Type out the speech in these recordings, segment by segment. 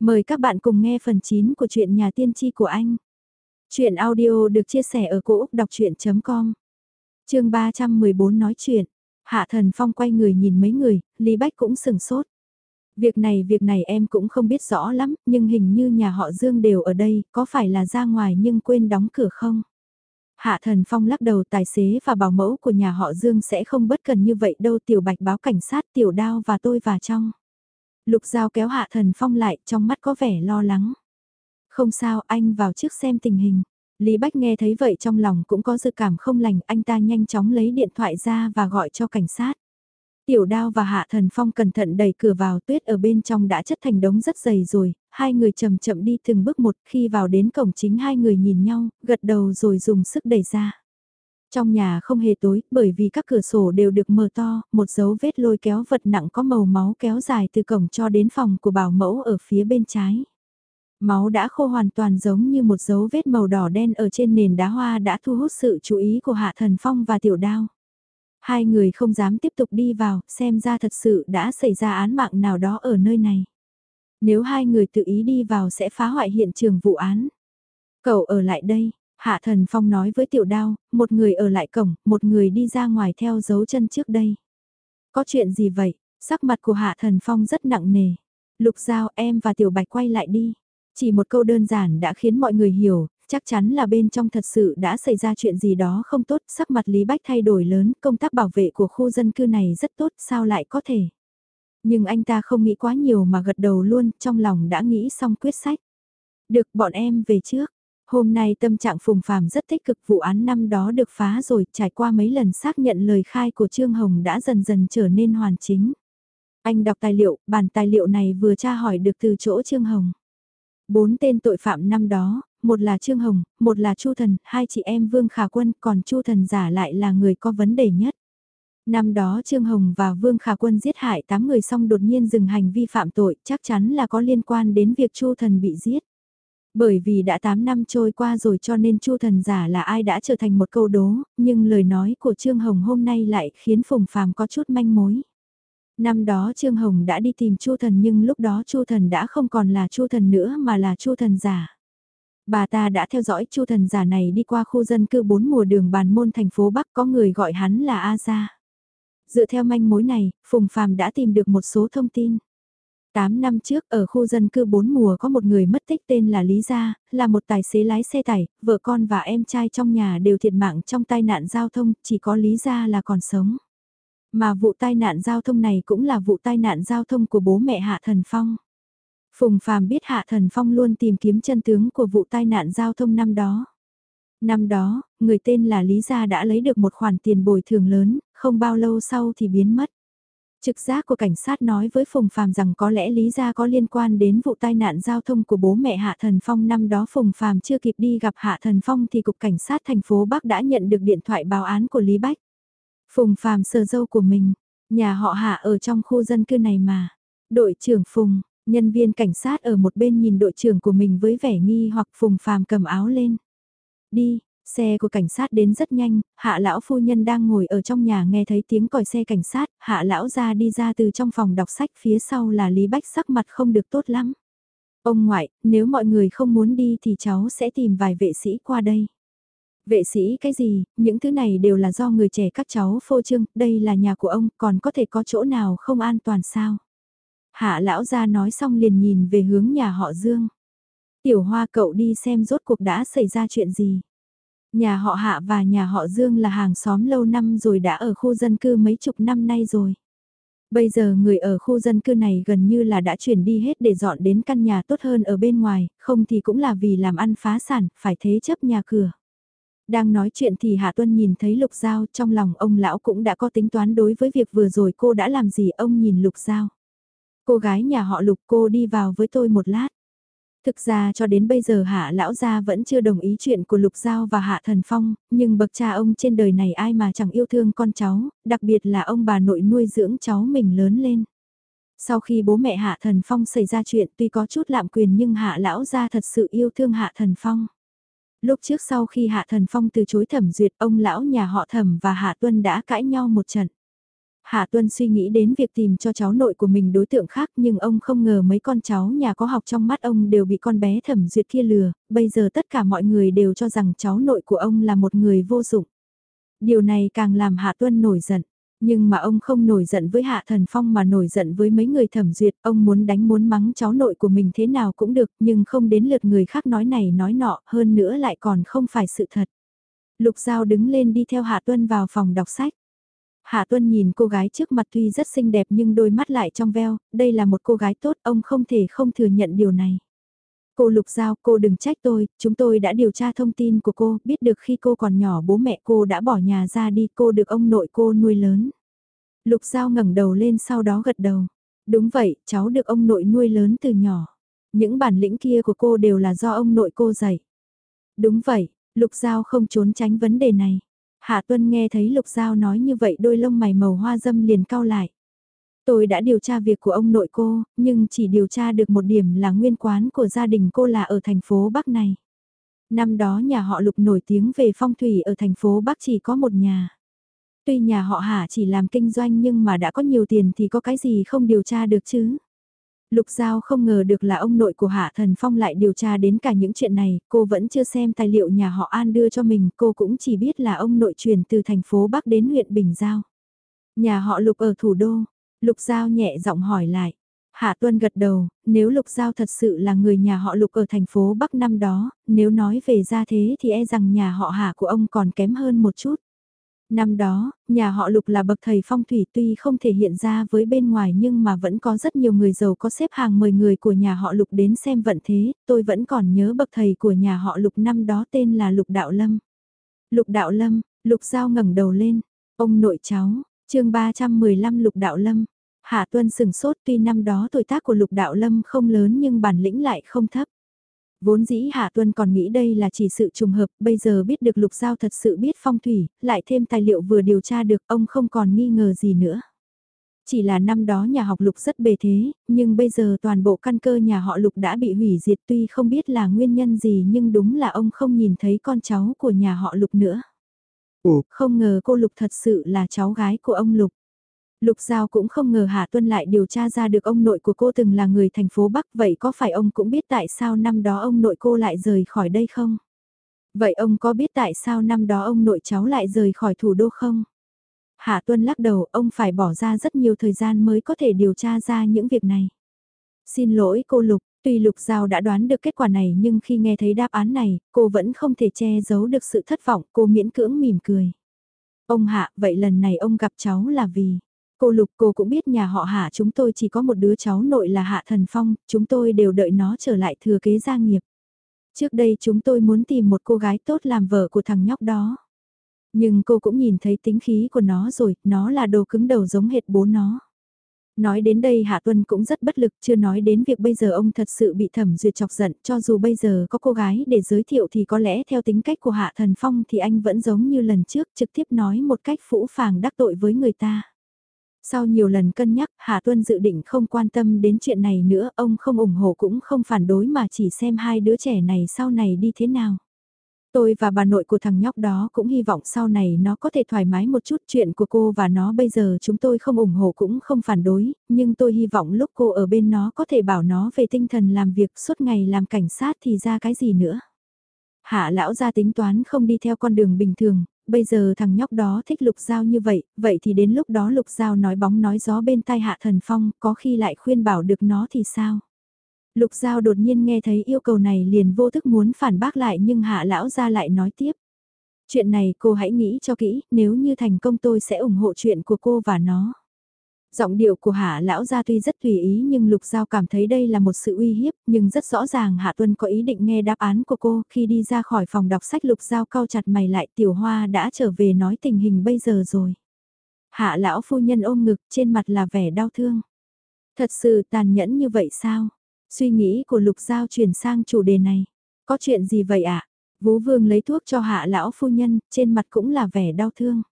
Mời các bạn cùng nghe phần 9 của truyện nhà tiên tri của anh. Chuyện audio được chia sẻ ở cỗ đọc chuyện.com Trường 314 nói chuyện, Hạ Thần Phong quay người nhìn mấy người, Lý Bách cũng sừng sốt. Việc này việc này em cũng không biết rõ lắm, nhưng hình như nhà họ Dương đều ở đây, có phải là ra ngoài nhưng quên đóng cửa không? Hạ Thần Phong lắc đầu tài xế và bảo mẫu của nhà họ Dương sẽ không bất cần như vậy đâu tiểu bạch báo cảnh sát tiểu đao và tôi và trong. Lục Giao kéo Hạ Thần Phong lại trong mắt có vẻ lo lắng. Không sao anh vào trước xem tình hình. Lý Bách nghe thấy vậy trong lòng cũng có dự cảm không lành anh ta nhanh chóng lấy điện thoại ra và gọi cho cảnh sát. Tiểu đao và Hạ Thần Phong cẩn thận đẩy cửa vào tuyết ở bên trong đã chất thành đống rất dày rồi, hai người chậm chậm đi từng bước một khi vào đến cổng chính hai người nhìn nhau, gật đầu rồi dùng sức đẩy ra. Trong nhà không hề tối, bởi vì các cửa sổ đều được mở to, một dấu vết lôi kéo vật nặng có màu máu kéo dài từ cổng cho đến phòng của bảo mẫu ở phía bên trái. Máu đã khô hoàn toàn giống như một dấu vết màu đỏ đen ở trên nền đá hoa đã thu hút sự chú ý của Hạ Thần Phong và Tiểu Đao. Hai người không dám tiếp tục đi vào, xem ra thật sự đã xảy ra án mạng nào đó ở nơi này. Nếu hai người tự ý đi vào sẽ phá hoại hiện trường vụ án. Cậu ở lại đây, Hạ Thần Phong nói với tiểu đao, một người ở lại cổng, một người đi ra ngoài theo dấu chân trước đây. Có chuyện gì vậy? Sắc mặt của Hạ Thần Phong rất nặng nề. Lục Giao em và Tiểu Bạch quay lại đi. Chỉ một câu đơn giản đã khiến mọi người hiểu, chắc chắn là bên trong thật sự đã xảy ra chuyện gì đó không tốt, sắc mặt Lý Bách thay đổi lớn, công tác bảo vệ của khu dân cư này rất tốt, sao lại có thể. Nhưng anh ta không nghĩ quá nhiều mà gật đầu luôn, trong lòng đã nghĩ xong quyết sách. Được bọn em về trước, Hôm nay tâm trạng Phùng Phàm rất tích cực vụ án năm đó được phá rồi, trải qua mấy lần xác nhận lời khai của Trương Hồng đã dần dần trở nên hoàn chính. Anh đọc tài liệu, bản tài liệu này vừa tra hỏi được từ chỗ Trương Hồng. Bốn tên tội phạm năm đó, một là Trương Hồng, một là Chu Thần, hai chị em Vương Khả Quân, còn Chu Thần giả lại là người có vấn đề nhất. Năm đó Trương Hồng và Vương Khả Quân giết hại 8 người xong đột nhiên dừng hành vi phạm tội, chắc chắn là có liên quan đến việc Chu Thần bị giết. Bởi vì đã 8 năm trôi qua rồi cho nên Chu thần giả là ai đã trở thành một câu đố, nhưng lời nói của Trương Hồng hôm nay lại khiến Phùng Phàm có chút manh mối. Năm đó Trương Hồng đã đi tìm Chu thần nhưng lúc đó Chu thần đã không còn là Chu thần nữa mà là Chu thần giả. Bà ta đã theo dõi Chu thần giả này đi qua khu dân cư bốn mùa đường bàn môn thành phố Bắc có người gọi hắn là A Gia. Dựa theo manh mối này, Phùng Phàm đã tìm được một số thông tin. 8 năm trước ở khu dân cư bốn mùa có một người mất tích tên là Lý Gia, là một tài xế lái xe tải, vợ con và em trai trong nhà đều thiệt mạng trong tai nạn giao thông, chỉ có Lý Gia là còn sống. Mà vụ tai nạn giao thông này cũng là vụ tai nạn giao thông của bố mẹ Hạ Thần Phong. Phùng Phàm biết Hạ Thần Phong luôn tìm kiếm chân tướng của vụ tai nạn giao thông năm đó. Năm đó, người tên là Lý Gia đã lấy được một khoản tiền bồi thường lớn, không bao lâu sau thì biến mất. Trực giác của cảnh sát nói với Phùng Phàm rằng có lẽ Lý Gia có liên quan đến vụ tai nạn giao thông của bố mẹ Hạ Thần Phong năm đó Phùng Phàm chưa kịp đi gặp Hạ Thần Phong thì Cục Cảnh sát thành phố Bắc đã nhận được điện thoại báo án của Lý Bách. Phùng Phàm sờ dâu của mình, nhà họ Hạ ở trong khu dân cư này mà. Đội trưởng Phùng, nhân viên cảnh sát ở một bên nhìn đội trưởng của mình với vẻ nghi hoặc Phùng Phàm cầm áo lên. Đi, Xe của cảnh sát đến rất nhanh, hạ lão phu nhân đang ngồi ở trong nhà nghe thấy tiếng còi xe cảnh sát, hạ lão ra đi ra từ trong phòng đọc sách phía sau là Lý Bách sắc mặt không được tốt lắm. Ông ngoại, nếu mọi người không muốn đi thì cháu sẽ tìm vài vệ sĩ qua đây. Vệ sĩ cái gì, những thứ này đều là do người trẻ các cháu phô trương, đây là nhà của ông, còn có thể có chỗ nào không an toàn sao? Hạ lão ra nói xong liền nhìn về hướng nhà họ Dương. Tiểu hoa cậu đi xem rốt cuộc đã xảy ra chuyện gì. Nhà họ Hạ và nhà họ Dương là hàng xóm lâu năm rồi đã ở khu dân cư mấy chục năm nay rồi. Bây giờ người ở khu dân cư này gần như là đã chuyển đi hết để dọn đến căn nhà tốt hơn ở bên ngoài, không thì cũng là vì làm ăn phá sản, phải thế chấp nhà cửa. Đang nói chuyện thì Hạ Tuân nhìn thấy Lục Giao trong lòng ông lão cũng đã có tính toán đối với việc vừa rồi cô đã làm gì ông nhìn Lục Giao. Cô gái nhà họ Lục cô đi vào với tôi một lát. Thực ra cho đến bây giờ hạ lão gia vẫn chưa đồng ý chuyện của Lục Giao và hạ thần phong, nhưng bậc cha ông trên đời này ai mà chẳng yêu thương con cháu, đặc biệt là ông bà nội nuôi dưỡng cháu mình lớn lên. Sau khi bố mẹ hạ thần phong xảy ra chuyện tuy có chút lạm quyền nhưng hạ lão gia thật sự yêu thương hạ thần phong. Lúc trước sau khi hạ thần phong từ chối thẩm duyệt ông lão nhà họ thẩm và hạ tuân đã cãi nhau một trận. Hạ Tuân suy nghĩ đến việc tìm cho cháu nội của mình đối tượng khác nhưng ông không ngờ mấy con cháu nhà có học trong mắt ông đều bị con bé thẩm duyệt kia lừa, bây giờ tất cả mọi người đều cho rằng cháu nội của ông là một người vô dụng. Điều này càng làm Hạ Tuân nổi giận. Nhưng mà ông không nổi giận với Hạ Thần Phong mà nổi giận với mấy người thẩm duyệt, ông muốn đánh muốn mắng cháu nội của mình thế nào cũng được, nhưng không đến lượt người khác nói này nói nọ, hơn nữa lại còn không phải sự thật. Lục Giao đứng lên đi theo Hạ Tuân vào phòng đọc sách. Hạ Tuân nhìn cô gái trước mặt tuy rất xinh đẹp nhưng đôi mắt lại trong veo, đây là một cô gái tốt, ông không thể không thừa nhận điều này. Cô Lục Giao, cô đừng trách tôi, chúng tôi đã điều tra thông tin của cô, biết được khi cô còn nhỏ bố mẹ cô đã bỏ nhà ra đi, cô được ông nội cô nuôi lớn. Lục Giao ngẩng đầu lên sau đó gật đầu. Đúng vậy, cháu được ông nội nuôi lớn từ nhỏ. Những bản lĩnh kia của cô đều là do ông nội cô dạy. Đúng vậy, Lục Giao không trốn tránh vấn đề này. Hạ Tuân nghe thấy Lục Giao nói như vậy đôi lông mày màu hoa dâm liền cau lại. Tôi đã điều tra việc của ông nội cô, nhưng chỉ điều tra được một điểm là nguyên quán của gia đình cô là ở thành phố Bắc này. Năm đó nhà họ Lục nổi tiếng về phong thủy ở thành phố Bắc chỉ có một nhà. Tuy nhà họ Hạ chỉ làm kinh doanh nhưng mà đã có nhiều tiền thì có cái gì không điều tra được chứ. Lục Giao không ngờ được là ông nội của Hạ Thần Phong lại điều tra đến cả những chuyện này, cô vẫn chưa xem tài liệu nhà họ An đưa cho mình, cô cũng chỉ biết là ông nội chuyển từ thành phố Bắc đến huyện Bình Giao. Nhà họ Lục ở thủ đô, Lục Giao nhẹ giọng hỏi lại. Hạ Tuân gật đầu, nếu Lục Giao thật sự là người nhà họ Lục ở thành phố Bắc năm đó, nếu nói về gia thế thì e rằng nhà họ Hạ của ông còn kém hơn một chút. Năm đó, nhà họ Lục là bậc thầy phong thủy tuy không thể hiện ra với bên ngoài nhưng mà vẫn có rất nhiều người giàu có xếp hàng mời người của nhà họ Lục đến xem vận thế, tôi vẫn còn nhớ bậc thầy của nhà họ Lục năm đó tên là Lục Đạo Lâm. Lục Đạo Lâm, Lục Giao ngẩng đầu lên, ông nội cháu, chương 315 Lục Đạo Lâm. Hạ Tuân sừng sốt tuy năm đó tuổi tác của Lục Đạo Lâm không lớn nhưng bản lĩnh lại không thấp. Vốn dĩ Hạ Tuân còn nghĩ đây là chỉ sự trùng hợp, bây giờ biết được Lục Giao thật sự biết phong thủy, lại thêm tài liệu vừa điều tra được ông không còn nghi ngờ gì nữa. Chỉ là năm đó nhà học Lục rất bề thế, nhưng bây giờ toàn bộ căn cơ nhà họ Lục đã bị hủy diệt tuy không biết là nguyên nhân gì nhưng đúng là ông không nhìn thấy con cháu của nhà họ Lục nữa. Ồ, không ngờ cô Lục thật sự là cháu gái của ông Lục. Lục Giao cũng không ngờ Hạ Tuân lại điều tra ra được ông nội của cô từng là người thành phố Bắc vậy có phải ông cũng biết tại sao năm đó ông nội cô lại rời khỏi đây không? Vậy ông có biết tại sao năm đó ông nội cháu lại rời khỏi thủ đô không? Hạ Tuân lắc đầu ông phải bỏ ra rất nhiều thời gian mới có thể điều tra ra những việc này. Xin lỗi cô Lục, tuy Lục Giao đã đoán được kết quả này nhưng khi nghe thấy đáp án này, cô vẫn không thể che giấu được sự thất vọng, cô miễn cưỡng mỉm cười. Ông Hạ, vậy lần này ông gặp cháu là vì... Cô Lục cô cũng biết nhà họ Hạ chúng tôi chỉ có một đứa cháu nội là Hạ Thần Phong, chúng tôi đều đợi nó trở lại thừa kế gia nghiệp. Trước đây chúng tôi muốn tìm một cô gái tốt làm vợ của thằng nhóc đó. Nhưng cô cũng nhìn thấy tính khí của nó rồi, nó là đồ cứng đầu giống hệt bố nó. Nói đến đây Hạ Tuân cũng rất bất lực, chưa nói đến việc bây giờ ông thật sự bị thẩm duyệt chọc giận, cho dù bây giờ có cô gái để giới thiệu thì có lẽ theo tính cách của Hạ Thần Phong thì anh vẫn giống như lần trước trực tiếp nói một cách phũ phàng đắc tội với người ta. Sau nhiều lần cân nhắc, Hạ Tuân dự định không quan tâm đến chuyện này nữa, ông không ủng hộ cũng không phản đối mà chỉ xem hai đứa trẻ này sau này đi thế nào. Tôi và bà nội của thằng nhóc đó cũng hy vọng sau này nó có thể thoải mái một chút chuyện của cô và nó bây giờ chúng tôi không ủng hộ cũng không phản đối, nhưng tôi hy vọng lúc cô ở bên nó có thể bảo nó về tinh thần làm việc suốt ngày làm cảnh sát thì ra cái gì nữa. Hạ lão ra tính toán không đi theo con đường bình thường, bây giờ thằng nhóc đó thích lục giao như vậy, vậy thì đến lúc đó lục giao nói bóng nói gió bên tai hạ thần phong, có khi lại khuyên bảo được nó thì sao? Lục giao đột nhiên nghe thấy yêu cầu này liền vô thức muốn phản bác lại nhưng hạ lão ra lại nói tiếp. Chuyện này cô hãy nghĩ cho kỹ, nếu như thành công tôi sẽ ủng hộ chuyện của cô và nó. Giọng điệu của Hạ lão gia tuy rất tùy ý nhưng Lục Giao cảm thấy đây là một sự uy hiếp, nhưng rất rõ ràng Hạ Tuân có ý định nghe đáp án của cô, khi đi ra khỏi phòng đọc sách Lục Giao cau chặt mày lại Tiểu Hoa đã trở về nói tình hình bây giờ rồi. Hạ lão phu nhân ôm ngực trên mặt là vẻ đau thương. Thật sự tàn nhẫn như vậy sao? Suy nghĩ của Lục Giao chuyển sang chủ đề này. Có chuyện gì vậy ạ? À? Vú Vương lấy thuốc cho hạ lão phu nhân, trên mặt cũng là vẻ đau thương.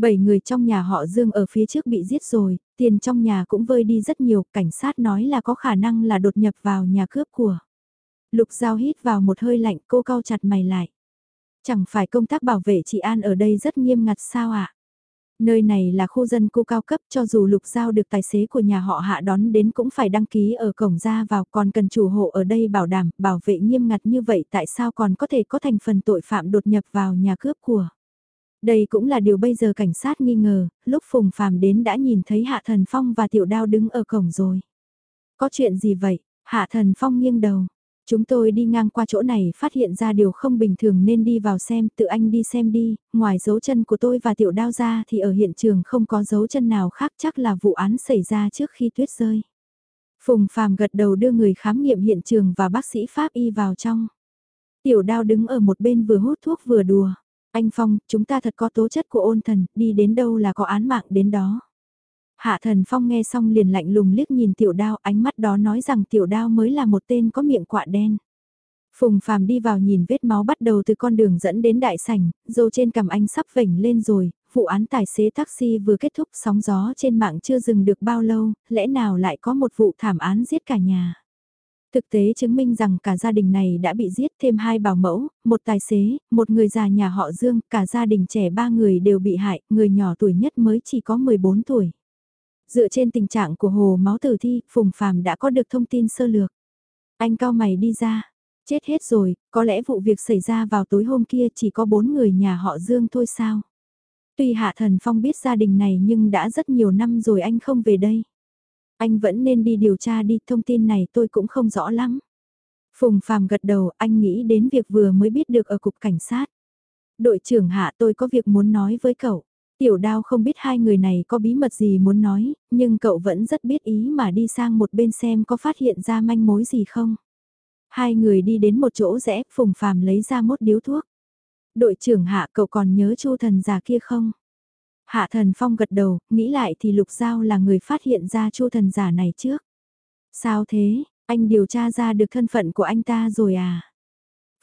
Bảy người trong nhà họ Dương ở phía trước bị giết rồi, tiền trong nhà cũng vơi đi rất nhiều, cảnh sát nói là có khả năng là đột nhập vào nhà cướp của. Lục Giao hít vào một hơi lạnh cô cau chặt mày lại. Chẳng phải công tác bảo vệ chị An ở đây rất nghiêm ngặt sao ạ? À? Nơi này là khu dân cư cao cấp cho dù lục giao được tài xế của nhà họ hạ đón đến cũng phải đăng ký ở cổng ra vào còn cần chủ hộ ở đây bảo đảm, bảo vệ nghiêm ngặt như vậy tại sao còn có thể có thành phần tội phạm đột nhập vào nhà cướp của. Đây cũng là điều bây giờ cảnh sát nghi ngờ, lúc Phùng Phàm đến đã nhìn thấy Hạ Thần Phong và Tiểu Đao đứng ở cổng rồi. Có chuyện gì vậy? Hạ Thần Phong nghiêng đầu. Chúng tôi đi ngang qua chỗ này phát hiện ra điều không bình thường nên đi vào xem, tự anh đi xem đi, ngoài dấu chân của tôi và Tiểu Đao ra thì ở hiện trường không có dấu chân nào khác chắc là vụ án xảy ra trước khi tuyết rơi. Phùng Phàm gật đầu đưa người khám nghiệm hiện trường và bác sĩ Pháp y vào trong. Tiểu Đao đứng ở một bên vừa hút thuốc vừa đùa. Anh Phong, chúng ta thật có tố chất của ôn thần, đi đến đâu là có án mạng đến đó. Hạ thần Phong nghe xong liền lạnh lùng liếc nhìn tiểu đao, ánh mắt đó nói rằng tiểu đao mới là một tên có miệng quạ đen. Phùng Phàm đi vào nhìn vết máu bắt đầu từ con đường dẫn đến đại sảnh, dâu trên cằm anh sắp vểnh lên rồi, vụ án tài xế taxi vừa kết thúc sóng gió trên mạng chưa dừng được bao lâu, lẽ nào lại có một vụ thảm án giết cả nhà. Thực tế chứng minh rằng cả gia đình này đã bị giết thêm hai bảo mẫu, một tài xế, một người già nhà họ Dương, cả gia đình trẻ ba người đều bị hại, người nhỏ tuổi nhất mới chỉ có 14 tuổi. Dựa trên tình trạng của hồ máu tử thi, Phùng Phàm đã có được thông tin sơ lược. Anh cao mày đi ra, chết hết rồi, có lẽ vụ việc xảy ra vào tối hôm kia chỉ có bốn người nhà họ Dương thôi sao? Tuy Hạ Thần Phong biết gia đình này nhưng đã rất nhiều năm rồi anh không về đây. Anh vẫn nên đi điều tra đi, thông tin này tôi cũng không rõ lắm. Phùng Phàm gật đầu, anh nghĩ đến việc vừa mới biết được ở cục cảnh sát. Đội trưởng Hạ tôi có việc muốn nói với cậu. Tiểu đao không biết hai người này có bí mật gì muốn nói, nhưng cậu vẫn rất biết ý mà đi sang một bên xem có phát hiện ra manh mối gì không. Hai người đi đến một chỗ rẽ, Phùng Phàm lấy ra mốt điếu thuốc. Đội trưởng Hạ cậu còn nhớ Chu thần già kia không? Hạ thần phong gật đầu, nghĩ lại thì Lục Giao là người phát hiện ra chu thần giả này trước. Sao thế, anh điều tra ra được thân phận của anh ta rồi à?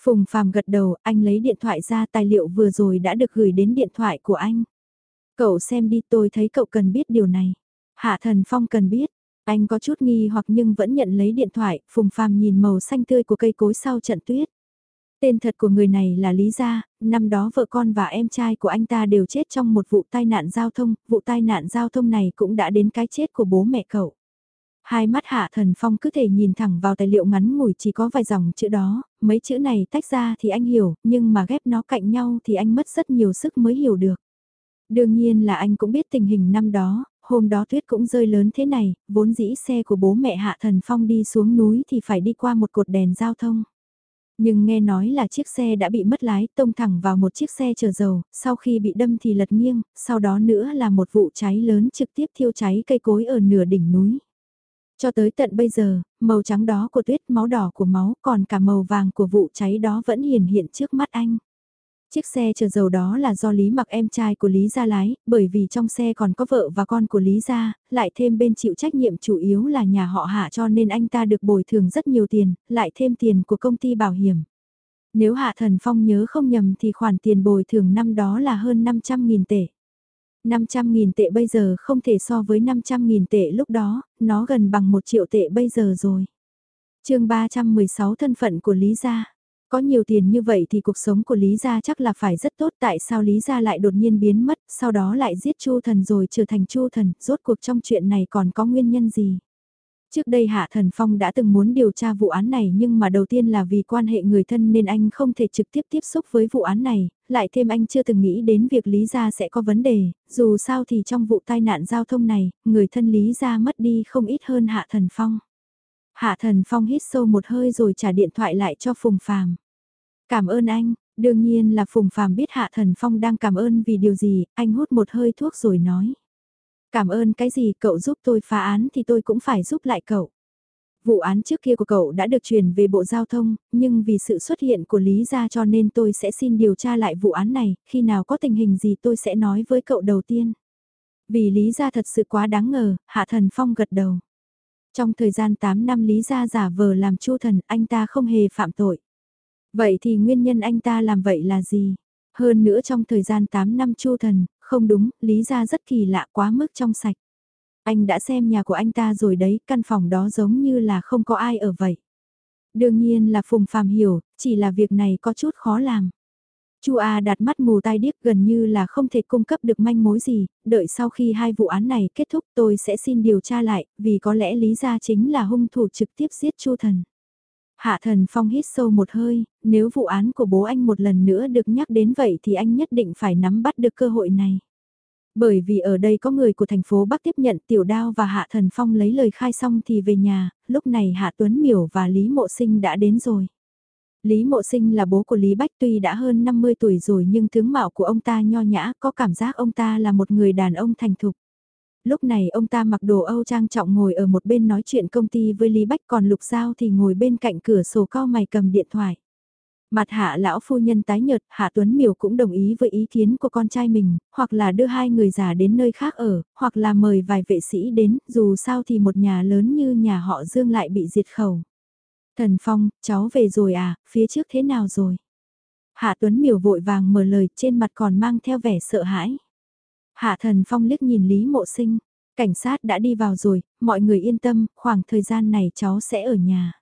Phùng Phàm gật đầu, anh lấy điện thoại ra tài liệu vừa rồi đã được gửi đến điện thoại của anh. Cậu xem đi tôi thấy cậu cần biết điều này. Hạ thần phong cần biết, anh có chút nghi hoặc nhưng vẫn nhận lấy điện thoại, Phùng Phàm nhìn màu xanh tươi của cây cối sau trận tuyết. Tên thật của người này là Lý Gia, năm đó vợ con và em trai của anh ta đều chết trong một vụ tai nạn giao thông, vụ tai nạn giao thông này cũng đã đến cái chết của bố mẹ cậu. Hai mắt hạ thần phong cứ thể nhìn thẳng vào tài liệu ngắn ngủi chỉ có vài dòng chữ đó, mấy chữ này tách ra thì anh hiểu, nhưng mà ghép nó cạnh nhau thì anh mất rất nhiều sức mới hiểu được. Đương nhiên là anh cũng biết tình hình năm đó, hôm đó tuyết cũng rơi lớn thế này, vốn dĩ xe của bố mẹ hạ thần phong đi xuống núi thì phải đi qua một cột đèn giao thông. Nhưng nghe nói là chiếc xe đã bị mất lái tông thẳng vào một chiếc xe chở dầu, sau khi bị đâm thì lật nghiêng, sau đó nữa là một vụ cháy lớn trực tiếp thiêu cháy cây cối ở nửa đỉnh núi. Cho tới tận bây giờ, màu trắng đó của tuyết, máu đỏ của máu, còn cả màu vàng của vụ cháy đó vẫn hiển hiện trước mắt anh. Chiếc xe chở dầu đó là do Lý mặc em trai của Lý Gia lái, bởi vì trong xe còn có vợ và con của Lý Gia, lại thêm bên chịu trách nhiệm chủ yếu là nhà họ hạ cho nên anh ta được bồi thường rất nhiều tiền, lại thêm tiền của công ty bảo hiểm. Nếu Hạ Thần Phong nhớ không nhầm thì khoản tiền bồi thường năm đó là hơn 500.000 tệ. 500.000 tệ bây giờ không thể so với 500.000 tệ lúc đó, nó gần bằng 1 triệu tệ bây giờ rồi. chương 316 thân phận của Lý Gia có nhiều tiền như vậy thì cuộc sống của Lý Gia chắc là phải rất tốt tại sao Lý Gia lại đột nhiên biến mất, sau đó lại giết Chu Thần rồi trở thành Chu Thần, rốt cuộc trong chuyện này còn có nguyên nhân gì? Trước đây Hạ Thần Phong đã từng muốn điều tra vụ án này nhưng mà đầu tiên là vì quan hệ người thân nên anh không thể trực tiếp tiếp xúc với vụ án này, lại thêm anh chưa từng nghĩ đến việc Lý Gia sẽ có vấn đề, dù sao thì trong vụ tai nạn giao thông này, người thân Lý Gia mất đi không ít hơn Hạ Thần Phong. Hạ Thần Phong hít sâu một hơi rồi trả điện thoại lại cho Phùng Phàm. Cảm ơn anh, đương nhiên là Phùng Phàm biết Hạ Thần Phong đang cảm ơn vì điều gì, anh hút một hơi thuốc rồi nói. Cảm ơn cái gì cậu giúp tôi phá án thì tôi cũng phải giúp lại cậu. Vụ án trước kia của cậu đã được truyền về Bộ Giao thông, nhưng vì sự xuất hiện của Lý Gia cho nên tôi sẽ xin điều tra lại vụ án này, khi nào có tình hình gì tôi sẽ nói với cậu đầu tiên. Vì Lý Gia thật sự quá đáng ngờ, Hạ Thần Phong gật đầu. Trong thời gian 8 năm Lý Gia giả vờ làm chu thần, anh ta không hề phạm tội. Vậy thì nguyên nhân anh ta làm vậy là gì? Hơn nữa trong thời gian 8 năm chu thần, không đúng, Lý Gia rất kỳ lạ quá mức trong sạch. Anh đã xem nhà của anh ta rồi đấy, căn phòng đó giống như là không có ai ở vậy. Đương nhiên là Phùng Phàm hiểu, chỉ là việc này có chút khó làm. Chu A đặt mắt mù tai điếc gần như là không thể cung cấp được manh mối gì, đợi sau khi hai vụ án này kết thúc tôi sẽ xin điều tra lại, vì có lẽ lý ra chính là hung thủ trực tiếp giết Chu Thần. Hạ Thần Phong hít sâu một hơi, nếu vụ án của bố anh một lần nữa được nhắc đến vậy thì anh nhất định phải nắm bắt được cơ hội này. Bởi vì ở đây có người của thành phố Bắc tiếp nhận Tiểu Đao và Hạ Thần Phong lấy lời khai xong thì về nhà, lúc này Hạ Tuấn Miểu và Lý Mộ Sinh đã đến rồi. Lý Mộ Sinh là bố của Lý Bách tuy đã hơn 50 tuổi rồi nhưng tướng mạo của ông ta nho nhã có cảm giác ông ta là một người đàn ông thành thục. Lúc này ông ta mặc đồ Âu trang trọng ngồi ở một bên nói chuyện công ty với Lý Bách còn Lục Giao thì ngồi bên cạnh cửa sổ cao mày cầm điện thoại. Mặt hạ lão phu nhân tái nhợt, hạ Tuấn Miểu cũng đồng ý với ý kiến của con trai mình, hoặc là đưa hai người già đến nơi khác ở, hoặc là mời vài vệ sĩ đến, dù sao thì một nhà lớn như nhà họ Dương lại bị diệt khẩu. Thần Phong, cháu về rồi à, phía trước thế nào rồi? Hạ Tuấn Miểu vội vàng mở lời trên mặt còn mang theo vẻ sợ hãi. Hạ Thần Phong liếc nhìn Lý Mộ Sinh, cảnh sát đã đi vào rồi, mọi người yên tâm, khoảng thời gian này cháu sẽ ở nhà.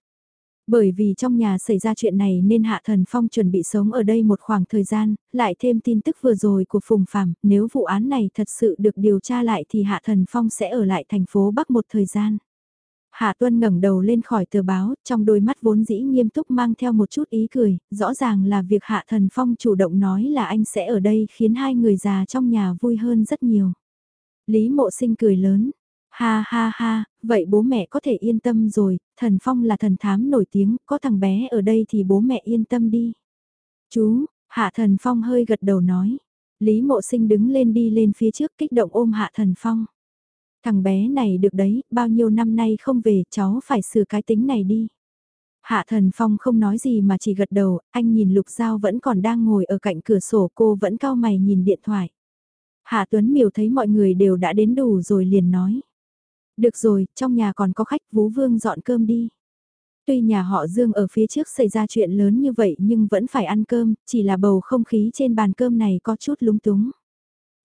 Bởi vì trong nhà xảy ra chuyện này nên Hạ Thần Phong chuẩn bị sống ở đây một khoảng thời gian, lại thêm tin tức vừa rồi của Phùng Phạm, nếu vụ án này thật sự được điều tra lại thì Hạ Thần Phong sẽ ở lại thành phố Bắc một thời gian. Hạ Tuân ngẩng đầu lên khỏi tờ báo, trong đôi mắt vốn dĩ nghiêm túc mang theo một chút ý cười, rõ ràng là việc Hạ Thần Phong chủ động nói là anh sẽ ở đây khiến hai người già trong nhà vui hơn rất nhiều. Lý mộ sinh cười lớn, ha ha ha, vậy bố mẹ có thể yên tâm rồi, Thần Phong là thần thám nổi tiếng, có thằng bé ở đây thì bố mẹ yên tâm đi. Chú, Hạ Thần Phong hơi gật đầu nói. Lý mộ sinh đứng lên đi lên phía trước kích động ôm Hạ Thần Phong. Thằng bé này được đấy, bao nhiêu năm nay không về, cháu phải sửa cái tính này đi. Hạ thần phong không nói gì mà chỉ gật đầu, anh nhìn lục giao vẫn còn đang ngồi ở cạnh cửa sổ cô vẫn cao mày nhìn điện thoại. Hạ Tuấn Miểu thấy mọi người đều đã đến đủ rồi liền nói. Được rồi, trong nhà còn có khách Vú Vương dọn cơm đi. Tuy nhà họ Dương ở phía trước xảy ra chuyện lớn như vậy nhưng vẫn phải ăn cơm, chỉ là bầu không khí trên bàn cơm này có chút lúng túng.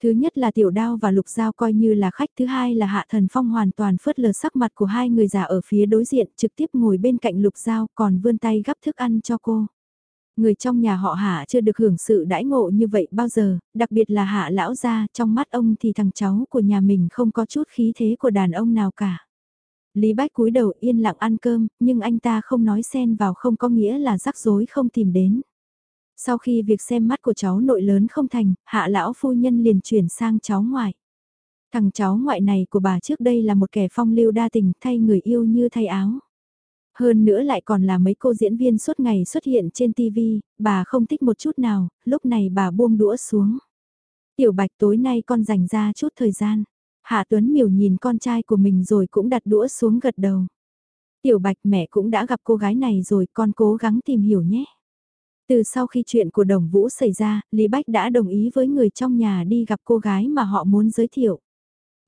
Thứ nhất là tiểu đao và lục giao coi như là khách, thứ hai là hạ thần phong hoàn toàn phớt lờ sắc mặt của hai người già ở phía đối diện trực tiếp ngồi bên cạnh lục giao còn vươn tay gắp thức ăn cho cô. Người trong nhà họ hạ chưa được hưởng sự đãi ngộ như vậy bao giờ, đặc biệt là hạ lão gia trong mắt ông thì thằng cháu của nhà mình không có chút khí thế của đàn ông nào cả. Lý Bách cúi đầu yên lặng ăn cơm, nhưng anh ta không nói xen vào không có nghĩa là rắc rối không tìm đến. Sau khi việc xem mắt của cháu nội lớn không thành, hạ lão phu nhân liền chuyển sang cháu ngoại. Thằng cháu ngoại này của bà trước đây là một kẻ phong lưu đa tình thay người yêu như thay áo. Hơn nữa lại còn là mấy cô diễn viên suốt ngày xuất hiện trên TV, bà không thích một chút nào, lúc này bà buông đũa xuống. Tiểu Bạch tối nay con dành ra chút thời gian. Hạ Tuấn miểu nhìn con trai của mình rồi cũng đặt đũa xuống gật đầu. Tiểu Bạch mẹ cũng đã gặp cô gái này rồi con cố gắng tìm hiểu nhé. Từ sau khi chuyện của Đồng Vũ xảy ra, Lý Bách đã đồng ý với người trong nhà đi gặp cô gái mà họ muốn giới thiệu.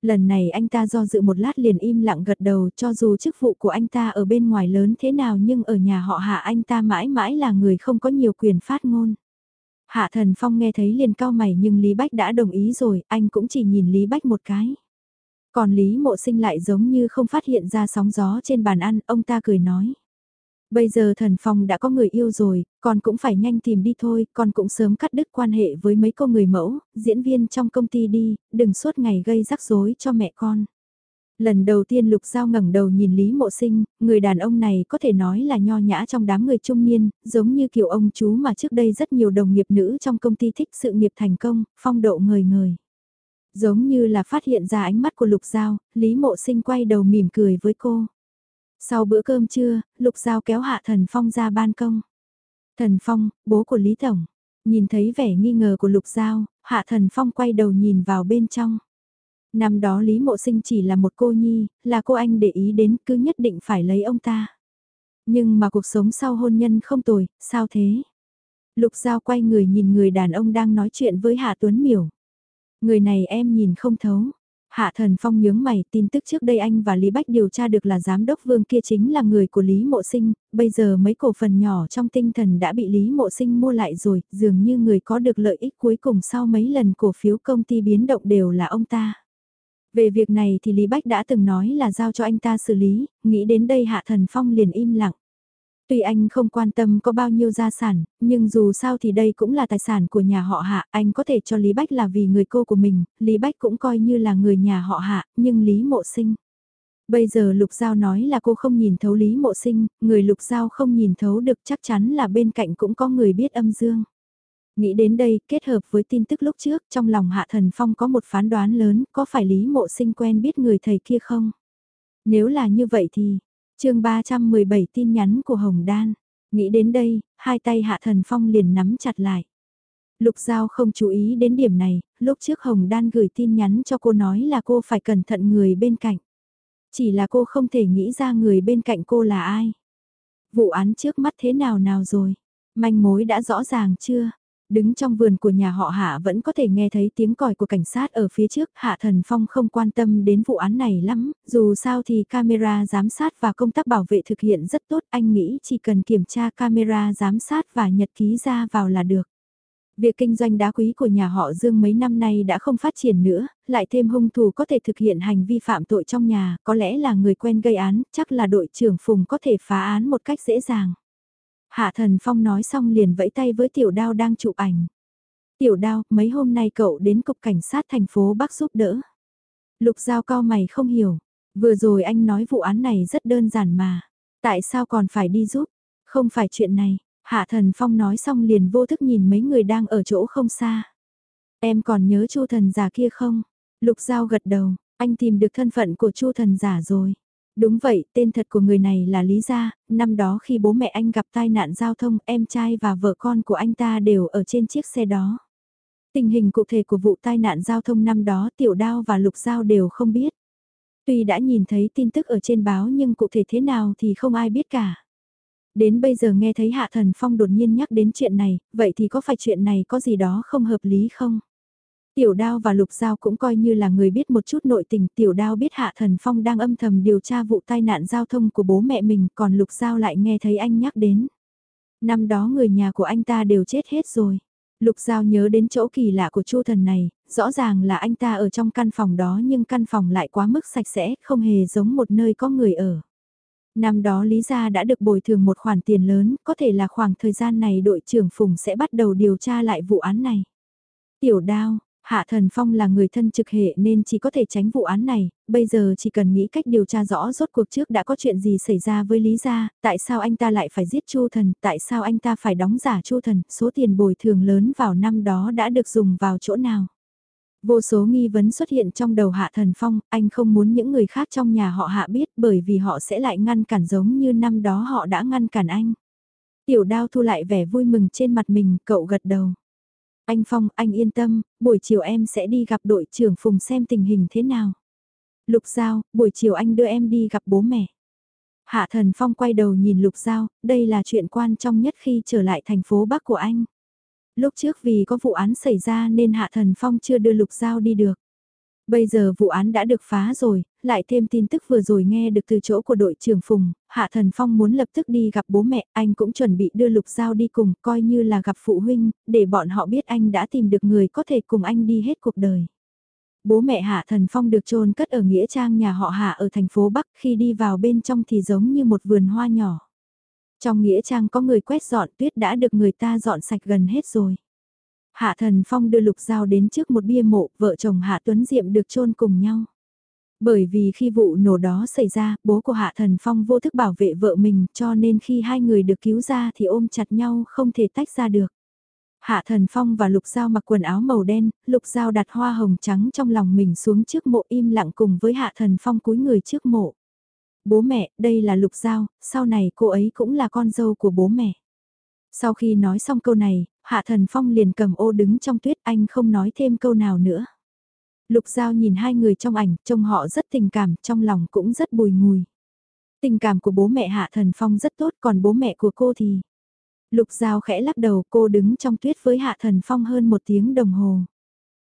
Lần này anh ta do dự một lát liền im lặng gật đầu cho dù chức vụ của anh ta ở bên ngoài lớn thế nào nhưng ở nhà họ hạ anh ta mãi mãi là người không có nhiều quyền phát ngôn. Hạ thần phong nghe thấy liền cao mày nhưng Lý Bách đã đồng ý rồi, anh cũng chỉ nhìn Lý Bách một cái. Còn Lý mộ sinh lại giống như không phát hiện ra sóng gió trên bàn ăn, ông ta cười nói. Bây giờ thần phong đã có người yêu rồi, con cũng phải nhanh tìm đi thôi, con cũng sớm cắt đứt quan hệ với mấy cô người mẫu, diễn viên trong công ty đi, đừng suốt ngày gây rắc rối cho mẹ con. Lần đầu tiên Lục Giao ngẩng đầu nhìn Lý Mộ Sinh, người đàn ông này có thể nói là nho nhã trong đám người trung niên, giống như kiểu ông chú mà trước đây rất nhiều đồng nghiệp nữ trong công ty thích sự nghiệp thành công, phong độ người người. Giống như là phát hiện ra ánh mắt của Lục Giao, Lý Mộ Sinh quay đầu mỉm cười với cô. Sau bữa cơm trưa, Lục Giao kéo Hạ Thần Phong ra ban công. Thần Phong, bố của Lý Tổng. Nhìn thấy vẻ nghi ngờ của Lục Giao, Hạ Thần Phong quay đầu nhìn vào bên trong. Năm đó Lý Mộ Sinh chỉ là một cô nhi, là cô anh để ý đến cứ nhất định phải lấy ông ta. Nhưng mà cuộc sống sau hôn nhân không tồi, sao thế? Lục Giao quay người nhìn người đàn ông đang nói chuyện với Hạ Tuấn Miểu. Người này em nhìn không thấu. Hạ Thần Phong nhướng mày, tin tức trước đây anh và Lý Bách điều tra được là giám đốc Vương kia chính là người của Lý Mộ Sinh, bây giờ mấy cổ phần nhỏ trong tinh thần đã bị Lý Mộ Sinh mua lại rồi, dường như người có được lợi ích cuối cùng sau mấy lần cổ phiếu công ty biến động đều là ông ta. Về việc này thì Lý Bách đã từng nói là giao cho anh ta xử lý, nghĩ đến đây Hạ Thần Phong liền im lặng. Tuy anh không quan tâm có bao nhiêu gia sản, nhưng dù sao thì đây cũng là tài sản của nhà họ Hạ, anh có thể cho Lý Bách là vì người cô của mình, Lý Bách cũng coi như là người nhà họ Hạ, nhưng Lý Mộ Sinh. Bây giờ Lục Giao nói là cô không nhìn thấu Lý Mộ Sinh, người Lục Giao không nhìn thấu được chắc chắn là bên cạnh cũng có người biết âm dương. Nghĩ đến đây, kết hợp với tin tức lúc trước, trong lòng Hạ Thần Phong có một phán đoán lớn, có phải Lý Mộ Sinh quen biết người thầy kia không? Nếu là như vậy thì, chương 317 tin nhắn của Hồng Đan. Nghĩ đến đây, hai tay Hạ Thần Phong liền nắm chặt lại. Lục Giao không chú ý đến điểm này, lúc trước Hồng Đan gửi tin nhắn cho cô nói là cô phải cẩn thận người bên cạnh. Chỉ là cô không thể nghĩ ra người bên cạnh cô là ai. Vụ án trước mắt thế nào nào rồi? Manh mối đã rõ ràng chưa? Đứng trong vườn của nhà họ Hạ vẫn có thể nghe thấy tiếng còi của cảnh sát ở phía trước, Hạ Thần Phong không quan tâm đến vụ án này lắm, dù sao thì camera giám sát và công tác bảo vệ thực hiện rất tốt, anh nghĩ chỉ cần kiểm tra camera giám sát và nhật ký ra vào là được. Việc kinh doanh đá quý của nhà họ Dương mấy năm nay đã không phát triển nữa, lại thêm hung thủ có thể thực hiện hành vi phạm tội trong nhà, có lẽ là người quen gây án, chắc là đội trưởng Phùng có thể phá án một cách dễ dàng. Hạ Thần Phong nói xong liền vẫy tay với Tiểu Đao đang chụp ảnh. Tiểu Đao, mấy hôm nay cậu đến cục cảnh sát thành phố Bắc giúp đỡ. Lục Giao cao mày không hiểu. Vừa rồi anh nói vụ án này rất đơn giản mà. Tại sao còn phải đi giúp? Không phải chuyện này. Hạ Thần Phong nói xong liền vô thức nhìn mấy người đang ở chỗ không xa. Em còn nhớ Chu thần giả kia không? Lục Giao gật đầu, anh tìm được thân phận của Chu thần giả rồi. Đúng vậy, tên thật của người này là Lý Gia, năm đó khi bố mẹ anh gặp tai nạn giao thông, em trai và vợ con của anh ta đều ở trên chiếc xe đó. Tình hình cụ thể của vụ tai nạn giao thông năm đó Tiểu Đao và Lục Giao đều không biết. Tuy đã nhìn thấy tin tức ở trên báo nhưng cụ thể thế nào thì không ai biết cả. Đến bây giờ nghe thấy Hạ Thần Phong đột nhiên nhắc đến chuyện này, vậy thì có phải chuyện này có gì đó không hợp lý không? Tiểu Đao và Lục Giao cũng coi như là người biết một chút nội tình. Tiểu Đao biết Hạ Thần Phong đang âm thầm điều tra vụ tai nạn giao thông của bố mẹ mình, còn Lục Giao lại nghe thấy anh nhắc đến. Năm đó người nhà của anh ta đều chết hết rồi. Lục Giao nhớ đến chỗ kỳ lạ của Chu thần này, rõ ràng là anh ta ở trong căn phòng đó nhưng căn phòng lại quá mức sạch sẽ, không hề giống một nơi có người ở. Năm đó Lý Gia đã được bồi thường một khoản tiền lớn, có thể là khoảng thời gian này đội trưởng Phùng sẽ bắt đầu điều tra lại vụ án này. Tiểu đao, Hạ Thần Phong là người thân trực hệ nên chỉ có thể tránh vụ án này, bây giờ chỉ cần nghĩ cách điều tra rõ rốt cuộc trước đã có chuyện gì xảy ra với Lý Gia, tại sao anh ta lại phải giết Chu Thần, tại sao anh ta phải đóng giả Chu Thần, số tiền bồi thường lớn vào năm đó đã được dùng vào chỗ nào. Vô số nghi vấn xuất hiện trong đầu Hạ Thần Phong, anh không muốn những người khác trong nhà họ Hạ biết bởi vì họ sẽ lại ngăn cản giống như năm đó họ đã ngăn cản anh. Tiểu đao thu lại vẻ vui mừng trên mặt mình, cậu gật đầu. Anh Phong, anh yên tâm, buổi chiều em sẽ đi gặp đội trưởng Phùng xem tình hình thế nào. Lục Giao, buổi chiều anh đưa em đi gặp bố mẹ. Hạ Thần Phong quay đầu nhìn Lục Giao, đây là chuyện quan trọng nhất khi trở lại thành phố Bắc của anh. Lúc trước vì có vụ án xảy ra nên Hạ Thần Phong chưa đưa Lục Giao đi được. Bây giờ vụ án đã được phá rồi, lại thêm tin tức vừa rồi nghe được từ chỗ của đội trưởng Phùng, Hạ Thần Phong muốn lập tức đi gặp bố mẹ, anh cũng chuẩn bị đưa Lục Giao đi cùng, coi như là gặp phụ huynh, để bọn họ biết anh đã tìm được người có thể cùng anh đi hết cuộc đời. Bố mẹ Hạ Thần Phong được chôn cất ở Nghĩa Trang nhà họ Hạ ở thành phố Bắc khi đi vào bên trong thì giống như một vườn hoa nhỏ. Trong Nghĩa Trang có người quét dọn tuyết đã được người ta dọn sạch gần hết rồi. Hạ Thần Phong đưa Lục Giao đến trước một bia mộ, vợ chồng Hạ Tuấn Diệm được chôn cùng nhau. Bởi vì khi vụ nổ đó xảy ra, bố của Hạ Thần Phong vô thức bảo vệ vợ mình cho nên khi hai người được cứu ra thì ôm chặt nhau không thể tách ra được. Hạ Thần Phong và Lục Giao mặc quần áo màu đen, Lục Giao đặt hoa hồng trắng trong lòng mình xuống trước mộ im lặng cùng với Hạ Thần Phong cúi người trước mộ. Bố mẹ, đây là Lục Giao, sau này cô ấy cũng là con dâu của bố mẹ. Sau khi nói xong câu này, Hạ Thần Phong liền cầm ô đứng trong tuyết anh không nói thêm câu nào nữa. Lục Giao nhìn hai người trong ảnh, trông họ rất tình cảm, trong lòng cũng rất bùi ngùi. Tình cảm của bố mẹ Hạ Thần Phong rất tốt, còn bố mẹ của cô thì... Lục Giao khẽ lắc đầu cô đứng trong tuyết với Hạ Thần Phong hơn một tiếng đồng hồ.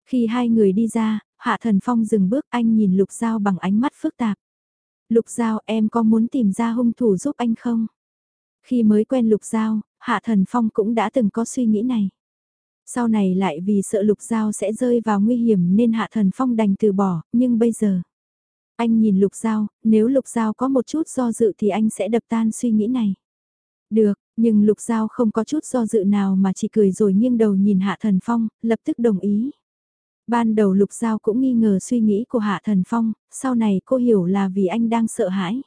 Khi hai người đi ra, Hạ Thần Phong dừng bước anh nhìn Lục Giao bằng ánh mắt phức tạp. Lục Giao em có muốn tìm ra hung thủ giúp anh không? Khi mới quen Lục Giao, Hạ Thần Phong cũng đã từng có suy nghĩ này. Sau này lại vì sợ Lục Giao sẽ rơi vào nguy hiểm nên Hạ Thần Phong đành từ bỏ, nhưng bây giờ... Anh nhìn Lục Giao, nếu Lục Giao có một chút do dự thì anh sẽ đập tan suy nghĩ này. Được, nhưng Lục Giao không có chút do dự nào mà chỉ cười rồi nghiêng đầu nhìn Hạ Thần Phong, lập tức đồng ý. Ban đầu Lục Giao cũng nghi ngờ suy nghĩ của Hạ Thần Phong, sau này cô hiểu là vì anh đang sợ hãi.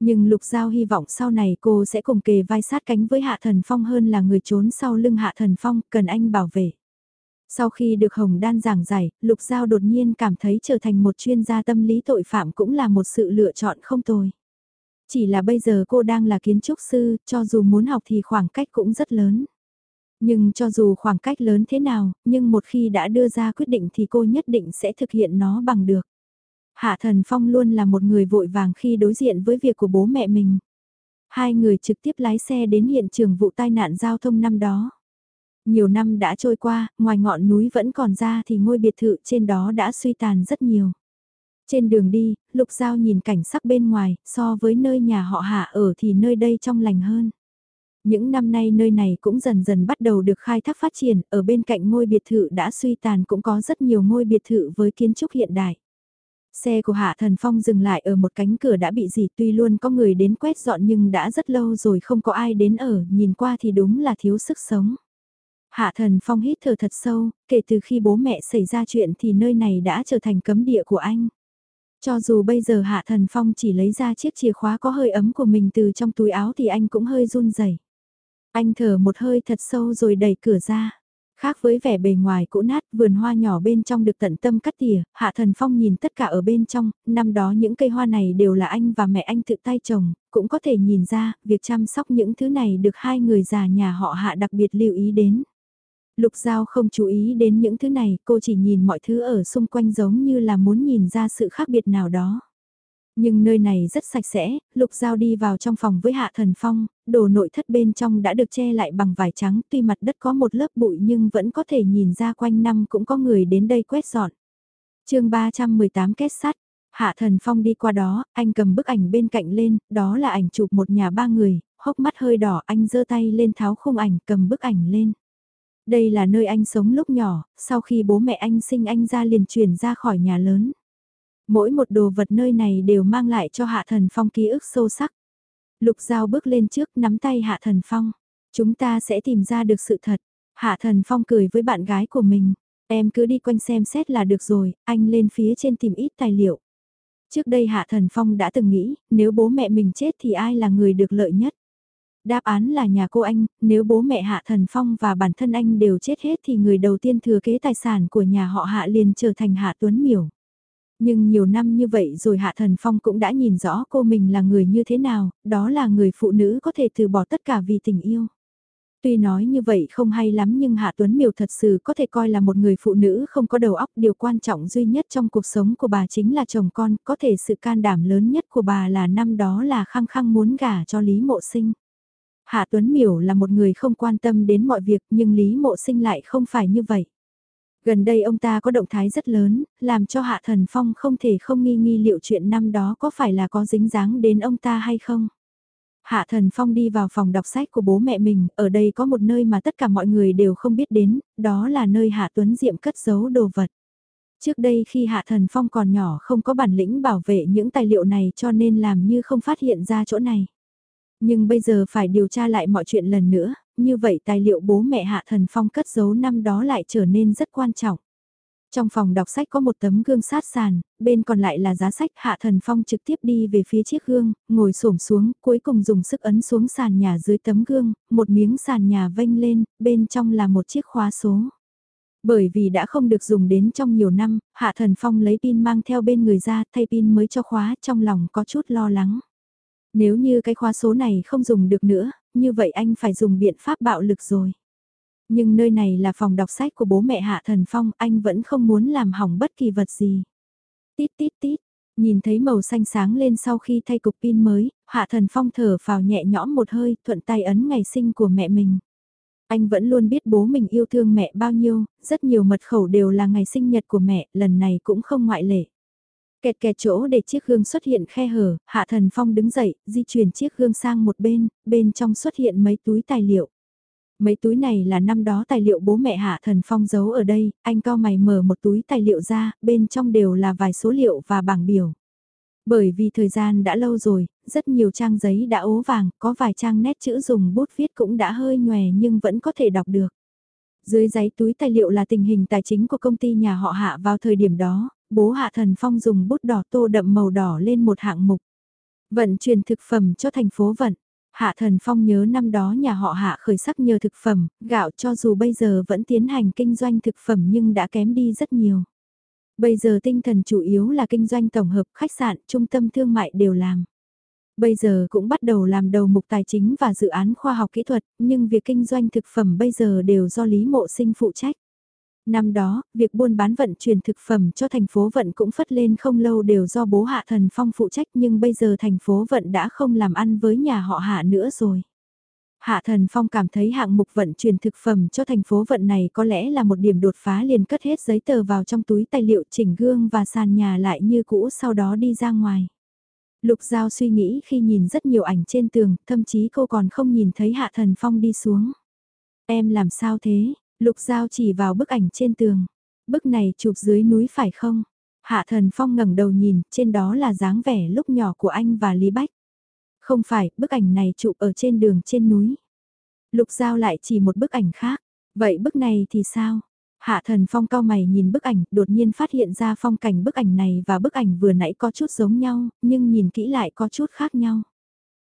Nhưng Lục Giao hy vọng sau này cô sẽ cùng kề vai sát cánh với Hạ Thần Phong hơn là người trốn sau lưng Hạ Thần Phong, cần anh bảo vệ. Sau khi được Hồng Đan giảng giải, Lục Giao đột nhiên cảm thấy trở thành một chuyên gia tâm lý tội phạm cũng là một sự lựa chọn không tồi. Chỉ là bây giờ cô đang là kiến trúc sư, cho dù muốn học thì khoảng cách cũng rất lớn. Nhưng cho dù khoảng cách lớn thế nào, nhưng một khi đã đưa ra quyết định thì cô nhất định sẽ thực hiện nó bằng được. Hạ Thần Phong luôn là một người vội vàng khi đối diện với việc của bố mẹ mình. Hai người trực tiếp lái xe đến hiện trường vụ tai nạn giao thông năm đó. Nhiều năm đã trôi qua, ngoài ngọn núi vẫn còn ra thì ngôi biệt thự trên đó đã suy tàn rất nhiều. Trên đường đi, Lục Giao nhìn cảnh sắc bên ngoài, so với nơi nhà họ hạ ở thì nơi đây trong lành hơn. Những năm nay nơi này cũng dần dần bắt đầu được khai thác phát triển, ở bên cạnh ngôi biệt thự đã suy tàn cũng có rất nhiều ngôi biệt thự với kiến trúc hiện đại. Xe của Hạ Thần Phong dừng lại ở một cánh cửa đã bị dì tuy luôn có người đến quét dọn nhưng đã rất lâu rồi không có ai đến ở, nhìn qua thì đúng là thiếu sức sống. Hạ Thần Phong hít thở thật sâu, kể từ khi bố mẹ xảy ra chuyện thì nơi này đã trở thành cấm địa của anh. Cho dù bây giờ Hạ Thần Phong chỉ lấy ra chiếc chìa khóa có hơi ấm của mình từ trong túi áo thì anh cũng hơi run rẩy. Anh thở một hơi thật sâu rồi đẩy cửa ra. Khác với vẻ bề ngoài cũ nát, vườn hoa nhỏ bên trong được tận tâm cắt tỉa, Hạ Thần Phong nhìn tất cả ở bên trong, năm đó những cây hoa này đều là anh và mẹ anh tự tay trồng, cũng có thể nhìn ra, việc chăm sóc những thứ này được hai người già nhà họ Hạ đặc biệt lưu ý đến. Lục Giao không chú ý đến những thứ này, cô chỉ nhìn mọi thứ ở xung quanh giống như là muốn nhìn ra sự khác biệt nào đó. Nhưng nơi này rất sạch sẽ, Lục Giao đi vào trong phòng với Hạ Thần Phong, đồ nội thất bên trong đã được che lại bằng vải trắng tuy mặt đất có một lớp bụi nhưng vẫn có thể nhìn ra quanh năm cũng có người đến đây quét dọn. chương 318 kết sắt, Hạ Thần Phong đi qua đó, anh cầm bức ảnh bên cạnh lên, đó là ảnh chụp một nhà ba người, hốc mắt hơi đỏ anh giơ tay lên tháo khung ảnh cầm bức ảnh lên. Đây là nơi anh sống lúc nhỏ, sau khi bố mẹ anh sinh anh ra liền chuyển ra khỏi nhà lớn. Mỗi một đồ vật nơi này đều mang lại cho Hạ Thần Phong ký ức sâu sắc. Lục Giao bước lên trước nắm tay Hạ Thần Phong. Chúng ta sẽ tìm ra được sự thật. Hạ Thần Phong cười với bạn gái của mình. Em cứ đi quanh xem xét là được rồi, anh lên phía trên tìm ít tài liệu. Trước đây Hạ Thần Phong đã từng nghĩ, nếu bố mẹ mình chết thì ai là người được lợi nhất? Đáp án là nhà cô anh, nếu bố mẹ Hạ Thần Phong và bản thân anh đều chết hết thì người đầu tiên thừa kế tài sản của nhà họ Hạ liền trở thành Hạ Tuấn Miểu. Nhưng nhiều năm như vậy rồi Hạ Thần Phong cũng đã nhìn rõ cô mình là người như thế nào, đó là người phụ nữ có thể từ bỏ tất cả vì tình yêu. Tuy nói như vậy không hay lắm nhưng Hạ Tuấn Miểu thật sự có thể coi là một người phụ nữ không có đầu óc. Điều quan trọng duy nhất trong cuộc sống của bà chính là chồng con, có thể sự can đảm lớn nhất của bà là năm đó là khăng khăng muốn gả cho Lý Mộ Sinh. Hạ Tuấn Miểu là một người không quan tâm đến mọi việc nhưng Lý Mộ Sinh lại không phải như vậy. Gần đây ông ta có động thái rất lớn, làm cho Hạ Thần Phong không thể không nghi nghi liệu chuyện năm đó có phải là có dính dáng đến ông ta hay không. Hạ Thần Phong đi vào phòng đọc sách của bố mẹ mình, ở đây có một nơi mà tất cả mọi người đều không biết đến, đó là nơi Hạ Tuấn Diệm cất giấu đồ vật. Trước đây khi Hạ Thần Phong còn nhỏ không có bản lĩnh bảo vệ những tài liệu này cho nên làm như không phát hiện ra chỗ này. Nhưng bây giờ phải điều tra lại mọi chuyện lần nữa, như vậy tài liệu bố mẹ Hạ Thần Phong cất giấu năm đó lại trở nên rất quan trọng. Trong phòng đọc sách có một tấm gương sát sàn, bên còn lại là giá sách Hạ Thần Phong trực tiếp đi về phía chiếc gương, ngồi xổm xuống, cuối cùng dùng sức ấn xuống sàn nhà dưới tấm gương, một miếng sàn nhà vênh lên, bên trong là một chiếc khóa số. Bởi vì đã không được dùng đến trong nhiều năm, Hạ Thần Phong lấy pin mang theo bên người ra thay pin mới cho khóa trong lòng có chút lo lắng. Nếu như cái khóa số này không dùng được nữa, như vậy anh phải dùng biện pháp bạo lực rồi. Nhưng nơi này là phòng đọc sách của bố mẹ Hạ Thần Phong, anh vẫn không muốn làm hỏng bất kỳ vật gì. Tít tít tít, nhìn thấy màu xanh sáng lên sau khi thay cục pin mới, Hạ Thần Phong thở vào nhẹ nhõm một hơi, thuận tay ấn ngày sinh của mẹ mình. Anh vẫn luôn biết bố mình yêu thương mẹ bao nhiêu, rất nhiều mật khẩu đều là ngày sinh nhật của mẹ, lần này cũng không ngoại lệ. Kẹt kẹt chỗ để chiếc gương xuất hiện khe hở, Hạ Thần Phong đứng dậy, di chuyển chiếc gương sang một bên, bên trong xuất hiện mấy túi tài liệu. Mấy túi này là năm đó tài liệu bố mẹ Hạ Thần Phong giấu ở đây, anh cao mày mở một túi tài liệu ra, bên trong đều là vài số liệu và bảng biểu. Bởi vì thời gian đã lâu rồi, rất nhiều trang giấy đã ố vàng, có vài trang nét chữ dùng bút viết cũng đã hơi nhòe nhưng vẫn có thể đọc được. Dưới giấy túi tài liệu là tình hình tài chính của công ty nhà họ Hạ vào thời điểm đó, bố Hạ Thần Phong dùng bút đỏ tô đậm màu đỏ lên một hạng mục. Vận chuyển thực phẩm cho thành phố Vận. Hạ Thần Phong nhớ năm đó nhà họ Hạ khởi sắc nhờ thực phẩm, gạo cho dù bây giờ vẫn tiến hành kinh doanh thực phẩm nhưng đã kém đi rất nhiều. Bây giờ tinh thần chủ yếu là kinh doanh tổng hợp khách sạn, trung tâm thương mại đều làm. Bây giờ cũng bắt đầu làm đầu mục tài chính và dự án khoa học kỹ thuật, nhưng việc kinh doanh thực phẩm bây giờ đều do Lý Mộ Sinh phụ trách. Năm đó, việc buôn bán vận chuyển thực phẩm cho thành phố Vận cũng phất lên không lâu đều do bố Hạ Thần Phong phụ trách nhưng bây giờ thành phố Vận đã không làm ăn với nhà họ Hạ nữa rồi. Hạ Thần Phong cảm thấy hạng mục vận chuyển thực phẩm cho thành phố vận này có lẽ là một điểm đột phá liền cất hết giấy tờ vào trong túi tài liệu chỉnh gương và sàn nhà lại như cũ sau đó đi ra ngoài. Lục Giao suy nghĩ khi nhìn rất nhiều ảnh trên tường, thậm chí cô còn không nhìn thấy Hạ Thần Phong đi xuống. Em làm sao thế? Lục Giao chỉ vào bức ảnh trên tường. Bức này chụp dưới núi phải không? Hạ Thần Phong ngẩng đầu nhìn, trên đó là dáng vẻ lúc nhỏ của anh và Lý Bách. Không phải, bức ảnh này chụp ở trên đường trên núi. Lục Giao lại chỉ một bức ảnh khác. Vậy bức này thì sao? Hạ thần phong cao mày nhìn bức ảnh, đột nhiên phát hiện ra phong cảnh bức ảnh này và bức ảnh vừa nãy có chút giống nhau, nhưng nhìn kỹ lại có chút khác nhau.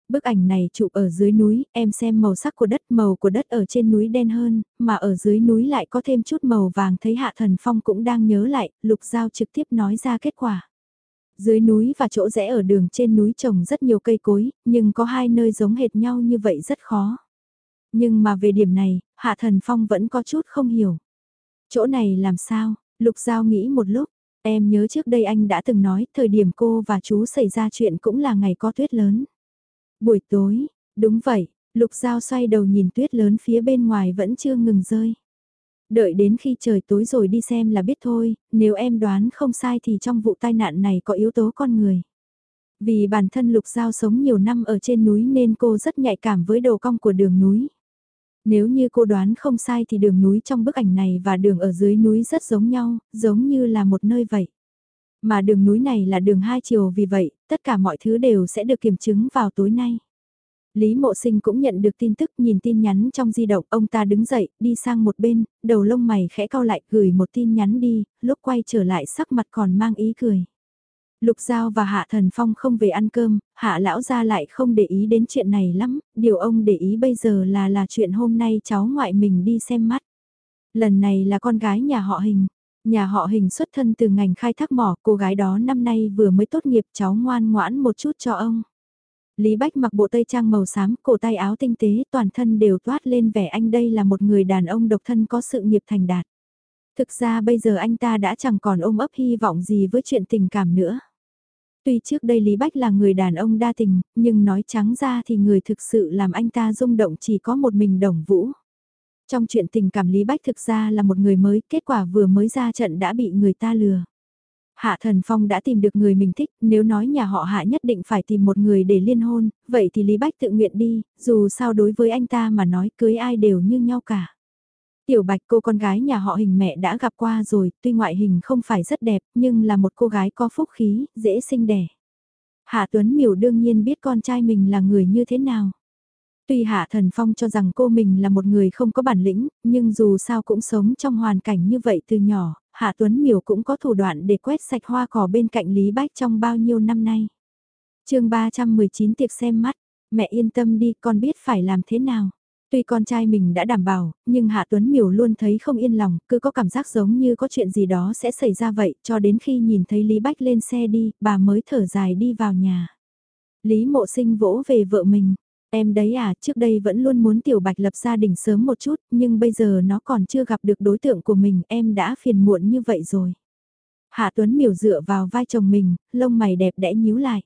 Bức ảnh này chụp ở dưới núi, em xem màu sắc của đất, màu của đất ở trên núi đen hơn, mà ở dưới núi lại có thêm chút màu vàng thấy Hạ Thần Phong cũng đang nhớ lại, Lục Giao trực tiếp nói ra kết quả. Dưới núi và chỗ rẽ ở đường trên núi trồng rất nhiều cây cối, nhưng có hai nơi giống hệt nhau như vậy rất khó. Nhưng mà về điểm này, Hạ Thần Phong vẫn có chút không hiểu. Chỗ này làm sao? Lục Giao nghĩ một lúc, em nhớ trước đây anh đã từng nói thời điểm cô và chú xảy ra chuyện cũng là ngày có tuyết lớn. Buổi tối, đúng vậy, Lục Giao xoay đầu nhìn tuyết lớn phía bên ngoài vẫn chưa ngừng rơi. Đợi đến khi trời tối rồi đi xem là biết thôi, nếu em đoán không sai thì trong vụ tai nạn này có yếu tố con người. Vì bản thân Lục Giao sống nhiều năm ở trên núi nên cô rất nhạy cảm với đồ cong của đường núi. Nếu như cô đoán không sai thì đường núi trong bức ảnh này và đường ở dưới núi rất giống nhau, giống như là một nơi vậy. Mà đường núi này là đường hai chiều vì vậy, tất cả mọi thứ đều sẽ được kiểm chứng vào tối nay. Lý Mộ Sinh cũng nhận được tin tức nhìn tin nhắn trong di động, ông ta đứng dậy, đi sang một bên, đầu lông mày khẽ cau lại, gửi một tin nhắn đi, lúc quay trở lại sắc mặt còn mang ý cười. Lục Giao và Hạ Thần Phong không về ăn cơm, Hạ Lão gia lại không để ý đến chuyện này lắm, điều ông để ý bây giờ là là chuyện hôm nay cháu ngoại mình đi xem mắt. Lần này là con gái nhà họ hình. Nhà họ hình xuất thân từ ngành khai thác mỏ, cô gái đó năm nay vừa mới tốt nghiệp cháu ngoan ngoãn một chút cho ông. Lý Bách mặc bộ tây trang màu xám, cổ tay áo tinh tế, toàn thân đều toát lên vẻ anh đây là một người đàn ông độc thân có sự nghiệp thành đạt. Thực ra bây giờ anh ta đã chẳng còn ôm ấp hy vọng gì với chuyện tình cảm nữa. Tuy trước đây Lý Bách là người đàn ông đa tình, nhưng nói trắng ra thì người thực sự làm anh ta rung động chỉ có một mình đồng vũ. Trong chuyện tình cảm Lý Bách thực ra là một người mới, kết quả vừa mới ra trận đã bị người ta lừa. Hạ Thần Phong đã tìm được người mình thích, nếu nói nhà họ Hạ nhất định phải tìm một người để liên hôn, vậy thì Lý Bách tự nguyện đi, dù sao đối với anh ta mà nói cưới ai đều như nhau cả. Tiểu Bạch cô con gái nhà họ hình mẹ đã gặp qua rồi, tuy ngoại hình không phải rất đẹp, nhưng là một cô gái có phúc khí, dễ sinh đẻ. Hạ Tuấn Miểu đương nhiên biết con trai mình là người như thế nào. Tuy Hạ Thần Phong cho rằng cô mình là một người không có bản lĩnh, nhưng dù sao cũng sống trong hoàn cảnh như vậy từ nhỏ, Hạ Tuấn Miểu cũng có thủ đoạn để quét sạch hoa cỏ bên cạnh Lý Bách trong bao nhiêu năm nay. chương 319 tiệc xem mắt, mẹ yên tâm đi con biết phải làm thế nào. Tuy con trai mình đã đảm bảo, nhưng Hạ Tuấn Miểu luôn thấy không yên lòng, cứ có cảm giác giống như có chuyện gì đó sẽ xảy ra vậy, cho đến khi nhìn thấy Lý Bách lên xe đi, bà mới thở dài đi vào nhà. Lý mộ sinh vỗ về vợ mình, em đấy à, trước đây vẫn luôn muốn Tiểu Bạch lập gia đình sớm một chút, nhưng bây giờ nó còn chưa gặp được đối tượng của mình, em đã phiền muộn như vậy rồi. Hạ Tuấn Miểu dựa vào vai chồng mình, lông mày đẹp đẽ nhíu lại.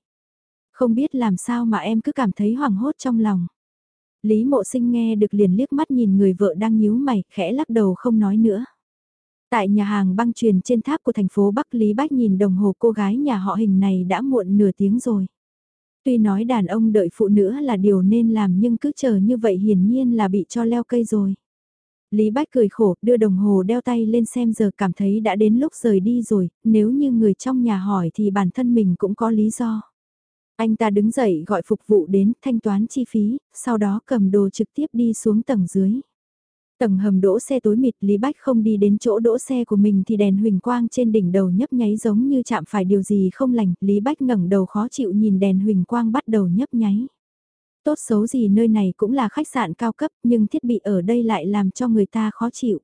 Không biết làm sao mà em cứ cảm thấy hoảng hốt trong lòng. Lý mộ sinh nghe được liền liếc mắt nhìn người vợ đang nhíu mày, khẽ lắc đầu không nói nữa. Tại nhà hàng băng truyền trên tháp của thành phố Bắc Lý Bách nhìn đồng hồ cô gái nhà họ hình này đã muộn nửa tiếng rồi. Tuy nói đàn ông đợi phụ nữ là điều nên làm nhưng cứ chờ như vậy hiển nhiên là bị cho leo cây rồi. Lý Bách cười khổ, đưa đồng hồ đeo tay lên xem giờ cảm thấy đã đến lúc rời đi rồi, nếu như người trong nhà hỏi thì bản thân mình cũng có lý do. Anh ta đứng dậy gọi phục vụ đến thanh toán chi phí, sau đó cầm đồ trực tiếp đi xuống tầng dưới. Tầng hầm đỗ xe tối mịt Lý Bách không đi đến chỗ đỗ xe của mình thì đèn huỳnh quang trên đỉnh đầu nhấp nháy giống như chạm phải điều gì không lành. Lý Bách ngẩng đầu khó chịu nhìn đèn huỳnh quang bắt đầu nhấp nháy. Tốt xấu gì nơi này cũng là khách sạn cao cấp nhưng thiết bị ở đây lại làm cho người ta khó chịu.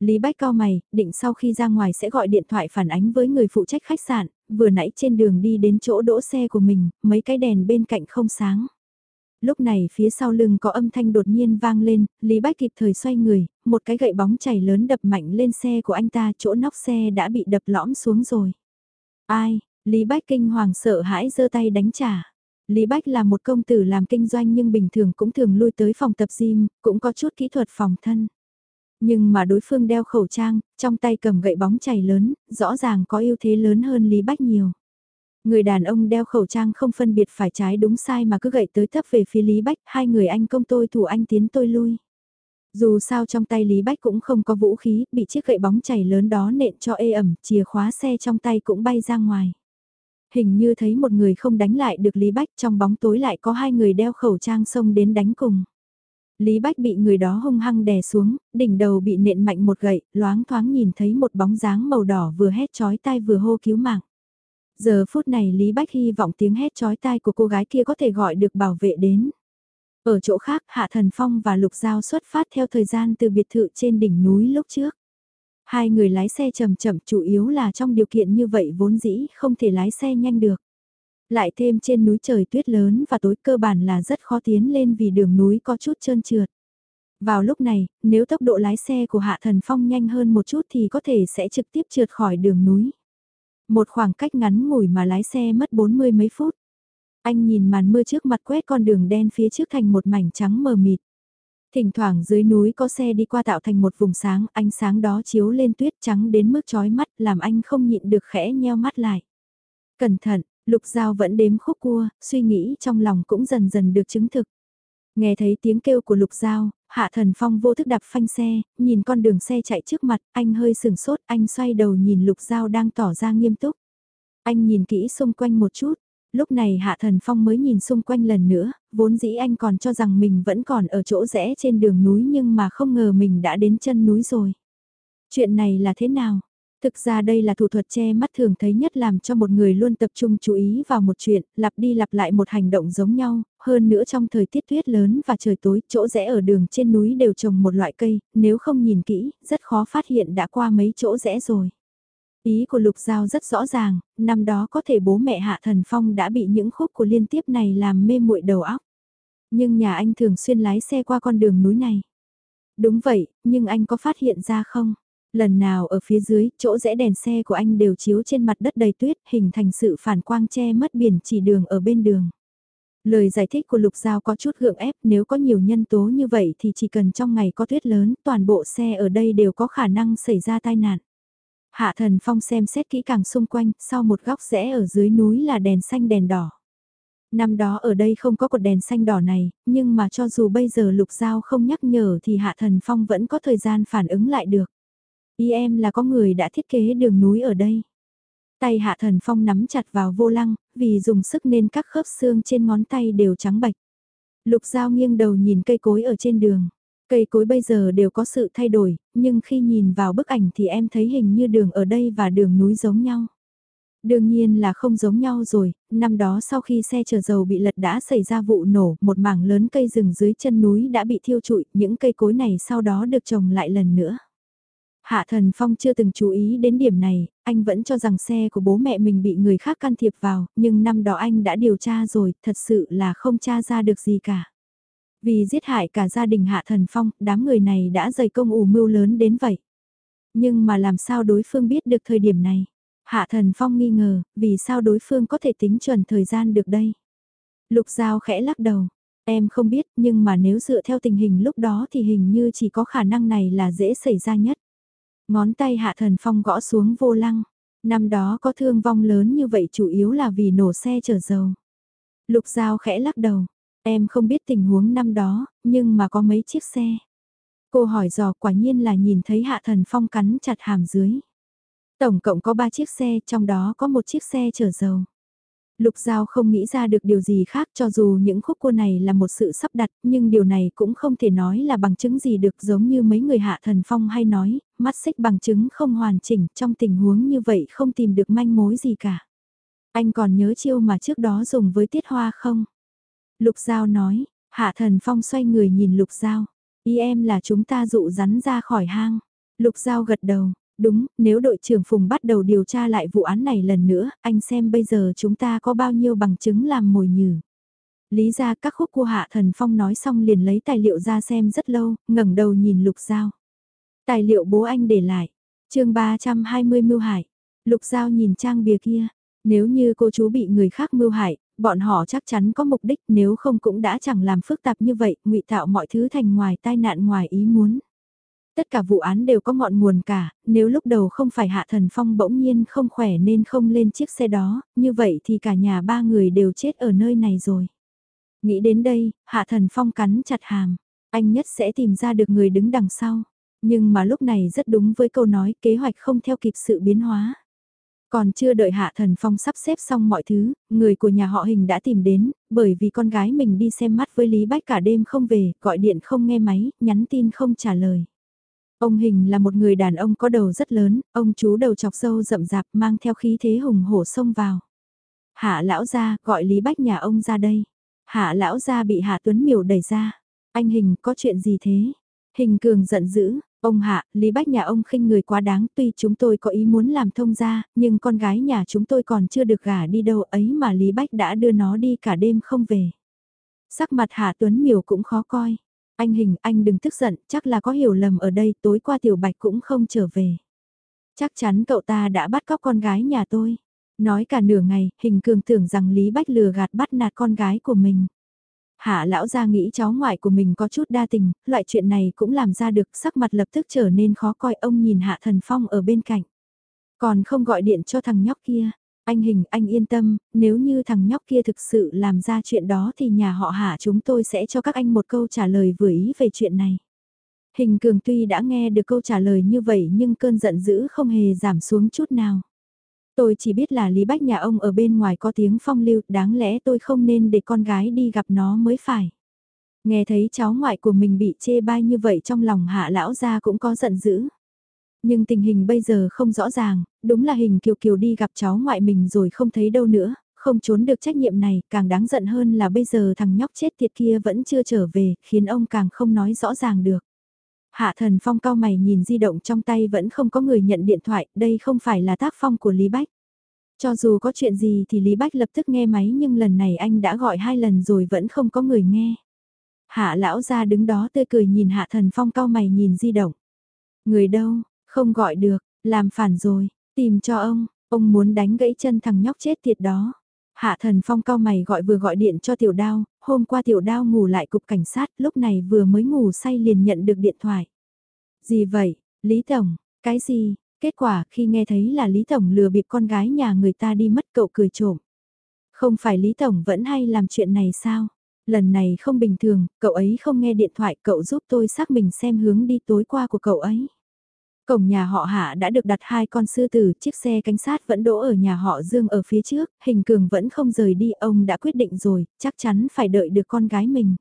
Lý Bách cao mày, định sau khi ra ngoài sẽ gọi điện thoại phản ánh với người phụ trách khách sạn, vừa nãy trên đường đi đến chỗ đỗ xe của mình, mấy cái đèn bên cạnh không sáng. Lúc này phía sau lưng có âm thanh đột nhiên vang lên, Lý Bách kịp thời xoay người, một cái gậy bóng chảy lớn đập mạnh lên xe của anh ta, chỗ nóc xe đã bị đập lõm xuống rồi. Ai? Lý Bách kinh hoàng sợ hãi giơ tay đánh trả. Lý Bách là một công tử làm kinh doanh nhưng bình thường cũng thường lui tới phòng tập gym, cũng có chút kỹ thuật phòng thân. Nhưng mà đối phương đeo khẩu trang, trong tay cầm gậy bóng chảy lớn, rõ ràng có ưu thế lớn hơn Lý Bách nhiều. Người đàn ông đeo khẩu trang không phân biệt phải trái đúng sai mà cứ gậy tới thấp về phía Lý Bách, hai người anh công tôi thủ anh tiến tôi lui. Dù sao trong tay Lý Bách cũng không có vũ khí, bị chiếc gậy bóng chảy lớn đó nện cho ê ẩm, chìa khóa xe trong tay cũng bay ra ngoài. Hình như thấy một người không đánh lại được Lý Bách trong bóng tối lại có hai người đeo khẩu trang xông đến đánh cùng. Lý Bách bị người đó hung hăng đè xuống, đỉnh đầu bị nện mạnh một gậy, loáng thoáng nhìn thấy một bóng dáng màu đỏ vừa hét chói tai vừa hô cứu mạng. Giờ phút này Lý Bách hy vọng tiếng hét chói tai của cô gái kia có thể gọi được bảo vệ đến. Ở chỗ khác, Hạ Thần Phong và Lục Giao xuất phát theo thời gian từ biệt thự trên đỉnh núi lúc trước. Hai người lái xe chậm chậm chủ yếu là trong điều kiện như vậy vốn dĩ không thể lái xe nhanh được. Lại thêm trên núi trời tuyết lớn và tối cơ bản là rất khó tiến lên vì đường núi có chút trơn trượt. Vào lúc này, nếu tốc độ lái xe của Hạ Thần Phong nhanh hơn một chút thì có thể sẽ trực tiếp trượt khỏi đường núi. Một khoảng cách ngắn ngủi mà lái xe mất bốn mươi mấy phút. Anh nhìn màn mưa trước mặt quét con đường đen phía trước thành một mảnh trắng mờ mịt. Thỉnh thoảng dưới núi có xe đi qua tạo thành một vùng sáng, ánh sáng đó chiếu lên tuyết trắng đến mức chói mắt làm anh không nhịn được khẽ nheo mắt lại. Cẩn thận, Lục Giao vẫn đếm khúc cua, suy nghĩ trong lòng cũng dần dần được chứng thực. Nghe thấy tiếng kêu của Lục Giao, Hạ Thần Phong vô thức đạp phanh xe, nhìn con đường xe chạy trước mặt, anh hơi sừng sốt, anh xoay đầu nhìn Lục Giao đang tỏ ra nghiêm túc. Anh nhìn kỹ xung quanh một chút, lúc này Hạ Thần Phong mới nhìn xung quanh lần nữa, vốn dĩ anh còn cho rằng mình vẫn còn ở chỗ rẽ trên đường núi nhưng mà không ngờ mình đã đến chân núi rồi. Chuyện này là thế nào? Thực ra đây là thủ thuật che mắt thường thấy nhất làm cho một người luôn tập trung chú ý vào một chuyện, lặp đi lặp lại một hành động giống nhau, hơn nữa trong thời tiết tuyết lớn và trời tối, chỗ rẽ ở đường trên núi đều trồng một loại cây, nếu không nhìn kỹ, rất khó phát hiện đã qua mấy chỗ rẽ rồi. Ý của Lục Giao rất rõ ràng, năm đó có thể bố mẹ Hạ Thần Phong đã bị những khúc của liên tiếp này làm mê muội đầu óc. Nhưng nhà anh thường xuyên lái xe qua con đường núi này. Đúng vậy, nhưng anh có phát hiện ra không? Lần nào ở phía dưới, chỗ rẽ đèn xe của anh đều chiếu trên mặt đất đầy tuyết, hình thành sự phản quang che mất biển chỉ đường ở bên đường. Lời giải thích của Lục Giao có chút gượng ép nếu có nhiều nhân tố như vậy thì chỉ cần trong ngày có tuyết lớn, toàn bộ xe ở đây đều có khả năng xảy ra tai nạn. Hạ thần phong xem xét kỹ càng xung quanh, sau một góc rẽ ở dưới núi là đèn xanh đèn đỏ. Năm đó ở đây không có cột đèn xanh đỏ này, nhưng mà cho dù bây giờ lục giao không nhắc nhở thì hạ thần phong vẫn có thời gian phản ứng lại được. Ý em là có người đã thiết kế đường núi ở đây. Tay hạ thần phong nắm chặt vào vô lăng, vì dùng sức nên các khớp xương trên ngón tay đều trắng bạch. Lục dao nghiêng đầu nhìn cây cối ở trên đường. Cây cối bây giờ đều có sự thay đổi, nhưng khi nhìn vào bức ảnh thì em thấy hình như đường ở đây và đường núi giống nhau. Đương nhiên là không giống nhau rồi, năm đó sau khi xe chở dầu bị lật đã xảy ra vụ nổ, một mảng lớn cây rừng dưới chân núi đã bị thiêu trụi, những cây cối này sau đó được trồng lại lần nữa. Hạ Thần Phong chưa từng chú ý đến điểm này, anh vẫn cho rằng xe của bố mẹ mình bị người khác can thiệp vào, nhưng năm đó anh đã điều tra rồi, thật sự là không tra ra được gì cả. Vì giết hại cả gia đình Hạ Thần Phong, đám người này đã dày công ủ mưu lớn đến vậy. Nhưng mà làm sao đối phương biết được thời điểm này? Hạ Thần Phong nghi ngờ, vì sao đối phương có thể tính chuẩn thời gian được đây? Lục Giao khẽ lắc đầu, em không biết nhưng mà nếu dựa theo tình hình lúc đó thì hình như chỉ có khả năng này là dễ xảy ra nhất. Ngón tay hạ thần phong gõ xuống vô lăng. Năm đó có thương vong lớn như vậy chủ yếu là vì nổ xe chở dầu. Lục Giao khẽ lắc đầu. Em không biết tình huống năm đó, nhưng mà có mấy chiếc xe. Cô hỏi dò quả nhiên là nhìn thấy hạ thần phong cắn chặt hàm dưới. Tổng cộng có 3 chiếc xe, trong đó có một chiếc xe chở dầu. Lục Giao không nghĩ ra được điều gì khác cho dù những khúc cua này là một sự sắp đặt nhưng điều này cũng không thể nói là bằng chứng gì được giống như mấy người hạ thần phong hay nói, mắt xích bằng chứng không hoàn chỉnh trong tình huống như vậy không tìm được manh mối gì cả. Anh còn nhớ chiêu mà trước đó dùng với tiết hoa không? Lục Giao nói, hạ thần phong xoay người nhìn Lục Giao, ý em là chúng ta dụ rắn ra khỏi hang. Lục Giao gật đầu, Đúng, nếu đội trưởng Phùng bắt đầu điều tra lại vụ án này lần nữa, anh xem bây giờ chúng ta có bao nhiêu bằng chứng làm mồi nhử. Lý ra các khúc của Hạ Thần Phong nói xong liền lấy tài liệu ra xem rất lâu, ngẩng đầu nhìn Lục Giao. Tài liệu bố anh để lại. chương 320 mưu hại. Lục Giao nhìn trang bìa kia. Nếu như cô chú bị người khác mưu hại, bọn họ chắc chắn có mục đích nếu không cũng đã chẳng làm phức tạp như vậy, ngụy tạo mọi thứ thành ngoài tai nạn ngoài ý muốn. Tất cả vụ án đều có ngọn nguồn cả, nếu lúc đầu không phải Hạ Thần Phong bỗng nhiên không khỏe nên không lên chiếc xe đó, như vậy thì cả nhà ba người đều chết ở nơi này rồi. Nghĩ đến đây, Hạ Thần Phong cắn chặt hàm, anh nhất sẽ tìm ra được người đứng đằng sau. Nhưng mà lúc này rất đúng với câu nói kế hoạch không theo kịp sự biến hóa. Còn chưa đợi Hạ Thần Phong sắp xếp xong mọi thứ, người của nhà họ Hình đã tìm đến, bởi vì con gái mình đi xem mắt với Lý Bách cả đêm không về, gọi điện không nghe máy, nhắn tin không trả lời. Ông Hình là một người đàn ông có đầu rất lớn, ông chú đầu chọc sâu rậm rạp mang theo khí thế hùng hổ xông vào. Hạ lão gia gọi Lý Bách nhà ông ra đây. Hạ lão gia bị Hạ Tuấn Miểu đẩy ra. Anh Hình có chuyện gì thế? Hình cường giận dữ, ông Hạ, Lý Bách nhà ông khinh người quá đáng tuy chúng tôi có ý muốn làm thông gia, nhưng con gái nhà chúng tôi còn chưa được gả đi đâu ấy mà Lý Bách đã đưa nó đi cả đêm không về. Sắc mặt Hạ Tuấn Miểu cũng khó coi. Anh Hình, anh đừng tức giận, chắc là có hiểu lầm ở đây, tối qua Tiểu Bạch cũng không trở về. Chắc chắn cậu ta đã bắt cóc con gái nhà tôi. Nói cả nửa ngày, Hình cường tưởng rằng Lý Bách lừa gạt bắt nạt con gái của mình. Hạ lão ra nghĩ cháu ngoại của mình có chút đa tình, loại chuyện này cũng làm ra được, sắc mặt lập tức trở nên khó coi ông nhìn Hạ Thần Phong ở bên cạnh. Còn không gọi điện cho thằng nhóc kia, anh Hình, anh yên tâm, nếu như thằng nhóc kia thực sự làm ra chuyện đó thì nhà họ hạ chúng tôi sẽ cho các anh một câu trả lời vừa ý về chuyện này. Hình cường tuy đã nghe được câu trả lời như vậy nhưng cơn giận dữ không hề giảm xuống chút nào. Tôi chỉ biết là Lý Bách nhà ông ở bên ngoài có tiếng phong lưu, đáng lẽ tôi không nên để con gái đi gặp nó mới phải. Nghe thấy cháu ngoại của mình bị chê bai như vậy trong lòng hạ lão gia cũng có giận dữ. Nhưng tình hình bây giờ không rõ ràng, đúng là hình kiều kiều đi gặp cháu ngoại mình rồi không thấy đâu nữa, không trốn được trách nhiệm này, càng đáng giận hơn là bây giờ thằng nhóc chết tiệt kia vẫn chưa trở về, khiến ông càng không nói rõ ràng được. Hạ thần phong cao mày nhìn di động trong tay vẫn không có người nhận điện thoại, đây không phải là tác phong của Lý Bách. Cho dù có chuyện gì thì Lý Bách lập tức nghe máy nhưng lần này anh đã gọi hai lần rồi vẫn không có người nghe. Hạ lão ra đứng đó tươi cười nhìn hạ thần phong cao mày nhìn di động. Người đâu, không gọi được, làm phản rồi, tìm cho ông, ông muốn đánh gãy chân thằng nhóc chết tiệt đó. Hạ thần phong cao mày gọi vừa gọi điện cho tiểu đao, hôm qua tiểu đao ngủ lại cục cảnh sát, lúc này vừa mới ngủ say liền nhận được điện thoại. Gì vậy, Lý Tổng, cái gì, kết quả khi nghe thấy là Lý Tổng lừa bịp con gái nhà người ta đi mất cậu cười trộm. Không phải Lý Tổng vẫn hay làm chuyện này sao? Lần này không bình thường, cậu ấy không nghe điện thoại, cậu giúp tôi xác mình xem hướng đi tối qua của cậu ấy. Cổng nhà họ Hạ đã được đặt hai con sư tử, chiếc xe cảnh sát vẫn đỗ ở nhà họ Dương ở phía trước, hình cường vẫn không rời đi, ông đã quyết định rồi, chắc chắn phải đợi được con gái mình.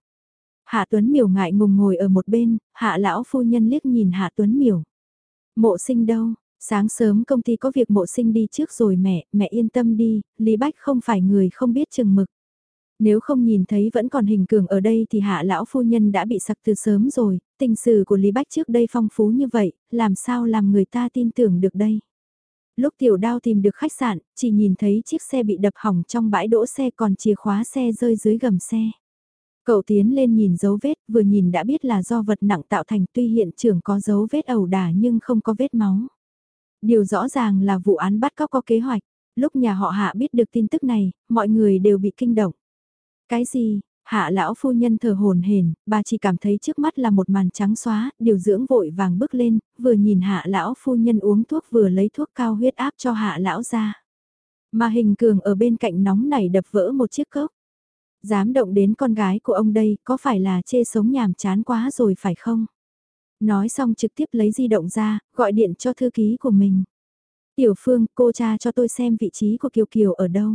Hạ Tuấn Miểu ngại ngùng ngồi ở một bên, Hạ lão phu nhân liếc nhìn Hạ Tuấn Miểu. Mộ sinh đâu, sáng sớm công ty có việc mộ sinh đi trước rồi mẹ, mẹ yên tâm đi, Lý Bách không phải người không biết chừng mực. Nếu không nhìn thấy vẫn còn hình cường ở đây thì hạ lão phu nhân đã bị sặc từ sớm rồi, tình sử của Lý Bách trước đây phong phú như vậy, làm sao làm người ta tin tưởng được đây. Lúc tiểu đao tìm được khách sạn, chỉ nhìn thấy chiếc xe bị đập hỏng trong bãi đỗ xe còn chìa khóa xe rơi dưới gầm xe. Cậu tiến lên nhìn dấu vết, vừa nhìn đã biết là do vật nặng tạo thành tuy hiện trường có dấu vết ẩu đả nhưng không có vết máu. Điều rõ ràng là vụ án bắt cóc có kế hoạch. Lúc nhà họ hạ biết được tin tức này, mọi người đều bị kinh động. Cái gì? Hạ lão phu nhân thở hồn hển, bà chỉ cảm thấy trước mắt là một màn trắng xóa, điều dưỡng vội vàng bước lên, vừa nhìn hạ lão phu nhân uống thuốc vừa lấy thuốc cao huyết áp cho hạ lão ra. Mà hình cường ở bên cạnh nóng nảy đập vỡ một chiếc cốc. Dám động đến con gái của ông đây, có phải là chê sống nhàm chán quá rồi phải không? Nói xong trực tiếp lấy di động ra, gọi điện cho thư ký của mình. Tiểu Phương, cô cha cho tôi xem vị trí của Kiều Kiều ở đâu.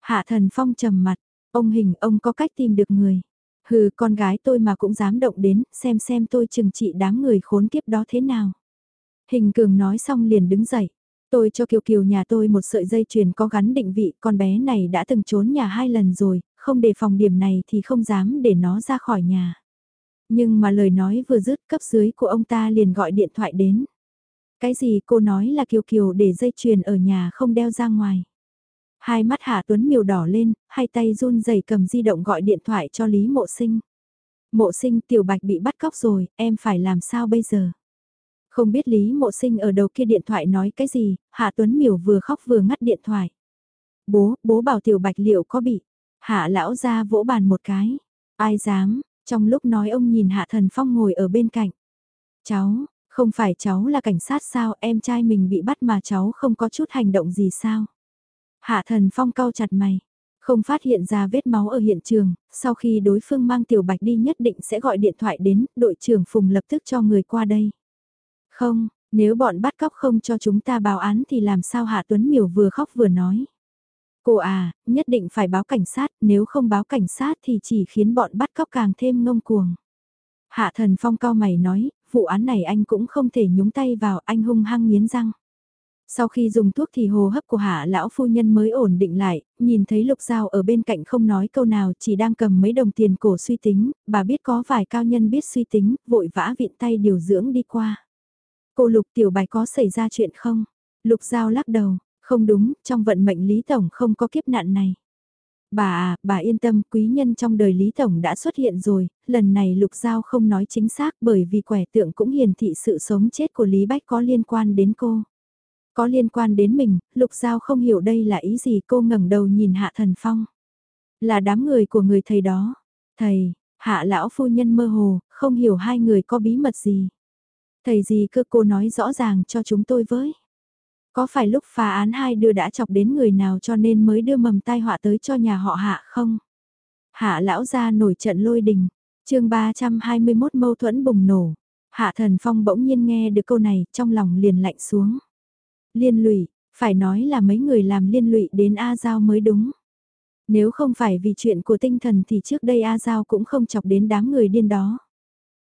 Hạ thần phong trầm mặt, ông hình ông có cách tìm được người. Hừ con gái tôi mà cũng dám động đến, xem xem tôi chừng trị đám người khốn kiếp đó thế nào. Hình cường nói xong liền đứng dậy. Tôi cho Kiều Kiều nhà tôi một sợi dây chuyền có gắn định vị, con bé này đã từng trốn nhà hai lần rồi, không đề phòng điểm này thì không dám để nó ra khỏi nhà. Nhưng mà lời nói vừa dứt cấp dưới của ông ta liền gọi điện thoại đến. Cái gì cô nói là Kiều Kiều để dây chuyền ở nhà không đeo ra ngoài. Hai mắt Hạ Tuấn miều đỏ lên, hai tay run rẩy cầm di động gọi điện thoại cho Lý Mộ Sinh. Mộ Sinh Tiểu Bạch bị bắt cóc rồi, em phải làm sao bây giờ? Không biết Lý Mộ Sinh ở đầu kia điện thoại nói cái gì, Hạ Tuấn miều vừa khóc vừa ngắt điện thoại. Bố, bố bảo Tiểu Bạch liệu có bị. Hạ lão ra vỗ bàn một cái. Ai dám, trong lúc nói ông nhìn Hạ Thần Phong ngồi ở bên cạnh. Cháu, không phải cháu là cảnh sát sao em trai mình bị bắt mà cháu không có chút hành động gì sao? Hạ Thần Phong cau chặt mày. Không phát hiện ra vết máu ở hiện trường, sau khi đối phương mang Tiểu Bạch đi nhất định sẽ gọi điện thoại đến, đội trưởng Phùng lập tức cho người qua đây. Không, nếu bọn bắt cóc không cho chúng ta báo án thì làm sao Hạ Tuấn Miểu vừa khóc vừa nói. Cô à, nhất định phải báo cảnh sát, nếu không báo cảnh sát thì chỉ khiến bọn bắt cóc càng thêm ngông cuồng. Hạ thần phong cao mày nói, vụ án này anh cũng không thể nhúng tay vào, anh hung hăng nghiến răng. Sau khi dùng thuốc thì hồ hấp của hạ lão phu nhân mới ổn định lại, nhìn thấy lục dao ở bên cạnh không nói câu nào chỉ đang cầm mấy đồng tiền cổ suy tính, bà biết có vài cao nhân biết suy tính, vội vã viện tay điều dưỡng đi qua. Cô lục tiểu bài có xảy ra chuyện không? Lục dao lắc đầu, không đúng, trong vận mệnh Lý Tổng không có kiếp nạn này. Bà à, bà yên tâm, quý nhân trong đời Lý Tổng đã xuất hiện rồi, lần này Lục Giao không nói chính xác bởi vì quẻ tượng cũng hiển thị sự sống chết của Lý Bách có liên quan đến cô. Có liên quan đến mình, Lục Giao không hiểu đây là ý gì cô ngẩng đầu nhìn Hạ Thần Phong. Là đám người của người thầy đó. Thầy, Hạ Lão Phu Nhân mơ hồ, không hiểu hai người có bí mật gì. Thầy gì cơ cô nói rõ ràng cho chúng tôi với. Có phải lúc phá án hai đưa đã chọc đến người nào cho nên mới đưa mầm tai họa tới cho nhà họ hạ không? Hạ lão ra nổi trận lôi đình, chương 321 mâu thuẫn bùng nổ. Hạ thần phong bỗng nhiên nghe được câu này trong lòng liền lạnh xuống. Liên lụy, phải nói là mấy người làm liên lụy đến A Giao mới đúng. Nếu không phải vì chuyện của tinh thần thì trước đây A Giao cũng không chọc đến đám người điên đó.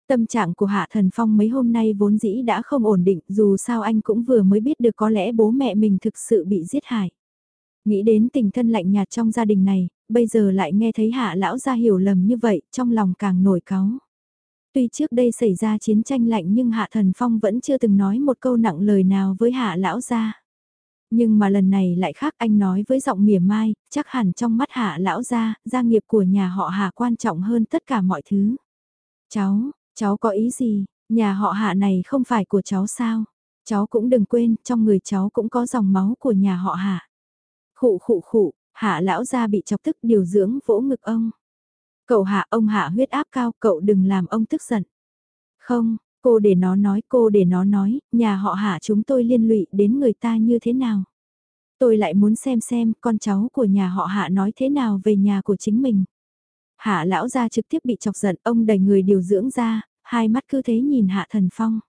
Tâm trạng của Hạ Thần Phong mấy hôm nay vốn dĩ đã không ổn định dù sao anh cũng vừa mới biết được có lẽ bố mẹ mình thực sự bị giết hại. Nghĩ đến tình thân lạnh nhạt trong gia đình này, bây giờ lại nghe thấy Hạ Lão ra hiểu lầm như vậy, trong lòng càng nổi cáu. Tuy trước đây xảy ra chiến tranh lạnh nhưng Hạ Thần Phong vẫn chưa từng nói một câu nặng lời nào với Hạ Lão gia. Nhưng mà lần này lại khác anh nói với giọng mỉa mai, chắc hẳn trong mắt Hạ Lão gia, gia nghiệp của nhà họ Hạ quan trọng hơn tất cả mọi thứ. Cháu, Cháu có ý gì, nhà họ hạ này không phải của cháu sao? Cháu cũng đừng quên, trong người cháu cũng có dòng máu của nhà họ hạ. Khụ khụ khụ, hạ lão gia bị chọc tức điều dưỡng vỗ ngực ông. Cậu hạ ông hạ huyết áp cao, cậu đừng làm ông tức giận. Không, cô để nó nói, cô để nó nói, nhà họ hạ chúng tôi liên lụy đến người ta như thế nào. Tôi lại muốn xem xem con cháu của nhà họ hạ nói thế nào về nhà của chính mình. Hạ lão gia trực tiếp bị chọc giận, ông đẩy người điều dưỡng ra, hai mắt cứ thế nhìn Hạ Thần Phong.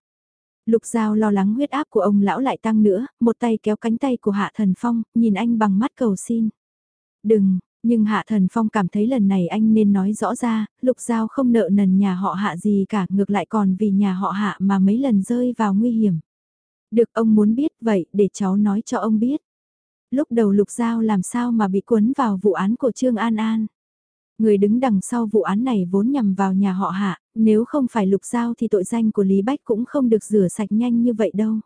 Lục Giao lo lắng huyết áp của ông lão lại tăng nữa, một tay kéo cánh tay của Hạ Thần Phong, nhìn anh bằng mắt cầu xin. Đừng, nhưng Hạ Thần Phong cảm thấy lần này anh nên nói rõ ra, Lục Giao không nợ nần nhà họ Hạ gì cả, ngược lại còn vì nhà họ Hạ mà mấy lần rơi vào nguy hiểm. Được ông muốn biết vậy, để cháu nói cho ông biết. Lúc đầu Lục Giao làm sao mà bị cuốn vào vụ án của Trương An An. Người đứng đằng sau vụ án này vốn nhằm vào nhà họ hạ, nếu không phải lục giao thì tội danh của Lý Bách cũng không được rửa sạch nhanh như vậy đâu.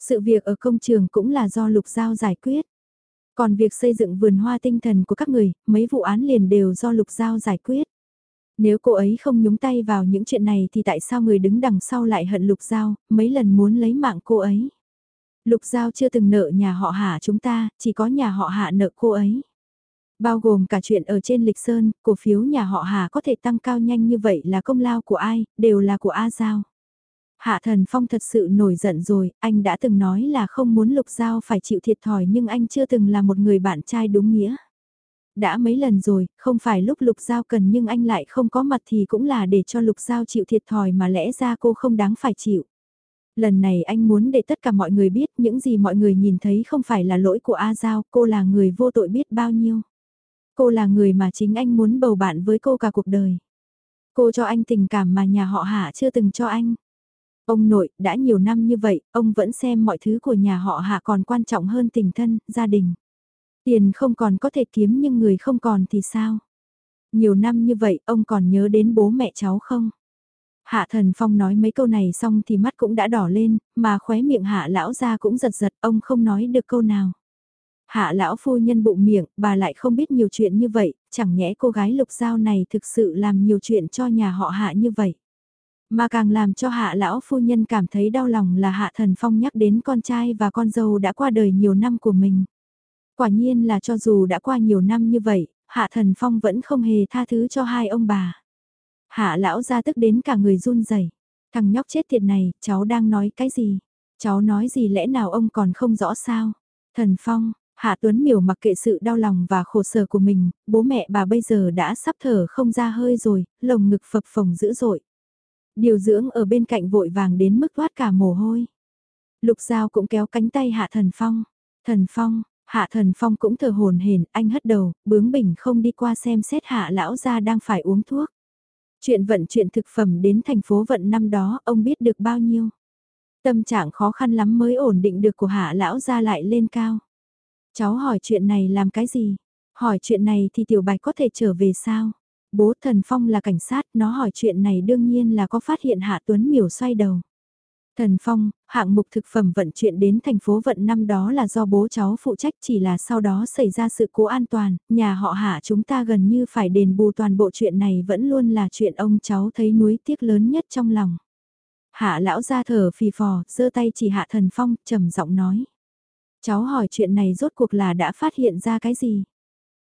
Sự việc ở công trường cũng là do lục giao giải quyết. Còn việc xây dựng vườn hoa tinh thần của các người, mấy vụ án liền đều do lục giao giải quyết. Nếu cô ấy không nhúng tay vào những chuyện này thì tại sao người đứng đằng sau lại hận lục giao, mấy lần muốn lấy mạng cô ấy. Lục giao chưa từng nợ nhà họ hạ chúng ta, chỉ có nhà họ hạ nợ cô ấy. Bao gồm cả chuyện ở trên lịch sơn, cổ phiếu nhà họ Hà có thể tăng cao nhanh như vậy là công lao của ai, đều là của A Giao. Hạ Thần Phong thật sự nổi giận rồi, anh đã từng nói là không muốn Lục Giao phải chịu thiệt thòi nhưng anh chưa từng là một người bạn trai đúng nghĩa. Đã mấy lần rồi, không phải lúc Lục Giao cần nhưng anh lại không có mặt thì cũng là để cho Lục Giao chịu thiệt thòi mà lẽ ra cô không đáng phải chịu. Lần này anh muốn để tất cả mọi người biết những gì mọi người nhìn thấy không phải là lỗi của A Giao, cô là người vô tội biết bao nhiêu. Cô là người mà chính anh muốn bầu bạn với cô cả cuộc đời. Cô cho anh tình cảm mà nhà họ Hạ chưa từng cho anh. Ông nội, đã nhiều năm như vậy, ông vẫn xem mọi thứ của nhà họ Hạ còn quan trọng hơn tình thân, gia đình. Tiền không còn có thể kiếm nhưng người không còn thì sao? Nhiều năm như vậy, ông còn nhớ đến bố mẹ cháu không? Hạ thần phong nói mấy câu này xong thì mắt cũng đã đỏ lên, mà khóe miệng hạ lão ra cũng giật giật, ông không nói được câu nào. Hạ lão phu nhân bụng miệng, bà lại không biết nhiều chuyện như vậy, chẳng nhẽ cô gái lục giao này thực sự làm nhiều chuyện cho nhà họ hạ như vậy. Mà càng làm cho hạ lão phu nhân cảm thấy đau lòng là hạ thần phong nhắc đến con trai và con dâu đã qua đời nhiều năm của mình. Quả nhiên là cho dù đã qua nhiều năm như vậy, hạ thần phong vẫn không hề tha thứ cho hai ông bà. Hạ lão ra tức đến cả người run rẩy Thằng nhóc chết tiệt này, cháu đang nói cái gì? Cháu nói gì lẽ nào ông còn không rõ sao? Thần Phong, Hạ Tuấn Miểu mặc kệ sự đau lòng và khổ sở của mình, bố mẹ bà bây giờ đã sắp thở không ra hơi rồi, lồng ngực phập phồng dữ dội. Điều dưỡng ở bên cạnh vội vàng đến mức thoát cả mồ hôi. Lục Giao cũng kéo cánh tay Hạ Thần Phong. Thần Phong, Hạ Thần Phong cũng thở hồn hển, anh hất đầu, bướng bỉnh không đi qua xem xét Hạ lão gia đang phải uống thuốc. Chuyện vận chuyển thực phẩm đến thành phố vận năm đó, ông biết được bao nhiêu. Tâm trạng khó khăn lắm mới ổn định được của Hạ lão gia lại lên cao. Cháu hỏi chuyện này làm cái gì? Hỏi chuyện này thì tiểu bạch có thể trở về sao? Bố thần phong là cảnh sát, nó hỏi chuyện này đương nhiên là có phát hiện Hạ Tuấn miểu xoay đầu. Thần Phong, hạng mục thực phẩm vận chuyển đến thành phố vận năm đó là do bố cháu phụ trách chỉ là sau đó xảy ra sự cố an toàn, nhà họ hạ chúng ta gần như phải đền bù toàn bộ chuyện này vẫn luôn là chuyện ông cháu thấy nuối tiếc lớn nhất trong lòng. Hạ lão ra thở phì phò, giơ tay chỉ hạ thần Phong, trầm giọng nói. Cháu hỏi chuyện này rốt cuộc là đã phát hiện ra cái gì?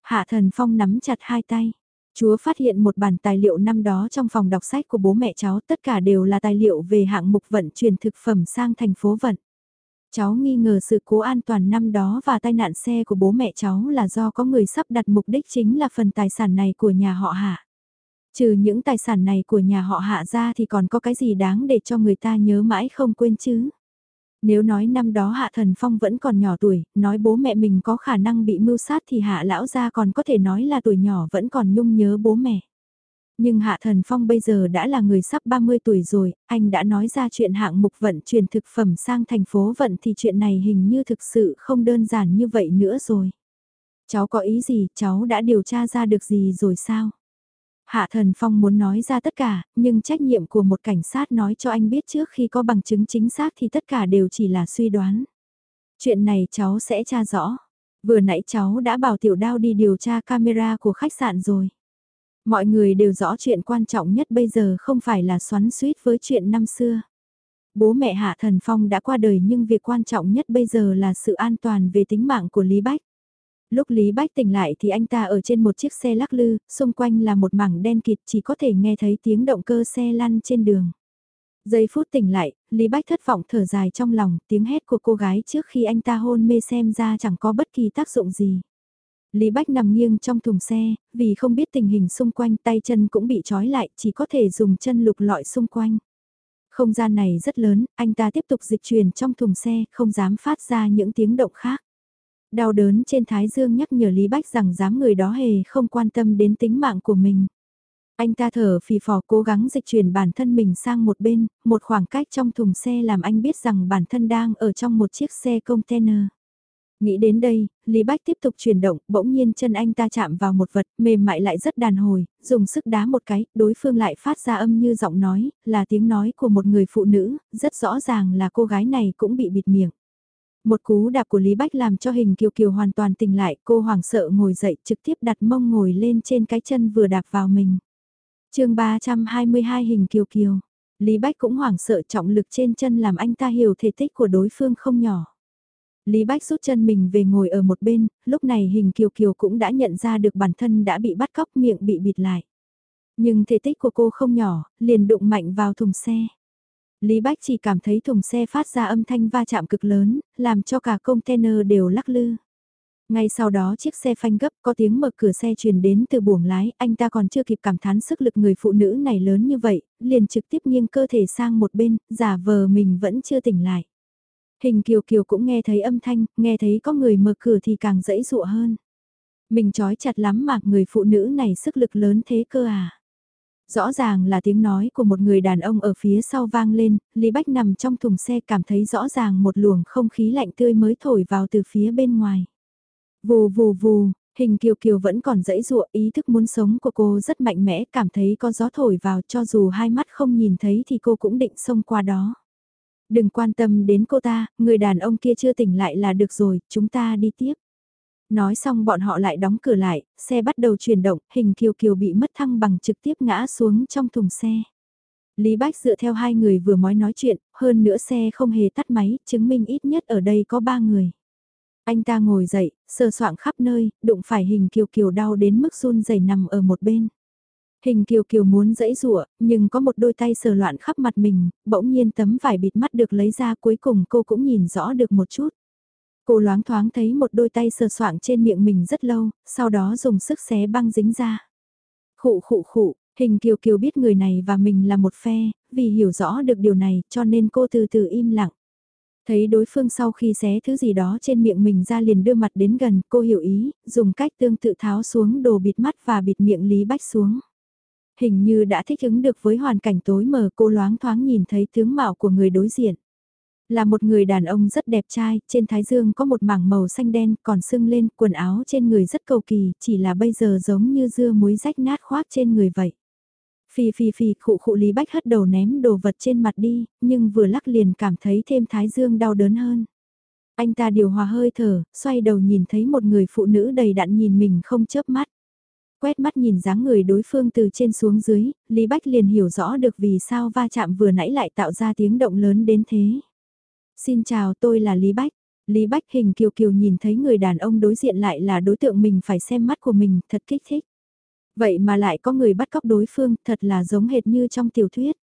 Hạ thần Phong nắm chặt hai tay. Chúa phát hiện một bản tài liệu năm đó trong phòng đọc sách của bố mẹ cháu, tất cả đều là tài liệu về hạng mục vận chuyển thực phẩm sang thành phố vận. Cháu nghi ngờ sự cố an toàn năm đó và tai nạn xe của bố mẹ cháu là do có người sắp đặt mục đích chính là phần tài sản này của nhà họ hạ. Trừ những tài sản này của nhà họ hạ ra thì còn có cái gì đáng để cho người ta nhớ mãi không quên chứ? Nếu nói năm đó Hạ Thần Phong vẫn còn nhỏ tuổi, nói bố mẹ mình có khả năng bị mưu sát thì Hạ Lão gia còn có thể nói là tuổi nhỏ vẫn còn nhung nhớ bố mẹ. Nhưng Hạ Thần Phong bây giờ đã là người sắp 30 tuổi rồi, anh đã nói ra chuyện hạng mục vận chuyển thực phẩm sang thành phố vận thì chuyện này hình như thực sự không đơn giản như vậy nữa rồi. Cháu có ý gì, cháu đã điều tra ra được gì rồi sao? Hạ Thần Phong muốn nói ra tất cả, nhưng trách nhiệm của một cảnh sát nói cho anh biết trước khi có bằng chứng chính xác thì tất cả đều chỉ là suy đoán. Chuyện này cháu sẽ tra rõ. Vừa nãy cháu đã bảo tiểu đao đi điều tra camera của khách sạn rồi. Mọi người đều rõ chuyện quan trọng nhất bây giờ không phải là xoắn suýt với chuyện năm xưa. Bố mẹ Hạ Thần Phong đã qua đời nhưng việc quan trọng nhất bây giờ là sự an toàn về tính mạng của Lý Bách. Lúc Lý Bách tỉnh lại thì anh ta ở trên một chiếc xe lắc lư, xung quanh là một mảng đen kịt chỉ có thể nghe thấy tiếng động cơ xe lăn trên đường. Giây phút tỉnh lại, Lý Bách thất vọng thở dài trong lòng, tiếng hét của cô gái trước khi anh ta hôn mê xem ra chẳng có bất kỳ tác dụng gì. Lý Bách nằm nghiêng trong thùng xe, vì không biết tình hình xung quanh tay chân cũng bị trói lại, chỉ có thể dùng chân lục lọi xung quanh. Không gian này rất lớn, anh ta tiếp tục dịch chuyển trong thùng xe, không dám phát ra những tiếng động khác. Đau đớn trên thái dương nhắc nhở Lý Bách rằng dám người đó hề không quan tâm đến tính mạng của mình. Anh ta thở phì phò cố gắng dịch chuyển bản thân mình sang một bên, một khoảng cách trong thùng xe làm anh biết rằng bản thân đang ở trong một chiếc xe container. Nghĩ đến đây, Lý Bách tiếp tục chuyển động, bỗng nhiên chân anh ta chạm vào một vật, mềm mại lại rất đàn hồi, dùng sức đá một cái, đối phương lại phát ra âm như giọng nói, là tiếng nói của một người phụ nữ, rất rõ ràng là cô gái này cũng bị bịt miệng. Một cú đạp của Lý Bách làm cho hình kiều kiều hoàn toàn tỉnh lại, cô hoảng sợ ngồi dậy trực tiếp đặt mông ngồi lên trên cái chân vừa đạp vào mình. chương 322 hình kiều kiều, Lý Bách cũng hoảng sợ trọng lực trên chân làm anh ta hiểu thể tích của đối phương không nhỏ. Lý Bách rút chân mình về ngồi ở một bên, lúc này hình kiều kiều cũng đã nhận ra được bản thân đã bị bắt cóc miệng bị bịt lại. Nhưng thể tích của cô không nhỏ, liền đụng mạnh vào thùng xe. Lý Bách chỉ cảm thấy thùng xe phát ra âm thanh va chạm cực lớn, làm cho cả container đều lắc lư. Ngay sau đó chiếc xe phanh gấp có tiếng mở cửa xe truyền đến từ buồng lái, anh ta còn chưa kịp cảm thán sức lực người phụ nữ này lớn như vậy, liền trực tiếp nghiêng cơ thể sang một bên, giả vờ mình vẫn chưa tỉnh lại. Hình kiều kiều cũng nghe thấy âm thanh, nghe thấy có người mở cửa thì càng dễ dụa hơn. Mình trói chặt lắm mà người phụ nữ này sức lực lớn thế cơ à. Rõ ràng là tiếng nói của một người đàn ông ở phía sau vang lên, Lý Bách nằm trong thùng xe cảm thấy rõ ràng một luồng không khí lạnh tươi mới thổi vào từ phía bên ngoài. Vù vù vù, hình kiều kiều vẫn còn dãy dụa ý thức muốn sống của cô rất mạnh mẽ cảm thấy có gió thổi vào cho dù hai mắt không nhìn thấy thì cô cũng định xông qua đó. Đừng quan tâm đến cô ta, người đàn ông kia chưa tỉnh lại là được rồi, chúng ta đi tiếp. Nói xong bọn họ lại đóng cửa lại, xe bắt đầu chuyển động, hình kiều kiều bị mất thăng bằng trực tiếp ngã xuống trong thùng xe. Lý Bách dựa theo hai người vừa mới nói chuyện, hơn nữa xe không hề tắt máy, chứng minh ít nhất ở đây có ba người. Anh ta ngồi dậy, sơ soạng khắp nơi, đụng phải hình kiều kiều đau đến mức run rẩy nằm ở một bên. Hình kiều kiều muốn dẫy rụa, nhưng có một đôi tay sờ loạn khắp mặt mình, bỗng nhiên tấm vải bịt mắt được lấy ra cuối cùng cô cũng nhìn rõ được một chút. Cô loáng thoáng thấy một đôi tay sờ soạng trên miệng mình rất lâu, sau đó dùng sức xé băng dính ra. Khụ khụ khụ, hình kiều kiều biết người này và mình là một phe, vì hiểu rõ được điều này cho nên cô từ từ im lặng. Thấy đối phương sau khi xé thứ gì đó trên miệng mình ra liền đưa mặt đến gần, cô hiểu ý, dùng cách tương tự tháo xuống đồ bịt mắt và bịt miệng Lý Bách xuống. Hình như đã thích ứng được với hoàn cảnh tối mờ cô loáng thoáng nhìn thấy tướng mạo của người đối diện. Là một người đàn ông rất đẹp trai, trên thái dương có một mảng màu xanh đen còn sưng lên, quần áo trên người rất cầu kỳ, chỉ là bây giờ giống như dưa muối rách nát khoác trên người vậy. Phi phi phi khụ khụ Lý Bách hất đầu ném đồ vật trên mặt đi, nhưng vừa lắc liền cảm thấy thêm thái dương đau đớn hơn. Anh ta điều hòa hơi thở, xoay đầu nhìn thấy một người phụ nữ đầy đặn nhìn mình không chớp mắt. Quét mắt nhìn dáng người đối phương từ trên xuống dưới, Lý Bách liền hiểu rõ được vì sao va chạm vừa nãy lại tạo ra tiếng động lớn đến thế. Xin chào tôi là Lý Bách. Lý Bách hình kiều kiều nhìn thấy người đàn ông đối diện lại là đối tượng mình phải xem mắt của mình, thật kích thích. Vậy mà lại có người bắt cóc đối phương, thật là giống hệt như trong tiểu thuyết.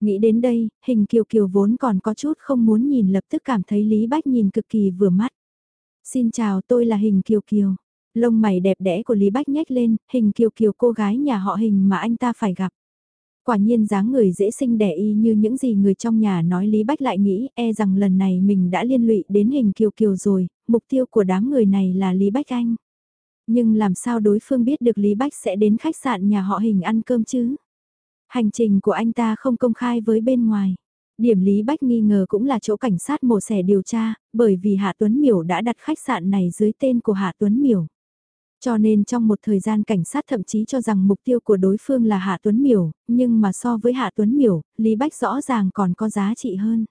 Nghĩ đến đây, hình kiều kiều vốn còn có chút không muốn nhìn lập tức cảm thấy Lý Bách nhìn cực kỳ vừa mắt. Xin chào tôi là hình kiều kiều. Lông mày đẹp đẽ của Lý Bách nhếch lên, hình kiều kiều cô gái nhà họ hình mà anh ta phải gặp. Quả nhiên dáng người dễ sinh đẻ y như những gì người trong nhà nói Lý Bách lại nghĩ e rằng lần này mình đã liên lụy đến hình kiều kiều rồi, mục tiêu của đám người này là Lý Bách Anh. Nhưng làm sao đối phương biết được Lý Bách sẽ đến khách sạn nhà họ hình ăn cơm chứ? Hành trình của anh ta không công khai với bên ngoài. Điểm Lý Bách nghi ngờ cũng là chỗ cảnh sát mổ xẻ điều tra, bởi vì Hạ Tuấn Miểu đã đặt khách sạn này dưới tên của Hạ Tuấn Miểu. Cho nên trong một thời gian cảnh sát thậm chí cho rằng mục tiêu của đối phương là Hạ Tuấn Miểu, nhưng mà so với Hạ Tuấn Miểu, Lý Bách rõ ràng còn có giá trị hơn.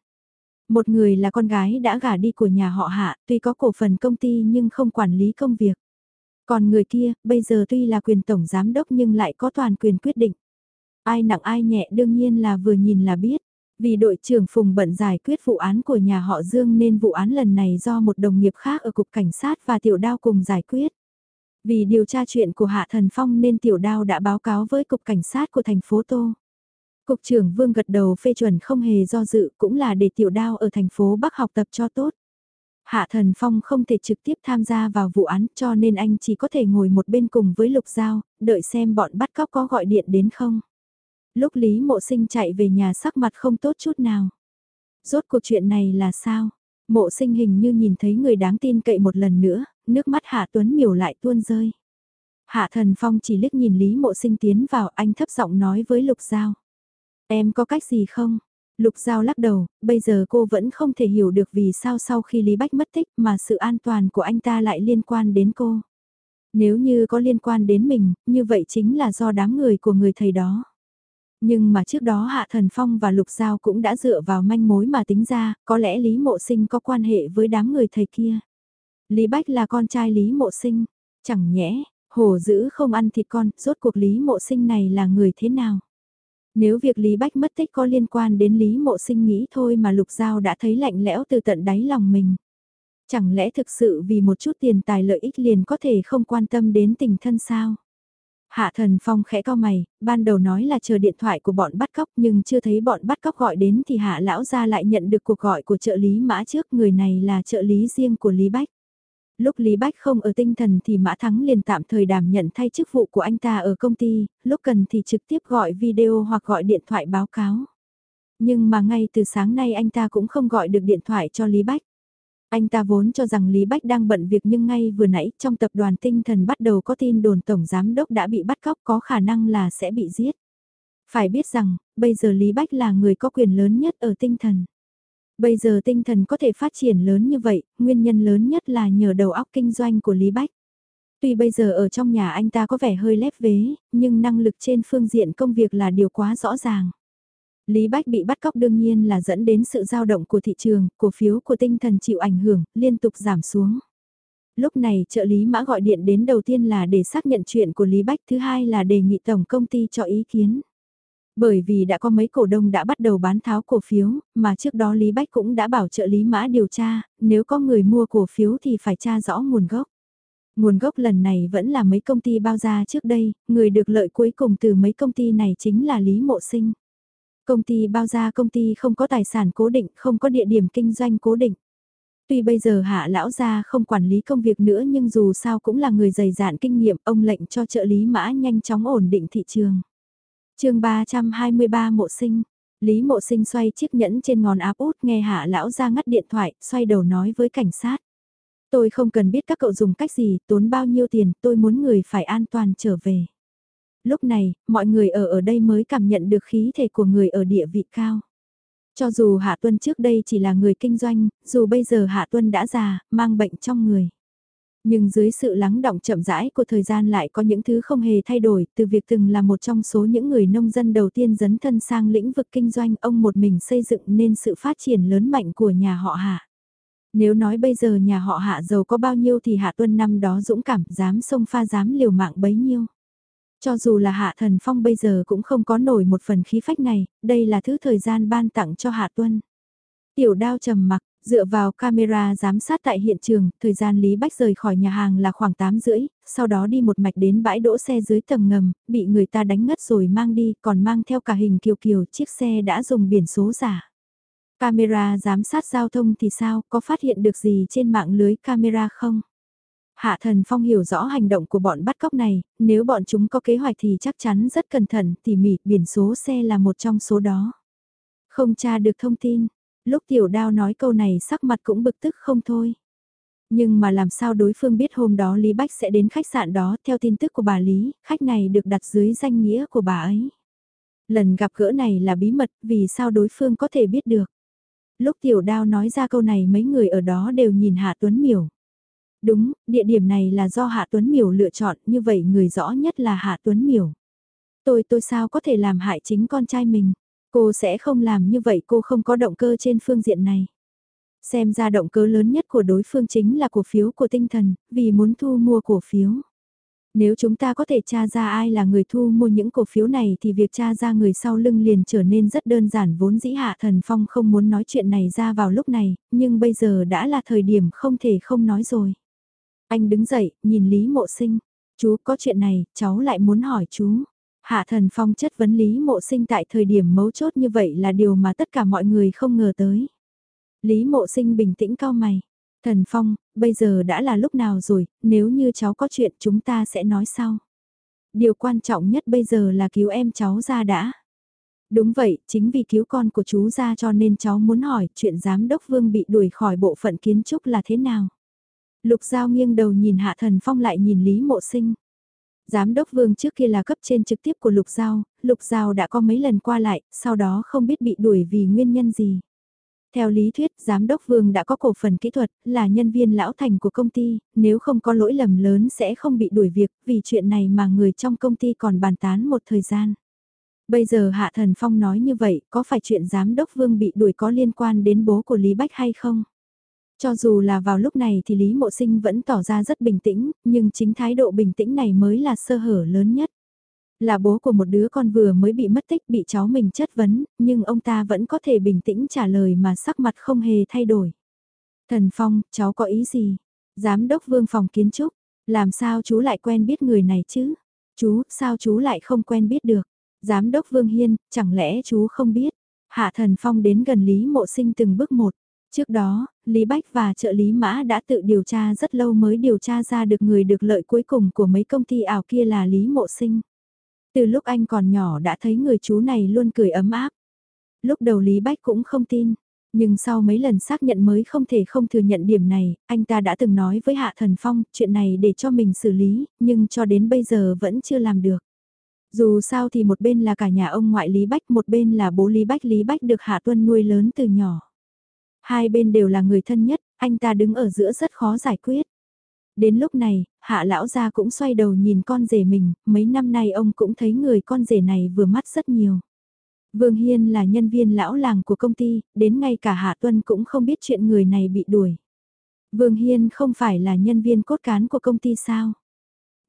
Một người là con gái đã gả đi của nhà họ Hạ, tuy có cổ phần công ty nhưng không quản lý công việc. Còn người kia, bây giờ tuy là quyền tổng giám đốc nhưng lại có toàn quyền quyết định. Ai nặng ai nhẹ đương nhiên là vừa nhìn là biết. Vì đội trưởng Phùng bận giải quyết vụ án của nhà họ Dương nên vụ án lần này do một đồng nghiệp khác ở cục cảnh sát và tiểu đao cùng giải quyết. Vì điều tra chuyện của Hạ Thần Phong nên tiểu đao đã báo cáo với cục cảnh sát của thành phố Tô. Cục trưởng Vương gật đầu phê chuẩn không hề do dự cũng là để tiểu đao ở thành phố Bắc học tập cho tốt. Hạ Thần Phong không thể trực tiếp tham gia vào vụ án cho nên anh chỉ có thể ngồi một bên cùng với Lục Giao, đợi xem bọn bắt cóc có gọi điện đến không. Lúc Lý Mộ Sinh chạy về nhà sắc mặt không tốt chút nào. Rốt cuộc chuyện này là sao? Mộ sinh hình như nhìn thấy người đáng tin cậy một lần nữa, nước mắt Hạ Tuấn miểu lại tuôn rơi. Hạ Thần Phong chỉ liếc nhìn Lý Mộ Sinh tiến vào anh thấp giọng nói với Lục Giao. Em có cách gì không? Lục Giao lắc đầu, bây giờ cô vẫn không thể hiểu được vì sao sau khi Lý Bách mất tích mà sự an toàn của anh ta lại liên quan đến cô. Nếu như có liên quan đến mình, như vậy chính là do đám người của người thầy đó. Nhưng mà trước đó Hạ Thần Phong và Lục Giao cũng đã dựa vào manh mối mà tính ra, có lẽ Lý Mộ Sinh có quan hệ với đám người thầy kia. Lý Bách là con trai Lý Mộ Sinh, chẳng nhẽ, hổ dữ không ăn thịt con, rốt cuộc Lý Mộ Sinh này là người thế nào? Nếu việc Lý Bách mất tích có liên quan đến Lý Mộ Sinh nghĩ thôi mà Lục Giao đã thấy lạnh lẽo từ tận đáy lòng mình. Chẳng lẽ thực sự vì một chút tiền tài lợi ích liền có thể không quan tâm đến tình thân sao? Hạ thần phong khẽ cao mày, ban đầu nói là chờ điện thoại của bọn bắt cóc nhưng chưa thấy bọn bắt cóc gọi đến thì hạ lão gia lại nhận được cuộc gọi của trợ lý mã trước người này là trợ lý riêng của Lý Bách. Lúc Lý Bách không ở tinh thần thì Mã Thắng liền tạm thời đảm nhận thay chức vụ của anh ta ở công ty, lúc cần thì trực tiếp gọi video hoặc gọi điện thoại báo cáo. Nhưng mà ngay từ sáng nay anh ta cũng không gọi được điện thoại cho Lý Bách. Anh ta vốn cho rằng Lý Bách đang bận việc nhưng ngay vừa nãy trong tập đoàn tinh thần bắt đầu có tin đồn Tổng Giám Đốc đã bị bắt cóc có khả năng là sẽ bị giết. Phải biết rằng, bây giờ Lý Bách là người có quyền lớn nhất ở tinh thần. Bây giờ tinh thần có thể phát triển lớn như vậy, nguyên nhân lớn nhất là nhờ đầu óc kinh doanh của Lý Bách. Tuy bây giờ ở trong nhà anh ta có vẻ hơi lép vế, nhưng năng lực trên phương diện công việc là điều quá rõ ràng. Lý Bách bị bắt cóc đương nhiên là dẫn đến sự dao động của thị trường, cổ phiếu của tinh thần chịu ảnh hưởng, liên tục giảm xuống. Lúc này trợ lý mã gọi điện đến đầu tiên là để xác nhận chuyện của Lý Bách, thứ hai là đề nghị tổng công ty cho ý kiến. Bởi vì đã có mấy cổ đông đã bắt đầu bán tháo cổ phiếu, mà trước đó Lý Bách cũng đã bảo trợ lý mã điều tra, nếu có người mua cổ phiếu thì phải tra rõ nguồn gốc. Nguồn gốc lần này vẫn là mấy công ty bao gia trước đây, người được lợi cuối cùng từ mấy công ty này chính là Lý Mộ Sinh. Công ty bao gia công ty không có tài sản cố định, không có địa điểm kinh doanh cố định. Tuy bây giờ hạ lão gia không quản lý công việc nữa nhưng dù sao cũng là người dày dạn kinh nghiệm, ông lệnh cho trợ lý mã nhanh chóng ổn định thị trường chương 323 mộ sinh, Lý mộ sinh xoay chiếc nhẫn trên ngón áp út nghe hạ lão ra ngắt điện thoại, xoay đầu nói với cảnh sát. Tôi không cần biết các cậu dùng cách gì, tốn bao nhiêu tiền, tôi muốn người phải an toàn trở về. Lúc này, mọi người ở ở đây mới cảm nhận được khí thể của người ở địa vị cao. Cho dù Hạ Tuân trước đây chỉ là người kinh doanh, dù bây giờ Hạ Tuân đã già, mang bệnh trong người. Nhưng dưới sự lắng động chậm rãi của thời gian lại có những thứ không hề thay đổi, từ việc từng là một trong số những người nông dân đầu tiên dấn thân sang lĩnh vực kinh doanh, ông một mình xây dựng nên sự phát triển lớn mạnh của nhà họ Hạ. Nếu nói bây giờ nhà họ Hạ giàu có bao nhiêu thì Hạ Tuân năm đó dũng cảm, dám sông pha dám liều mạng bấy nhiêu. Cho dù là Hạ Thần Phong bây giờ cũng không có nổi một phần khí phách này, đây là thứ thời gian ban tặng cho Hạ Tuân. Tiểu đao trầm mặc, dựa vào camera giám sát tại hiện trường, thời gian Lý Bách rời khỏi nhà hàng là khoảng 8 rưỡi, sau đó đi một mạch đến bãi đỗ xe dưới tầng ngầm, bị người ta đánh ngất rồi mang đi, còn mang theo cả hình kiều kiều chiếc xe đã dùng biển số giả. Camera giám sát giao thông thì sao, có phát hiện được gì trên mạng lưới camera không? Hạ thần phong hiểu rõ hành động của bọn bắt cóc này, nếu bọn chúng có kế hoạch thì chắc chắn rất cẩn thận, tỉ mỉ, biển số xe là một trong số đó. Không tra được thông tin, lúc tiểu đao nói câu này sắc mặt cũng bực tức không thôi. Nhưng mà làm sao đối phương biết hôm đó Lý Bách sẽ đến khách sạn đó theo tin tức của bà Lý, khách này được đặt dưới danh nghĩa của bà ấy. Lần gặp gỡ này là bí mật, vì sao đối phương có thể biết được. Lúc tiểu đao nói ra câu này mấy người ở đó đều nhìn Hạ Tuấn Miểu. Đúng, địa điểm này là do Hạ Tuấn Miểu lựa chọn, như vậy người rõ nhất là Hạ Tuấn Miểu. Tôi tôi sao có thể làm hại chính con trai mình? Cô sẽ không làm như vậy cô không có động cơ trên phương diện này. Xem ra động cơ lớn nhất của đối phương chính là cổ phiếu của tinh thần, vì muốn thu mua cổ phiếu. Nếu chúng ta có thể tra ra ai là người thu mua những cổ phiếu này thì việc tra ra người sau lưng liền trở nên rất đơn giản vốn dĩ Hạ Thần Phong không muốn nói chuyện này ra vào lúc này, nhưng bây giờ đã là thời điểm không thể không nói rồi. Anh đứng dậy, nhìn Lý Mộ Sinh. Chú có chuyện này, cháu lại muốn hỏi chú. Hạ Thần Phong chất vấn Lý Mộ Sinh tại thời điểm mấu chốt như vậy là điều mà tất cả mọi người không ngờ tới. Lý Mộ Sinh bình tĩnh cao mày. Thần Phong, bây giờ đã là lúc nào rồi, nếu như cháu có chuyện chúng ta sẽ nói sau. Điều quan trọng nhất bây giờ là cứu em cháu ra đã. Đúng vậy, chính vì cứu con của chú ra cho nên cháu muốn hỏi chuyện giám đốc Vương bị đuổi khỏi bộ phận kiến trúc là thế nào. Lục Giao nghiêng đầu nhìn Hạ Thần Phong lại nhìn Lý Mộ Sinh. Giám đốc Vương trước kia là cấp trên trực tiếp của Lục Giao, Lục Giao đã có mấy lần qua lại, sau đó không biết bị đuổi vì nguyên nhân gì. Theo lý thuyết, Giám đốc Vương đã có cổ phần kỹ thuật, là nhân viên lão thành của công ty, nếu không có lỗi lầm lớn sẽ không bị đuổi việc, vì chuyện này mà người trong công ty còn bàn tán một thời gian. Bây giờ Hạ Thần Phong nói như vậy, có phải chuyện Giám đốc Vương bị đuổi có liên quan đến bố của Lý Bách hay không? Cho dù là vào lúc này thì Lý Mộ Sinh vẫn tỏ ra rất bình tĩnh, nhưng chính thái độ bình tĩnh này mới là sơ hở lớn nhất. Là bố của một đứa con vừa mới bị mất tích bị cháu mình chất vấn, nhưng ông ta vẫn có thể bình tĩnh trả lời mà sắc mặt không hề thay đổi. Thần Phong, cháu có ý gì? Giám đốc vương phòng kiến trúc, làm sao chú lại quen biết người này chứ? Chú, sao chú lại không quen biết được? Giám đốc vương hiên, chẳng lẽ chú không biết? Hạ thần phong đến gần Lý Mộ Sinh từng bước một. Trước đó, Lý Bách và trợ lý Mã đã tự điều tra rất lâu mới điều tra ra được người được lợi cuối cùng của mấy công ty ảo kia là Lý Mộ Sinh. Từ lúc anh còn nhỏ đã thấy người chú này luôn cười ấm áp. Lúc đầu Lý Bách cũng không tin. Nhưng sau mấy lần xác nhận mới không thể không thừa nhận điểm này, anh ta đã từng nói với Hạ Thần Phong chuyện này để cho mình xử lý, nhưng cho đến bây giờ vẫn chưa làm được. Dù sao thì một bên là cả nhà ông ngoại Lý Bách, một bên là bố Lý Bách Lý Bách được Hạ Tuân nuôi lớn từ nhỏ. Hai bên đều là người thân nhất, anh ta đứng ở giữa rất khó giải quyết. Đến lúc này, hạ lão gia cũng xoay đầu nhìn con rể mình, mấy năm nay ông cũng thấy người con rể này vừa mắt rất nhiều. Vương Hiên là nhân viên lão làng của công ty, đến ngay cả Hạ Tuân cũng không biết chuyện người này bị đuổi. Vương Hiên không phải là nhân viên cốt cán của công ty sao?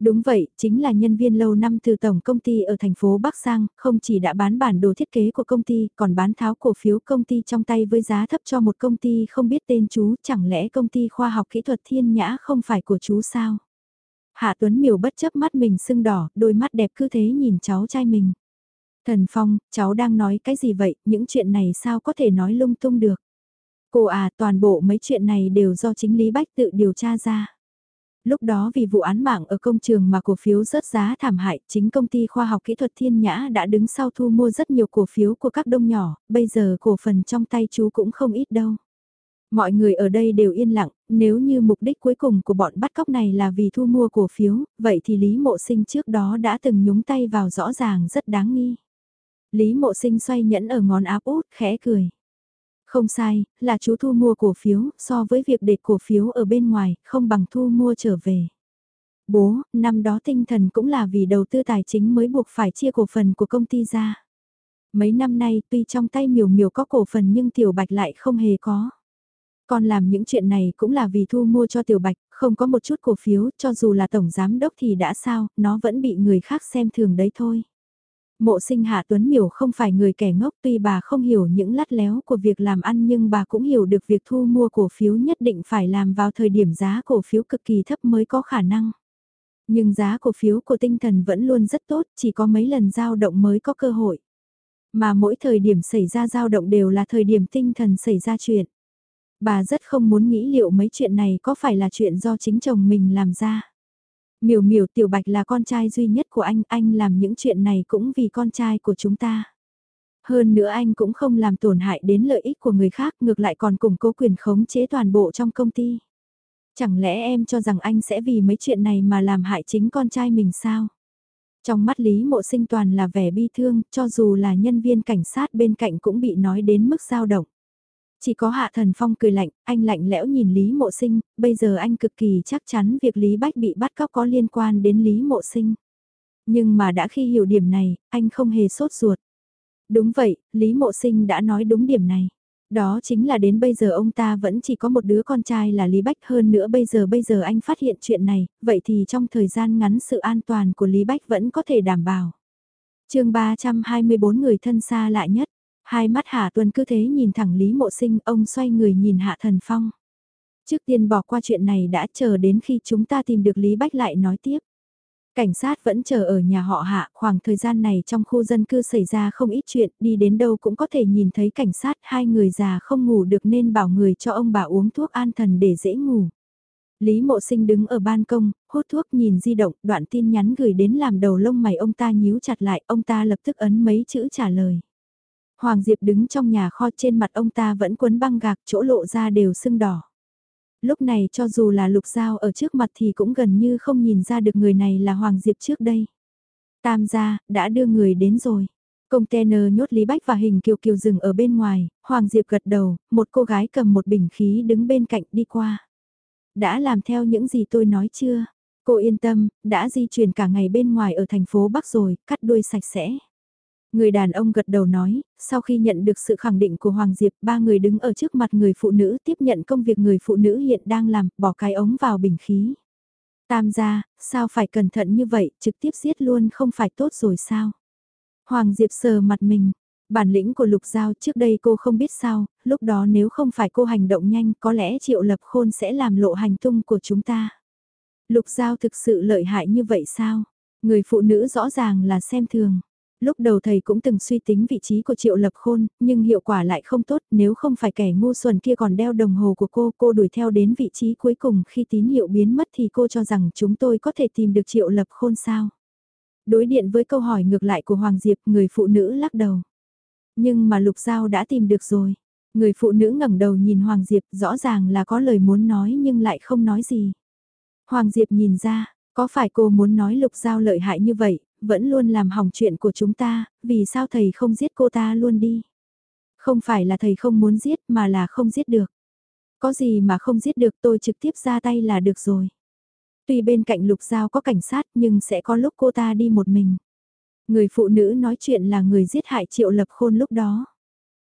Đúng vậy, chính là nhân viên lâu năm từ tổng công ty ở thành phố Bắc Sang, không chỉ đã bán bản đồ thiết kế của công ty, còn bán tháo cổ phiếu công ty trong tay với giá thấp cho một công ty không biết tên chú, chẳng lẽ công ty khoa học kỹ thuật thiên nhã không phải của chú sao? Hạ Tuấn Miểu bất chấp mắt mình sưng đỏ, đôi mắt đẹp cứ thế nhìn cháu trai mình. Thần Phong, cháu đang nói cái gì vậy, những chuyện này sao có thể nói lung tung được? Cô à, toàn bộ mấy chuyện này đều do chính Lý Bách tự điều tra ra. Lúc đó vì vụ án mạng ở công trường mà cổ phiếu rớt giá thảm hại, chính công ty khoa học kỹ thuật Thiên Nhã đã đứng sau thu mua rất nhiều cổ phiếu của các đông nhỏ, bây giờ cổ phần trong tay chú cũng không ít đâu. Mọi người ở đây đều yên lặng, nếu như mục đích cuối cùng của bọn bắt cóc này là vì thu mua cổ phiếu, vậy thì Lý Mộ Sinh trước đó đã từng nhúng tay vào rõ ràng rất đáng nghi. Lý Mộ Sinh xoay nhẫn ở ngón áp út, khẽ cười. Không sai, là chú thu mua cổ phiếu, so với việc để cổ phiếu ở bên ngoài, không bằng thu mua trở về. Bố, năm đó tinh thần cũng là vì đầu tư tài chính mới buộc phải chia cổ phần của công ty ra. Mấy năm nay tuy trong tay miều miều có cổ phần nhưng tiểu bạch lại không hề có. Con làm những chuyện này cũng là vì thu mua cho tiểu bạch, không có một chút cổ phiếu, cho dù là tổng giám đốc thì đã sao, nó vẫn bị người khác xem thường đấy thôi. Mộ sinh Hạ Tuấn Miểu không phải người kẻ ngốc tuy bà không hiểu những lắt léo của việc làm ăn nhưng bà cũng hiểu được việc thu mua cổ phiếu nhất định phải làm vào thời điểm giá cổ phiếu cực kỳ thấp mới có khả năng. Nhưng giá cổ phiếu của tinh thần vẫn luôn rất tốt, chỉ có mấy lần giao động mới có cơ hội. Mà mỗi thời điểm xảy ra giao động đều là thời điểm tinh thần xảy ra chuyện. Bà rất không muốn nghĩ liệu mấy chuyện này có phải là chuyện do chính chồng mình làm ra. Miểu miểu tiểu bạch là con trai duy nhất của anh, anh làm những chuyện này cũng vì con trai của chúng ta. Hơn nữa anh cũng không làm tổn hại đến lợi ích của người khác, ngược lại còn củng cố quyền khống chế toàn bộ trong công ty. Chẳng lẽ em cho rằng anh sẽ vì mấy chuyện này mà làm hại chính con trai mình sao? Trong mắt Lý Mộ Sinh toàn là vẻ bi thương, cho dù là nhân viên cảnh sát bên cạnh cũng bị nói đến mức dao động. Chỉ có Hạ Thần Phong cười lạnh, anh lạnh lẽo nhìn Lý Mộ Sinh, bây giờ anh cực kỳ chắc chắn việc Lý Bách bị bắt cóc có liên quan đến Lý Mộ Sinh. Nhưng mà đã khi hiểu điểm này, anh không hề sốt ruột. Đúng vậy, Lý Mộ Sinh đã nói đúng điểm này. Đó chính là đến bây giờ ông ta vẫn chỉ có một đứa con trai là Lý Bách hơn nữa bây giờ bây giờ anh phát hiện chuyện này, vậy thì trong thời gian ngắn sự an toàn của Lý Bách vẫn có thể đảm bảo. chương 324 người thân xa lạ nhất, Hai mắt Hạ Tuân cứ thế nhìn thẳng Lý Mộ Sinh, ông xoay người nhìn Hạ Thần Phong. Trước tiên bỏ qua chuyện này đã chờ đến khi chúng ta tìm được Lý Bách lại nói tiếp. Cảnh sát vẫn chờ ở nhà họ Hạ, khoảng thời gian này trong khu dân cư xảy ra không ít chuyện, đi đến đâu cũng có thể nhìn thấy cảnh sát, hai người già không ngủ được nên bảo người cho ông bà uống thuốc an thần để dễ ngủ. Lý Mộ Sinh đứng ở ban công, hút thuốc nhìn di động, đoạn tin nhắn gửi đến làm đầu lông mày ông ta nhíu chặt lại, ông ta lập tức ấn mấy chữ trả lời. Hoàng Diệp đứng trong nhà kho trên mặt ông ta vẫn quấn băng gạc chỗ lộ ra đều sưng đỏ. Lúc này cho dù là lục dao ở trước mặt thì cũng gần như không nhìn ra được người này là Hoàng Diệp trước đây. Tam gia, đã đưa người đến rồi. Container nhốt Lý Bách và hình kiều kiều dừng ở bên ngoài, Hoàng Diệp gật đầu, một cô gái cầm một bình khí đứng bên cạnh đi qua. Đã làm theo những gì tôi nói chưa? Cô yên tâm, đã di chuyển cả ngày bên ngoài ở thành phố Bắc rồi, cắt đuôi sạch sẽ. Người đàn ông gật đầu nói, sau khi nhận được sự khẳng định của Hoàng Diệp, ba người đứng ở trước mặt người phụ nữ tiếp nhận công việc người phụ nữ hiện đang làm, bỏ cái ống vào bình khí. Tam gia, sao phải cẩn thận như vậy, trực tiếp giết luôn không phải tốt rồi sao? Hoàng Diệp sờ mặt mình, bản lĩnh của Lục Giao trước đây cô không biết sao, lúc đó nếu không phải cô hành động nhanh có lẽ Triệu Lập Khôn sẽ làm lộ hành tung của chúng ta. Lục Giao thực sự lợi hại như vậy sao? Người phụ nữ rõ ràng là xem thường lúc đầu thầy cũng từng suy tính vị trí của Triệu Lập Khôn, nhưng hiệu quả lại không tốt nếu không phải kẻ ngu xuẩn kia còn đeo đồng hồ của cô, cô đuổi theo đến vị trí cuối cùng khi tín hiệu biến mất thì cô cho rằng chúng tôi có thể tìm được Triệu Lập Khôn sao. Đối điện với câu hỏi ngược lại của Hoàng Diệp, người phụ nữ lắc đầu. Nhưng mà Lục Giao đã tìm được rồi. Người phụ nữ ngẩng đầu nhìn Hoàng Diệp rõ ràng là có lời muốn nói nhưng lại không nói gì. Hoàng Diệp nhìn ra, có phải cô muốn nói lục giao lợi hại như vậy, vẫn luôn làm hỏng chuyện của chúng ta, vì sao thầy không giết cô ta luôn đi? Không phải là thầy không muốn giết mà là không giết được. Có gì mà không giết được tôi trực tiếp ra tay là được rồi. Tuy bên cạnh lục giao có cảnh sát nhưng sẽ có lúc cô ta đi một mình. Người phụ nữ nói chuyện là người giết hại triệu lập khôn lúc đó.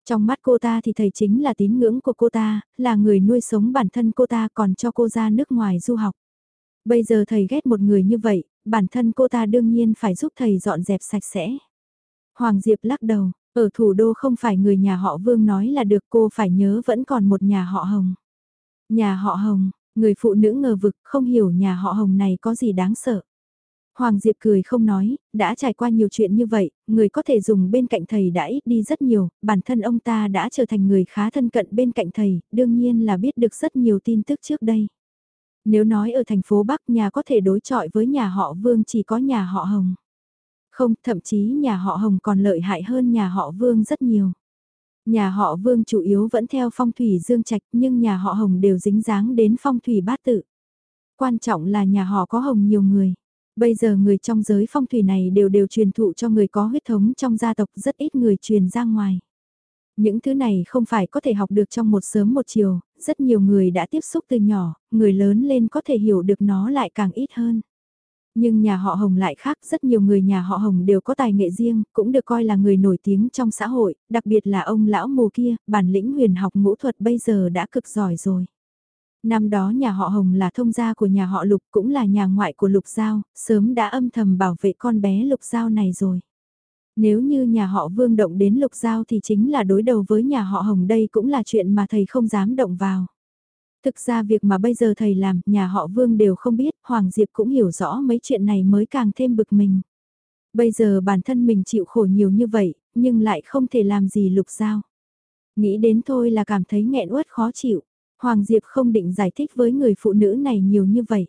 Trong mắt cô ta thì thầy chính là tín ngưỡng của cô ta, là người nuôi sống bản thân cô ta còn cho cô ra nước ngoài du học. Bây giờ thầy ghét một người như vậy, bản thân cô ta đương nhiên phải giúp thầy dọn dẹp sạch sẽ. Hoàng Diệp lắc đầu, ở thủ đô không phải người nhà họ Vương nói là được cô phải nhớ vẫn còn một nhà họ Hồng. Nhà họ Hồng, người phụ nữ ngờ vực không hiểu nhà họ Hồng này có gì đáng sợ. Hoàng Diệp cười không nói, đã trải qua nhiều chuyện như vậy, người có thể dùng bên cạnh thầy đã ít đi rất nhiều, bản thân ông ta đã trở thành người khá thân cận bên cạnh thầy, đương nhiên là biết được rất nhiều tin tức trước đây. Nếu nói ở thành phố Bắc nhà có thể đối chọi với nhà họ Vương chỉ có nhà họ Hồng. Không, thậm chí nhà họ Hồng còn lợi hại hơn nhà họ Vương rất nhiều. Nhà họ Vương chủ yếu vẫn theo phong thủy dương trạch nhưng nhà họ Hồng đều dính dáng đến phong thủy bát tự. Quan trọng là nhà họ có Hồng nhiều người. Bây giờ người trong giới phong thủy này đều đều truyền thụ cho người có huyết thống trong gia tộc rất ít người truyền ra ngoài. Những thứ này không phải có thể học được trong một sớm một chiều, rất nhiều người đã tiếp xúc từ nhỏ, người lớn lên có thể hiểu được nó lại càng ít hơn. Nhưng nhà họ Hồng lại khác, rất nhiều người nhà họ Hồng đều có tài nghệ riêng, cũng được coi là người nổi tiếng trong xã hội, đặc biệt là ông lão mù kia, bản lĩnh huyền học ngũ thuật bây giờ đã cực giỏi rồi. Năm đó nhà họ Hồng là thông gia của nhà họ Lục cũng là nhà ngoại của Lục Giao, sớm đã âm thầm bảo vệ con bé Lục Giao này rồi. Nếu như nhà họ Vương động đến Lục Giao thì chính là đối đầu với nhà họ Hồng đây cũng là chuyện mà thầy không dám động vào. Thực ra việc mà bây giờ thầy làm, nhà họ Vương đều không biết, Hoàng Diệp cũng hiểu rõ mấy chuyện này mới càng thêm bực mình. Bây giờ bản thân mình chịu khổ nhiều như vậy, nhưng lại không thể làm gì lục giao. Nghĩ đến thôi là cảm thấy nghẹn uất khó chịu. Hoàng Diệp không định giải thích với người phụ nữ này nhiều như vậy.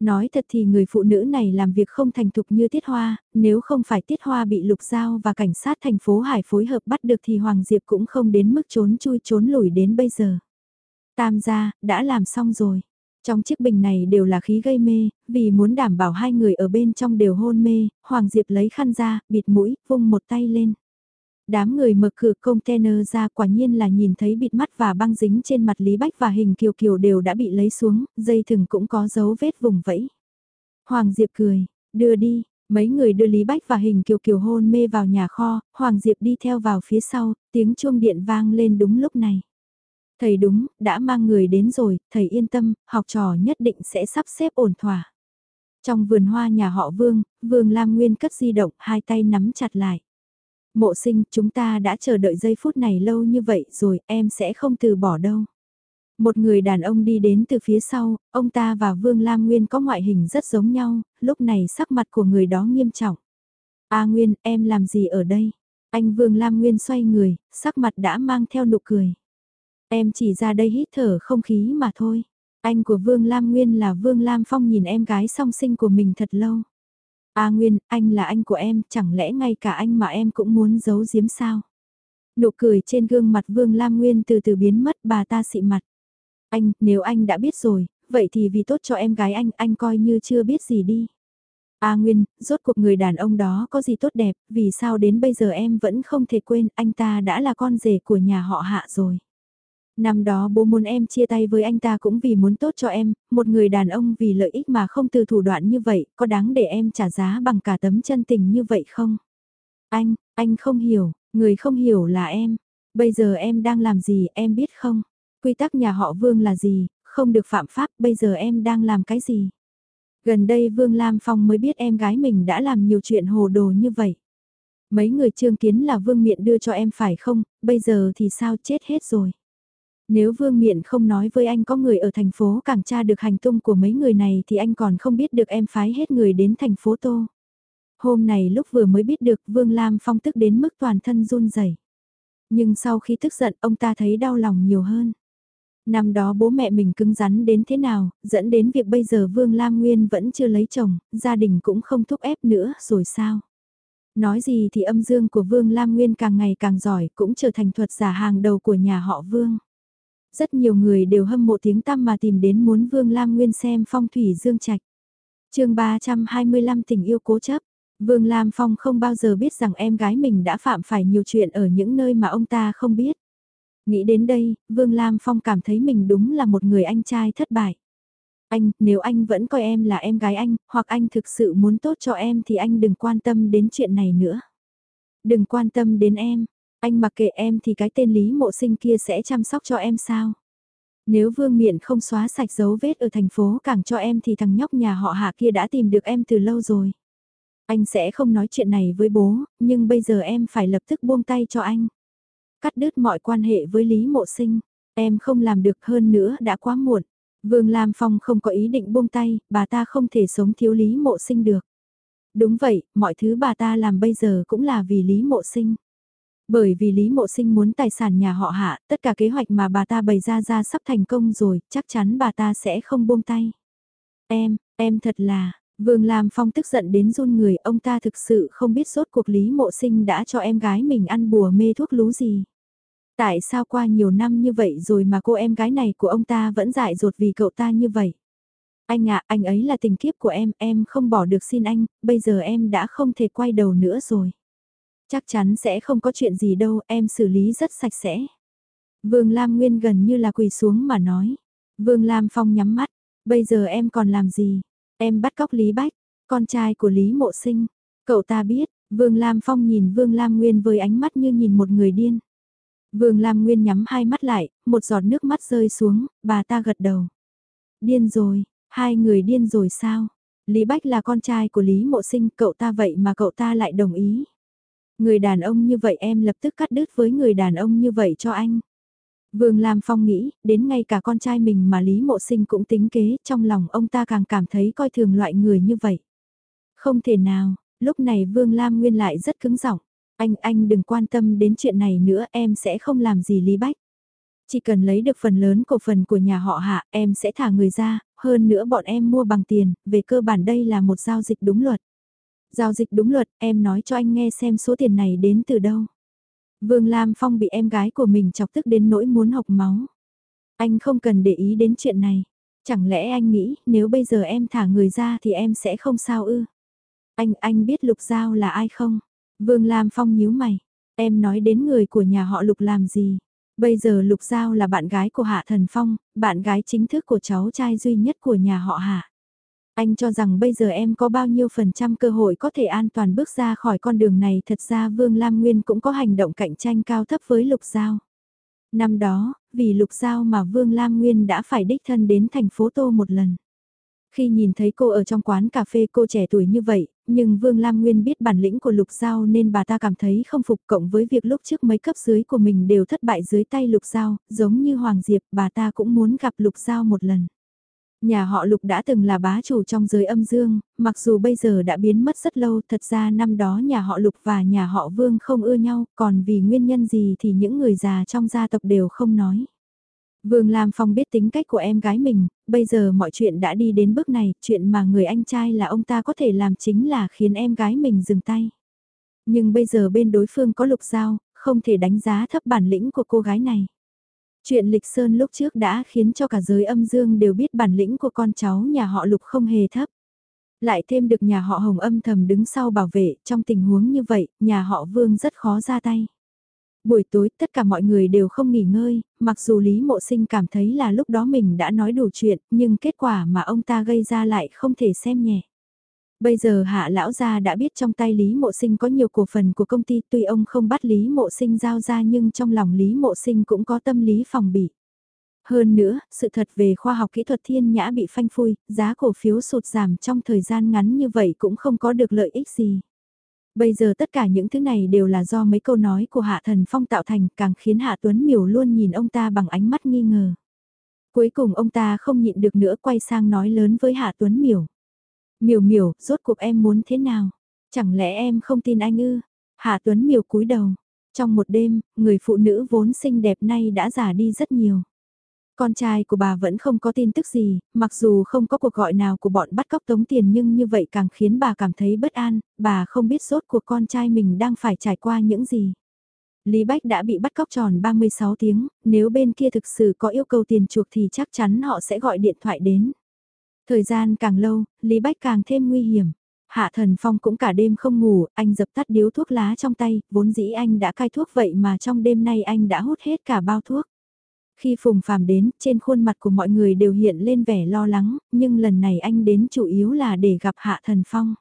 Nói thật thì người phụ nữ này làm việc không thành thục như Tiết Hoa, nếu không phải Tiết Hoa bị lục giao và cảnh sát thành phố Hải phối hợp bắt được thì Hoàng Diệp cũng không đến mức trốn chui trốn lùi đến bây giờ. Tam gia, đã làm xong rồi. Trong chiếc bình này đều là khí gây mê, vì muốn đảm bảo hai người ở bên trong đều hôn mê, Hoàng Diệp lấy khăn ra, bịt mũi, vung một tay lên. Đám người mở cửa container ra quả nhiên là nhìn thấy bịt mắt và băng dính trên mặt Lý Bách và hình kiều kiều đều đã bị lấy xuống, dây thừng cũng có dấu vết vùng vẫy. Hoàng Diệp cười, đưa đi, mấy người đưa Lý Bách và hình kiều kiều hôn mê vào nhà kho, Hoàng Diệp đi theo vào phía sau, tiếng chuông điện vang lên đúng lúc này. Thầy đúng, đã mang người đến rồi, thầy yên tâm, học trò nhất định sẽ sắp xếp ổn thỏa. Trong vườn hoa nhà họ Vương, Vương Lam Nguyên cất di động, hai tay nắm chặt lại. Mộ sinh, chúng ta đã chờ đợi giây phút này lâu như vậy rồi, em sẽ không từ bỏ đâu. Một người đàn ông đi đến từ phía sau, ông ta và Vương Lam Nguyên có ngoại hình rất giống nhau, lúc này sắc mặt của người đó nghiêm trọng. A Nguyên, em làm gì ở đây? Anh Vương Lam Nguyên xoay người, sắc mặt đã mang theo nụ cười. Em chỉ ra đây hít thở không khí mà thôi. Anh của Vương Lam Nguyên là Vương Lam Phong nhìn em gái song sinh của mình thật lâu. A Nguyên, anh là anh của em, chẳng lẽ ngay cả anh mà em cũng muốn giấu giếm sao? Nụ cười trên gương mặt Vương Lam Nguyên từ từ biến mất bà ta xị mặt. Anh, nếu anh đã biết rồi, vậy thì vì tốt cho em gái anh, anh coi như chưa biết gì đi. A Nguyên, rốt cuộc người đàn ông đó có gì tốt đẹp, vì sao đến bây giờ em vẫn không thể quên anh ta đã là con rể của nhà họ hạ rồi. Năm đó bố muốn em chia tay với anh ta cũng vì muốn tốt cho em, một người đàn ông vì lợi ích mà không từ thủ đoạn như vậy, có đáng để em trả giá bằng cả tấm chân tình như vậy không? Anh, anh không hiểu, người không hiểu là em. Bây giờ em đang làm gì em biết không? Quy tắc nhà họ Vương là gì, không được phạm pháp, bây giờ em đang làm cái gì? Gần đây Vương Lam Phong mới biết em gái mình đã làm nhiều chuyện hồ đồ như vậy. Mấy người trương kiến là Vương Miện đưa cho em phải không, bây giờ thì sao chết hết rồi. Nếu Vương Miện không nói với anh có người ở thành phố càng tra được hành tung của mấy người này thì anh còn không biết được em phái hết người đến thành phố Tô. Hôm này lúc vừa mới biết được Vương Lam Phong tức đến mức toàn thân run rẩy. Nhưng sau khi tức giận ông ta thấy đau lòng nhiều hơn. Năm đó bố mẹ mình cứng rắn đến thế nào, dẫn đến việc bây giờ Vương Lam Nguyên vẫn chưa lấy chồng, gia đình cũng không thúc ép nữa rồi sao? Nói gì thì âm dương của Vương Lam Nguyên càng ngày càng giỏi cũng trở thành thuật giả hàng đầu của nhà họ Vương. Rất nhiều người đều hâm mộ tiếng tăm mà tìm đến muốn Vương Lam Nguyên xem phong thủy dương trạch. chương 325 tình yêu cố chấp, Vương Lam Phong không bao giờ biết rằng em gái mình đã phạm phải nhiều chuyện ở những nơi mà ông ta không biết. Nghĩ đến đây, Vương Lam Phong cảm thấy mình đúng là một người anh trai thất bại. Anh, nếu anh vẫn coi em là em gái anh, hoặc anh thực sự muốn tốt cho em thì anh đừng quan tâm đến chuyện này nữa. Đừng quan tâm đến em, anh mặc kệ em thì cái tên Lý Mộ Sinh kia sẽ chăm sóc cho em sao? Nếu Vương Miện không xóa sạch dấu vết ở thành phố càng cho em thì thằng nhóc nhà họ Hạ kia đã tìm được em từ lâu rồi. Anh sẽ không nói chuyện này với bố, nhưng bây giờ em phải lập tức buông tay cho anh. Cắt đứt mọi quan hệ với Lý Mộ Sinh, em không làm được hơn nữa đã quá muộn. Vương Lam Phong không có ý định buông tay, bà ta không thể sống thiếu Lý Mộ Sinh được. Đúng vậy, mọi thứ bà ta làm bây giờ cũng là vì Lý Mộ Sinh. Bởi vì Lý Mộ Sinh muốn tài sản nhà họ hạ, tất cả kế hoạch mà bà ta bày ra ra sắp thành công rồi, chắc chắn bà ta sẽ không buông tay. Em, em thật là, Vương Lam Phong tức giận đến run người, ông ta thực sự không biết sốt cuộc Lý Mộ Sinh đã cho em gái mình ăn bùa mê thuốc lú gì. Tại sao qua nhiều năm như vậy rồi mà cô em gái này của ông ta vẫn dại dột vì cậu ta như vậy? Anh ạ, anh ấy là tình kiếp của em, em không bỏ được xin anh, bây giờ em đã không thể quay đầu nữa rồi. Chắc chắn sẽ không có chuyện gì đâu, em xử lý rất sạch sẽ. Vương Lam Nguyên gần như là quỳ xuống mà nói. Vương Lam Phong nhắm mắt, bây giờ em còn làm gì? Em bắt cóc Lý Bách, con trai của Lý Mộ Sinh. Cậu ta biết, Vương Lam Phong nhìn Vương Lam Nguyên với ánh mắt như nhìn một người điên. Vương Lam Nguyên nhắm hai mắt lại, một giọt nước mắt rơi xuống, bà ta gật đầu. Điên rồi, hai người điên rồi sao? Lý Bách là con trai của Lý Mộ Sinh, cậu ta vậy mà cậu ta lại đồng ý. Người đàn ông như vậy em lập tức cắt đứt với người đàn ông như vậy cho anh. Vương Lam Phong nghĩ, đến ngay cả con trai mình mà Lý Mộ Sinh cũng tính kế, trong lòng ông ta càng cảm thấy coi thường loại người như vậy. Không thể nào, lúc này Vương Lam Nguyên lại rất cứng giọng anh, anh đừng quan tâm đến chuyện này nữa, em sẽ không làm gì Lý Bách. Chỉ cần lấy được phần lớn cổ phần của nhà họ hạ, em sẽ thả người ra, hơn nữa bọn em mua bằng tiền, về cơ bản đây là một giao dịch đúng luật. Giao dịch đúng luật, em nói cho anh nghe xem số tiền này đến từ đâu. Vương Lam Phong bị em gái của mình chọc tức đến nỗi muốn học máu. Anh không cần để ý đến chuyện này. Chẳng lẽ anh nghĩ nếu bây giờ em thả người ra thì em sẽ không sao ư? Anh, anh biết Lục Giao là ai không? Vương Lam Phong nhíu mày. Em nói đến người của nhà họ Lục làm gì? Bây giờ Lục Giao là bạn gái của Hạ Thần Phong, bạn gái chính thức của cháu trai duy nhất của nhà họ Hạ. Anh cho rằng bây giờ em có bao nhiêu phần trăm cơ hội có thể an toàn bước ra khỏi con đường này thật ra Vương Lam Nguyên cũng có hành động cạnh tranh cao thấp với Lục Giao. Năm đó, vì Lục Giao mà Vương Lam Nguyên đã phải đích thân đến thành phố Tô một lần. Khi nhìn thấy cô ở trong quán cà phê cô trẻ tuổi như vậy, nhưng Vương Lam Nguyên biết bản lĩnh của Lục Giao nên bà ta cảm thấy không phục cộng với việc lúc trước mấy cấp dưới của mình đều thất bại dưới tay Lục Giao, giống như Hoàng Diệp bà ta cũng muốn gặp Lục Giao một lần. Nhà họ Lục đã từng là bá chủ trong giới âm dương, mặc dù bây giờ đã biến mất rất lâu, thật ra năm đó nhà họ Lục và nhà họ Vương không ưa nhau, còn vì nguyên nhân gì thì những người già trong gia tộc đều không nói. Vương Lam Phong biết tính cách của em gái mình, bây giờ mọi chuyện đã đi đến bước này, chuyện mà người anh trai là ông ta có thể làm chính là khiến em gái mình dừng tay. Nhưng bây giờ bên đối phương có lục giao, không thể đánh giá thấp bản lĩnh của cô gái này. Chuyện lịch sơn lúc trước đã khiến cho cả giới âm dương đều biết bản lĩnh của con cháu nhà họ lục không hề thấp. Lại thêm được nhà họ hồng âm thầm đứng sau bảo vệ, trong tình huống như vậy, nhà họ vương rất khó ra tay. Buổi tối tất cả mọi người đều không nghỉ ngơi, mặc dù Lý Mộ Sinh cảm thấy là lúc đó mình đã nói đủ chuyện, nhưng kết quả mà ông ta gây ra lại không thể xem nhẹ. Bây giờ hạ lão gia đã biết trong tay Lý Mộ Sinh có nhiều cổ phần của công ty tuy ông không bắt Lý Mộ Sinh giao ra nhưng trong lòng Lý Mộ Sinh cũng có tâm lý phòng bị. Hơn nữa, sự thật về khoa học kỹ thuật thiên nhã bị phanh phui, giá cổ phiếu sụt giảm trong thời gian ngắn như vậy cũng không có được lợi ích gì. Bây giờ tất cả những thứ này đều là do mấy câu nói của Hạ Thần Phong tạo thành càng khiến Hạ Tuấn Miểu luôn nhìn ông ta bằng ánh mắt nghi ngờ. Cuối cùng ông ta không nhịn được nữa quay sang nói lớn với Hạ Tuấn Miểu. Miểu miểu, rốt cuộc em muốn thế nào? Chẳng lẽ em không tin anh ư? Hạ Tuấn Miểu cúi đầu. Trong một đêm, người phụ nữ vốn xinh đẹp nay đã già đi rất nhiều. Con trai của bà vẫn không có tin tức gì, mặc dù không có cuộc gọi nào của bọn bắt cóc tống tiền nhưng như vậy càng khiến bà cảm thấy bất an, bà không biết rốt cuộc con trai mình đang phải trải qua những gì. Lý Bách đã bị bắt cóc tròn 36 tiếng, nếu bên kia thực sự có yêu cầu tiền chuộc thì chắc chắn họ sẽ gọi điện thoại đến. Thời gian càng lâu, Lý Bách càng thêm nguy hiểm. Hạ Thần Phong cũng cả đêm không ngủ, anh dập tắt điếu thuốc lá trong tay, vốn dĩ anh đã cai thuốc vậy mà trong đêm nay anh đã hút hết cả bao thuốc. Khi Phùng Phàm đến, trên khuôn mặt của mọi người đều hiện lên vẻ lo lắng, nhưng lần này anh đến chủ yếu là để gặp Hạ Thần Phong.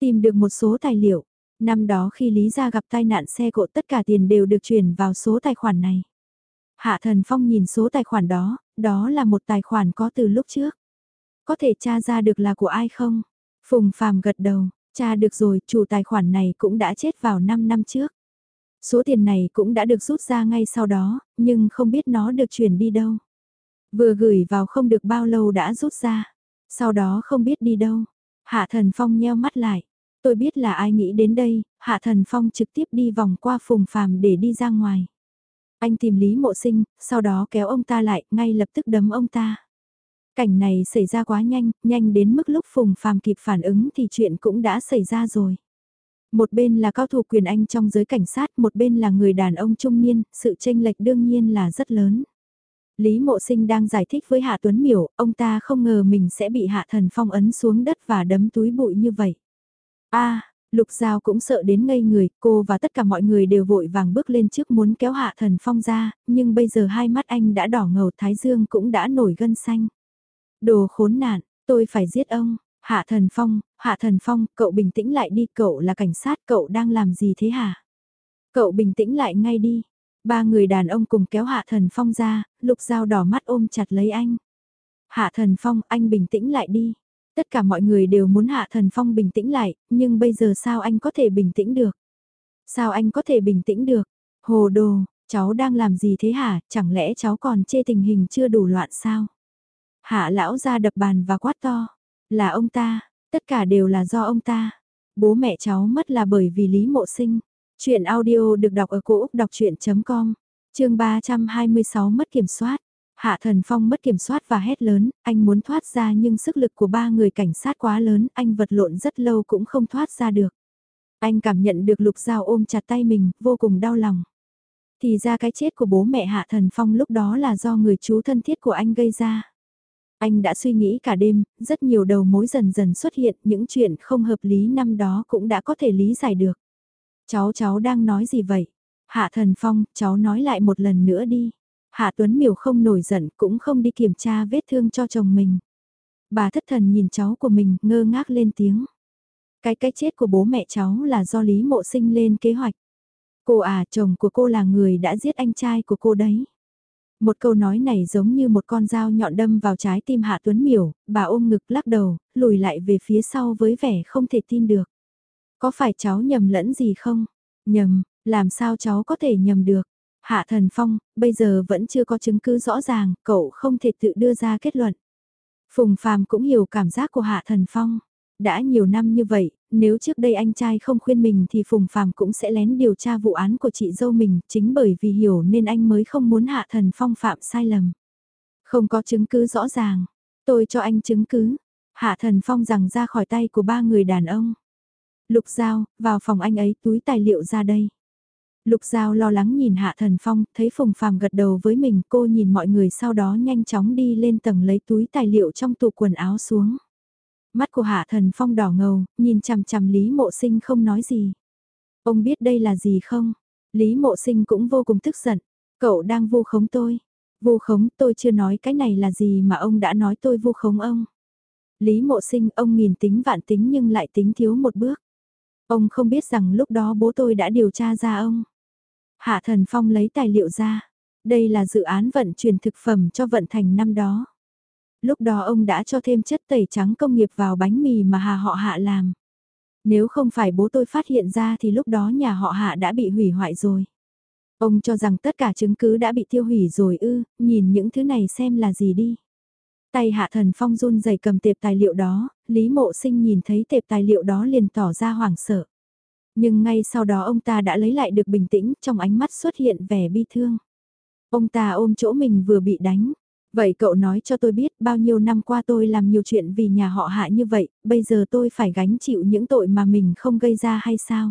Tìm được một số tài liệu, năm đó khi Lý Gia gặp tai nạn xe cộ tất cả tiền đều được chuyển vào số tài khoản này. Hạ Thần Phong nhìn số tài khoản đó, đó là một tài khoản có từ lúc trước. Có thể tra ra được là của ai không? Phùng Phàm gật đầu, tra được rồi, chủ tài khoản này cũng đã chết vào 5 năm trước. Số tiền này cũng đã được rút ra ngay sau đó, nhưng không biết nó được chuyển đi đâu. Vừa gửi vào không được bao lâu đã rút ra, sau đó không biết đi đâu. Hạ Thần Phong nheo mắt lại. Tôi biết là ai nghĩ đến đây, Hạ Thần Phong trực tiếp đi vòng qua Phùng Phàm để đi ra ngoài. Anh tìm Lý Mộ Sinh, sau đó kéo ông ta lại, ngay lập tức đấm ông ta. Cảnh này xảy ra quá nhanh, nhanh đến mức lúc Phùng Phàm kịp phản ứng thì chuyện cũng đã xảy ra rồi. Một bên là cao thủ quyền anh trong giới cảnh sát, một bên là người đàn ông trung niên, sự tranh lệch đương nhiên là rất lớn. Lý Mộ Sinh đang giải thích với Hạ Tuấn Miểu, ông ta không ngờ mình sẽ bị Hạ Thần Phong ấn xuống đất và đấm túi bụi như vậy. a Lục Giao cũng sợ đến ngây người, cô và tất cả mọi người đều vội vàng bước lên trước muốn kéo Hạ Thần Phong ra, nhưng bây giờ hai mắt anh đã đỏ ngầu Thái Dương cũng đã nổi gân xanh. Đồ khốn nạn, tôi phải giết ông. Hạ Thần Phong, Hạ Thần Phong, cậu bình tĩnh lại đi, cậu là cảnh sát, cậu đang làm gì thế hả? Cậu bình tĩnh lại ngay đi. Ba người đàn ông cùng kéo Hạ Thần Phong ra, lục dao đỏ mắt ôm chặt lấy anh. Hạ Thần Phong, anh bình tĩnh lại đi. Tất cả mọi người đều muốn Hạ Thần Phong bình tĩnh lại, nhưng bây giờ sao anh có thể bình tĩnh được? Sao anh có thể bình tĩnh được? Hồ đồ, cháu đang làm gì thế hả? Chẳng lẽ cháu còn chê tình hình chưa đủ loạn sao? Hạ lão ra đập bàn và quát to. Là ông ta, tất cả đều là do ông ta. Bố mẹ cháu mất là bởi vì Lý Mộ Sinh. Chuyện audio được đọc ở cổ Úc đọc chuyện.com, chương 326 mất kiểm soát. Hạ Thần Phong mất kiểm soát và hét lớn, anh muốn thoát ra nhưng sức lực của ba người cảnh sát quá lớn, anh vật lộn rất lâu cũng không thoát ra được. Anh cảm nhận được lục dao ôm chặt tay mình, vô cùng đau lòng. Thì ra cái chết của bố mẹ Hạ Thần Phong lúc đó là do người chú thân thiết của anh gây ra. Anh đã suy nghĩ cả đêm, rất nhiều đầu mối dần dần xuất hiện, những chuyện không hợp lý năm đó cũng đã có thể lý giải được. Cháu cháu đang nói gì vậy? Hạ Thần Phong, cháu nói lại một lần nữa đi. Hạ Tuấn Miểu không nổi giận cũng không đi kiểm tra vết thương cho chồng mình. Bà thất thần nhìn cháu của mình ngơ ngác lên tiếng. Cái cái chết của bố mẹ cháu là do Lý Mộ Sinh lên kế hoạch. Cô à, chồng của cô là người đã giết anh trai của cô đấy. Một câu nói này giống như một con dao nhọn đâm vào trái tim Hạ Tuấn Miểu, bà ôm ngực lắc đầu, lùi lại về phía sau với vẻ không thể tin được. Có phải cháu nhầm lẫn gì không? Nhầm, làm sao cháu có thể nhầm được? Hạ Thần Phong, bây giờ vẫn chưa có chứng cứ rõ ràng, cậu không thể tự đưa ra kết luận. Phùng Phàm cũng hiểu cảm giác của Hạ Thần Phong. Đã nhiều năm như vậy, nếu trước đây anh trai không khuyên mình thì Phùng Phàm cũng sẽ lén điều tra vụ án của chị dâu mình, chính bởi vì hiểu nên anh mới không muốn Hạ Thần Phong phạm sai lầm. Không có chứng cứ rõ ràng, tôi cho anh chứng cứ. Hạ Thần Phong rằng ra khỏi tay của ba người đàn ông. Lục Giao, vào phòng anh ấy túi tài liệu ra đây. Lục Giao lo lắng nhìn Hạ Thần Phong, thấy Phùng Phàm gật đầu với mình, cô nhìn mọi người sau đó nhanh chóng đi lên tầng lấy túi tài liệu trong tủ quần áo xuống. Mắt của Hạ Thần Phong đỏ ngầu, nhìn chằm chằm Lý Mộ Sinh không nói gì. Ông biết đây là gì không? Lý Mộ Sinh cũng vô cùng tức giận. Cậu đang vu khống tôi. Vu khống tôi chưa nói cái này là gì mà ông đã nói tôi vu khống ông. Lý Mộ Sinh ông nghìn tính vạn tính nhưng lại tính thiếu một bước. Ông không biết rằng lúc đó bố tôi đã điều tra ra ông. Hạ Thần Phong lấy tài liệu ra. Đây là dự án vận chuyển thực phẩm cho vận thành năm đó. Lúc đó ông đã cho thêm chất tẩy trắng công nghiệp vào bánh mì mà hà họ hạ làm. Nếu không phải bố tôi phát hiện ra thì lúc đó nhà họ hạ đã bị hủy hoại rồi. Ông cho rằng tất cả chứng cứ đã bị tiêu hủy rồi ư, nhìn những thứ này xem là gì đi. Tay hạ thần phong run rẩy cầm tệp tài liệu đó, Lý Mộ Sinh nhìn thấy tệp tài liệu đó liền tỏ ra hoảng sợ. Nhưng ngay sau đó ông ta đã lấy lại được bình tĩnh, trong ánh mắt xuất hiện vẻ bi thương. Ông ta ôm chỗ mình vừa bị đánh, Vậy cậu nói cho tôi biết bao nhiêu năm qua tôi làm nhiều chuyện vì nhà họ hạ như vậy, bây giờ tôi phải gánh chịu những tội mà mình không gây ra hay sao?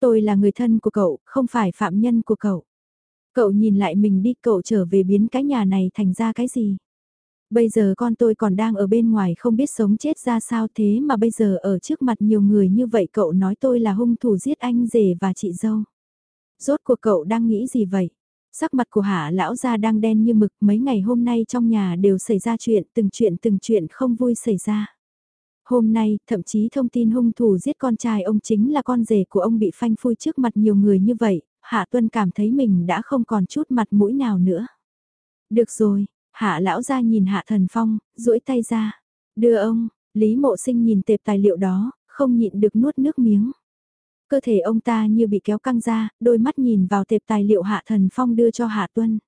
Tôi là người thân của cậu, không phải phạm nhân của cậu. Cậu nhìn lại mình đi cậu trở về biến cái nhà này thành ra cái gì? Bây giờ con tôi còn đang ở bên ngoài không biết sống chết ra sao thế mà bây giờ ở trước mặt nhiều người như vậy cậu nói tôi là hung thủ giết anh rể và chị dâu. Rốt cuộc cậu đang nghĩ gì vậy? Sắc mặt của hạ lão gia đang đen như mực mấy ngày hôm nay trong nhà đều xảy ra chuyện từng chuyện từng chuyện không vui xảy ra. Hôm nay, thậm chí thông tin hung thủ giết con trai ông chính là con rể của ông bị phanh phui trước mặt nhiều người như vậy, Hạ Tuân cảm thấy mình đã không còn chút mặt mũi nào nữa. Được rồi, Hạ lão ra nhìn Hạ Thần Phong, duỗi tay ra. Đưa ông, Lý Mộ Sinh nhìn tệp tài liệu đó, không nhịn được nuốt nước miếng. Cơ thể ông ta như bị kéo căng ra, đôi mắt nhìn vào tệp tài liệu Hạ Thần Phong đưa cho Hạ Tuân.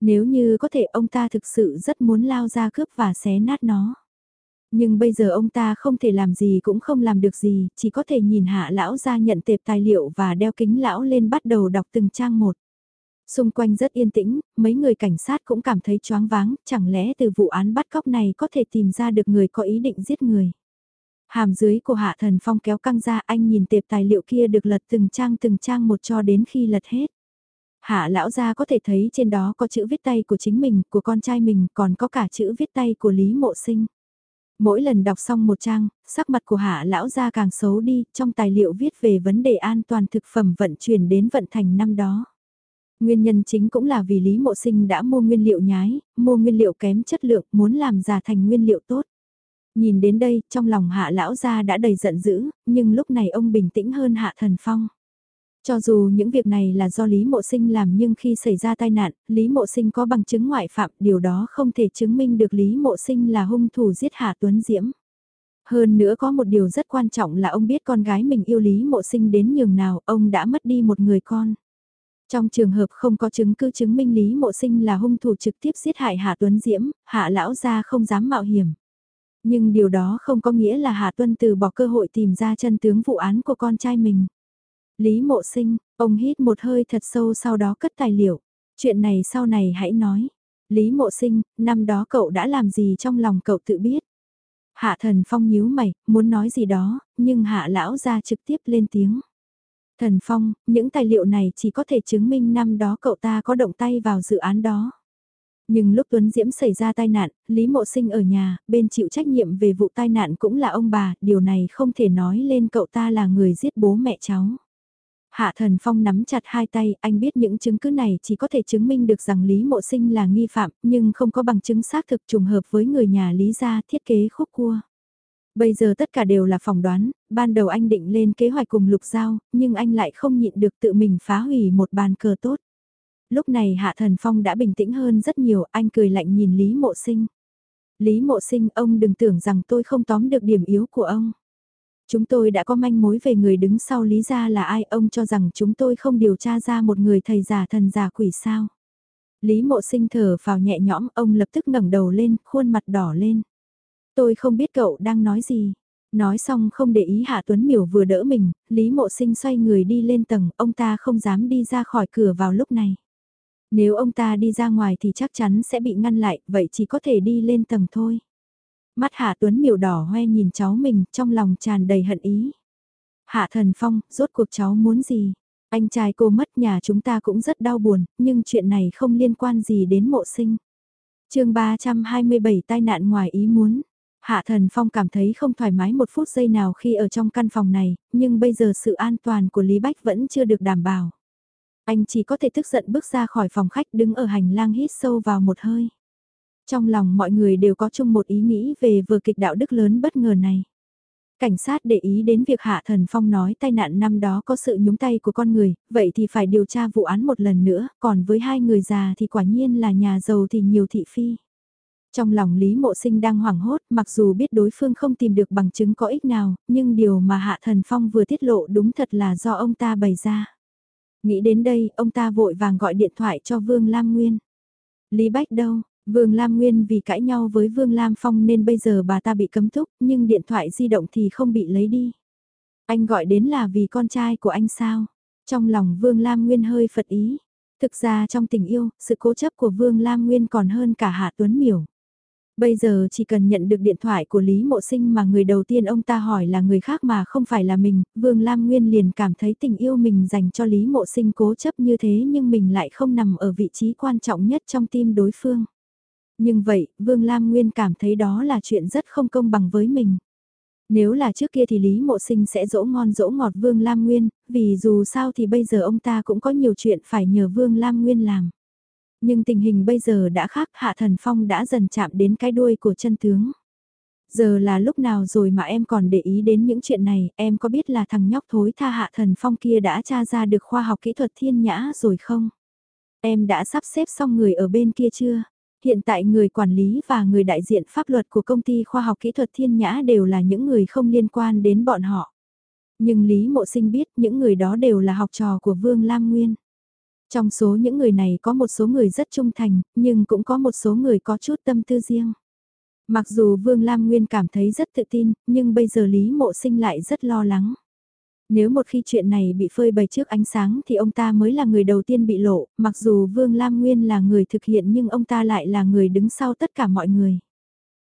Nếu như có thể ông ta thực sự rất muốn lao ra cướp và xé nát nó. Nhưng bây giờ ông ta không thể làm gì cũng không làm được gì, chỉ có thể nhìn hạ lão ra nhận tệp tài liệu và đeo kính lão lên bắt đầu đọc từng trang một. Xung quanh rất yên tĩnh, mấy người cảnh sát cũng cảm thấy choáng váng, chẳng lẽ từ vụ án bắt cóc này có thể tìm ra được người có ý định giết người. Hàm dưới của Hạ Thần Phong kéo căng ra anh nhìn tệp tài liệu kia được lật từng trang từng trang một cho đến khi lật hết. Hạ lão gia có thể thấy trên đó có chữ viết tay của chính mình, của con trai mình, còn có cả chữ viết tay của Lý Mộ Sinh. Mỗi lần đọc xong một trang, sắc mặt của hạ lão gia càng xấu đi, trong tài liệu viết về vấn đề an toàn thực phẩm vận chuyển đến vận thành năm đó. Nguyên nhân chính cũng là vì Lý Mộ Sinh đã mua nguyên liệu nhái, mua nguyên liệu kém chất lượng, muốn làm giả thành nguyên liệu tốt. Nhìn đến đây, trong lòng hạ lão gia đã đầy giận dữ, nhưng lúc này ông bình tĩnh hơn hạ thần phong. Cho dù những việc này là do Lý Mộ Sinh làm nhưng khi xảy ra tai nạn, Lý Mộ Sinh có bằng chứng ngoại phạm, điều đó không thể chứng minh được Lý Mộ Sinh là hung thủ giết Hạ Tuấn Diễm. Hơn nữa có một điều rất quan trọng là ông biết con gái mình yêu Lý Mộ Sinh đến nhường nào, ông đã mất đi một người con. Trong trường hợp không có chứng cứ chứng minh Lý Mộ Sinh là hung thủ trực tiếp giết hại Hạ Tuấn Diễm, Hạ Lão gia không dám mạo hiểm. Nhưng điều đó không có nghĩa là Hạ Tuân từ bỏ cơ hội tìm ra chân tướng vụ án của con trai mình. Lý mộ sinh, ông hít một hơi thật sâu sau đó cất tài liệu. Chuyện này sau này hãy nói. Lý mộ sinh, năm đó cậu đã làm gì trong lòng cậu tự biết. Hạ thần phong nhíu mày, muốn nói gì đó, nhưng hạ lão ra trực tiếp lên tiếng. Thần phong, những tài liệu này chỉ có thể chứng minh năm đó cậu ta có động tay vào dự án đó. Nhưng lúc Tuấn Diễm xảy ra tai nạn, Lý Mộ Sinh ở nhà, bên chịu trách nhiệm về vụ tai nạn cũng là ông bà, điều này không thể nói lên cậu ta là người giết bố mẹ cháu. Hạ Thần Phong nắm chặt hai tay, anh biết những chứng cứ này chỉ có thể chứng minh được rằng Lý Mộ Sinh là nghi phạm, nhưng không có bằng chứng xác thực trùng hợp với người nhà Lý gia thiết kế khúc cua. Bây giờ tất cả đều là phỏng đoán, ban đầu anh định lên kế hoạch cùng Lục Giao, nhưng anh lại không nhịn được tự mình phá hủy một bàn cờ tốt. Lúc này Hạ Thần Phong đã bình tĩnh hơn rất nhiều, anh cười lạnh nhìn Lý Mộ Sinh. Lý Mộ Sinh, ông đừng tưởng rằng tôi không tóm được điểm yếu của ông. Chúng tôi đã có manh mối về người đứng sau lý gia là ai ông cho rằng chúng tôi không điều tra ra một người thầy giả thần giả quỷ sao. Lý mộ sinh thở vào nhẹ nhõm ông lập tức ngẩng đầu lên, khuôn mặt đỏ lên. Tôi không biết cậu đang nói gì. Nói xong không để ý Hạ Tuấn Miểu vừa đỡ mình, Lý Mộ Sinh xoay người đi lên tầng, ông ta không dám đi ra khỏi cửa vào lúc này. Nếu ông ta đi ra ngoài thì chắc chắn sẽ bị ngăn lại, vậy chỉ có thể đi lên tầng thôi. Mắt Hạ Tuấn miểu đỏ hoe nhìn cháu mình, trong lòng tràn đầy hận ý. Hạ Thần Phong, rốt cuộc cháu muốn gì? Anh trai cô mất nhà chúng ta cũng rất đau buồn, nhưng chuyện này không liên quan gì đến mộ sinh. chương 327 tai nạn ngoài ý muốn. Hạ Thần Phong cảm thấy không thoải mái một phút giây nào khi ở trong căn phòng này, nhưng bây giờ sự an toàn của Lý Bách vẫn chưa được đảm bảo. Anh chỉ có thể tức giận bước ra khỏi phòng khách đứng ở hành lang hít sâu vào một hơi. Trong lòng mọi người đều có chung một ý nghĩ về vừa kịch đạo đức lớn bất ngờ này. Cảnh sát để ý đến việc Hạ Thần Phong nói tai nạn năm đó có sự nhúng tay của con người, vậy thì phải điều tra vụ án một lần nữa, còn với hai người già thì quả nhiên là nhà giàu thì nhiều thị phi. Trong lòng Lý Mộ Sinh đang hoảng hốt, mặc dù biết đối phương không tìm được bằng chứng có ích nào, nhưng điều mà Hạ Thần Phong vừa tiết lộ đúng thật là do ông ta bày ra. Nghĩ đến đây, ông ta vội vàng gọi điện thoại cho Vương Lam Nguyên. Lý Bách đâu? Vương Lam Nguyên vì cãi nhau với Vương Lam Phong nên bây giờ bà ta bị cấm thúc, nhưng điện thoại di động thì không bị lấy đi. Anh gọi đến là vì con trai của anh sao? Trong lòng Vương Lam Nguyên hơi phật ý. Thực ra trong tình yêu, sự cố chấp của Vương Lam Nguyên còn hơn cả Hạ Tuấn Miểu. Bây giờ chỉ cần nhận được điện thoại của Lý Mộ Sinh mà người đầu tiên ông ta hỏi là người khác mà không phải là mình, Vương Lam Nguyên liền cảm thấy tình yêu mình dành cho Lý Mộ Sinh cố chấp như thế nhưng mình lại không nằm ở vị trí quan trọng nhất trong tim đối phương. Nhưng vậy, Vương Lam Nguyên cảm thấy đó là chuyện rất không công bằng với mình. Nếu là trước kia thì Lý Mộ Sinh sẽ dỗ ngon dỗ ngọt Vương Lam Nguyên, vì dù sao thì bây giờ ông ta cũng có nhiều chuyện phải nhờ Vương Lam Nguyên làm. Nhưng tình hình bây giờ đã khác Hạ Thần Phong đã dần chạm đến cái đuôi của chân tướng. Giờ là lúc nào rồi mà em còn để ý đến những chuyện này, em có biết là thằng nhóc thối tha Hạ Thần Phong kia đã tra ra được khoa học kỹ thuật thiên nhã rồi không? Em đã sắp xếp xong người ở bên kia chưa? Hiện tại người quản lý và người đại diện pháp luật của công ty khoa học kỹ thuật thiên nhã đều là những người không liên quan đến bọn họ. Nhưng Lý Mộ Sinh biết những người đó đều là học trò của Vương Lam Nguyên. Trong số những người này có một số người rất trung thành, nhưng cũng có một số người có chút tâm tư riêng. Mặc dù Vương Lam Nguyên cảm thấy rất tự tin, nhưng bây giờ Lý Mộ Sinh lại rất lo lắng. Nếu một khi chuyện này bị phơi bày trước ánh sáng thì ông ta mới là người đầu tiên bị lộ, mặc dù Vương Lam Nguyên là người thực hiện nhưng ông ta lại là người đứng sau tất cả mọi người.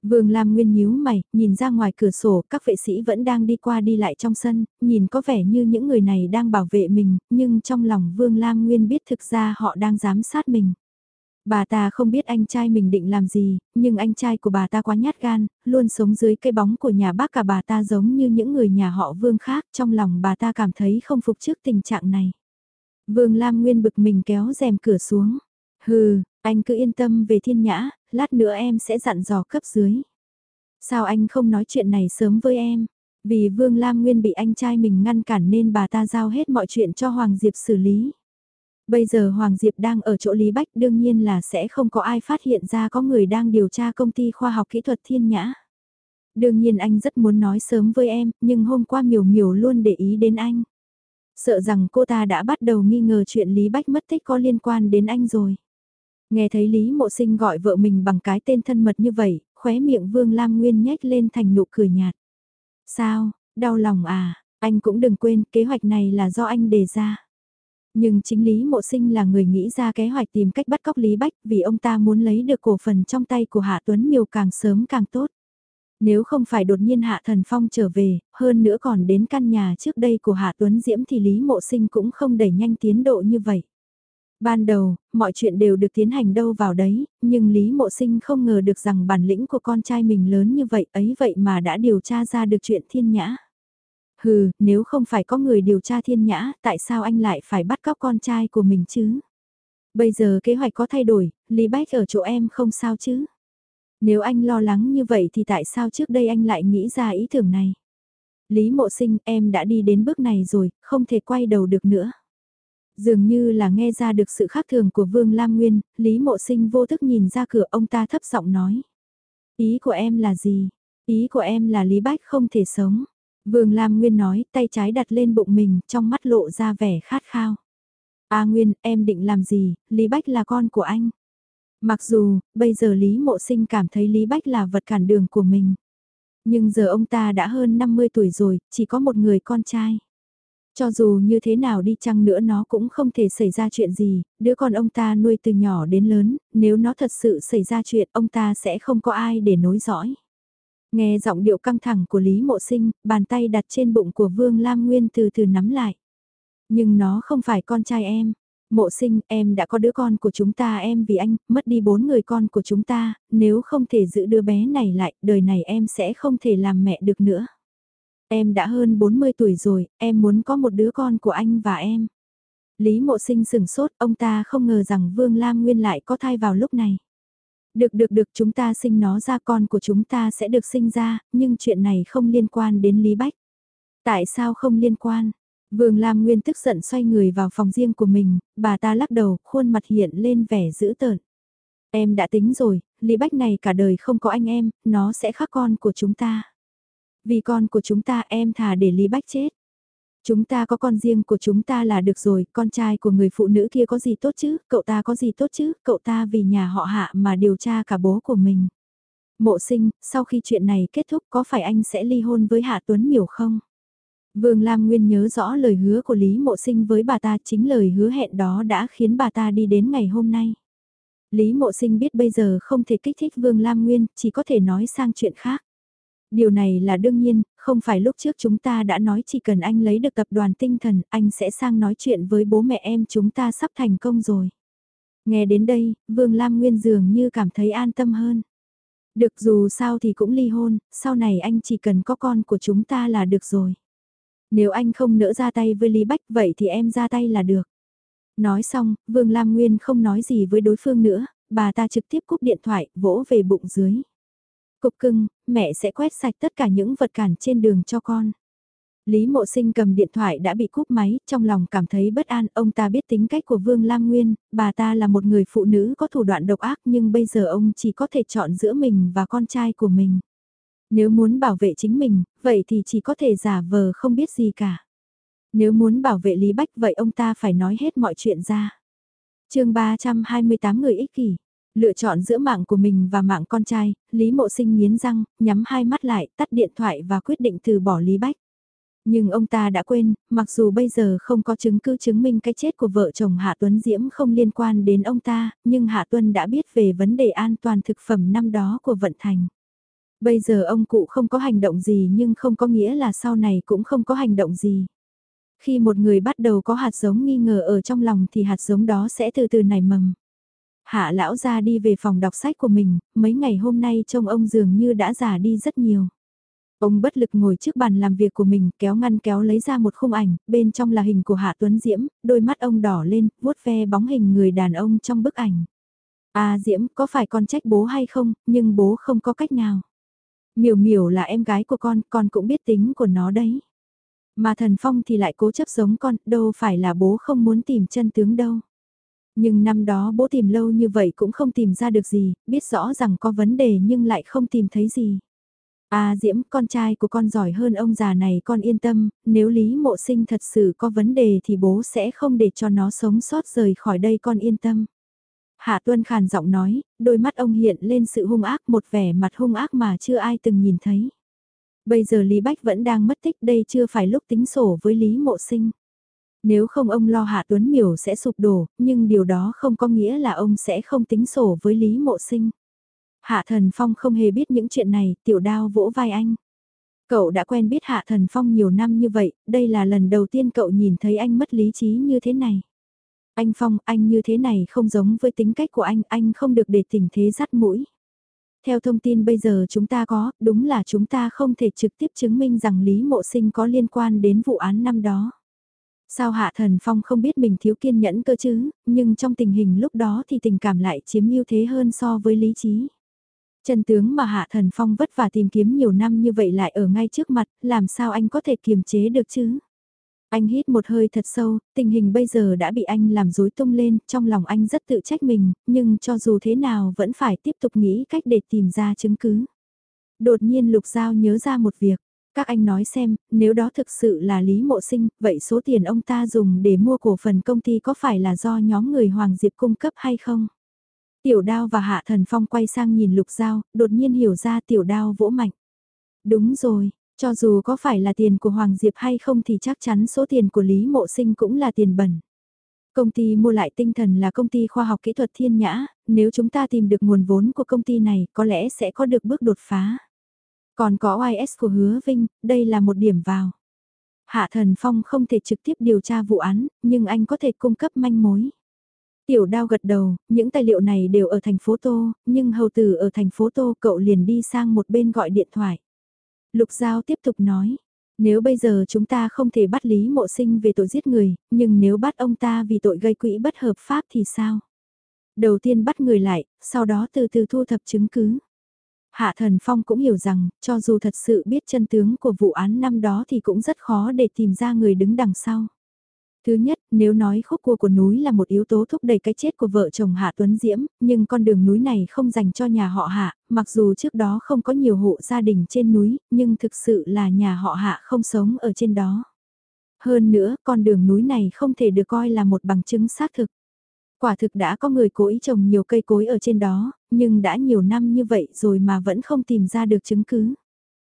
Vương Lam Nguyên nhíu mày, nhìn ra ngoài cửa sổ, các vệ sĩ vẫn đang đi qua đi lại trong sân, nhìn có vẻ như những người này đang bảo vệ mình, nhưng trong lòng Vương Lam Nguyên biết thực ra họ đang giám sát mình. Bà ta không biết anh trai mình định làm gì, nhưng anh trai của bà ta quá nhát gan, luôn sống dưới cây bóng của nhà bác cả bà ta giống như những người nhà họ Vương khác, trong lòng bà ta cảm thấy không phục trước tình trạng này. Vương Lam Nguyên bực mình kéo rèm cửa xuống. Hừ, anh cứ yên tâm về thiên nhã, lát nữa em sẽ dặn dò cấp dưới. Sao anh không nói chuyện này sớm với em? Vì Vương Lam Nguyên bị anh trai mình ngăn cản nên bà ta giao hết mọi chuyện cho Hoàng Diệp xử lý. Bây giờ Hoàng Diệp đang ở chỗ Lý Bách đương nhiên là sẽ không có ai phát hiện ra có người đang điều tra công ty khoa học kỹ thuật thiên nhã. Đương nhiên anh rất muốn nói sớm với em, nhưng hôm qua miểu miểu luôn để ý đến anh. Sợ rằng cô ta đã bắt đầu nghi ngờ chuyện Lý Bách mất tích có liên quan đến anh rồi. Nghe thấy Lý Mộ Sinh gọi vợ mình bằng cái tên thân mật như vậy, khóe miệng Vương Lam Nguyên nhếch lên thành nụ cười nhạt. Sao, đau lòng à, anh cũng đừng quên kế hoạch này là do anh đề ra. Nhưng chính Lý Mộ Sinh là người nghĩ ra kế hoạch tìm cách bắt cóc Lý Bách vì ông ta muốn lấy được cổ phần trong tay của Hạ Tuấn Miêu càng sớm càng tốt. Nếu không phải đột nhiên Hạ Thần Phong trở về, hơn nữa còn đến căn nhà trước đây của Hạ Tuấn Diễm thì Lý Mộ Sinh cũng không đẩy nhanh tiến độ như vậy. Ban đầu, mọi chuyện đều được tiến hành đâu vào đấy, nhưng Lý Mộ Sinh không ngờ được rằng bản lĩnh của con trai mình lớn như vậy ấy vậy mà đã điều tra ra được chuyện thiên nhã. Hừ, nếu không phải có người điều tra thiên nhã, tại sao anh lại phải bắt cóc con trai của mình chứ? Bây giờ kế hoạch có thay đổi, Lý Bách ở chỗ em không sao chứ? Nếu anh lo lắng như vậy thì tại sao trước đây anh lại nghĩ ra ý tưởng này? Lý mộ sinh em đã đi đến bước này rồi, không thể quay đầu được nữa. Dường như là nghe ra được sự khác thường của Vương Lam Nguyên, Lý Mộ Sinh vô thức nhìn ra cửa ông ta thấp giọng nói. Ý của em là gì? Ý của em là Lý Bách không thể sống. Vương Lam Nguyên nói, tay trái đặt lên bụng mình, trong mắt lộ ra vẻ khát khao. A Nguyên, em định làm gì, Lý Bách là con của anh. Mặc dù, bây giờ Lý Mộ Sinh cảm thấy Lý Bách là vật cản đường của mình. Nhưng giờ ông ta đã hơn 50 tuổi rồi, chỉ có một người con trai. Cho dù như thế nào đi chăng nữa nó cũng không thể xảy ra chuyện gì, đứa con ông ta nuôi từ nhỏ đến lớn, nếu nó thật sự xảy ra chuyện ông ta sẽ không có ai để nối dõi. Nghe giọng điệu căng thẳng của Lý Mộ Sinh, bàn tay đặt trên bụng của Vương Lam Nguyên từ từ nắm lại. Nhưng nó không phải con trai em. Mộ sinh, em đã có đứa con của chúng ta em vì anh, mất đi bốn người con của chúng ta, nếu không thể giữ đứa bé này lại, đời này em sẽ không thể làm mẹ được nữa. Em đã hơn 40 tuổi rồi, em muốn có một đứa con của anh và em. Lý mộ sinh sừng sốt, ông ta không ngờ rằng Vương Lam Nguyên lại có thai vào lúc này. Được được được chúng ta sinh nó ra con của chúng ta sẽ được sinh ra, nhưng chuyện này không liên quan đến Lý Bách. Tại sao không liên quan? Vương Lam Nguyên tức giận xoay người vào phòng riêng của mình, bà ta lắc đầu, khuôn mặt hiện lên vẻ dữ tợn. Em đã tính rồi, Lý Bách này cả đời không có anh em, nó sẽ khác con của chúng ta. Vì con của chúng ta em thà để Lý Bách chết. Chúng ta có con riêng của chúng ta là được rồi, con trai của người phụ nữ kia có gì tốt chứ, cậu ta có gì tốt chứ, cậu ta vì nhà họ hạ mà điều tra cả bố của mình. Mộ sinh, sau khi chuyện này kết thúc có phải anh sẽ ly hôn với Hạ Tuấn Miểu không? Vương Lam Nguyên nhớ rõ lời hứa của Lý Mộ Sinh với bà ta chính lời hứa hẹn đó đã khiến bà ta đi đến ngày hôm nay. Lý Mộ Sinh biết bây giờ không thể kích thích Vương Lam Nguyên, chỉ có thể nói sang chuyện khác. Điều này là đương nhiên, không phải lúc trước chúng ta đã nói chỉ cần anh lấy được tập đoàn tinh thần, anh sẽ sang nói chuyện với bố mẹ em chúng ta sắp thành công rồi. Nghe đến đây, Vương Lam Nguyên dường như cảm thấy an tâm hơn. Được dù sao thì cũng ly hôn, sau này anh chỉ cần có con của chúng ta là được rồi. Nếu anh không nỡ ra tay với Lý Bách vậy thì em ra tay là được. Nói xong, Vương Lam Nguyên không nói gì với đối phương nữa, bà ta trực tiếp cúp điện thoại, vỗ về bụng dưới. Cục cưng, mẹ sẽ quét sạch tất cả những vật cản trên đường cho con. Lý Mộ Sinh cầm điện thoại đã bị cúp máy, trong lòng cảm thấy bất an, ông ta biết tính cách của Vương Lam Nguyên, bà ta là một người phụ nữ có thủ đoạn độc ác nhưng bây giờ ông chỉ có thể chọn giữa mình và con trai của mình. Nếu muốn bảo vệ chính mình, vậy thì chỉ có thể giả vờ không biết gì cả. Nếu muốn bảo vệ Lý Bách vậy ông ta phải nói hết mọi chuyện ra. chương 328 người ích kỷ. Lựa chọn giữa mạng của mình và mạng con trai, Lý Mộ Sinh nghiến răng, nhắm hai mắt lại, tắt điện thoại và quyết định từ bỏ Lý Bách. Nhưng ông ta đã quên, mặc dù bây giờ không có chứng cứ chứng minh cái chết của vợ chồng Hạ Tuấn Diễm không liên quan đến ông ta, nhưng Hạ Tuân đã biết về vấn đề an toàn thực phẩm năm đó của Vận Thành. Bây giờ ông cụ không có hành động gì nhưng không có nghĩa là sau này cũng không có hành động gì. Khi một người bắt đầu có hạt giống nghi ngờ ở trong lòng thì hạt giống đó sẽ từ từ nảy mầm. Hạ lão ra đi về phòng đọc sách của mình, mấy ngày hôm nay trông ông dường như đã già đi rất nhiều. Ông bất lực ngồi trước bàn làm việc của mình, kéo ngăn kéo lấy ra một khung ảnh, bên trong là hình của Hạ Tuấn Diễm, đôi mắt ông đỏ lên, vuốt ve bóng hình người đàn ông trong bức ảnh. À Diễm, có phải con trách bố hay không, nhưng bố không có cách nào. Miểu miểu là em gái của con, con cũng biết tính của nó đấy. Mà thần phong thì lại cố chấp giống con, đâu phải là bố không muốn tìm chân tướng đâu. Nhưng năm đó bố tìm lâu như vậy cũng không tìm ra được gì, biết rõ rằng có vấn đề nhưng lại không tìm thấy gì. À Diễm, con trai của con giỏi hơn ông già này con yên tâm, nếu Lý Mộ Sinh thật sự có vấn đề thì bố sẽ không để cho nó sống sót rời khỏi đây con yên tâm. Hạ Tuân khàn giọng nói, đôi mắt ông hiện lên sự hung ác một vẻ mặt hung ác mà chưa ai từng nhìn thấy. Bây giờ Lý Bách vẫn đang mất tích đây chưa phải lúc tính sổ với Lý Mộ Sinh. Nếu không ông lo Hạ Tuấn Miểu sẽ sụp đổ, nhưng điều đó không có nghĩa là ông sẽ không tính sổ với Lý Mộ Sinh. Hạ Thần Phong không hề biết những chuyện này, tiểu đao vỗ vai anh. Cậu đã quen biết Hạ Thần Phong nhiều năm như vậy, đây là lần đầu tiên cậu nhìn thấy anh mất lý trí như thế này. Anh Phong, anh như thế này không giống với tính cách của anh, anh không được để tình thế dắt mũi. Theo thông tin bây giờ chúng ta có, đúng là chúng ta không thể trực tiếp chứng minh rằng Lý Mộ Sinh có liên quan đến vụ án năm đó. Sao Hạ Thần Phong không biết mình thiếu kiên nhẫn cơ chứ, nhưng trong tình hình lúc đó thì tình cảm lại chiếm ưu thế hơn so với lý trí. Chân tướng mà Hạ Thần Phong vất vả tìm kiếm nhiều năm như vậy lại ở ngay trước mặt, làm sao anh có thể kiềm chế được chứ? Anh hít một hơi thật sâu, tình hình bây giờ đã bị anh làm rối tung lên, trong lòng anh rất tự trách mình, nhưng cho dù thế nào vẫn phải tiếp tục nghĩ cách để tìm ra chứng cứ. Đột nhiên Lục Giao nhớ ra một việc, các anh nói xem, nếu đó thực sự là Lý Mộ Sinh, vậy số tiền ông ta dùng để mua cổ phần công ty có phải là do nhóm người Hoàng Diệp cung cấp hay không? Tiểu đao và Hạ Thần Phong quay sang nhìn Lục Giao, đột nhiên hiểu ra tiểu đao vỗ mạnh. Đúng rồi, cho dù có phải là tiền của Hoàng Diệp hay không thì chắc chắn số tiền của Lý Mộ Sinh cũng là tiền bẩn. Công ty mua lại tinh thần là công ty khoa học kỹ thuật thiên nhã, nếu chúng ta tìm được nguồn vốn của công ty này có lẽ sẽ có được bước đột phá. Còn có OIS của Hứa Vinh, đây là một điểm vào. Hạ Thần Phong không thể trực tiếp điều tra vụ án, nhưng anh có thể cung cấp manh mối. Tiểu đao gật đầu, những tài liệu này đều ở thành phố Tô, nhưng hầu tử ở thành phố Tô cậu liền đi sang một bên gọi điện thoại. Lục Giao tiếp tục nói, nếu bây giờ chúng ta không thể bắt Lý Mộ Sinh về tội giết người, nhưng nếu bắt ông ta vì tội gây quỹ bất hợp pháp thì sao? Đầu tiên bắt người lại, sau đó từ từ thu thập chứng cứ. Hạ Thần Phong cũng hiểu rằng, cho dù thật sự biết chân tướng của vụ án năm đó thì cũng rất khó để tìm ra người đứng đằng sau. Thứ nhất, nếu nói khúc cua của núi là một yếu tố thúc đẩy cái chết của vợ chồng Hạ Tuấn Diễm, nhưng con đường núi này không dành cho nhà họ Hạ, mặc dù trước đó không có nhiều hộ gia đình trên núi, nhưng thực sự là nhà họ Hạ không sống ở trên đó. Hơn nữa, con đường núi này không thể được coi là một bằng chứng xác thực. Quả thực đã có người cố ý trồng nhiều cây cối ở trên đó, nhưng đã nhiều năm như vậy rồi mà vẫn không tìm ra được chứng cứ.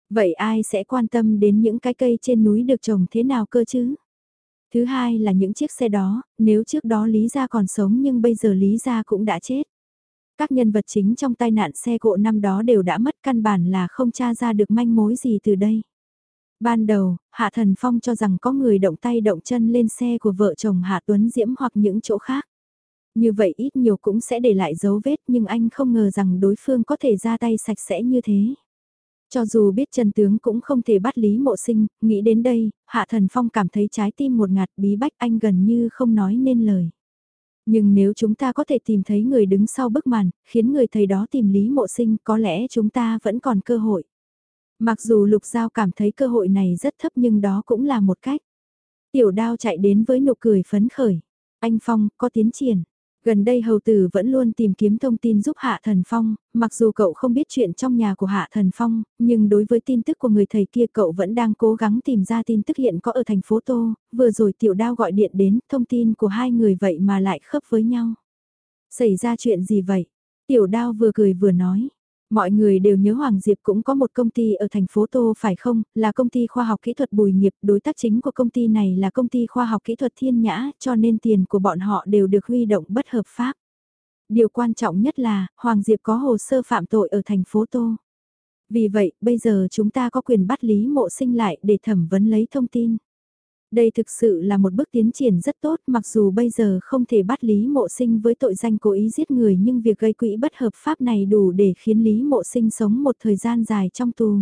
Vậy ai sẽ quan tâm đến những cái cây trên núi được trồng thế nào cơ chứ? Thứ hai là những chiếc xe đó, nếu trước đó Lý Gia còn sống nhưng bây giờ Lý Gia cũng đã chết. Các nhân vật chính trong tai nạn xe cộ năm đó đều đã mất căn bản là không tra ra được manh mối gì từ đây. Ban đầu, Hạ Thần Phong cho rằng có người động tay động chân lên xe của vợ chồng Hạ Tuấn Diễm hoặc những chỗ khác. Như vậy ít nhiều cũng sẽ để lại dấu vết nhưng anh không ngờ rằng đối phương có thể ra tay sạch sẽ như thế. Cho dù biết trần tướng cũng không thể bắt Lý Mộ Sinh, nghĩ đến đây, Hạ Thần Phong cảm thấy trái tim một ngạt bí bách anh gần như không nói nên lời. Nhưng nếu chúng ta có thể tìm thấy người đứng sau bức màn, khiến người thầy đó tìm Lý Mộ Sinh có lẽ chúng ta vẫn còn cơ hội. Mặc dù Lục Giao cảm thấy cơ hội này rất thấp nhưng đó cũng là một cách. Tiểu đao chạy đến với nụ cười phấn khởi. Anh Phong, có tiến triển. Gần đây hầu tử vẫn luôn tìm kiếm thông tin giúp Hạ Thần Phong, mặc dù cậu không biết chuyện trong nhà của Hạ Thần Phong, nhưng đối với tin tức của người thầy kia cậu vẫn đang cố gắng tìm ra tin tức hiện có ở thành phố Tô, vừa rồi tiểu đao gọi điện đến, thông tin của hai người vậy mà lại khớp với nhau. Xảy ra chuyện gì vậy? Tiểu đao vừa cười vừa nói, Mọi người đều nhớ Hoàng Diệp cũng có một công ty ở thành phố Tô phải không, là công ty khoa học kỹ thuật Bùi Nghiệp, đối tác chính của công ty này là công ty khoa học kỹ thuật Thiên Nhã, cho nên tiền của bọn họ đều được huy động bất hợp pháp. Điều quan trọng nhất là, Hoàng Diệp có hồ sơ phạm tội ở thành phố Tô. Vì vậy, bây giờ chúng ta có quyền bắt Lý Mộ Sinh lại để thẩm vấn lấy thông tin. Đây thực sự là một bước tiến triển rất tốt mặc dù bây giờ không thể bắt Lý Mộ Sinh với tội danh cố ý giết người nhưng việc gây quỹ bất hợp pháp này đủ để khiến Lý Mộ Sinh sống một thời gian dài trong tù.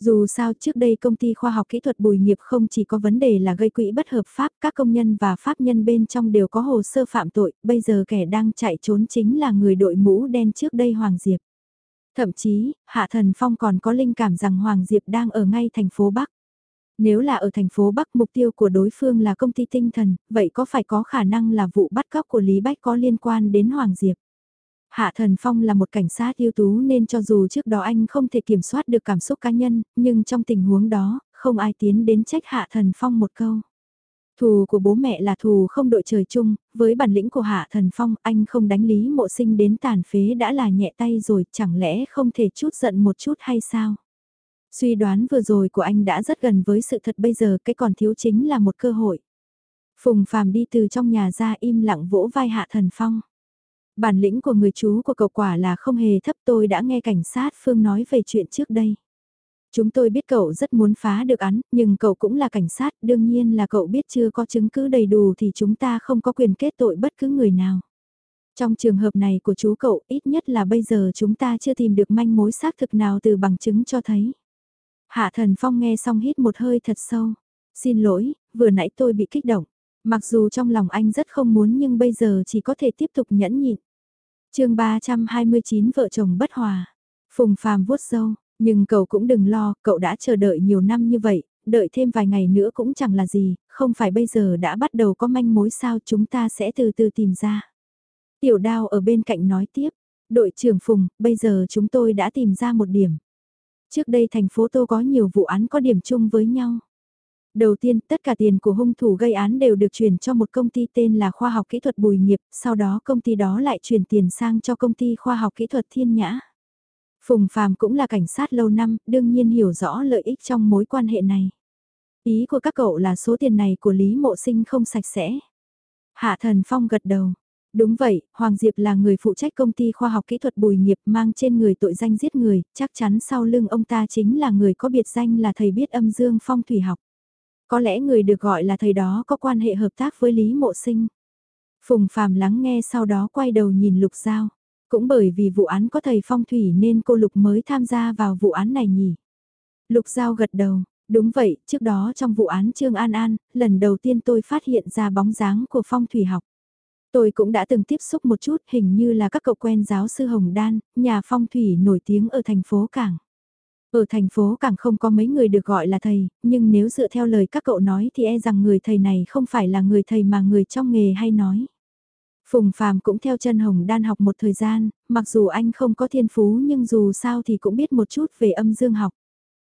Dù sao trước đây công ty khoa học kỹ thuật bùi nghiệp không chỉ có vấn đề là gây quỹ bất hợp pháp, các công nhân và pháp nhân bên trong đều có hồ sơ phạm tội, bây giờ kẻ đang chạy trốn chính là người đội mũ đen trước đây Hoàng Diệp. Thậm chí, Hạ Thần Phong còn có linh cảm rằng Hoàng Diệp đang ở ngay thành phố Bắc. Nếu là ở thành phố Bắc mục tiêu của đối phương là công ty tinh thần, vậy có phải có khả năng là vụ bắt cóc của Lý Bách có liên quan đến Hoàng Diệp? Hạ Thần Phong là một cảnh sát ưu tú nên cho dù trước đó anh không thể kiểm soát được cảm xúc cá nhân, nhưng trong tình huống đó, không ai tiến đến trách Hạ Thần Phong một câu. Thù của bố mẹ là thù không đội trời chung, với bản lĩnh của Hạ Thần Phong anh không đánh Lý Mộ Sinh đến tàn phế đã là nhẹ tay rồi chẳng lẽ không thể chút giận một chút hay sao? Suy đoán vừa rồi của anh đã rất gần với sự thật bây giờ cái còn thiếu chính là một cơ hội. Phùng Phàm đi từ trong nhà ra im lặng vỗ vai Hạ Thần Phong. Bản lĩnh của người chú của cậu quả là không hề thấp tôi đã nghe cảnh sát Phương nói về chuyện trước đây. Chúng tôi biết cậu rất muốn phá được án, nhưng cậu cũng là cảnh sát, đương nhiên là cậu biết chưa có chứng cứ đầy đủ thì chúng ta không có quyền kết tội bất cứ người nào. Trong trường hợp này của chú cậu, ít nhất là bây giờ chúng ta chưa tìm được manh mối xác thực nào từ bằng chứng cho thấy. Hạ thần phong nghe xong hít một hơi thật sâu. Xin lỗi, vừa nãy tôi bị kích động. Mặc dù trong lòng anh rất không muốn nhưng bây giờ chỉ có thể tiếp tục nhẫn nhịn. chương 329 vợ chồng bất hòa. Phùng phàm vuốt sâu, nhưng cậu cũng đừng lo, cậu đã chờ đợi nhiều năm như vậy, đợi thêm vài ngày nữa cũng chẳng là gì, không phải bây giờ đã bắt đầu có manh mối sao chúng ta sẽ từ từ tìm ra. Tiểu đao ở bên cạnh nói tiếp, đội trưởng Phùng, bây giờ chúng tôi đã tìm ra một điểm. Trước đây thành phố Tô có nhiều vụ án có điểm chung với nhau. Đầu tiên, tất cả tiền của hung thủ gây án đều được chuyển cho một công ty tên là Khoa học Kỹ thuật Bùi Nghiệp, sau đó công ty đó lại chuyển tiền sang cho công ty Khoa học Kỹ thuật Thiên Nhã. Phùng Phàm cũng là cảnh sát lâu năm, đương nhiên hiểu rõ lợi ích trong mối quan hệ này. Ý của các cậu là số tiền này của Lý Mộ Sinh không sạch sẽ. Hạ Thần Phong gật đầu, Đúng vậy, Hoàng Diệp là người phụ trách công ty khoa học kỹ thuật bùi nghiệp mang trên người tội danh giết người, chắc chắn sau lưng ông ta chính là người có biệt danh là thầy biết âm dương phong thủy học. Có lẽ người được gọi là thầy đó có quan hệ hợp tác với Lý Mộ Sinh. Phùng Phàm lắng nghe sau đó quay đầu nhìn Lục Giao. Cũng bởi vì vụ án có thầy phong thủy nên cô Lục mới tham gia vào vụ án này nhỉ. Lục Giao gật đầu, đúng vậy, trước đó trong vụ án Trương An An, lần đầu tiên tôi phát hiện ra bóng dáng của phong thủy học. Tôi cũng đã từng tiếp xúc một chút hình như là các cậu quen giáo sư Hồng Đan, nhà phong thủy nổi tiếng ở thành phố Cảng. Ở thành phố Cảng không có mấy người được gọi là thầy, nhưng nếu dựa theo lời các cậu nói thì e rằng người thầy này không phải là người thầy mà người trong nghề hay nói. Phùng Phàm cũng theo chân Hồng Đan học một thời gian, mặc dù anh không có thiên phú nhưng dù sao thì cũng biết một chút về âm dương học.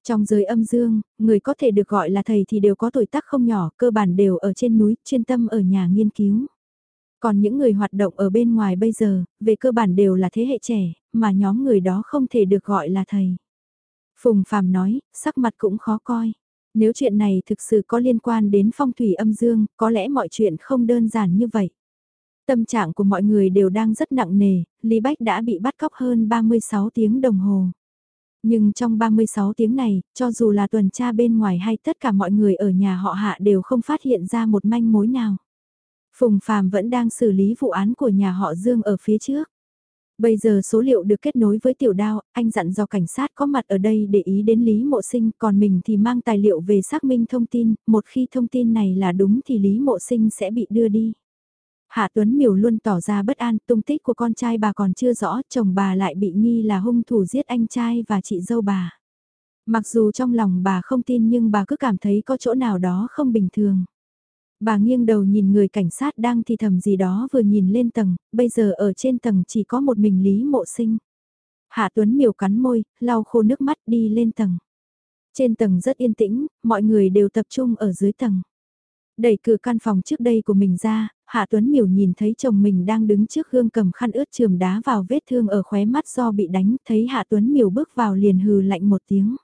Trong giới âm dương, người có thể được gọi là thầy thì đều có tuổi tác không nhỏ, cơ bản đều ở trên núi, chuyên tâm ở nhà nghiên cứu. Còn những người hoạt động ở bên ngoài bây giờ, về cơ bản đều là thế hệ trẻ, mà nhóm người đó không thể được gọi là thầy. Phùng Phạm nói, sắc mặt cũng khó coi. Nếu chuyện này thực sự có liên quan đến phong thủy âm dương, có lẽ mọi chuyện không đơn giản như vậy. Tâm trạng của mọi người đều đang rất nặng nề, Lý Bách đã bị bắt cóc hơn 36 tiếng đồng hồ. Nhưng trong 36 tiếng này, cho dù là tuần tra bên ngoài hay tất cả mọi người ở nhà họ hạ đều không phát hiện ra một manh mối nào. Phùng Phàm vẫn đang xử lý vụ án của nhà họ Dương ở phía trước. Bây giờ số liệu được kết nối với tiểu đao, anh dặn do cảnh sát có mặt ở đây để ý đến Lý Mộ Sinh, còn mình thì mang tài liệu về xác minh thông tin, một khi thông tin này là đúng thì Lý Mộ Sinh sẽ bị đưa đi. Hạ Tuấn Miểu luôn tỏ ra bất an, tung tích của con trai bà còn chưa rõ, chồng bà lại bị nghi là hung thủ giết anh trai và chị dâu bà. Mặc dù trong lòng bà không tin nhưng bà cứ cảm thấy có chỗ nào đó không bình thường. Bà nghiêng đầu nhìn người cảnh sát đang thì thầm gì đó vừa nhìn lên tầng, bây giờ ở trên tầng chỉ có một mình Lý Mộ Sinh. Hạ Tuấn miều cắn môi, lau khô nước mắt đi lên tầng. Trên tầng rất yên tĩnh, mọi người đều tập trung ở dưới tầng. Đẩy cửa căn phòng trước đây của mình ra, Hạ Tuấn miều nhìn thấy chồng mình đang đứng trước gương cầm khăn ướt trường đá vào vết thương ở khóe mắt do bị đánh, thấy Hạ Tuấn miều bước vào liền hừ lạnh một tiếng.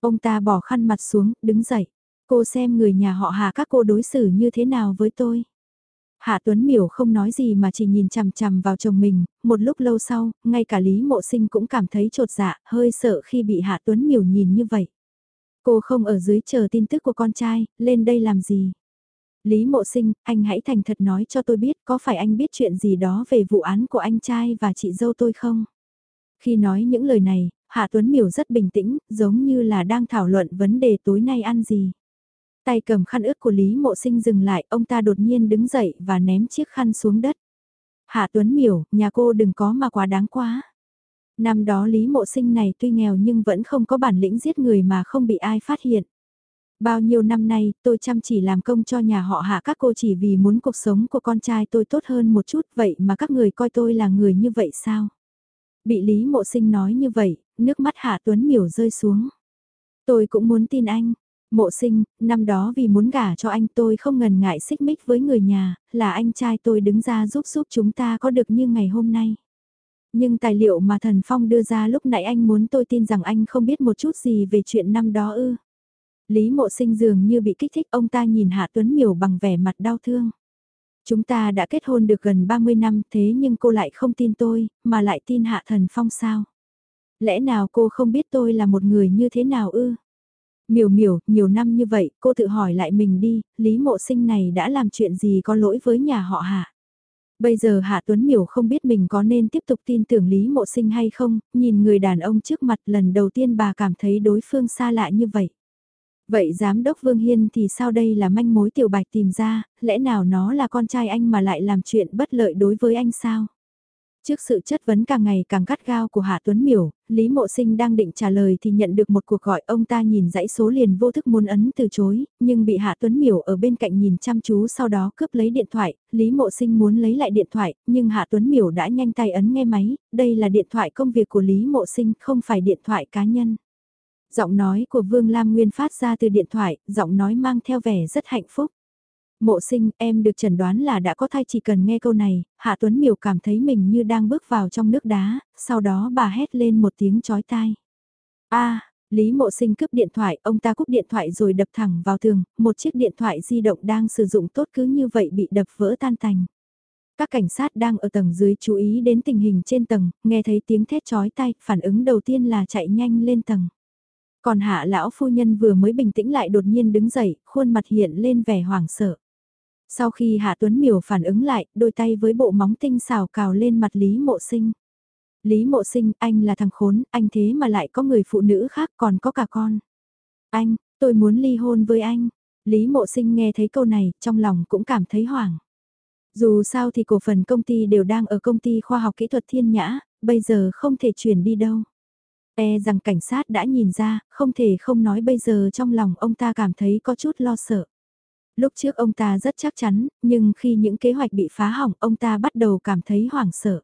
Ông ta bỏ khăn mặt xuống, đứng dậy. Cô xem người nhà họ hà các cô đối xử như thế nào với tôi. Hạ Tuấn Miểu không nói gì mà chỉ nhìn chằm chằm vào chồng mình, một lúc lâu sau, ngay cả Lý Mộ Sinh cũng cảm thấy trột dạ, hơi sợ khi bị Hạ Tuấn Miểu nhìn như vậy. Cô không ở dưới chờ tin tức của con trai, lên đây làm gì? Lý Mộ Sinh, anh hãy thành thật nói cho tôi biết có phải anh biết chuyện gì đó về vụ án của anh trai và chị dâu tôi không? Khi nói những lời này, Hạ Tuấn Miểu rất bình tĩnh, giống như là đang thảo luận vấn đề tối nay ăn gì. Tay cầm khăn ướt của Lý Mộ Sinh dừng lại, ông ta đột nhiên đứng dậy và ném chiếc khăn xuống đất. Hạ Tuấn Miểu, nhà cô đừng có mà quá đáng quá. Năm đó Lý Mộ Sinh này tuy nghèo nhưng vẫn không có bản lĩnh giết người mà không bị ai phát hiện. Bao nhiêu năm nay, tôi chăm chỉ làm công cho nhà họ hạ các cô chỉ vì muốn cuộc sống của con trai tôi tốt hơn một chút vậy mà các người coi tôi là người như vậy sao? Bị Lý Mộ Sinh nói như vậy, nước mắt Hạ Tuấn Miểu rơi xuống. Tôi cũng muốn tin anh, Mộ sinh, năm đó vì muốn gả cho anh tôi không ngần ngại xích mích với người nhà, là anh trai tôi đứng ra giúp giúp chúng ta có được như ngày hôm nay. Nhưng tài liệu mà Thần Phong đưa ra lúc nãy anh muốn tôi tin rằng anh không biết một chút gì về chuyện năm đó ư. Lý mộ sinh dường như bị kích thích ông ta nhìn Hạ Tuấn Miểu bằng vẻ mặt đau thương. Chúng ta đã kết hôn được gần 30 năm thế nhưng cô lại không tin tôi, mà lại tin Hạ Thần Phong sao? Lẽ nào cô không biết tôi là một người như thế nào ư? Miểu miểu, nhiều năm như vậy, cô tự hỏi lại mình đi, Lý Mộ Sinh này đã làm chuyện gì có lỗi với nhà họ Hạ. Bây giờ Hạ Tuấn Miểu không biết mình có nên tiếp tục tin tưởng Lý Mộ Sinh hay không, nhìn người đàn ông trước mặt lần đầu tiên bà cảm thấy đối phương xa lạ như vậy. Vậy giám đốc Vương Hiên thì sao đây là manh mối tiểu bạch tìm ra, lẽ nào nó là con trai anh mà lại làm chuyện bất lợi đối với anh sao? Trước sự chất vấn càng ngày càng gắt gao của Hạ Tuấn Miểu, Lý Mộ Sinh đang định trả lời thì nhận được một cuộc gọi ông ta nhìn dãy số liền vô thức muốn ấn từ chối, nhưng bị Hạ Tuấn Miểu ở bên cạnh nhìn chăm chú sau đó cướp lấy điện thoại, Lý Mộ Sinh muốn lấy lại điện thoại, nhưng Hạ Tuấn Miểu đã nhanh tay ấn nghe máy, đây là điện thoại công việc của Lý Mộ Sinh không phải điện thoại cá nhân. Giọng nói của Vương Lam Nguyên phát ra từ điện thoại, giọng nói mang theo vẻ rất hạnh phúc. Mộ sinh, em được chẩn đoán là đã có thai chỉ cần nghe câu này, Hạ Tuấn Miểu cảm thấy mình như đang bước vào trong nước đá, sau đó bà hét lên một tiếng chói tai. a Lý Mộ Sinh cướp điện thoại, ông ta cúp điện thoại rồi đập thẳng vào tường, một chiếc điện thoại di động đang sử dụng tốt cứ như vậy bị đập vỡ tan tành. Các cảnh sát đang ở tầng dưới chú ý đến tình hình trên tầng, nghe thấy tiếng thét chói tai, phản ứng đầu tiên là chạy nhanh lên tầng. Còn hạ lão phu nhân vừa mới bình tĩnh lại đột nhiên đứng dậy, khuôn mặt hiện lên vẻ hoảng sợ. Sau khi Hạ Tuấn Miểu phản ứng lại, đôi tay với bộ móng tinh xào cào lên mặt Lý Mộ Sinh. Lý Mộ Sinh, anh là thằng khốn, anh thế mà lại có người phụ nữ khác còn có cả con. Anh, tôi muốn ly hôn với anh. Lý Mộ Sinh nghe thấy câu này, trong lòng cũng cảm thấy hoảng. Dù sao thì cổ phần công ty đều đang ở công ty khoa học kỹ thuật thiên nhã, bây giờ không thể chuyển đi đâu. E rằng cảnh sát đã nhìn ra, không thể không nói bây giờ trong lòng ông ta cảm thấy có chút lo sợ. Lúc trước ông ta rất chắc chắn, nhưng khi những kế hoạch bị phá hỏng ông ta bắt đầu cảm thấy hoảng sợ.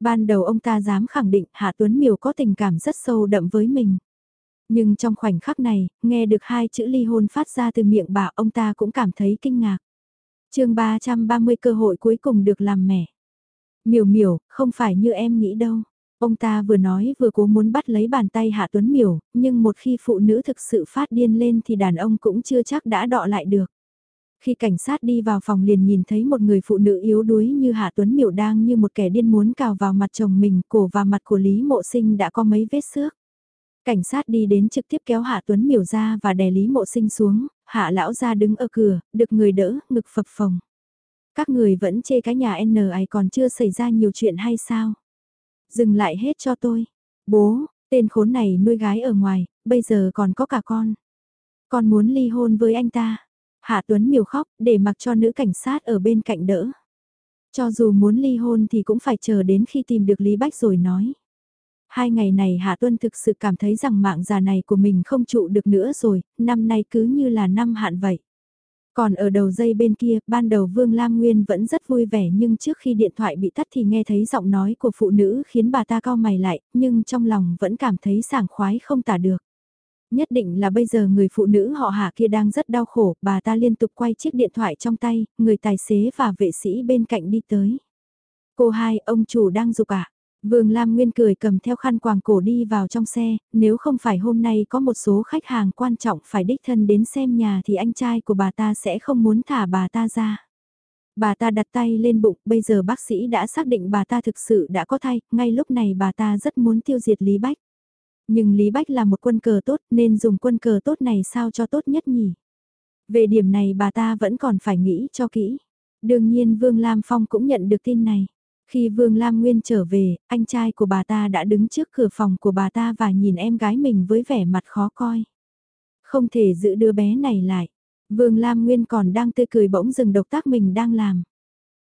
Ban đầu ông ta dám khẳng định Hạ Tuấn Miều có tình cảm rất sâu đậm với mình. Nhưng trong khoảnh khắc này, nghe được hai chữ ly hôn phát ra từ miệng bà ông ta cũng cảm thấy kinh ngạc. chương 330 cơ hội cuối cùng được làm mẹ. Miểu miểu, không phải như em nghĩ đâu. Ông ta vừa nói vừa cố muốn bắt lấy bàn tay Hạ Tuấn Miểu, nhưng một khi phụ nữ thực sự phát điên lên thì đàn ông cũng chưa chắc đã đọ lại được. Khi cảnh sát đi vào phòng liền nhìn thấy một người phụ nữ yếu đuối như Hạ Tuấn Miểu đang như một kẻ điên muốn cào vào mặt chồng mình, cổ và mặt của Lý Mộ Sinh đã có mấy vết xước. Cảnh sát đi đến trực tiếp kéo Hạ Tuấn Miểu ra và đè Lý Mộ Sinh xuống, Hạ lão ra đứng ở cửa, được người đỡ, ngực phập phồng. Các người vẫn chê cái nhà N ấy còn chưa xảy ra nhiều chuyện hay sao? Dừng lại hết cho tôi. Bố, tên khốn này nuôi gái ở ngoài, bây giờ còn có cả con. Con muốn ly hôn với anh ta. Hạ Tuấn miều khóc, để mặc cho nữ cảnh sát ở bên cạnh đỡ. Cho dù muốn ly hôn thì cũng phải chờ đến khi tìm được Lý Bách rồi nói. Hai ngày này Hạ Tuân thực sự cảm thấy rằng mạng già này của mình không trụ được nữa rồi, năm nay cứ như là năm hạn vậy. Còn ở đầu dây bên kia, ban đầu Vương Lam Nguyên vẫn rất vui vẻ nhưng trước khi điện thoại bị tắt thì nghe thấy giọng nói của phụ nữ khiến bà ta cao mày lại, nhưng trong lòng vẫn cảm thấy sảng khoái không tả được. Nhất định là bây giờ người phụ nữ họ hạ kia đang rất đau khổ, bà ta liên tục quay chiếc điện thoại trong tay, người tài xế và vệ sĩ bên cạnh đi tới. Cô hai, ông chủ đang dục ạ. À? Vương Lam Nguyên cười cầm theo khăn quàng cổ đi vào trong xe, nếu không phải hôm nay có một số khách hàng quan trọng phải đích thân đến xem nhà thì anh trai của bà ta sẽ không muốn thả bà ta ra. Bà ta đặt tay lên bụng, bây giờ bác sĩ đã xác định bà ta thực sự đã có thai, ngay lúc này bà ta rất muốn tiêu diệt Lý Bách. Nhưng Lý Bách là một quân cờ tốt nên dùng quân cờ tốt này sao cho tốt nhất nhỉ? Về điểm này bà ta vẫn còn phải nghĩ cho kỹ. Đương nhiên Vương Lam Phong cũng nhận được tin này. Khi Vương Lam Nguyên trở về, anh trai của bà ta đã đứng trước cửa phòng của bà ta và nhìn em gái mình với vẻ mặt khó coi. Không thể giữ đứa bé này lại. Vương Lam Nguyên còn đang tươi cười bỗng dừng độc tác mình đang làm.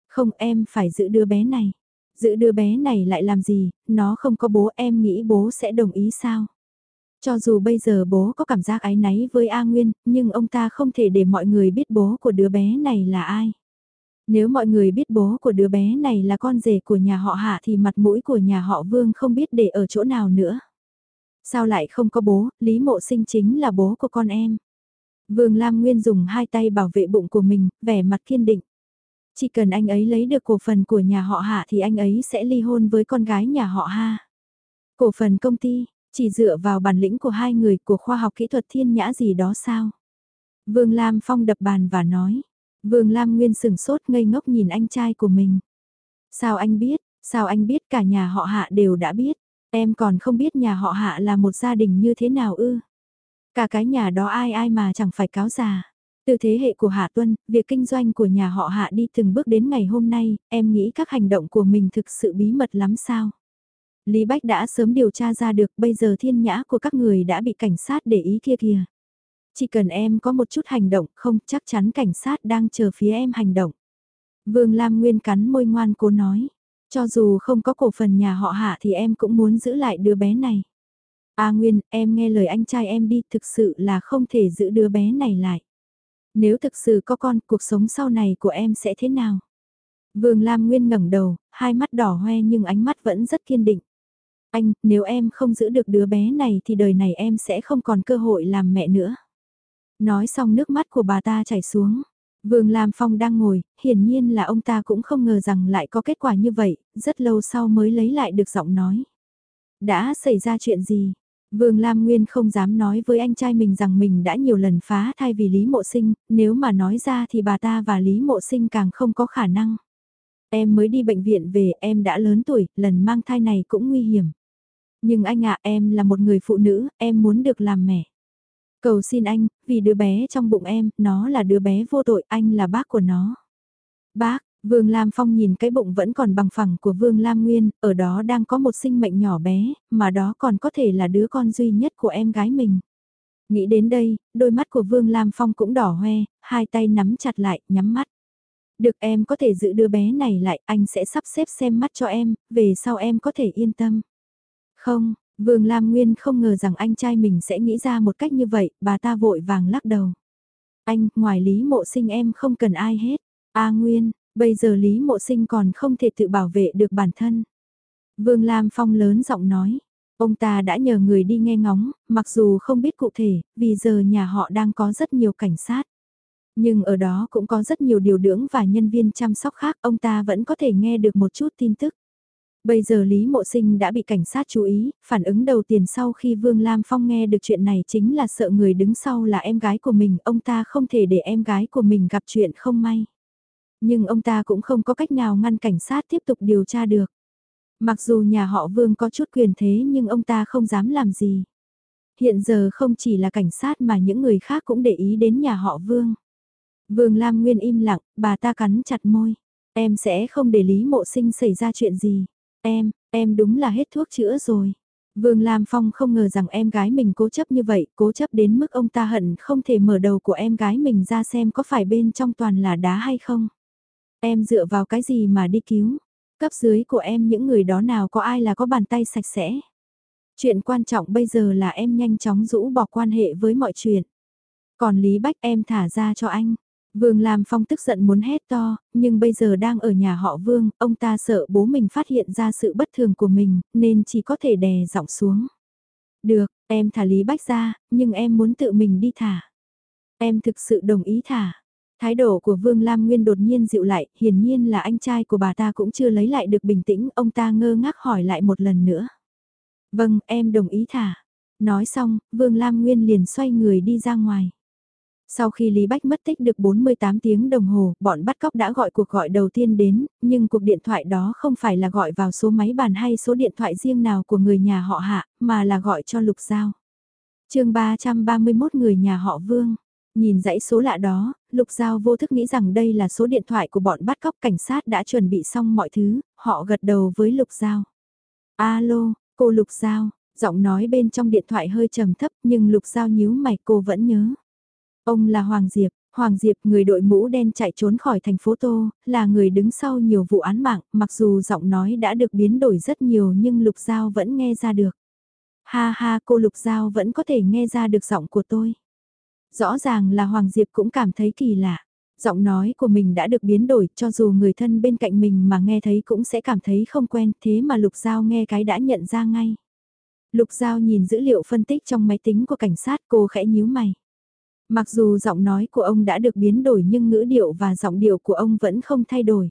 Không em phải giữ đứa bé này. Giữ đứa bé này lại làm gì, nó không có bố em nghĩ bố sẽ đồng ý sao? Cho dù bây giờ bố có cảm giác ái náy với A Nguyên, nhưng ông ta không thể để mọi người biết bố của đứa bé này là ai. Nếu mọi người biết bố của đứa bé này là con rể của nhà họ Hạ thì mặt mũi của nhà họ Vương không biết để ở chỗ nào nữa. Sao lại không có bố, Lý Mộ Sinh chính là bố của con em. Vương Lam Nguyên dùng hai tay bảo vệ bụng của mình, vẻ mặt kiên định. Chỉ cần anh ấy lấy được cổ phần của nhà họ Hạ thì anh ấy sẽ ly hôn với con gái nhà họ Ha. Cổ phần công ty, chỉ dựa vào bản lĩnh của hai người của khoa học kỹ thuật thiên nhã gì đó sao? Vương Lam Phong đập bàn và nói. Vương Lam Nguyên sừng sốt ngây ngốc nhìn anh trai của mình. Sao anh biết, sao anh biết cả nhà họ Hạ đều đã biết, em còn không biết nhà họ Hạ là một gia đình như thế nào ư? Cả cái nhà đó ai ai mà chẳng phải cáo già. Từ thế hệ của Hạ Tuân, việc kinh doanh của nhà họ Hạ đi từng bước đến ngày hôm nay, em nghĩ các hành động của mình thực sự bí mật lắm sao? Lý Bách đã sớm điều tra ra được bây giờ thiên nhã của các người đã bị cảnh sát để ý kia kìa. Chỉ cần em có một chút hành động không chắc chắn cảnh sát đang chờ phía em hành động. Vương Lam Nguyên cắn môi ngoan cố nói. Cho dù không có cổ phần nhà họ hạ thì em cũng muốn giữ lại đứa bé này. A Nguyên, em nghe lời anh trai em đi, thực sự là không thể giữ đứa bé này lại. Nếu thực sự có con, cuộc sống sau này của em sẽ thế nào? Vương Lam Nguyên ngẩng đầu, hai mắt đỏ hoe nhưng ánh mắt vẫn rất kiên định. Anh, nếu em không giữ được đứa bé này thì đời này em sẽ không còn cơ hội làm mẹ nữa. Nói xong nước mắt của bà ta chảy xuống. Vương Lam Phong đang ngồi, hiển nhiên là ông ta cũng không ngờ rằng lại có kết quả như vậy, rất lâu sau mới lấy lại được giọng nói. Đã xảy ra chuyện gì? Vương Lam Nguyên không dám nói với anh trai mình rằng mình đã nhiều lần phá thai vì Lý Mộ Sinh, nếu mà nói ra thì bà ta và Lý Mộ Sinh càng không có khả năng. Em mới đi bệnh viện về, em đã lớn tuổi, lần mang thai này cũng nguy hiểm. Nhưng anh ạ, em là một người phụ nữ, em muốn được làm mẹ. Cầu xin anh, vì đứa bé trong bụng em, nó là đứa bé vô tội, anh là bác của nó. Bác, Vương Lam Phong nhìn cái bụng vẫn còn bằng phẳng của Vương Lam Nguyên, ở đó đang có một sinh mệnh nhỏ bé, mà đó còn có thể là đứa con duy nhất của em gái mình. Nghĩ đến đây, đôi mắt của Vương Lam Phong cũng đỏ hoe, hai tay nắm chặt lại, nhắm mắt. Được em có thể giữ đứa bé này lại, anh sẽ sắp xếp xem mắt cho em, về sau em có thể yên tâm. Không, Vương Lam Nguyên không ngờ rằng anh trai mình sẽ nghĩ ra một cách như vậy, bà ta vội vàng lắc đầu. Anh, ngoài Lý Mộ Sinh em không cần ai hết. A Nguyên, bây giờ Lý Mộ Sinh còn không thể tự bảo vệ được bản thân. Vương Lam Phong lớn giọng nói. Ông ta đã nhờ người đi nghe ngóng, mặc dù không biết cụ thể, vì giờ nhà họ đang có rất nhiều cảnh sát. Nhưng ở đó cũng có rất nhiều điều dưỡng và nhân viên chăm sóc khác, ông ta vẫn có thể nghe được một chút tin tức. Bây giờ Lý Mộ Sinh đã bị cảnh sát chú ý, phản ứng đầu tiên sau khi Vương Lam Phong nghe được chuyện này chính là sợ người đứng sau là em gái của mình, ông ta không thể để em gái của mình gặp chuyện không may. Nhưng ông ta cũng không có cách nào ngăn cảnh sát tiếp tục điều tra được. Mặc dù nhà họ Vương có chút quyền thế nhưng ông ta không dám làm gì. Hiện giờ không chỉ là cảnh sát mà những người khác cũng để ý đến nhà họ Vương. Vương Lam Nguyên im lặng, bà ta cắn chặt môi. Em sẽ không để Lý Mộ Sinh xảy ra chuyện gì. Em, em đúng là hết thuốc chữa rồi. Vương Lam Phong không ngờ rằng em gái mình cố chấp như vậy, cố chấp đến mức ông ta hận không thể mở đầu của em gái mình ra xem có phải bên trong toàn là đá hay không. Em dựa vào cái gì mà đi cứu? Cấp dưới của em những người đó nào có ai là có bàn tay sạch sẽ? Chuyện quan trọng bây giờ là em nhanh chóng rũ bỏ quan hệ với mọi chuyện. Còn Lý Bách em thả ra cho anh. Vương Lam Phong tức giận muốn hét to, nhưng bây giờ đang ở nhà họ Vương, ông ta sợ bố mình phát hiện ra sự bất thường của mình, nên chỉ có thể đè giọng xuống. Được, em thả Lý Bách ra, nhưng em muốn tự mình đi thả. Em thực sự đồng ý thả. Thái độ của Vương Lam Nguyên đột nhiên dịu lại, hiển nhiên là anh trai của bà ta cũng chưa lấy lại được bình tĩnh, ông ta ngơ ngác hỏi lại một lần nữa. Vâng, em đồng ý thả. Nói xong, Vương Lam Nguyên liền xoay người đi ra ngoài. Sau khi Lý Bách mất tích được 48 tiếng đồng hồ, bọn bắt cóc đã gọi cuộc gọi đầu tiên đến, nhưng cuộc điện thoại đó không phải là gọi vào số máy bàn hay số điện thoại riêng nào của người nhà họ Hạ, mà là gọi cho Lục Giao. chương 331 người nhà họ Vương. Nhìn dãy số lạ đó, Lục Giao vô thức nghĩ rằng đây là số điện thoại của bọn bắt cóc cảnh sát đã chuẩn bị xong mọi thứ, họ gật đầu với Lục Giao. Alo, cô Lục Giao, giọng nói bên trong điện thoại hơi trầm thấp nhưng Lục Giao nhíu mày cô vẫn nhớ. Ông là Hoàng Diệp, Hoàng Diệp người đội mũ đen chạy trốn khỏi thành phố Tô, là người đứng sau nhiều vụ án mạng, mặc dù giọng nói đã được biến đổi rất nhiều nhưng Lục Giao vẫn nghe ra được. Ha ha cô Lục Giao vẫn có thể nghe ra được giọng của tôi. Rõ ràng là Hoàng Diệp cũng cảm thấy kỳ lạ. Giọng nói của mình đã được biến đổi cho dù người thân bên cạnh mình mà nghe thấy cũng sẽ cảm thấy không quen thế mà Lục Giao nghe cái đã nhận ra ngay. Lục Giao nhìn dữ liệu phân tích trong máy tính của cảnh sát cô khẽ nhíu mày. Mặc dù giọng nói của ông đã được biến đổi nhưng ngữ điệu và giọng điệu của ông vẫn không thay đổi.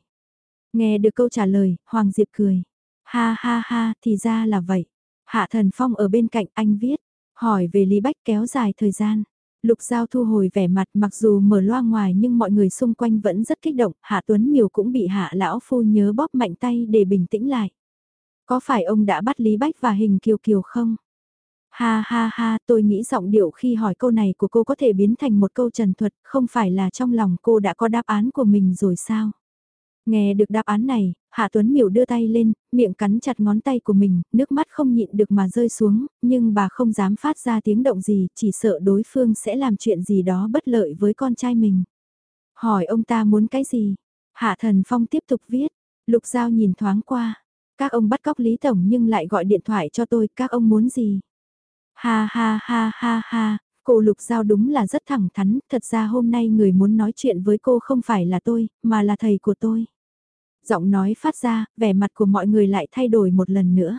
Nghe được câu trả lời, Hoàng Diệp cười. Ha ha ha, thì ra là vậy. Hạ Thần Phong ở bên cạnh anh viết, hỏi về Lý Bách kéo dài thời gian. Lục Giao thu hồi vẻ mặt mặc dù mở loa ngoài nhưng mọi người xung quanh vẫn rất kích động, Hạ Tuấn Miều cũng bị Hạ Lão Phu nhớ bóp mạnh tay để bình tĩnh lại. Có phải ông đã bắt Lý Bách và Hình Kiều Kiều không? Ha ha ha, tôi nghĩ giọng điệu khi hỏi câu này của cô có thể biến thành một câu trần thuật, không phải là trong lòng cô đã có đáp án của mình rồi sao? Nghe được đáp án này, Hạ Tuấn Miểu đưa tay lên, miệng cắn chặt ngón tay của mình, nước mắt không nhịn được mà rơi xuống, nhưng bà không dám phát ra tiếng động gì, chỉ sợ đối phương sẽ làm chuyện gì đó bất lợi với con trai mình. Hỏi ông ta muốn cái gì? Hạ Thần Phong tiếp tục viết, Lục Giao nhìn thoáng qua, các ông bắt cóc Lý Tổng nhưng lại gọi điện thoại cho tôi, các ông muốn gì? Ha ha ha ha ha, cô Lục Giao đúng là rất thẳng thắn, thật ra hôm nay người muốn nói chuyện với cô không phải là tôi, mà là thầy của tôi. Giọng nói phát ra, vẻ mặt của mọi người lại thay đổi một lần nữa.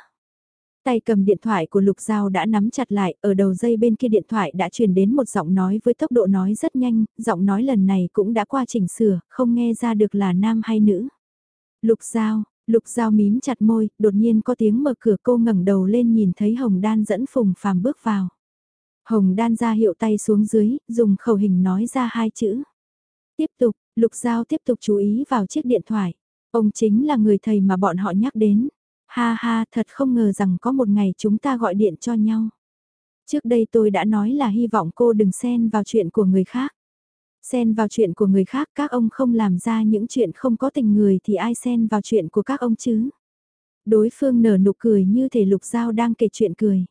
Tay cầm điện thoại của Lục Giao đã nắm chặt lại, ở đầu dây bên kia điện thoại đã truyền đến một giọng nói với tốc độ nói rất nhanh, giọng nói lần này cũng đã qua chỉnh sửa, không nghe ra được là nam hay nữ. Lục Giao, Lục Giao mím chặt môi, đột nhiên có tiếng mở cửa cô ngẩng đầu lên nhìn thấy Hồng Đan dẫn Phùng Phàm bước vào. Hồng Đan ra hiệu tay xuống dưới, dùng khẩu hình nói ra hai chữ. Tiếp tục, Lục Giao tiếp tục chú ý vào chiếc điện thoại. Ông chính là người thầy mà bọn họ nhắc đến. Ha ha, thật không ngờ rằng có một ngày chúng ta gọi điện cho nhau. Trước đây tôi đã nói là hy vọng cô đừng xen vào chuyện của người khác. Xen vào chuyện của người khác các ông không làm ra những chuyện không có tình người thì ai xen vào chuyện của các ông chứ. Đối phương nở nụ cười như thể lục giao đang kể chuyện cười.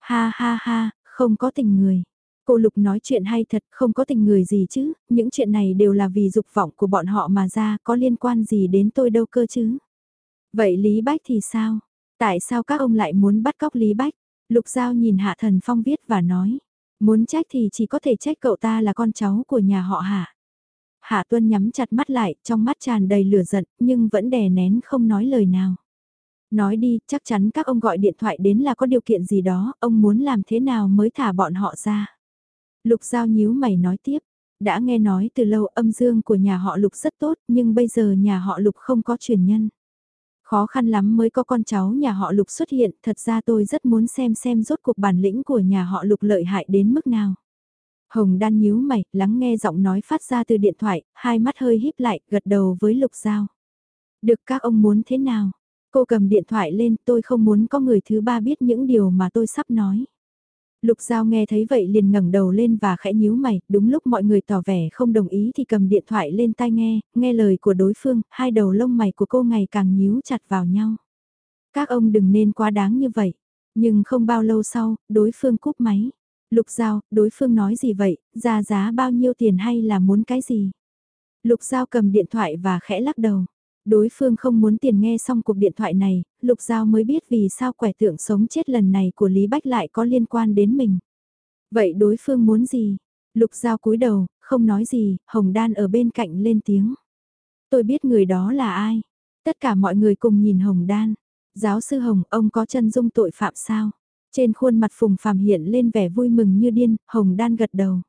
Ha ha ha, không có tình người. Cô Lục nói chuyện hay thật, không có tình người gì chứ, những chuyện này đều là vì dục vọng của bọn họ mà ra, có liên quan gì đến tôi đâu cơ chứ. Vậy Lý Bách thì sao? Tại sao các ông lại muốn bắt cóc Lý Bách? Lục Giao nhìn Hạ Thần Phong viết và nói. Muốn trách thì chỉ có thể trách cậu ta là con cháu của nhà họ Hạ. Hạ Tuân nhắm chặt mắt lại, trong mắt tràn đầy lửa giận, nhưng vẫn đè nén không nói lời nào. Nói đi, chắc chắn các ông gọi điện thoại đến là có điều kiện gì đó, ông muốn làm thế nào mới thả bọn họ ra. Lục Giao nhíu mày nói tiếp, đã nghe nói từ lâu âm dương của nhà họ Lục rất tốt, nhưng bây giờ nhà họ Lục không có truyền nhân. Khó khăn lắm mới có con cháu nhà họ Lục xuất hiện, thật ra tôi rất muốn xem xem rốt cuộc bản lĩnh của nhà họ Lục lợi hại đến mức nào. Hồng đan nhíu mày, lắng nghe giọng nói phát ra từ điện thoại, hai mắt hơi híp lại, gật đầu với Lục Giao. Được các ông muốn thế nào? Cô cầm điện thoại lên, tôi không muốn có người thứ ba biết những điều mà tôi sắp nói. Lục Giao nghe thấy vậy liền ngẩng đầu lên và khẽ nhíu mày, đúng lúc mọi người tỏ vẻ không đồng ý thì cầm điện thoại lên tai nghe, nghe lời của đối phương, hai đầu lông mày của cô ngày càng nhíu chặt vào nhau. Các ông đừng nên quá đáng như vậy. Nhưng không bao lâu sau, đối phương cúp máy. Lục Giao, đối phương nói gì vậy, ra giá bao nhiêu tiền hay là muốn cái gì? Lục Giao cầm điện thoại và khẽ lắc đầu. Đối phương không muốn tiền nghe xong cuộc điện thoại này, Lục Giao mới biết vì sao quẻ tượng sống chết lần này của Lý Bách lại có liên quan đến mình. Vậy đối phương muốn gì? Lục Giao cúi đầu, không nói gì, Hồng Đan ở bên cạnh lên tiếng. Tôi biết người đó là ai. Tất cả mọi người cùng nhìn Hồng Đan. Giáo sư Hồng, ông có chân dung tội phạm sao? Trên khuôn mặt Phùng Phạm hiện lên vẻ vui mừng như điên, Hồng Đan gật đầu.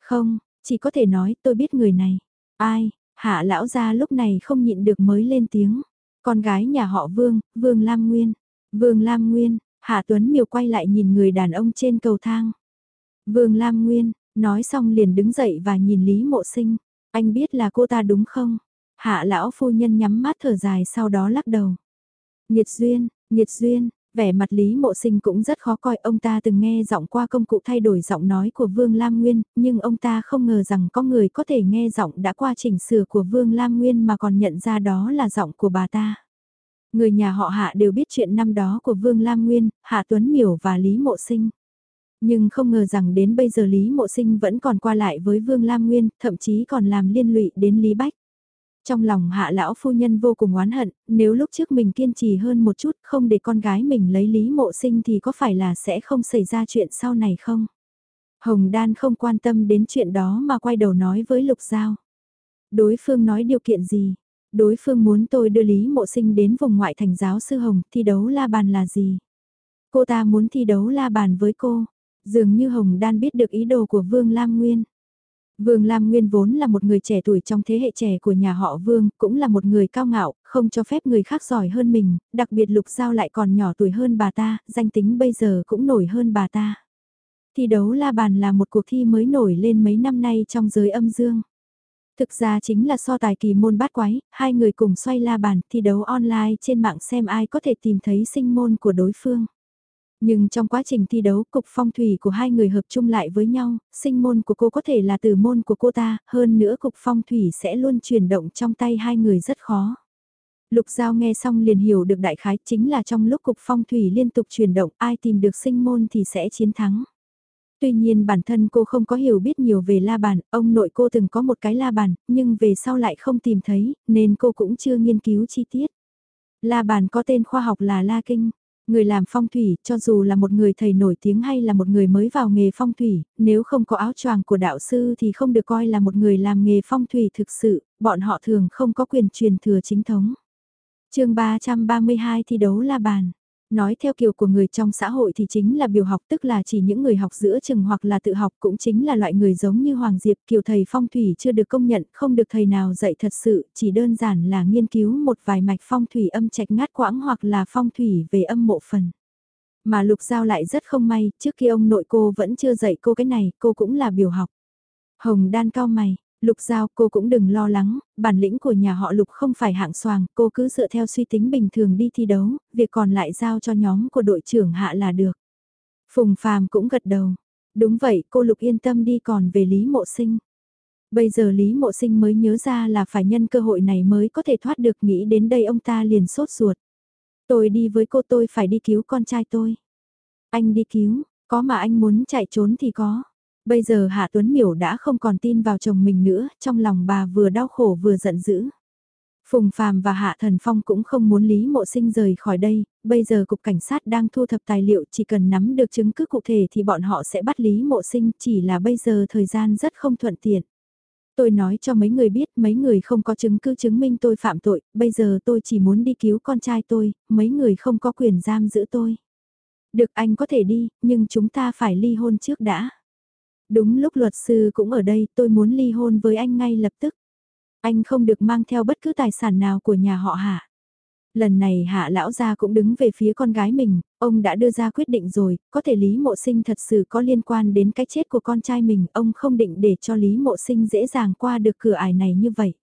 Không, chỉ có thể nói tôi biết người này. Ai, Hạ lão gia lúc này không nhịn được mới lên tiếng. Con gái nhà họ Vương, Vương Lam Nguyên. Vương Lam Nguyên, Hạ Tuấn Miều quay lại nhìn người đàn ông trên cầu thang. Vương Lam Nguyên, nói xong liền đứng dậy và nhìn Lý Mộ Sinh. Anh biết là cô ta đúng không? Hạ lão phu nhân nhắm mắt thở dài sau đó lắc đầu. Nhiệt duyên, nhiệt duyên, vẻ mặt Lý Mộ Sinh cũng rất khó coi, ông ta từng nghe giọng qua công cụ thay đổi giọng nói của Vương Lam Nguyên, nhưng ông ta không ngờ rằng có người có thể nghe giọng đã qua chỉnh sửa của Vương Lam Nguyên mà còn nhận ra đó là giọng của bà ta. Người nhà họ Hạ đều biết chuyện năm đó của Vương Lam Nguyên, Hạ Tuấn Miểu và Lý Mộ Sinh. Nhưng không ngờ rằng đến bây giờ Lý Mộ Sinh vẫn còn qua lại với Vương Lam Nguyên, thậm chí còn làm liên lụy đến Lý Bách. Trong lòng hạ lão phu nhân vô cùng oán hận, nếu lúc trước mình kiên trì hơn một chút không để con gái mình lấy lý mộ sinh thì có phải là sẽ không xảy ra chuyện sau này không? Hồng Đan không quan tâm đến chuyện đó mà quay đầu nói với Lục Giao. Đối phương nói điều kiện gì? Đối phương muốn tôi đưa Lý Mộ Sinh đến vùng ngoại thành giáo sư Hồng, thi đấu la bàn là gì? Cô ta muốn thi đấu la bàn với cô. Dường như Hồng Đan biết được ý đồ của Vương Lam Nguyên. Vương Lam Nguyên vốn là một người trẻ tuổi trong thế hệ trẻ của nhà họ Vương, cũng là một người cao ngạo, không cho phép người khác giỏi hơn mình, đặc biệt Lục Giao lại còn nhỏ tuổi hơn bà ta, danh tính bây giờ cũng nổi hơn bà ta. Thi đấu La Bàn là một cuộc thi mới nổi lên mấy năm nay trong giới âm dương. Thực ra chính là so tài kỳ môn bát quái, hai người cùng xoay la bàn thi đấu online trên mạng xem ai có thể tìm thấy sinh môn của đối phương. Nhưng trong quá trình thi đấu cục phong thủy của hai người hợp chung lại với nhau, sinh môn của cô có thể là từ môn của cô ta, hơn nữa cục phong thủy sẽ luôn chuyển động trong tay hai người rất khó. Lục Giao nghe xong liền hiểu được đại khái chính là trong lúc cục phong thủy liên tục chuyển động ai tìm được sinh môn thì sẽ chiến thắng. Tuy nhiên bản thân cô không có hiểu biết nhiều về la bàn, ông nội cô từng có một cái la bàn, nhưng về sau lại không tìm thấy, nên cô cũng chưa nghiên cứu chi tiết. La bàn có tên khoa học là La Kinh. Người làm phong thủy, cho dù là một người thầy nổi tiếng hay là một người mới vào nghề phong thủy, nếu không có áo choàng của đạo sư thì không được coi là một người làm nghề phong thủy thực sự, bọn họ thường không có quyền truyền thừa chính thống. chương 332 thi đấu la bàn. Nói theo kiểu của người trong xã hội thì chính là biểu học tức là chỉ những người học giữa chừng hoặc là tự học cũng chính là loại người giống như Hoàng Diệp kiểu thầy phong thủy chưa được công nhận không được thầy nào dạy thật sự chỉ đơn giản là nghiên cứu một vài mạch phong thủy âm trạch ngát quãng hoặc là phong thủy về âm mộ phần. Mà Lục Giao lại rất không may, trước khi ông nội cô vẫn chưa dạy cô cái này, cô cũng là biểu học. Hồng đan cao mày, Lục Giao cô cũng đừng lo lắng, bản lĩnh của nhà họ Lục không phải hạng soàng, cô cứ dựa theo suy tính bình thường đi thi đấu, việc còn lại giao cho nhóm của đội trưởng hạ là được. Phùng Phàm cũng gật đầu. Đúng vậy, cô Lục yên tâm đi còn về Lý Mộ Sinh. Bây giờ Lý Mộ Sinh mới nhớ ra là phải nhân cơ hội này mới có thể thoát được nghĩ đến đây ông ta liền sốt ruột. Tôi đi với cô tôi phải đi cứu con trai tôi. Anh đi cứu, có mà anh muốn chạy trốn thì có. Bây giờ Hạ Tuấn Miểu đã không còn tin vào chồng mình nữa, trong lòng bà vừa đau khổ vừa giận dữ. Phùng Phàm và Hạ Thần Phong cũng không muốn Lý Mộ Sinh rời khỏi đây, bây giờ Cục Cảnh sát đang thu thập tài liệu chỉ cần nắm được chứng cứ cụ thể thì bọn họ sẽ bắt Lý Mộ Sinh chỉ là bây giờ thời gian rất không thuận tiện. Tôi nói cho mấy người biết mấy người không có chứng cứ chứng minh tôi phạm tội, bây giờ tôi chỉ muốn đi cứu con trai tôi, mấy người không có quyền giam giữ tôi. Được anh có thể đi, nhưng chúng ta phải ly hôn trước đã. Đúng lúc luật sư cũng ở đây tôi muốn ly hôn với anh ngay lập tức. Anh không được mang theo bất cứ tài sản nào của nhà họ hạ. Lần này hạ lão gia cũng đứng về phía con gái mình, ông đã đưa ra quyết định rồi, có thể Lý Mộ Sinh thật sự có liên quan đến cái chết của con trai mình, ông không định để cho Lý Mộ Sinh dễ dàng qua được cửa ải này như vậy.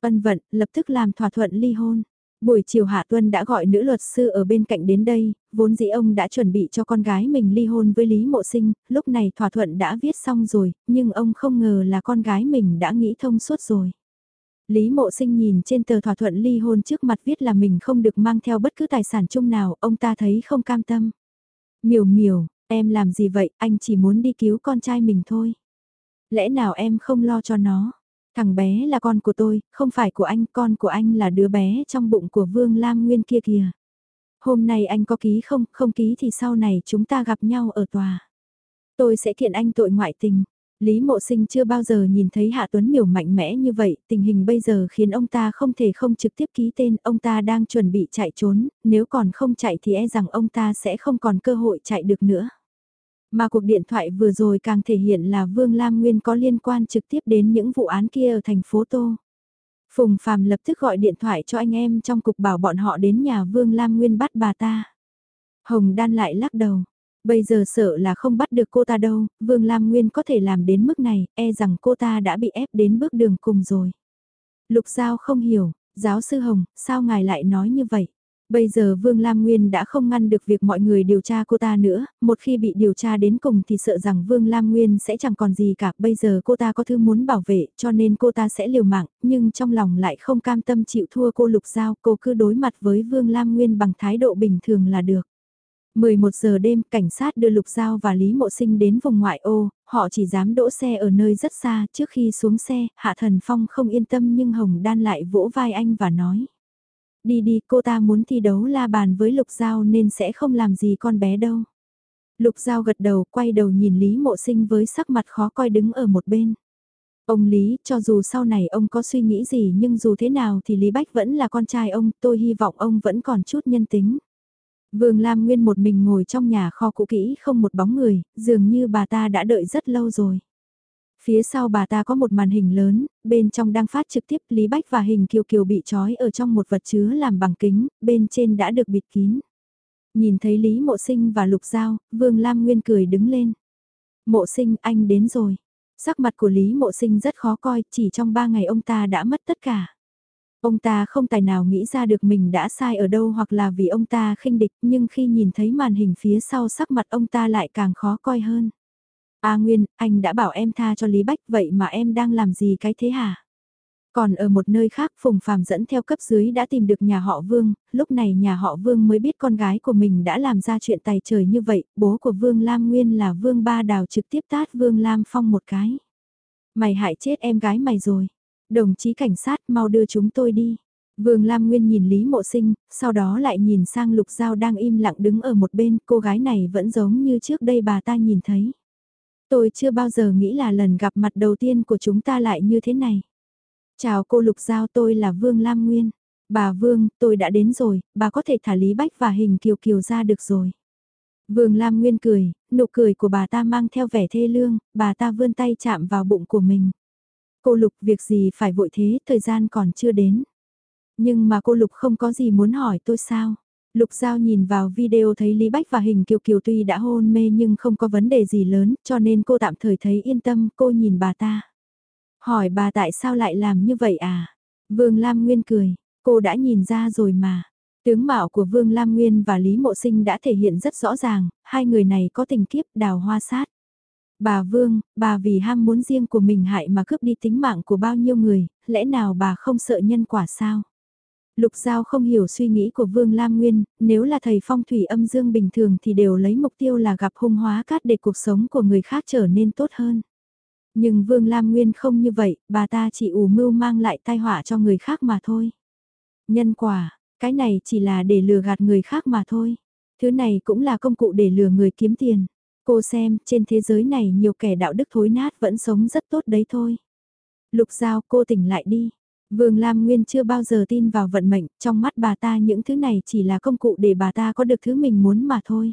Ân vận, lập tức làm thỏa thuận ly hôn. Buổi chiều Hạ Tuân đã gọi nữ luật sư ở bên cạnh đến đây, vốn dĩ ông đã chuẩn bị cho con gái mình ly hôn với Lý Mộ Sinh, lúc này thỏa thuận đã viết xong rồi, nhưng ông không ngờ là con gái mình đã nghĩ thông suốt rồi. Lý Mộ Sinh nhìn trên tờ thỏa thuận ly hôn trước mặt viết là mình không được mang theo bất cứ tài sản chung nào, ông ta thấy không cam tâm. Miểu miểu, em làm gì vậy, anh chỉ muốn đi cứu con trai mình thôi. Lẽ nào em không lo cho nó? Thằng bé là con của tôi, không phải của anh, con của anh là đứa bé trong bụng của Vương Lam Nguyên kia kìa. Hôm nay anh có ký không, không ký thì sau này chúng ta gặp nhau ở tòa. Tôi sẽ kiện anh tội ngoại tình. Lý Mộ Sinh chưa bao giờ nhìn thấy Hạ Tuấn Miểu mạnh mẽ như vậy, tình hình bây giờ khiến ông ta không thể không trực tiếp ký tên, ông ta đang chuẩn bị chạy trốn, nếu còn không chạy thì e rằng ông ta sẽ không còn cơ hội chạy được nữa. Mà cuộc điện thoại vừa rồi càng thể hiện là Vương Lam Nguyên có liên quan trực tiếp đến những vụ án kia ở thành phố Tô. Phùng Phạm lập tức gọi điện thoại cho anh em trong cục bảo bọn họ đến nhà Vương Lam Nguyên bắt bà ta. Hồng Đan lại lắc đầu. Bây giờ sợ là không bắt được cô ta đâu, Vương Lam Nguyên có thể làm đến mức này, e rằng cô ta đã bị ép đến bước đường cùng rồi. Lục Giao không hiểu, giáo sư Hồng, sao ngài lại nói như vậy? Bây giờ Vương Lam Nguyên đã không ngăn được việc mọi người điều tra cô ta nữa, một khi bị điều tra đến cùng thì sợ rằng Vương Lam Nguyên sẽ chẳng còn gì cả, bây giờ cô ta có thứ muốn bảo vệ cho nên cô ta sẽ liều mạng, nhưng trong lòng lại không cam tâm chịu thua cô Lục Giao, cô cứ đối mặt với Vương Lam Nguyên bằng thái độ bình thường là được. 11 giờ đêm, cảnh sát đưa Lục Giao và Lý Mộ Sinh đến vùng ngoại ô, họ chỉ dám đỗ xe ở nơi rất xa, trước khi xuống xe, Hạ Thần Phong không yên tâm nhưng Hồng Đan lại vỗ vai anh và nói. Đi đi, cô ta muốn thi đấu la bàn với Lục Giao nên sẽ không làm gì con bé đâu. Lục Giao gật đầu, quay đầu nhìn Lý Mộ Sinh với sắc mặt khó coi đứng ở một bên. Ông Lý, cho dù sau này ông có suy nghĩ gì nhưng dù thế nào thì Lý Bách vẫn là con trai ông, tôi hy vọng ông vẫn còn chút nhân tính. Vương Lam Nguyên một mình ngồi trong nhà kho cũ kỹ không một bóng người, dường như bà ta đã đợi rất lâu rồi. Phía sau bà ta có một màn hình lớn, bên trong đang phát trực tiếp Lý Bách và hình kiều kiều bị trói ở trong một vật chứa làm bằng kính, bên trên đã được bịt kín. Nhìn thấy Lý Mộ Sinh và Lục Giao, Vương Lam Nguyên cười đứng lên. Mộ Sinh anh đến rồi. Sắc mặt của Lý Mộ Sinh rất khó coi, chỉ trong ba ngày ông ta đã mất tất cả. Ông ta không tài nào nghĩ ra được mình đã sai ở đâu hoặc là vì ông ta khinh địch nhưng khi nhìn thấy màn hình phía sau sắc mặt ông ta lại càng khó coi hơn. A Nguyên, anh đã bảo em tha cho Lý Bách vậy mà em đang làm gì cái thế hả? Còn ở một nơi khác Phùng Phạm dẫn theo cấp dưới đã tìm được nhà họ Vương, lúc này nhà họ Vương mới biết con gái của mình đã làm ra chuyện tài trời như vậy, bố của Vương Lam Nguyên là Vương Ba Đào trực tiếp tát Vương Lam Phong một cái. Mày hại chết em gái mày rồi. Đồng chí cảnh sát mau đưa chúng tôi đi. Vương Lam Nguyên nhìn Lý Mộ Sinh, sau đó lại nhìn sang Lục Giao đang im lặng đứng ở một bên, cô gái này vẫn giống như trước đây bà ta nhìn thấy. Tôi chưa bao giờ nghĩ là lần gặp mặt đầu tiên của chúng ta lại như thế này. Chào cô Lục Giao tôi là Vương Lam Nguyên. Bà Vương, tôi đã đến rồi, bà có thể thả Lý Bách và hình kiều kiều ra được rồi. Vương Lam Nguyên cười, nụ cười của bà ta mang theo vẻ thê lương, bà ta vươn tay chạm vào bụng của mình. Cô Lục việc gì phải vội thế, thời gian còn chưa đến. Nhưng mà cô Lục không có gì muốn hỏi tôi sao? Lục Giao nhìn vào video thấy Lý Bách và Hình Kiều Kiều tuy đã hôn mê nhưng không có vấn đề gì lớn, cho nên cô tạm thời thấy yên tâm, cô nhìn bà ta. Hỏi bà tại sao lại làm như vậy à? Vương Lam Nguyên cười, cô đã nhìn ra rồi mà. Tướng mạo của Vương Lam Nguyên và Lý Mộ Sinh đã thể hiện rất rõ ràng, hai người này có tình kiếp đào hoa sát. Bà Vương, bà vì ham muốn riêng của mình hại mà cướp đi tính mạng của bao nhiêu người, lẽ nào bà không sợ nhân quả sao? Lục Giao không hiểu suy nghĩ của Vương Lam Nguyên, nếu là thầy phong thủy âm dương bình thường thì đều lấy mục tiêu là gặp hung hóa cát để cuộc sống của người khác trở nên tốt hơn. Nhưng Vương Lam Nguyên không như vậy, bà ta chỉ ủ mưu mang lại tai họa cho người khác mà thôi. Nhân quả, cái này chỉ là để lừa gạt người khác mà thôi. Thứ này cũng là công cụ để lừa người kiếm tiền. Cô xem, trên thế giới này nhiều kẻ đạo đức thối nát vẫn sống rất tốt đấy thôi. Lục Giao cô tỉnh lại đi. Vương Lam Nguyên chưa bao giờ tin vào vận mệnh, trong mắt bà ta những thứ này chỉ là công cụ để bà ta có được thứ mình muốn mà thôi.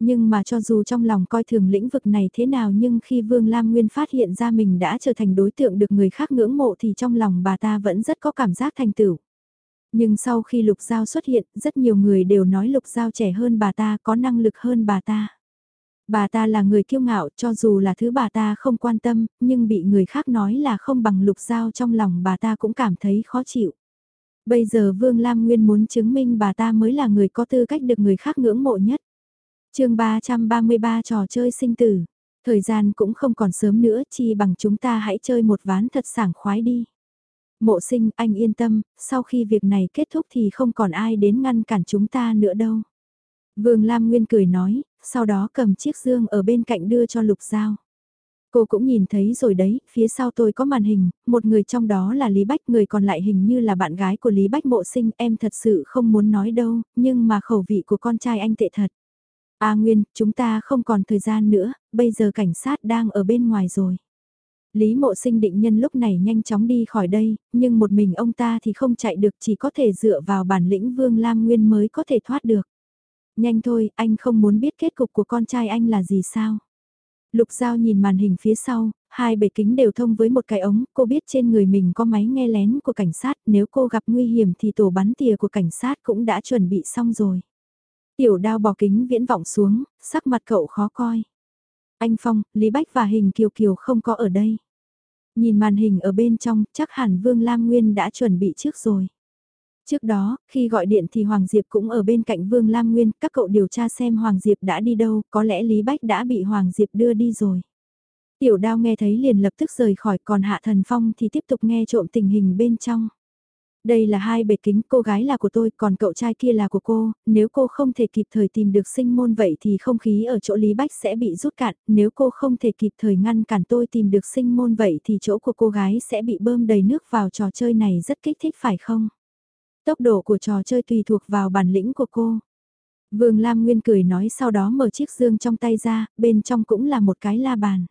Nhưng mà cho dù trong lòng coi thường lĩnh vực này thế nào nhưng khi Vương Lam Nguyên phát hiện ra mình đã trở thành đối tượng được người khác ngưỡng mộ thì trong lòng bà ta vẫn rất có cảm giác thành tựu. Nhưng sau khi Lục Giao xuất hiện, rất nhiều người đều nói Lục Giao trẻ hơn bà ta, có năng lực hơn bà ta. Bà ta là người kiêu ngạo cho dù là thứ bà ta không quan tâm, nhưng bị người khác nói là không bằng Lục Giao trong lòng bà ta cũng cảm thấy khó chịu. Bây giờ Vương Lam Nguyên muốn chứng minh bà ta mới là người có tư cách được người khác ngưỡng mộ nhất. chương 333 trò chơi sinh tử. Thời gian cũng không còn sớm nữa chi bằng chúng ta hãy chơi một ván thật sảng khoái đi. Mộ sinh anh yên tâm, sau khi việc này kết thúc thì không còn ai đến ngăn cản chúng ta nữa đâu. Vương Lam Nguyên cười nói, sau đó cầm chiếc dương ở bên cạnh đưa cho Lục Giao. Cô cũng nhìn thấy rồi đấy, phía sau tôi có màn hình, một người trong đó là Lý Bách, người còn lại hình như là bạn gái của Lý Bách mộ sinh, em thật sự không muốn nói đâu, nhưng mà khẩu vị của con trai anh tệ thật. A Nguyên, chúng ta không còn thời gian nữa, bây giờ cảnh sát đang ở bên ngoài rồi. Lý mộ sinh định nhân lúc này nhanh chóng đi khỏi đây, nhưng một mình ông ta thì không chạy được chỉ có thể dựa vào bản lĩnh Vương Lam Nguyên mới có thể thoát được. Nhanh thôi, anh không muốn biết kết cục của con trai anh là gì sao? Lục Giao nhìn màn hình phía sau, hai bể kính đều thông với một cái ống, cô biết trên người mình có máy nghe lén của cảnh sát, nếu cô gặp nguy hiểm thì tổ bắn tìa của cảnh sát cũng đã chuẩn bị xong rồi. Tiểu đao bỏ kính viễn vọng xuống, sắc mặt cậu khó coi. Anh Phong, Lý Bách và Hình Kiều Kiều không có ở đây. Nhìn màn hình ở bên trong, chắc hẳn Vương Lam Nguyên đã chuẩn bị trước rồi. Trước đó, khi gọi điện thì Hoàng Diệp cũng ở bên cạnh Vương Lam Nguyên, các cậu điều tra xem Hoàng Diệp đã đi đâu, có lẽ Lý Bách đã bị Hoàng Diệp đưa đi rồi. Tiểu đao nghe thấy liền lập tức rời khỏi còn Hạ Thần Phong thì tiếp tục nghe trộm tình hình bên trong. Đây là hai bề kính, cô gái là của tôi, còn cậu trai kia là của cô, nếu cô không thể kịp thời tìm được sinh môn vậy thì không khí ở chỗ Lý Bách sẽ bị rút cạn, nếu cô không thể kịp thời ngăn cản tôi tìm được sinh môn vậy thì chỗ của cô gái sẽ bị bơm đầy nước vào trò chơi này rất kích thích phải không? Tốc độ của trò chơi tùy thuộc vào bản lĩnh của cô. Vương Lam Nguyên cười nói sau đó mở chiếc dương trong tay ra, bên trong cũng là một cái la bàn.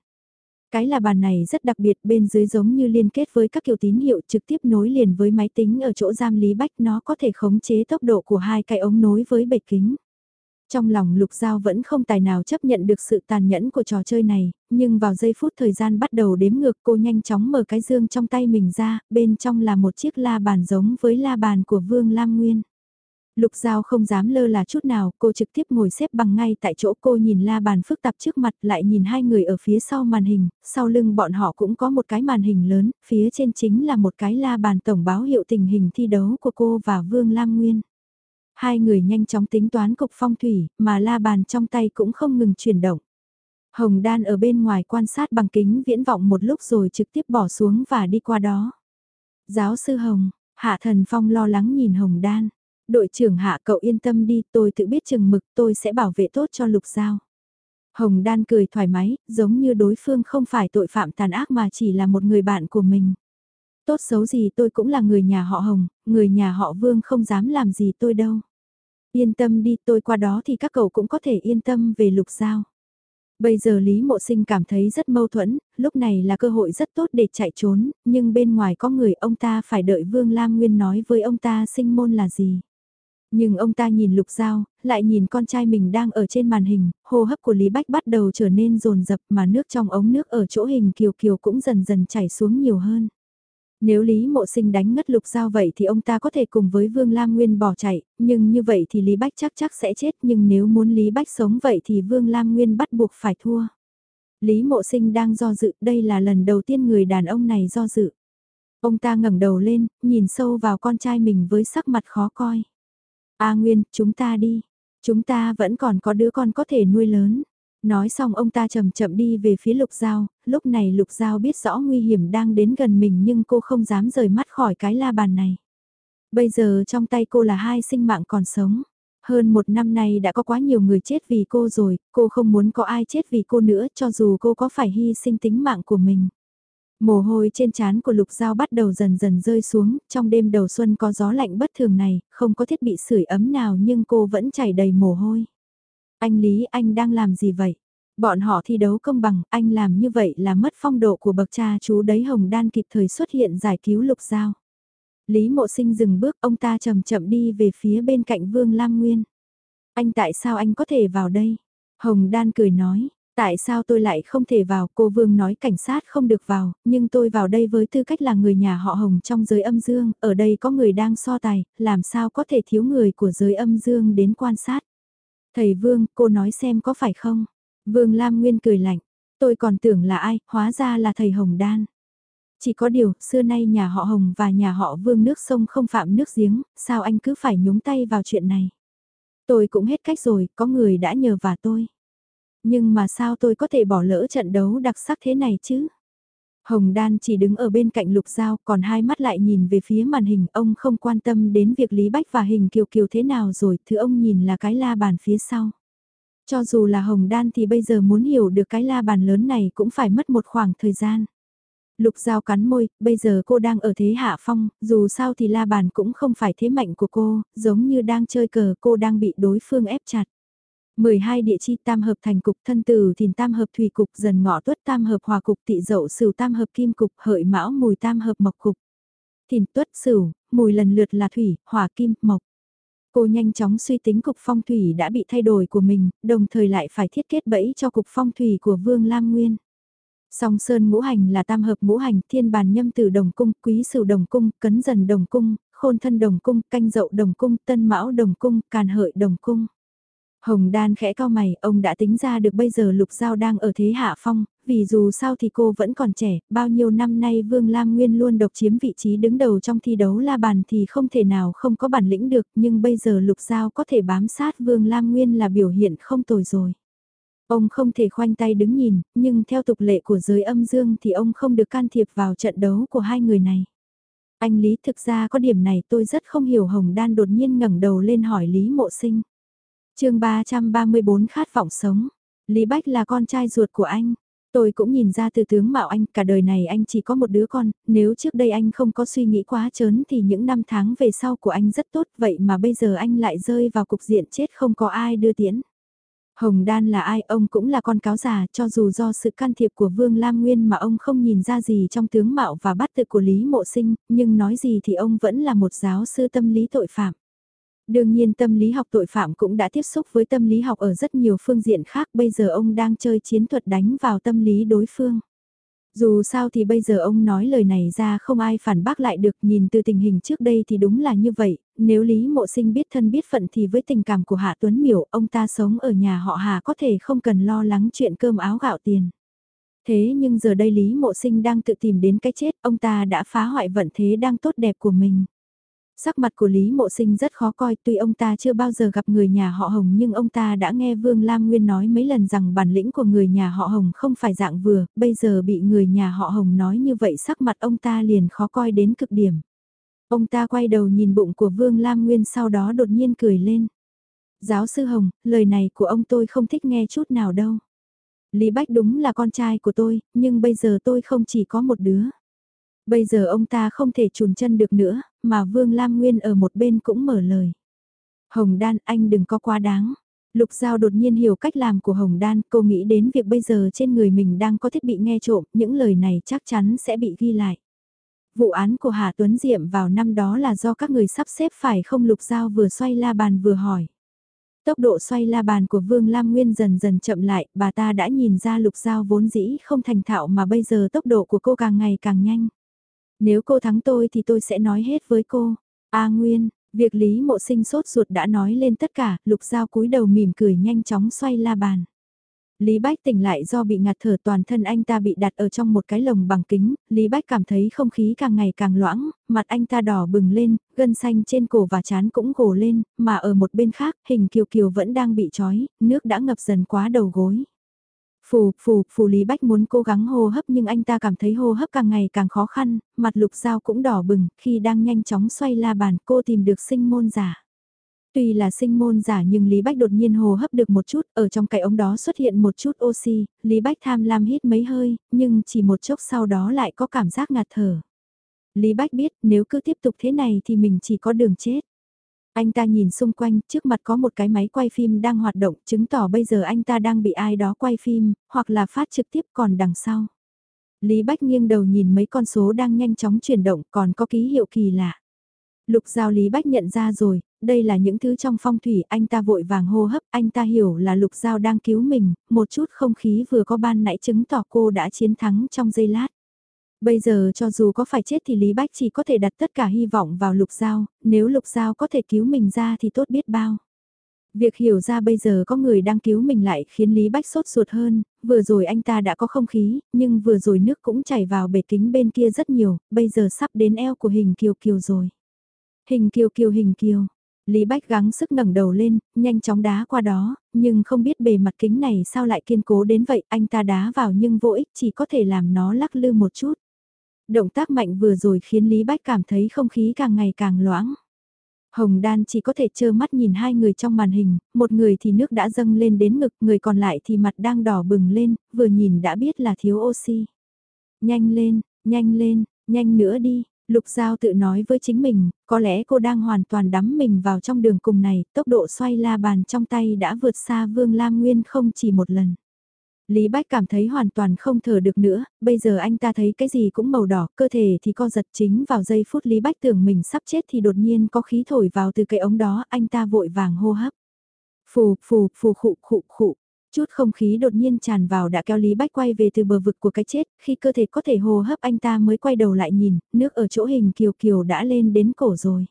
Cái la bàn này rất đặc biệt bên dưới giống như liên kết với các kiểu tín hiệu trực tiếp nối liền với máy tính ở chỗ giam lý bách nó có thể khống chế tốc độ của hai cái ống nối với bệ kính. Trong lòng Lục Giao vẫn không tài nào chấp nhận được sự tàn nhẫn của trò chơi này, nhưng vào giây phút thời gian bắt đầu đếm ngược cô nhanh chóng mở cái dương trong tay mình ra, bên trong là một chiếc la bàn giống với la bàn của Vương Lam Nguyên. Lục Giao không dám lơ là chút nào, cô trực tiếp ngồi xếp bằng ngay tại chỗ cô nhìn la bàn phức tạp trước mặt lại nhìn hai người ở phía sau màn hình, sau lưng bọn họ cũng có một cái màn hình lớn, phía trên chính là một cái la bàn tổng báo hiệu tình hình thi đấu của cô và Vương Lam Nguyên. Hai người nhanh chóng tính toán cục phong thủy, mà la bàn trong tay cũng không ngừng chuyển động. Hồng Đan ở bên ngoài quan sát bằng kính viễn vọng một lúc rồi trực tiếp bỏ xuống và đi qua đó. Giáo sư Hồng, Hạ Thần Phong lo lắng nhìn Hồng Đan. Đội trưởng Hạ cậu yên tâm đi, tôi tự biết chừng mực tôi sẽ bảo vệ tốt cho Lục Giao. Hồng Đan cười thoải mái, giống như đối phương không phải tội phạm tàn ác mà chỉ là một người bạn của mình. Tốt xấu gì tôi cũng là người nhà họ Hồng, người nhà họ Vương không dám làm gì tôi đâu. Yên tâm đi tôi qua đó thì các cậu cũng có thể yên tâm về lục giao. Bây giờ Lý Mộ Sinh cảm thấy rất mâu thuẫn, lúc này là cơ hội rất tốt để chạy trốn, nhưng bên ngoài có người ông ta phải đợi Vương Lam Nguyên nói với ông ta sinh môn là gì. Nhưng ông ta nhìn Lục Giao, lại nhìn con trai mình đang ở trên màn hình, hô hấp của Lý Bách bắt đầu trở nên rồn rập mà nước trong ống nước ở chỗ hình kiều kiều cũng dần dần chảy xuống nhiều hơn. Nếu Lý Mộ Sinh đánh ngất Lục Giao vậy thì ông ta có thể cùng với Vương Lam Nguyên bỏ chạy, nhưng như vậy thì Lý Bách chắc chắc sẽ chết nhưng nếu muốn Lý Bách sống vậy thì Vương Lam Nguyên bắt buộc phải thua. Lý Mộ Sinh đang do dự, đây là lần đầu tiên người đàn ông này do dự. Ông ta ngẩng đầu lên, nhìn sâu vào con trai mình với sắc mặt khó coi. A Nguyên, chúng ta đi. Chúng ta vẫn còn có đứa con có thể nuôi lớn. Nói xong ông ta chậm chậm đi về phía Lục Giao, lúc này Lục Giao biết rõ nguy hiểm đang đến gần mình nhưng cô không dám rời mắt khỏi cái la bàn này. Bây giờ trong tay cô là hai sinh mạng còn sống. Hơn một năm nay đã có quá nhiều người chết vì cô rồi, cô không muốn có ai chết vì cô nữa cho dù cô có phải hy sinh tính mạng của mình. Mồ hôi trên trán của Lục Giao bắt đầu dần dần rơi xuống, trong đêm đầu xuân có gió lạnh bất thường này, không có thiết bị sưởi ấm nào nhưng cô vẫn chảy đầy mồ hôi. Anh Lý anh đang làm gì vậy? Bọn họ thi đấu công bằng, anh làm như vậy là mất phong độ của bậc cha chú đấy Hồng Đan kịp thời xuất hiện giải cứu Lục Giao. Lý Mộ Sinh dừng bước, ông ta chậm chậm đi về phía bên cạnh Vương Lam Nguyên. Anh tại sao anh có thể vào đây? Hồng Đan cười nói, Tại sao tôi lại không thể vào, cô Vương nói cảnh sát không được vào, nhưng tôi vào đây với tư cách là người nhà họ Hồng trong giới âm dương, ở đây có người đang so tài, làm sao có thể thiếu người của giới âm dương đến quan sát. Thầy Vương, cô nói xem có phải không? Vương Lam Nguyên cười lạnh, tôi còn tưởng là ai, hóa ra là thầy Hồng Đan. Chỉ có điều, xưa nay nhà họ Hồng và nhà họ Vương nước sông không phạm nước giếng, sao anh cứ phải nhúng tay vào chuyện này? Tôi cũng hết cách rồi, có người đã nhờ và tôi. Nhưng mà sao tôi có thể bỏ lỡ trận đấu đặc sắc thế này chứ? Hồng Đan chỉ đứng ở bên cạnh Lục Giao, còn hai mắt lại nhìn về phía màn hình, ông không quan tâm đến việc Lý Bách và hình kiều kiều thế nào rồi, thứ ông nhìn là cái la bàn phía sau. Cho dù là Hồng Đan thì bây giờ muốn hiểu được cái la bàn lớn này cũng phải mất một khoảng thời gian. Lục Giao cắn môi, bây giờ cô đang ở thế hạ phong, dù sao thì la bàn cũng không phải thế mạnh của cô, giống như đang chơi cờ cô đang bị đối phương ép chặt. 12 địa chi tam hợp thành cục thân tử thìn tam hợp thủy cục dần ngọ tuất tam hợp hòa cục tị dậu sửu tam hợp kim cục hợi mão mùi tam hợp mộc cục. Thìn tuất sửu, mùi lần lượt là thủy, hỏa kim, mộc. Cô nhanh chóng suy tính cục phong thủy đã bị thay đổi của mình, đồng thời lại phải thiết kết bẫy cho cục phong thủy của Vương Lam Nguyên. Song Sơn ngũ hành là tam hợp ngũ hành, thiên bàn nhâm tử đồng cung, quý sửu đồng cung, cấn dần đồng cung, khôn thân đồng cung, canh dậu đồng cung, tân mão đồng cung, càn hợi đồng cung. Hồng Đan khẽ cao mày, ông đã tính ra được bây giờ Lục Giao đang ở thế hạ phong, vì dù sao thì cô vẫn còn trẻ, bao nhiêu năm nay Vương Lam Nguyên luôn độc chiếm vị trí đứng đầu trong thi đấu la bàn thì không thể nào không có bản lĩnh được, nhưng bây giờ Lục Giao có thể bám sát Vương Lam Nguyên là biểu hiện không tồi rồi. Ông không thể khoanh tay đứng nhìn, nhưng theo tục lệ của giới âm dương thì ông không được can thiệp vào trận đấu của hai người này. Anh Lý thực ra có điểm này tôi rất không hiểu Hồng Đan đột nhiên ngẩng đầu lên hỏi Lý Mộ Sinh chương 334 khát vọng sống. Lý Bách là con trai ruột của anh. Tôi cũng nhìn ra từ tướng mạo anh, cả đời này anh chỉ có một đứa con, nếu trước đây anh không có suy nghĩ quá chớn thì những năm tháng về sau của anh rất tốt, vậy mà bây giờ anh lại rơi vào cục diện chết không có ai đưa tiễn. Hồng Đan là ai, ông cũng là con cáo già, cho dù do sự can thiệp của Vương Lam Nguyên mà ông không nhìn ra gì trong tướng mạo và bắt tự của Lý Mộ Sinh, nhưng nói gì thì ông vẫn là một giáo sư tâm lý tội phạm. Đương nhiên tâm lý học tội phạm cũng đã tiếp xúc với tâm lý học ở rất nhiều phương diện khác, bây giờ ông đang chơi chiến thuật đánh vào tâm lý đối phương. Dù sao thì bây giờ ông nói lời này ra không ai phản bác lại được nhìn từ tình hình trước đây thì đúng là như vậy, nếu Lý Mộ Sinh biết thân biết phận thì với tình cảm của Hạ Tuấn Miểu ông ta sống ở nhà họ Hà có thể không cần lo lắng chuyện cơm áo gạo tiền. Thế nhưng giờ đây Lý Mộ Sinh đang tự tìm đến cái chết, ông ta đã phá hoại vận thế đang tốt đẹp của mình. Sắc mặt của Lý Mộ Sinh rất khó coi tuy ông ta chưa bao giờ gặp người nhà họ Hồng nhưng ông ta đã nghe Vương Lam Nguyên nói mấy lần rằng bản lĩnh của người nhà họ Hồng không phải dạng vừa, bây giờ bị người nhà họ Hồng nói như vậy sắc mặt ông ta liền khó coi đến cực điểm. Ông ta quay đầu nhìn bụng của Vương Lam Nguyên sau đó đột nhiên cười lên. Giáo sư Hồng, lời này của ông tôi không thích nghe chút nào đâu. Lý Bách đúng là con trai của tôi, nhưng bây giờ tôi không chỉ có một đứa. Bây giờ ông ta không thể chùn chân được nữa, mà Vương Lam Nguyên ở một bên cũng mở lời. Hồng Đan anh đừng có quá đáng. Lục Giao đột nhiên hiểu cách làm của Hồng Đan, cô nghĩ đến việc bây giờ trên người mình đang có thiết bị nghe trộm, những lời này chắc chắn sẽ bị ghi lại. Vụ án của Hà Tuấn Diệm vào năm đó là do các người sắp xếp phải không Lục Giao vừa xoay la bàn vừa hỏi. Tốc độ xoay la bàn của Vương Lam Nguyên dần dần chậm lại, bà ta đã nhìn ra Lục Giao vốn dĩ không thành thạo mà bây giờ tốc độ của cô càng ngày càng nhanh. Nếu cô thắng tôi thì tôi sẽ nói hết với cô. A Nguyên, việc Lý Mộ Sinh sốt ruột đã nói lên tất cả, Lục Giao cúi đầu mỉm cười nhanh chóng xoay la bàn. Lý Bách tỉnh lại do bị ngạt thở toàn thân anh ta bị đặt ở trong một cái lồng bằng kính, Lý Bách cảm thấy không khí càng ngày càng loãng, mặt anh ta đỏ bừng lên, gân xanh trên cổ và chán cũng gồ lên, mà ở một bên khác, hình kiều kiều vẫn đang bị trói, nước đã ngập dần quá đầu gối. Phù, phù, phù Lý Bách muốn cố gắng hô hấp nhưng anh ta cảm thấy hô hấp càng ngày càng khó khăn, mặt lục dao cũng đỏ bừng, khi đang nhanh chóng xoay la bàn cô tìm được sinh môn giả. Tuy là sinh môn giả nhưng Lý Bách đột nhiên hô hấp được một chút, ở trong cái ống đó xuất hiện một chút oxy, Lý Bách tham lam hít mấy hơi, nhưng chỉ một chốc sau đó lại có cảm giác ngạt thở. Lý Bách biết nếu cứ tiếp tục thế này thì mình chỉ có đường chết. Anh ta nhìn xung quanh, trước mặt có một cái máy quay phim đang hoạt động, chứng tỏ bây giờ anh ta đang bị ai đó quay phim, hoặc là phát trực tiếp còn đằng sau. Lý Bách nghiêng đầu nhìn mấy con số đang nhanh chóng chuyển động, còn có ký hiệu kỳ lạ. Lục Giao Lý Bách nhận ra rồi, đây là những thứ trong phong thủy, anh ta vội vàng hô hấp, anh ta hiểu là Lục Giao đang cứu mình, một chút không khí vừa có ban nãy chứng tỏ cô đã chiến thắng trong giây lát. Bây giờ cho dù có phải chết thì Lý Bách chỉ có thể đặt tất cả hy vọng vào Lục Giao, nếu Lục Giao có thể cứu mình ra thì tốt biết bao. Việc hiểu ra bây giờ có người đang cứu mình lại khiến Lý Bách sốt ruột hơn, vừa rồi anh ta đã có không khí, nhưng vừa rồi nước cũng chảy vào bể kính bên kia rất nhiều, bây giờ sắp đến eo của hình kiều kiều rồi. Hình kiều kiều hình kiều. Lý Bách gắng sức ngẩng đầu lên, nhanh chóng đá qua đó, nhưng không biết bề mặt kính này sao lại kiên cố đến vậy, anh ta đá vào nhưng vô ích chỉ có thể làm nó lắc lư một chút. Động tác mạnh vừa rồi khiến Lý Bách cảm thấy không khí càng ngày càng loãng. Hồng Đan chỉ có thể trơ mắt nhìn hai người trong màn hình, một người thì nước đã dâng lên đến ngực, người còn lại thì mặt đang đỏ bừng lên, vừa nhìn đã biết là thiếu oxy. Nhanh lên, nhanh lên, nhanh nữa đi, Lục Giao tự nói với chính mình, có lẽ cô đang hoàn toàn đắm mình vào trong đường cùng này, tốc độ xoay la bàn trong tay đã vượt xa Vương Lam Nguyên không chỉ một lần. Lý Bách cảm thấy hoàn toàn không thở được nữa, bây giờ anh ta thấy cái gì cũng màu đỏ, cơ thể thì co giật chính vào giây phút Lý Bách tưởng mình sắp chết thì đột nhiên có khí thổi vào từ cái ống đó, anh ta vội vàng hô hấp. Phù, phù, phù khụ khụ khụ, chút không khí đột nhiên tràn vào đã kéo Lý Bách quay về từ bờ vực của cái chết, khi cơ thể có thể hô hấp anh ta mới quay đầu lại nhìn, nước ở chỗ hình kiều kiều đã lên đến cổ rồi.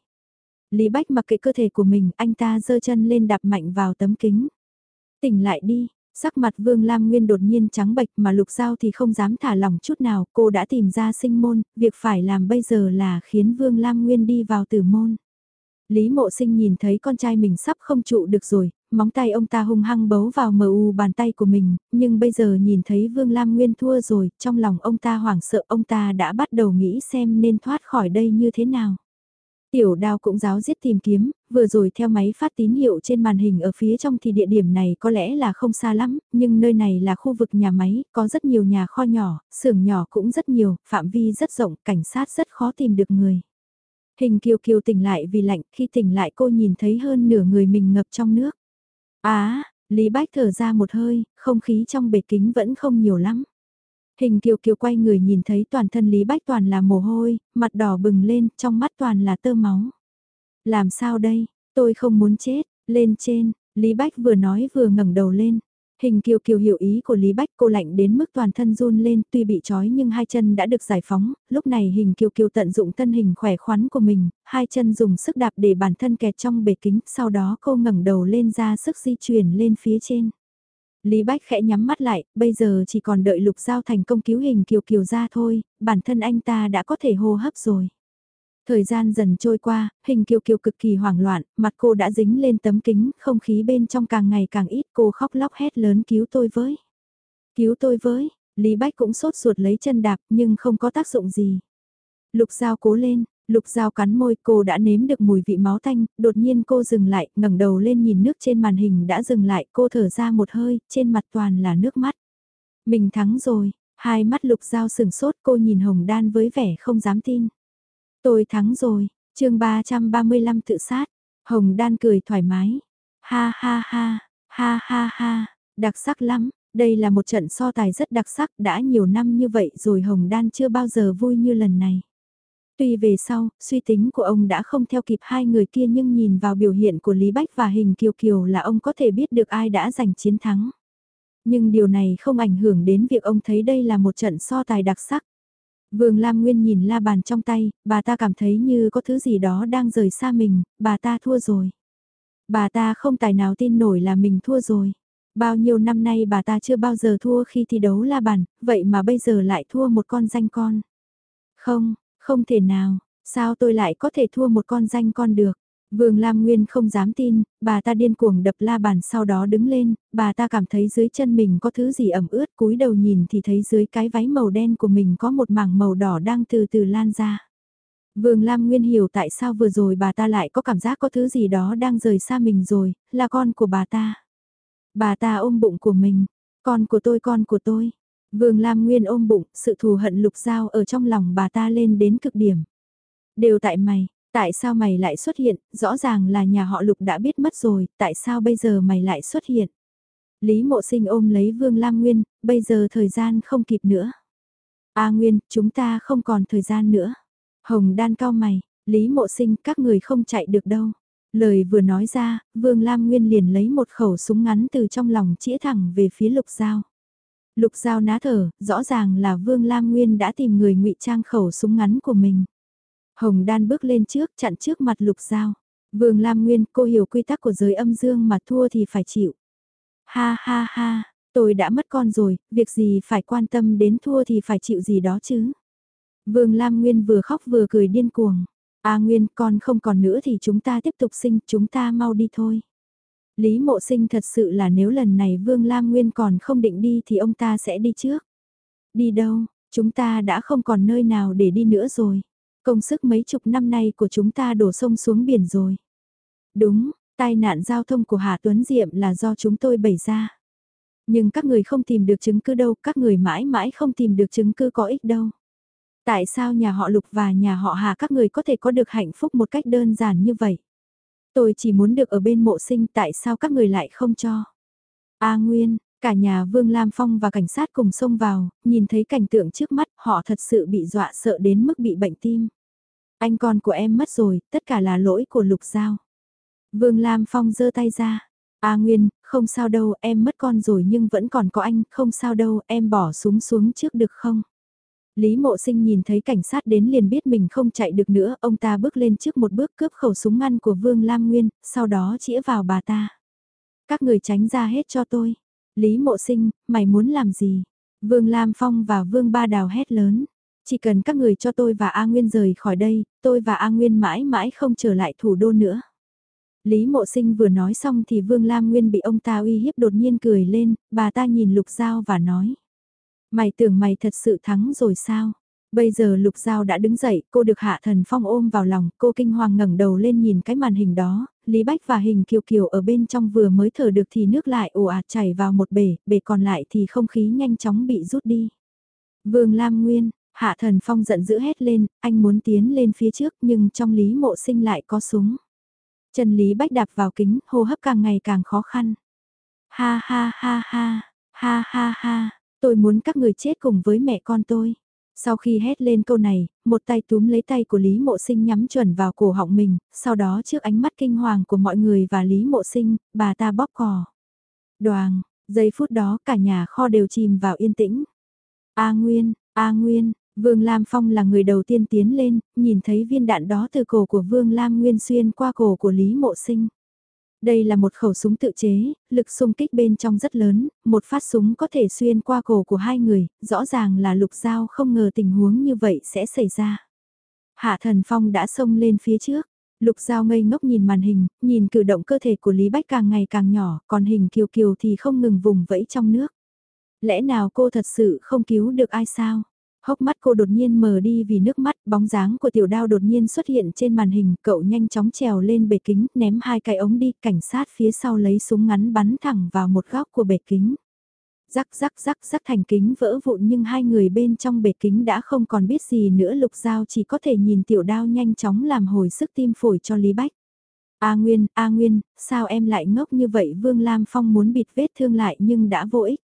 Lý Bách mặc kệ cơ thể của mình, anh ta giơ chân lên đạp mạnh vào tấm kính. Tỉnh lại đi, Sắc mặt Vương Lam Nguyên đột nhiên trắng bệch mà Lục Giao thì không dám thả lỏng chút nào, cô đã tìm ra sinh môn, việc phải làm bây giờ là khiến Vương Lam Nguyên đi vào tử môn. Lý mộ sinh nhìn thấy con trai mình sắp không trụ được rồi, móng tay ông ta hung hăng bấu vào mờ u bàn tay của mình, nhưng bây giờ nhìn thấy Vương Lam Nguyên thua rồi, trong lòng ông ta hoảng sợ ông ta đã bắt đầu nghĩ xem nên thoát khỏi đây như thế nào. Tiểu đao cũng giáo giết tìm kiếm, vừa rồi theo máy phát tín hiệu trên màn hình ở phía trong thì địa điểm này có lẽ là không xa lắm, nhưng nơi này là khu vực nhà máy, có rất nhiều nhà kho nhỏ, xưởng nhỏ cũng rất nhiều, phạm vi rất rộng, cảnh sát rất khó tìm được người. Hình kiều kiều tỉnh lại vì lạnh, khi tỉnh lại cô nhìn thấy hơn nửa người mình ngập trong nước. Á, Lý Bách thở ra một hơi, không khí trong bể kính vẫn không nhiều lắm. Hình kiều kiều quay người nhìn thấy toàn thân Lý Bách toàn là mồ hôi, mặt đỏ bừng lên, trong mắt toàn là tơ máu. Làm sao đây, tôi không muốn chết, lên trên, Lý Bách vừa nói vừa ngẩng đầu lên. Hình kiều kiều hiểu ý của Lý Bách cô lạnh đến mức toàn thân run lên tuy bị trói nhưng hai chân đã được giải phóng, lúc này hình kiều kiều tận dụng thân hình khỏe khoắn của mình, hai chân dùng sức đạp để bản thân kẹt trong bể kính, sau đó cô ngẩng đầu lên ra sức di chuyển lên phía trên. Lý Bách khẽ nhắm mắt lại, bây giờ chỉ còn đợi Lục Giao thành công cứu hình Kiều Kiều ra thôi, bản thân anh ta đã có thể hô hấp rồi. Thời gian dần trôi qua, hình Kiều Kiều cực kỳ hoảng loạn, mặt cô đã dính lên tấm kính, không khí bên trong càng ngày càng ít, cô khóc lóc hét lớn cứu tôi với. Cứu tôi với, Lý Bách cũng sốt ruột lấy chân đạp nhưng không có tác dụng gì. Lục Giao cố lên, Lục Giao cắn môi cô đã nếm được mùi vị máu tanh, đột nhiên cô dừng lại, ngẩng đầu lên nhìn nước trên màn hình đã dừng lại, cô thở ra một hơi, trên mặt toàn là nước mắt. Mình thắng rồi, hai mắt Lục Giao sừng sốt cô nhìn Hồng Đan với vẻ không dám tin. Tôi thắng rồi, chương 335 tự sát, Hồng Đan cười thoải mái. Ha ha ha, ha ha ha, đặc sắc lắm, đây là một trận so tài rất đặc sắc đã nhiều năm như vậy rồi Hồng Đan chưa bao giờ vui như lần này. Tuy về sau, suy tính của ông đã không theo kịp hai người kia nhưng nhìn vào biểu hiện của Lý Bách và hình kiều kiều là ông có thể biết được ai đã giành chiến thắng. Nhưng điều này không ảnh hưởng đến việc ông thấy đây là một trận so tài đặc sắc. Vương Lam Nguyên nhìn la bàn trong tay, bà ta cảm thấy như có thứ gì đó đang rời xa mình, bà ta thua rồi. Bà ta không tài nào tin nổi là mình thua rồi. Bao nhiêu năm nay bà ta chưa bao giờ thua khi thi đấu la bàn, vậy mà bây giờ lại thua một con danh con. Không, không thể nào, sao tôi lại có thể thua một con danh con được? Vương Lam Nguyên không dám tin, bà ta điên cuồng đập la bàn sau đó đứng lên, bà ta cảm thấy dưới chân mình có thứ gì ẩm ướt cúi đầu nhìn thì thấy dưới cái váy màu đen của mình có một mảng màu đỏ đang từ từ lan ra. Vương Lam Nguyên hiểu tại sao vừa rồi bà ta lại có cảm giác có thứ gì đó đang rời xa mình rồi, là con của bà ta. Bà ta ôm bụng của mình, con của tôi con của tôi, Vương Lam Nguyên ôm bụng, sự thù hận lục giao ở trong lòng bà ta lên đến cực điểm. Đều tại mày, tại sao mày lại xuất hiện, rõ ràng là nhà họ lục đã biết mất rồi, tại sao bây giờ mày lại xuất hiện. Lý mộ sinh ôm lấy Vương Lam Nguyên, bây giờ thời gian không kịp nữa. A Nguyên, chúng ta không còn thời gian nữa. Hồng đan cao mày, Lý mộ sinh các người không chạy được đâu. Lời vừa nói ra, Vương Lam Nguyên liền lấy một khẩu súng ngắn từ trong lòng chĩa thẳng về phía Lục Giao. Lục Giao ná thở, rõ ràng là Vương Lam Nguyên đã tìm người ngụy trang khẩu súng ngắn của mình. Hồng Đan bước lên trước chặn trước mặt Lục Giao. Vương Lam Nguyên, cô hiểu quy tắc của giới âm dương mà thua thì phải chịu. Ha ha ha, tôi đã mất con rồi, việc gì phải quan tâm đến thua thì phải chịu gì đó chứ. Vương Lam Nguyên vừa khóc vừa cười điên cuồng. A Nguyên, con không còn nữa thì chúng ta tiếp tục sinh, chúng ta mau đi thôi. Lý mộ sinh thật sự là nếu lần này Vương Lam Nguyên còn không định đi thì ông ta sẽ đi trước. Đi đâu, chúng ta đã không còn nơi nào để đi nữa rồi. Công sức mấy chục năm nay của chúng ta đổ sông xuống biển rồi. Đúng, tai nạn giao thông của Hà Tuấn Diệm là do chúng tôi bày ra. Nhưng các người không tìm được chứng cứ đâu, các người mãi mãi không tìm được chứng cứ có ích đâu. Tại sao nhà họ Lục và nhà họ Hà các người có thể có được hạnh phúc một cách đơn giản như vậy? Tôi chỉ muốn được ở bên mộ sinh tại sao các người lại không cho? A Nguyên, cả nhà Vương Lam Phong và cảnh sát cùng xông vào, nhìn thấy cảnh tượng trước mắt họ thật sự bị dọa sợ đến mức bị bệnh tim. Anh con của em mất rồi, tất cả là lỗi của Lục Giao. Vương Lam Phong giơ tay ra. A Nguyên, không sao đâu, em mất con rồi nhưng vẫn còn có anh, không sao đâu, em bỏ súng xuống trước được không? Lý mộ sinh nhìn thấy cảnh sát đến liền biết mình không chạy được nữa, ông ta bước lên trước một bước cướp khẩu súng ngăn của Vương Lam Nguyên, sau đó chĩa vào bà ta. Các người tránh ra hết cho tôi. Lý mộ sinh, mày muốn làm gì? Vương Lam Phong và Vương Ba Đào hét lớn. Chỉ cần các người cho tôi và A Nguyên rời khỏi đây, tôi và A Nguyên mãi mãi không trở lại thủ đô nữa. Lý mộ sinh vừa nói xong thì Vương Lam Nguyên bị ông ta uy hiếp đột nhiên cười lên, bà ta nhìn Lục Giao và nói. Mày tưởng mày thật sự thắng rồi sao? Bây giờ Lục Giao đã đứng dậy, cô được Hạ Thần Phong ôm vào lòng, cô kinh hoàng ngẩng đầu lên nhìn cái màn hình đó, Lý Bách và hình kiều kiều ở bên trong vừa mới thở được thì nước lại ồ ạt chảy vào một bể, bể còn lại thì không khí nhanh chóng bị rút đi. Vương Lam Nguyên, Hạ Thần Phong giận dữ hét lên, anh muốn tiến lên phía trước nhưng trong Lý Mộ Sinh lại có súng. Trần Lý Bách đạp vào kính, hô hấp càng ngày càng khó khăn. Ha ha ha ha, ha ha ha, tôi muốn các người chết cùng với mẹ con tôi. Sau khi hét lên câu này, một tay túm lấy tay của Lý Mộ Sinh nhắm chuẩn vào cổ họng mình, sau đó trước ánh mắt kinh hoàng của mọi người và Lý Mộ Sinh, bà ta bóp cò. Đoàn, giây phút đó cả nhà kho đều chìm vào yên tĩnh. A Nguyên, A Nguyên, Vương Lam Phong là người đầu tiên tiến lên, nhìn thấy viên đạn đó từ cổ của Vương Lam Nguyên xuyên qua cổ của Lý Mộ Sinh. Đây là một khẩu súng tự chế, lực xung kích bên trong rất lớn, một phát súng có thể xuyên qua cổ của hai người, rõ ràng là lục giao không ngờ tình huống như vậy sẽ xảy ra. Hạ Thần Phong đã xông lên phía trước, lục giao ngây ngốc nhìn màn hình, nhìn cử động cơ thể của Lý Bách càng ngày càng nhỏ, còn hình kiều kiều thì không ngừng vùng vẫy trong nước. Lẽ nào cô thật sự không cứu được ai sao? Hốc mắt cô đột nhiên mờ đi vì nước mắt, bóng dáng của tiểu đao đột nhiên xuất hiện trên màn hình, cậu nhanh chóng trèo lên bể kính, ném hai cái ống đi, cảnh sát phía sau lấy súng ngắn bắn thẳng vào một góc của bể kính. Rắc rắc rắc rắc thành kính vỡ vụn nhưng hai người bên trong bể kính đã không còn biết gì nữa lục giao chỉ có thể nhìn tiểu đao nhanh chóng làm hồi sức tim phổi cho Lý Bách. A Nguyên, A Nguyên, sao em lại ngốc như vậy Vương Lam Phong muốn bịt vết thương lại nhưng đã vô ích.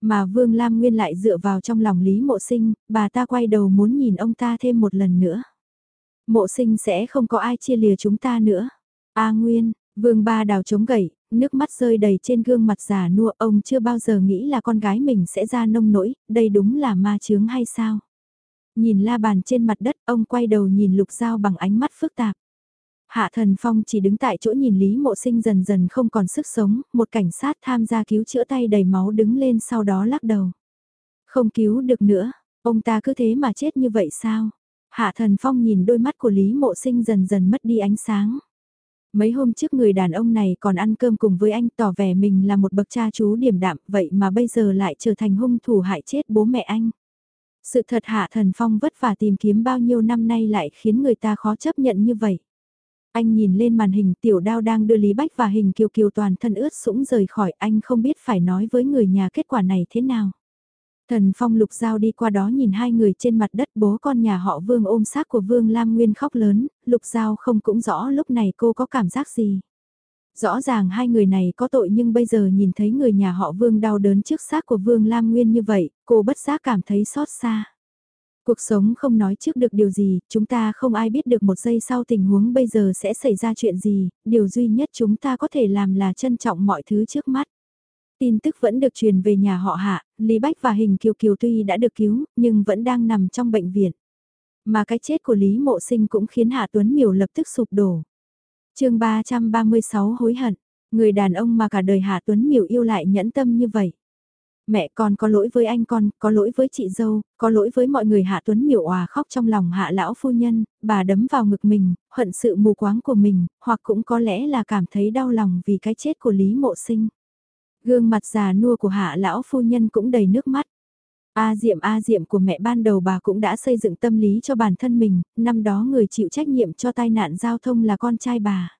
Mà Vương Lam Nguyên lại dựa vào trong lòng Lý Mộ Sinh, bà ta quay đầu muốn nhìn ông ta thêm một lần nữa. Mộ Sinh sẽ không có ai chia lìa chúng ta nữa. A Nguyên, Vương Ba đào chống gậy, nước mắt rơi đầy trên gương mặt già nua ông chưa bao giờ nghĩ là con gái mình sẽ ra nông nỗi, đây đúng là ma chướng hay sao? Nhìn la bàn trên mặt đất ông quay đầu nhìn lục dao bằng ánh mắt phức tạp. Hạ Thần Phong chỉ đứng tại chỗ nhìn Lý Mộ Sinh dần dần không còn sức sống, một cảnh sát tham gia cứu chữa tay đầy máu đứng lên sau đó lắc đầu. Không cứu được nữa, ông ta cứ thế mà chết như vậy sao? Hạ Thần Phong nhìn đôi mắt của Lý Mộ Sinh dần dần mất đi ánh sáng. Mấy hôm trước người đàn ông này còn ăn cơm cùng với anh tỏ vẻ mình là một bậc cha chú điềm đạm vậy mà bây giờ lại trở thành hung thủ hại chết bố mẹ anh. Sự thật Hạ Thần Phong vất vả tìm kiếm bao nhiêu năm nay lại khiến người ta khó chấp nhận như vậy. Anh nhìn lên màn hình tiểu đao đang đưa Lý Bách và hình kiều kiều toàn thân ướt sũng rời khỏi anh không biết phải nói với người nhà kết quả này thế nào. Thần Phong lục giao đi qua đó nhìn hai người trên mặt đất bố con nhà họ Vương ôm xác của Vương Lam Nguyên khóc lớn, lục giao không cũng rõ lúc này cô có cảm giác gì. Rõ ràng hai người này có tội nhưng bây giờ nhìn thấy người nhà họ Vương đau đớn trước xác của Vương Lam Nguyên như vậy, cô bất giác cảm thấy xót xa. Cuộc sống không nói trước được điều gì, chúng ta không ai biết được một giây sau tình huống bây giờ sẽ xảy ra chuyện gì, điều duy nhất chúng ta có thể làm là trân trọng mọi thứ trước mắt. Tin tức vẫn được truyền về nhà họ Hạ, Lý Bách và Hình Kiều Kiều tuy đã được cứu, nhưng vẫn đang nằm trong bệnh viện. Mà cái chết của Lý Mộ Sinh cũng khiến Hạ Tuấn Miểu lập tức sụp đổ. chương 336 hối hận, người đàn ông mà cả đời Hạ Tuấn Miểu yêu lại nhẫn tâm như vậy. Mẹ con có lỗi với anh con, có lỗi với chị dâu, có lỗi với mọi người Hạ Tuấn miểu hòa khóc trong lòng Hạ lão phu nhân, bà đấm vào ngực mình, hận sự mù quáng của mình, hoặc cũng có lẽ là cảm thấy đau lòng vì cái chết của Lý Mộ Sinh. Gương mặt già nua của Hạ lão phu nhân cũng đầy nước mắt. A Diệm A Diệm của mẹ ban đầu bà cũng đã xây dựng tâm lý cho bản thân mình, năm đó người chịu trách nhiệm cho tai nạn giao thông là con trai bà.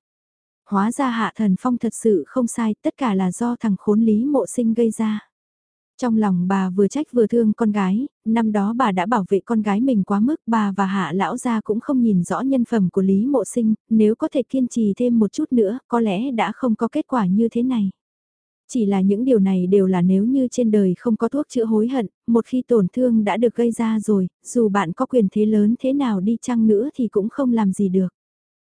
Hóa ra Hạ Thần Phong thật sự không sai, tất cả là do thằng khốn Lý Mộ Sinh gây ra. Trong lòng bà vừa trách vừa thương con gái, năm đó bà đã bảo vệ con gái mình quá mức, bà và hạ lão gia cũng không nhìn rõ nhân phẩm của Lý Mộ Sinh, nếu có thể kiên trì thêm một chút nữa, có lẽ đã không có kết quả như thế này. Chỉ là những điều này đều là nếu như trên đời không có thuốc chữa hối hận, một khi tổn thương đã được gây ra rồi, dù bạn có quyền thế lớn thế nào đi chăng nữa thì cũng không làm gì được.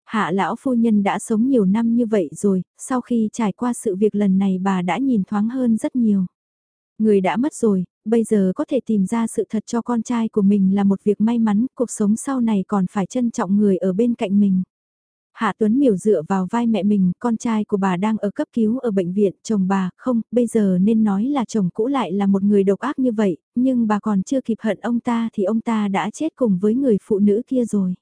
Hạ lão phu nhân đã sống nhiều năm như vậy rồi, sau khi trải qua sự việc lần này bà đã nhìn thoáng hơn rất nhiều. Người đã mất rồi, bây giờ có thể tìm ra sự thật cho con trai của mình là một việc may mắn, cuộc sống sau này còn phải trân trọng người ở bên cạnh mình. Hạ Tuấn miểu dựa vào vai mẹ mình, con trai của bà đang ở cấp cứu ở bệnh viện, chồng bà, không, bây giờ nên nói là chồng cũ lại là một người độc ác như vậy, nhưng bà còn chưa kịp hận ông ta thì ông ta đã chết cùng với người phụ nữ kia rồi.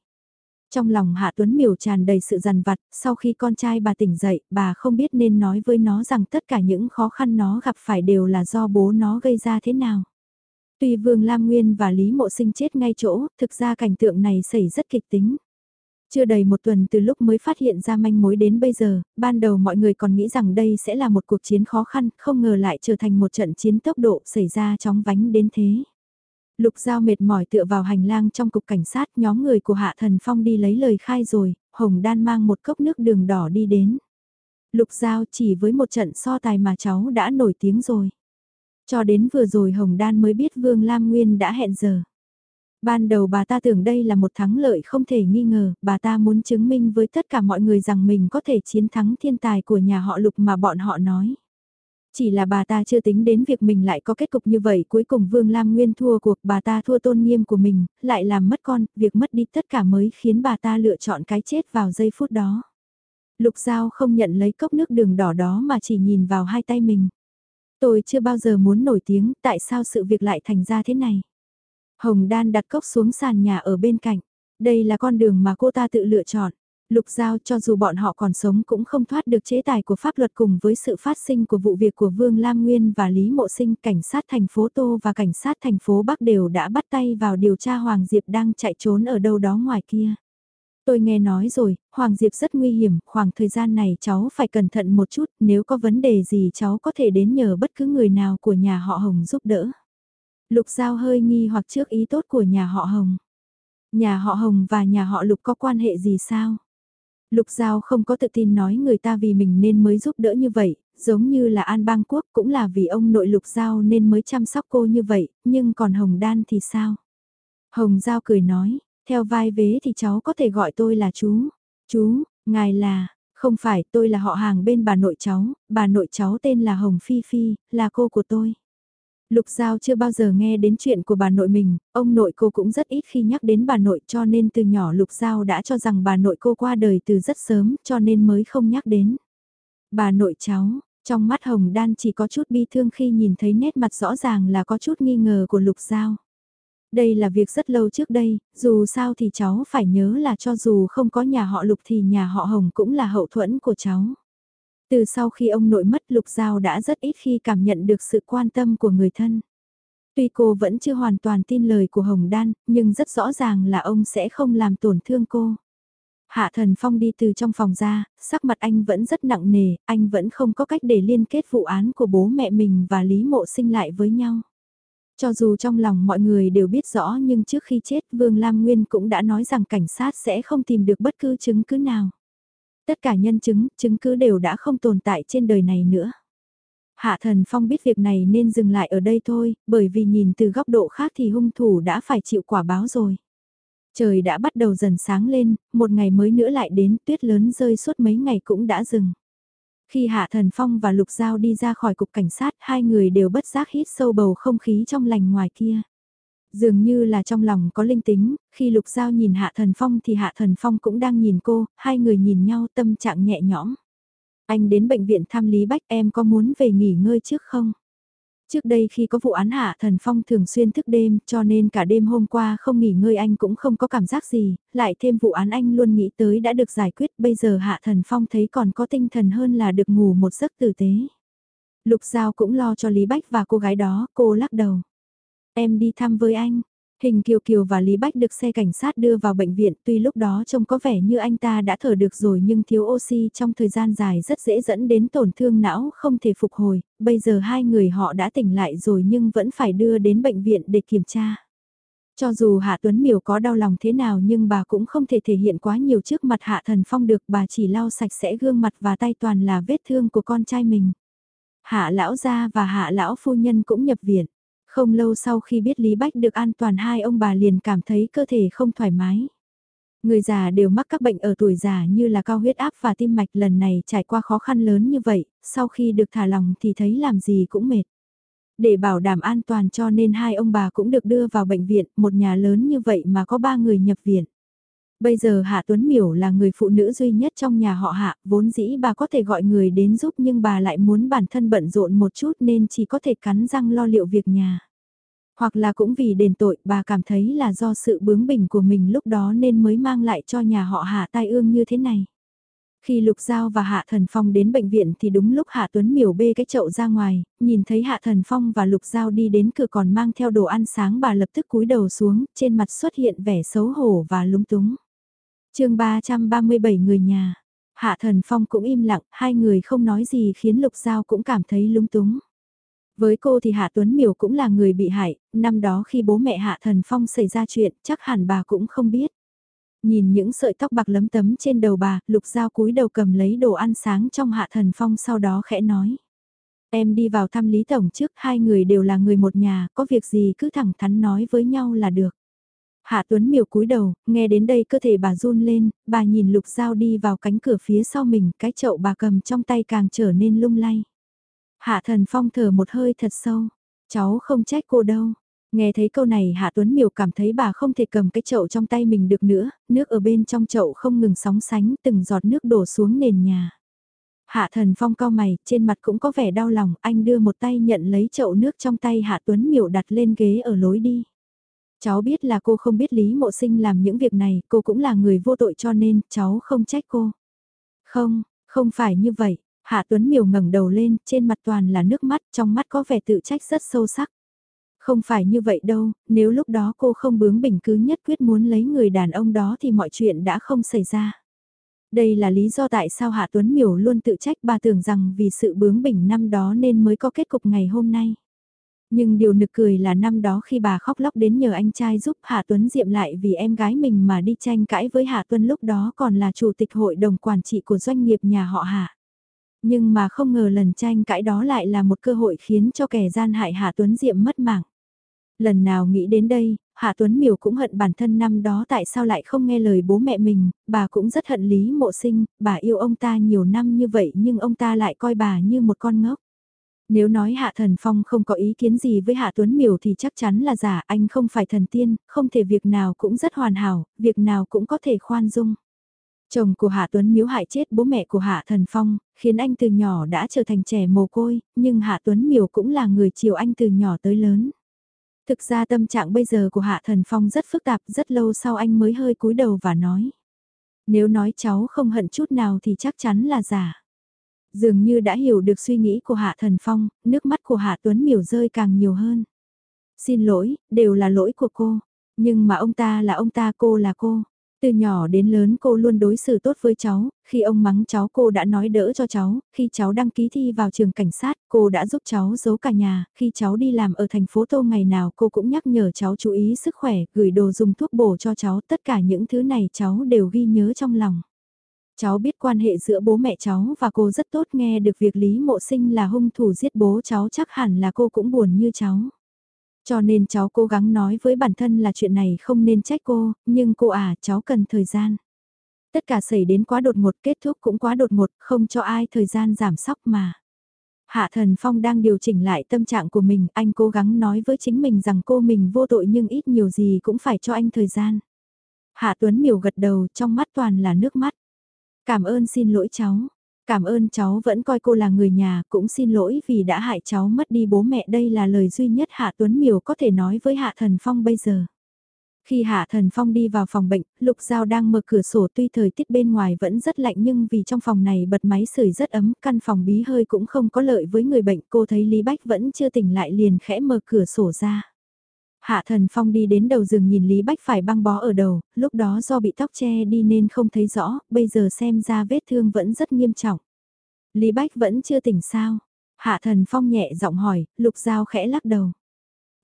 Trong lòng Hạ Tuấn Miểu tràn đầy sự dằn vặt, sau khi con trai bà tỉnh dậy, bà không biết nên nói với nó rằng tất cả những khó khăn nó gặp phải đều là do bố nó gây ra thế nào. Tuy Vương Lam Nguyên và Lý Mộ Sinh chết ngay chỗ, thực ra cảnh tượng này xảy rất kịch tính. Chưa đầy một tuần từ lúc mới phát hiện ra manh mối đến bây giờ, ban đầu mọi người còn nghĩ rằng đây sẽ là một cuộc chiến khó khăn, không ngờ lại trở thành một trận chiến tốc độ xảy ra chóng vánh đến thế. Lục Giao mệt mỏi tựa vào hành lang trong cục cảnh sát nhóm người của Hạ Thần Phong đi lấy lời khai rồi, Hồng Đan mang một cốc nước đường đỏ đi đến. Lục Giao chỉ với một trận so tài mà cháu đã nổi tiếng rồi. Cho đến vừa rồi Hồng Đan mới biết Vương Lam Nguyên đã hẹn giờ. Ban đầu bà ta tưởng đây là một thắng lợi không thể nghi ngờ, bà ta muốn chứng minh với tất cả mọi người rằng mình có thể chiến thắng thiên tài của nhà họ Lục mà bọn họ nói. Chỉ là bà ta chưa tính đến việc mình lại có kết cục như vậy cuối cùng Vương Lam Nguyên thua cuộc bà ta thua tôn nghiêm của mình, lại làm mất con, việc mất đi tất cả mới khiến bà ta lựa chọn cái chết vào giây phút đó. Lục Giao không nhận lấy cốc nước đường đỏ đó mà chỉ nhìn vào hai tay mình. Tôi chưa bao giờ muốn nổi tiếng, tại sao sự việc lại thành ra thế này? Hồng Đan đặt cốc xuống sàn nhà ở bên cạnh. Đây là con đường mà cô ta tự lựa chọn. Lục Giao cho dù bọn họ còn sống cũng không thoát được chế tài của pháp luật cùng với sự phát sinh của vụ việc của Vương Lam Nguyên và Lý Mộ Sinh, cảnh sát thành phố Tô và cảnh sát thành phố Bắc đều đã bắt tay vào điều tra Hoàng Diệp đang chạy trốn ở đâu đó ngoài kia. Tôi nghe nói rồi, Hoàng Diệp rất nguy hiểm, khoảng thời gian này cháu phải cẩn thận một chút, nếu có vấn đề gì cháu có thể đến nhờ bất cứ người nào của nhà họ Hồng giúp đỡ. Lục Giao hơi nghi hoặc trước ý tốt của nhà họ Hồng. Nhà họ Hồng và nhà họ Lục có quan hệ gì sao? Lục Giao không có tự tin nói người ta vì mình nên mới giúp đỡ như vậy, giống như là An Bang Quốc cũng là vì ông nội Lục Giao nên mới chăm sóc cô như vậy, nhưng còn Hồng Đan thì sao? Hồng Giao cười nói, theo vai vế thì cháu có thể gọi tôi là chú. Chú, ngài là, không phải tôi là họ hàng bên bà nội cháu, bà nội cháu tên là Hồng Phi Phi, là cô của tôi. Lục Giao chưa bao giờ nghe đến chuyện của bà nội mình, ông nội cô cũng rất ít khi nhắc đến bà nội cho nên từ nhỏ Lục Giao đã cho rằng bà nội cô qua đời từ rất sớm cho nên mới không nhắc đến. Bà nội cháu, trong mắt Hồng Đan chỉ có chút bi thương khi nhìn thấy nét mặt rõ ràng là có chút nghi ngờ của Lục Giao. Đây là việc rất lâu trước đây, dù sao thì cháu phải nhớ là cho dù không có nhà họ Lục thì nhà họ Hồng cũng là hậu thuẫn của cháu. Từ sau khi ông nội mất Lục Giao đã rất ít khi cảm nhận được sự quan tâm của người thân. Tuy cô vẫn chưa hoàn toàn tin lời của Hồng Đan, nhưng rất rõ ràng là ông sẽ không làm tổn thương cô. Hạ Thần Phong đi từ trong phòng ra, sắc mặt anh vẫn rất nặng nề, anh vẫn không có cách để liên kết vụ án của bố mẹ mình và Lý Mộ sinh lại với nhau. Cho dù trong lòng mọi người đều biết rõ nhưng trước khi chết Vương Lam Nguyên cũng đã nói rằng cảnh sát sẽ không tìm được bất cứ chứng cứ nào. Tất cả nhân chứng, chứng cứ đều đã không tồn tại trên đời này nữa. Hạ Thần Phong biết việc này nên dừng lại ở đây thôi, bởi vì nhìn từ góc độ khác thì hung thủ đã phải chịu quả báo rồi. Trời đã bắt đầu dần sáng lên, một ngày mới nữa lại đến tuyết lớn rơi suốt mấy ngày cũng đã dừng. Khi Hạ Thần Phong và Lục Giao đi ra khỏi cục cảnh sát, hai người đều bất giác hít sâu bầu không khí trong lành ngoài kia. Dường như là trong lòng có linh tính, khi Lục Giao nhìn Hạ Thần Phong thì Hạ Thần Phong cũng đang nhìn cô, hai người nhìn nhau tâm trạng nhẹ nhõm. Anh đến bệnh viện thăm Lý Bách em có muốn về nghỉ ngơi trước không? Trước đây khi có vụ án Hạ Thần Phong thường xuyên thức đêm cho nên cả đêm hôm qua không nghỉ ngơi anh cũng không có cảm giác gì, lại thêm vụ án anh luôn nghĩ tới đã được giải quyết bây giờ Hạ Thần Phong thấy còn có tinh thần hơn là được ngủ một giấc tử tế. Lục Giao cũng lo cho Lý Bách và cô gái đó, cô lắc đầu. Em đi thăm với anh. Hình Kiều Kiều và Lý Bách được xe cảnh sát đưa vào bệnh viện tuy lúc đó trông có vẻ như anh ta đã thở được rồi nhưng thiếu oxy trong thời gian dài rất dễ dẫn đến tổn thương não không thể phục hồi, bây giờ hai người họ đã tỉnh lại rồi nhưng vẫn phải đưa đến bệnh viện để kiểm tra. Cho dù Hạ Tuấn Miểu có đau lòng thế nào nhưng bà cũng không thể thể hiện quá nhiều trước mặt Hạ Thần Phong được bà chỉ lau sạch sẽ gương mặt và tay toàn là vết thương của con trai mình. Hạ Lão Gia và Hạ Lão Phu Nhân cũng nhập viện. Không lâu sau khi biết Lý Bách được an toàn hai ông bà liền cảm thấy cơ thể không thoải mái. Người già đều mắc các bệnh ở tuổi già như là cao huyết áp và tim mạch lần này trải qua khó khăn lớn như vậy, sau khi được thả lòng thì thấy làm gì cũng mệt. Để bảo đảm an toàn cho nên hai ông bà cũng được đưa vào bệnh viện, một nhà lớn như vậy mà có ba người nhập viện. Bây giờ Hạ Tuấn Miểu là người phụ nữ duy nhất trong nhà họ Hạ, vốn dĩ bà có thể gọi người đến giúp nhưng bà lại muốn bản thân bận rộn một chút nên chỉ có thể cắn răng lo liệu việc nhà. Hoặc là cũng vì đền tội bà cảm thấy là do sự bướng bỉnh của mình lúc đó nên mới mang lại cho nhà họ Hạ tai ương như thế này. Khi Lục Giao và Hạ Thần Phong đến bệnh viện thì đúng lúc Hạ Tuấn miểu bê cái chậu ra ngoài, nhìn thấy Hạ Thần Phong và Lục Giao đi đến cửa còn mang theo đồ ăn sáng bà lập tức cúi đầu xuống, trên mặt xuất hiện vẻ xấu hổ và lúng túng chương 337 người nhà. Hạ Thần Phong cũng im lặng, hai người không nói gì khiến Lục Giao cũng cảm thấy lúng túng. Với cô thì Hạ Tuấn Miểu cũng là người bị hại, năm đó khi bố mẹ Hạ Thần Phong xảy ra chuyện chắc hẳn bà cũng không biết. Nhìn những sợi tóc bạc lấm tấm trên đầu bà, Lục Giao cúi đầu cầm lấy đồ ăn sáng trong Hạ Thần Phong sau đó khẽ nói. Em đi vào thăm Lý Tổng trước, hai người đều là người một nhà, có việc gì cứ thẳng thắn nói với nhau là được. Hạ Tuấn miều cúi đầu, nghe đến đây cơ thể bà run lên, bà nhìn Lục Giao đi vào cánh cửa phía sau mình, cái chậu bà cầm trong tay càng trở nên lung lay. Hạ Thần Phong thở một hơi thật sâu, cháu không trách cô đâu. Nghe thấy câu này Hạ Tuấn Miều cảm thấy bà không thể cầm cái chậu trong tay mình được nữa, nước ở bên trong chậu không ngừng sóng sánh, từng giọt nước đổ xuống nền nhà. Hạ Thần Phong cao mày, trên mặt cũng có vẻ đau lòng, anh đưa một tay nhận lấy chậu nước trong tay Hạ Tuấn Miểu đặt lên ghế ở lối đi. Cháu biết là cô không biết Lý Mộ Sinh làm những việc này, cô cũng là người vô tội cho nên cháu không trách cô. Không, không phải như vậy. Hạ Tuấn Miều ngẩng đầu lên, trên mặt toàn là nước mắt, trong mắt có vẻ tự trách rất sâu sắc. Không phải như vậy đâu, nếu lúc đó cô không bướng bỉnh cứ nhất quyết muốn lấy người đàn ông đó thì mọi chuyện đã không xảy ra. Đây là lý do tại sao Hạ Tuấn Miểu luôn tự trách bà tưởng rằng vì sự bướng bỉnh năm đó nên mới có kết cục ngày hôm nay. Nhưng điều nực cười là năm đó khi bà khóc lóc đến nhờ anh trai giúp Hạ Tuấn Diệm lại vì em gái mình mà đi tranh cãi với Hạ Tuấn lúc đó còn là chủ tịch hội đồng quản trị của doanh nghiệp nhà họ Hạ. Nhưng mà không ngờ lần tranh cãi đó lại là một cơ hội khiến cho kẻ gian hại Hạ Tuấn Diệm mất mạng. Lần nào nghĩ đến đây, Hạ Tuấn Miểu cũng hận bản thân năm đó tại sao lại không nghe lời bố mẹ mình, bà cũng rất hận Lý Mộ Sinh, bà yêu ông ta nhiều năm như vậy nhưng ông ta lại coi bà như một con ngốc. Nếu nói Hạ Thần Phong không có ý kiến gì với Hạ Tuấn Miểu thì chắc chắn là giả, anh không phải thần tiên, không thể việc nào cũng rất hoàn hảo, việc nào cũng có thể khoan dung. Chồng của Hạ Tuấn Miếu hại chết bố mẹ của Hạ Thần Phong, khiến anh từ nhỏ đã trở thành trẻ mồ côi, nhưng Hạ Tuấn Miểu cũng là người chiều anh từ nhỏ tới lớn. Thực ra tâm trạng bây giờ của Hạ Thần Phong rất phức tạp, rất lâu sau anh mới hơi cúi đầu và nói. Nếu nói cháu không hận chút nào thì chắc chắn là giả. Dường như đã hiểu được suy nghĩ của Hạ Thần Phong, nước mắt của Hạ Tuấn miểu rơi càng nhiều hơn. Xin lỗi, đều là lỗi của cô. Nhưng mà ông ta là ông ta cô là cô. Từ nhỏ đến lớn cô luôn đối xử tốt với cháu, khi ông mắng cháu cô đã nói đỡ cho cháu, khi cháu đăng ký thi vào trường cảnh sát cô đã giúp cháu giấu cả nhà, khi cháu đi làm ở thành phố Tô ngày nào cô cũng nhắc nhở cháu chú ý sức khỏe, gửi đồ dùng thuốc bổ cho cháu, tất cả những thứ này cháu đều ghi nhớ trong lòng. Cháu biết quan hệ giữa bố mẹ cháu và cô rất tốt nghe được việc Lý Mộ Sinh là hung thủ giết bố cháu chắc hẳn là cô cũng buồn như cháu. Cho nên cháu cố gắng nói với bản thân là chuyện này không nên trách cô, nhưng cô à, cháu cần thời gian. Tất cả xảy đến quá đột ngột, kết thúc cũng quá đột ngột, không cho ai thời gian giảm sóc mà. Hạ Thần Phong đang điều chỉnh lại tâm trạng của mình, anh cố gắng nói với chính mình rằng cô mình vô tội nhưng ít nhiều gì cũng phải cho anh thời gian. Hạ Tuấn miểu gật đầu, trong mắt toàn là nước mắt. Cảm ơn xin lỗi cháu. Cảm ơn cháu vẫn coi cô là người nhà, cũng xin lỗi vì đã hại cháu mất đi bố mẹ đây là lời duy nhất Hạ Tuấn Miểu có thể nói với Hạ Thần Phong bây giờ. Khi Hạ Thần Phong đi vào phòng bệnh, Lục Giao đang mở cửa sổ tuy thời tiết bên ngoài vẫn rất lạnh nhưng vì trong phòng này bật máy sưởi rất ấm, căn phòng bí hơi cũng không có lợi với người bệnh. Cô thấy Lý Bách vẫn chưa tỉnh lại liền khẽ mở cửa sổ ra. Hạ Thần Phong đi đến đầu giường nhìn Lý Bách phải băng bó ở đầu, lúc đó do bị tóc che đi nên không thấy rõ, bây giờ xem ra vết thương vẫn rất nghiêm trọng. Lý Bách vẫn chưa tỉnh sao? Hạ Thần Phong nhẹ giọng hỏi, Lục Giao khẽ lắc đầu.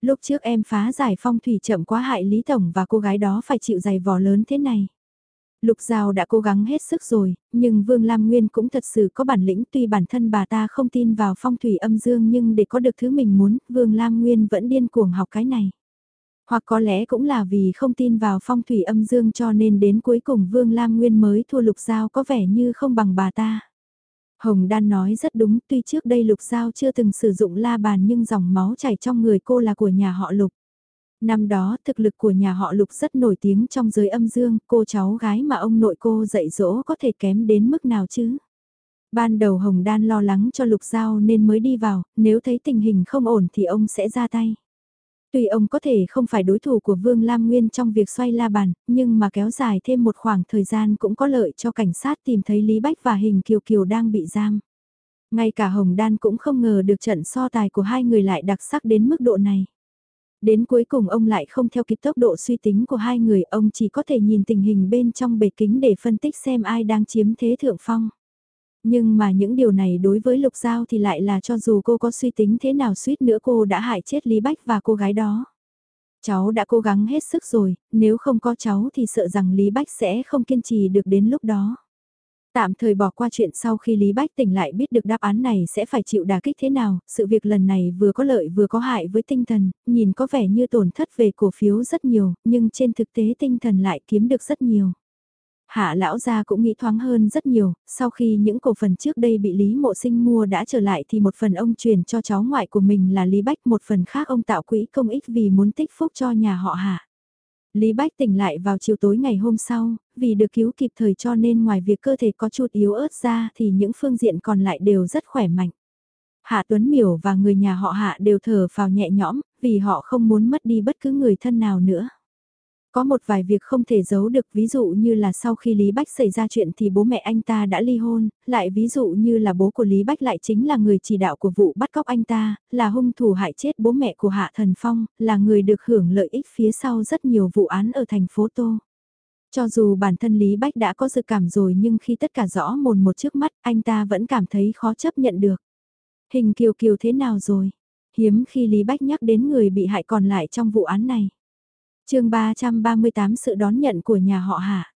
Lúc trước em phá giải phong thủy chậm quá hại Lý Tổng và cô gái đó phải chịu giày vò lớn thế này. Lục Giao đã cố gắng hết sức rồi, nhưng Vương Lam Nguyên cũng thật sự có bản lĩnh tuy bản thân bà ta không tin vào phong thủy âm dương nhưng để có được thứ mình muốn, Vương Lam Nguyên vẫn điên cuồng học cái này. Hoặc có lẽ cũng là vì không tin vào phong thủy âm dương cho nên đến cuối cùng Vương Lam Nguyên mới thua Lục Giao có vẻ như không bằng bà ta. Hồng Đan nói rất đúng tuy trước đây Lục Giao chưa từng sử dụng la bàn nhưng dòng máu chảy trong người cô là của nhà họ Lục. Năm đó thực lực của nhà họ Lục rất nổi tiếng trong giới âm dương, cô cháu gái mà ông nội cô dạy dỗ có thể kém đến mức nào chứ? Ban đầu Hồng Đan lo lắng cho Lục Giao nên mới đi vào, nếu thấy tình hình không ổn thì ông sẽ ra tay. Tuy ông có thể không phải đối thủ của Vương Lam Nguyên trong việc xoay la bàn, nhưng mà kéo dài thêm một khoảng thời gian cũng có lợi cho cảnh sát tìm thấy Lý Bách và Hình Kiều Kiều đang bị giam. Ngay cả Hồng Đan cũng không ngờ được trận so tài của hai người lại đặc sắc đến mức độ này. Đến cuối cùng ông lại không theo kịp tốc độ suy tính của hai người, ông chỉ có thể nhìn tình hình bên trong bề kính để phân tích xem ai đang chiếm thế thượng phong. Nhưng mà những điều này đối với Lục Giao thì lại là cho dù cô có suy tính thế nào suýt nữa cô đã hại chết Lý Bách và cô gái đó. Cháu đã cố gắng hết sức rồi, nếu không có cháu thì sợ rằng Lý Bách sẽ không kiên trì được đến lúc đó. Tạm thời bỏ qua chuyện sau khi Lý Bách tỉnh lại biết được đáp án này sẽ phải chịu đả kích thế nào, sự việc lần này vừa có lợi vừa có hại với tinh thần, nhìn có vẻ như tổn thất về cổ phiếu rất nhiều, nhưng trên thực tế tinh thần lại kiếm được rất nhiều. Hạ lão gia cũng nghĩ thoáng hơn rất nhiều, sau khi những cổ phần trước đây bị Lý Mộ Sinh mua đã trở lại thì một phần ông truyền cho cháu ngoại của mình là Lý Bách, một phần khác ông tạo quỹ công ích vì muốn tích phúc cho nhà họ Hạ. Lý Bách tỉnh lại vào chiều tối ngày hôm sau, vì được cứu kịp thời cho nên ngoài việc cơ thể có chút yếu ớt ra thì những phương diện còn lại đều rất khỏe mạnh. Hạ Tuấn Miểu và người nhà họ Hạ đều thở vào nhẹ nhõm, vì họ không muốn mất đi bất cứ người thân nào nữa. Có một vài việc không thể giấu được ví dụ như là sau khi Lý Bách xảy ra chuyện thì bố mẹ anh ta đã ly hôn, lại ví dụ như là bố của Lý Bách lại chính là người chỉ đạo của vụ bắt cóc anh ta, là hung thủ hại chết bố mẹ của Hạ Thần Phong, là người được hưởng lợi ích phía sau rất nhiều vụ án ở thành phố Tô. Cho dù bản thân Lý Bách đã có dự cảm rồi nhưng khi tất cả rõ mồn một trước mắt anh ta vẫn cảm thấy khó chấp nhận được. Hình kiều kiều thế nào rồi? Hiếm khi Lý Bách nhắc đến người bị hại còn lại trong vụ án này chương 338 sự đón nhận của nhà họ Hạ.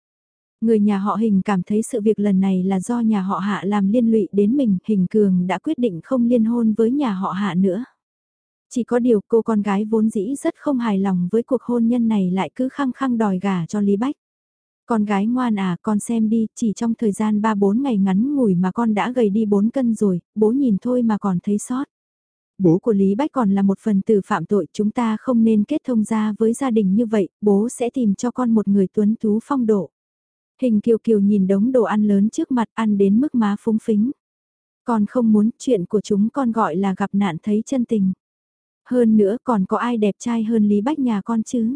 Người nhà họ Hình cảm thấy sự việc lần này là do nhà họ Hạ làm liên lụy đến mình, Hình Cường đã quyết định không liên hôn với nhà họ Hạ nữa. Chỉ có điều cô con gái vốn dĩ rất không hài lòng với cuộc hôn nhân này lại cứ khăng khăng đòi gả cho Lý Bách. Con gái ngoan à, con xem đi, chỉ trong thời gian 3-4 ngày ngắn ngủi mà con đã gầy đi 4 cân rồi, bố nhìn thôi mà còn thấy sót bố của Lý Bách còn là một phần tử phạm tội, chúng ta không nên kết thông ra với gia đình như vậy, bố sẽ tìm cho con một người tuấn tú phong độ. Hình kiều kiều nhìn đống đồ ăn lớn trước mặt ăn đến mức má phúng phính. Con không muốn chuyện của chúng con gọi là gặp nạn thấy chân tình. Hơn nữa còn có ai đẹp trai hơn Lý Bách nhà con chứ?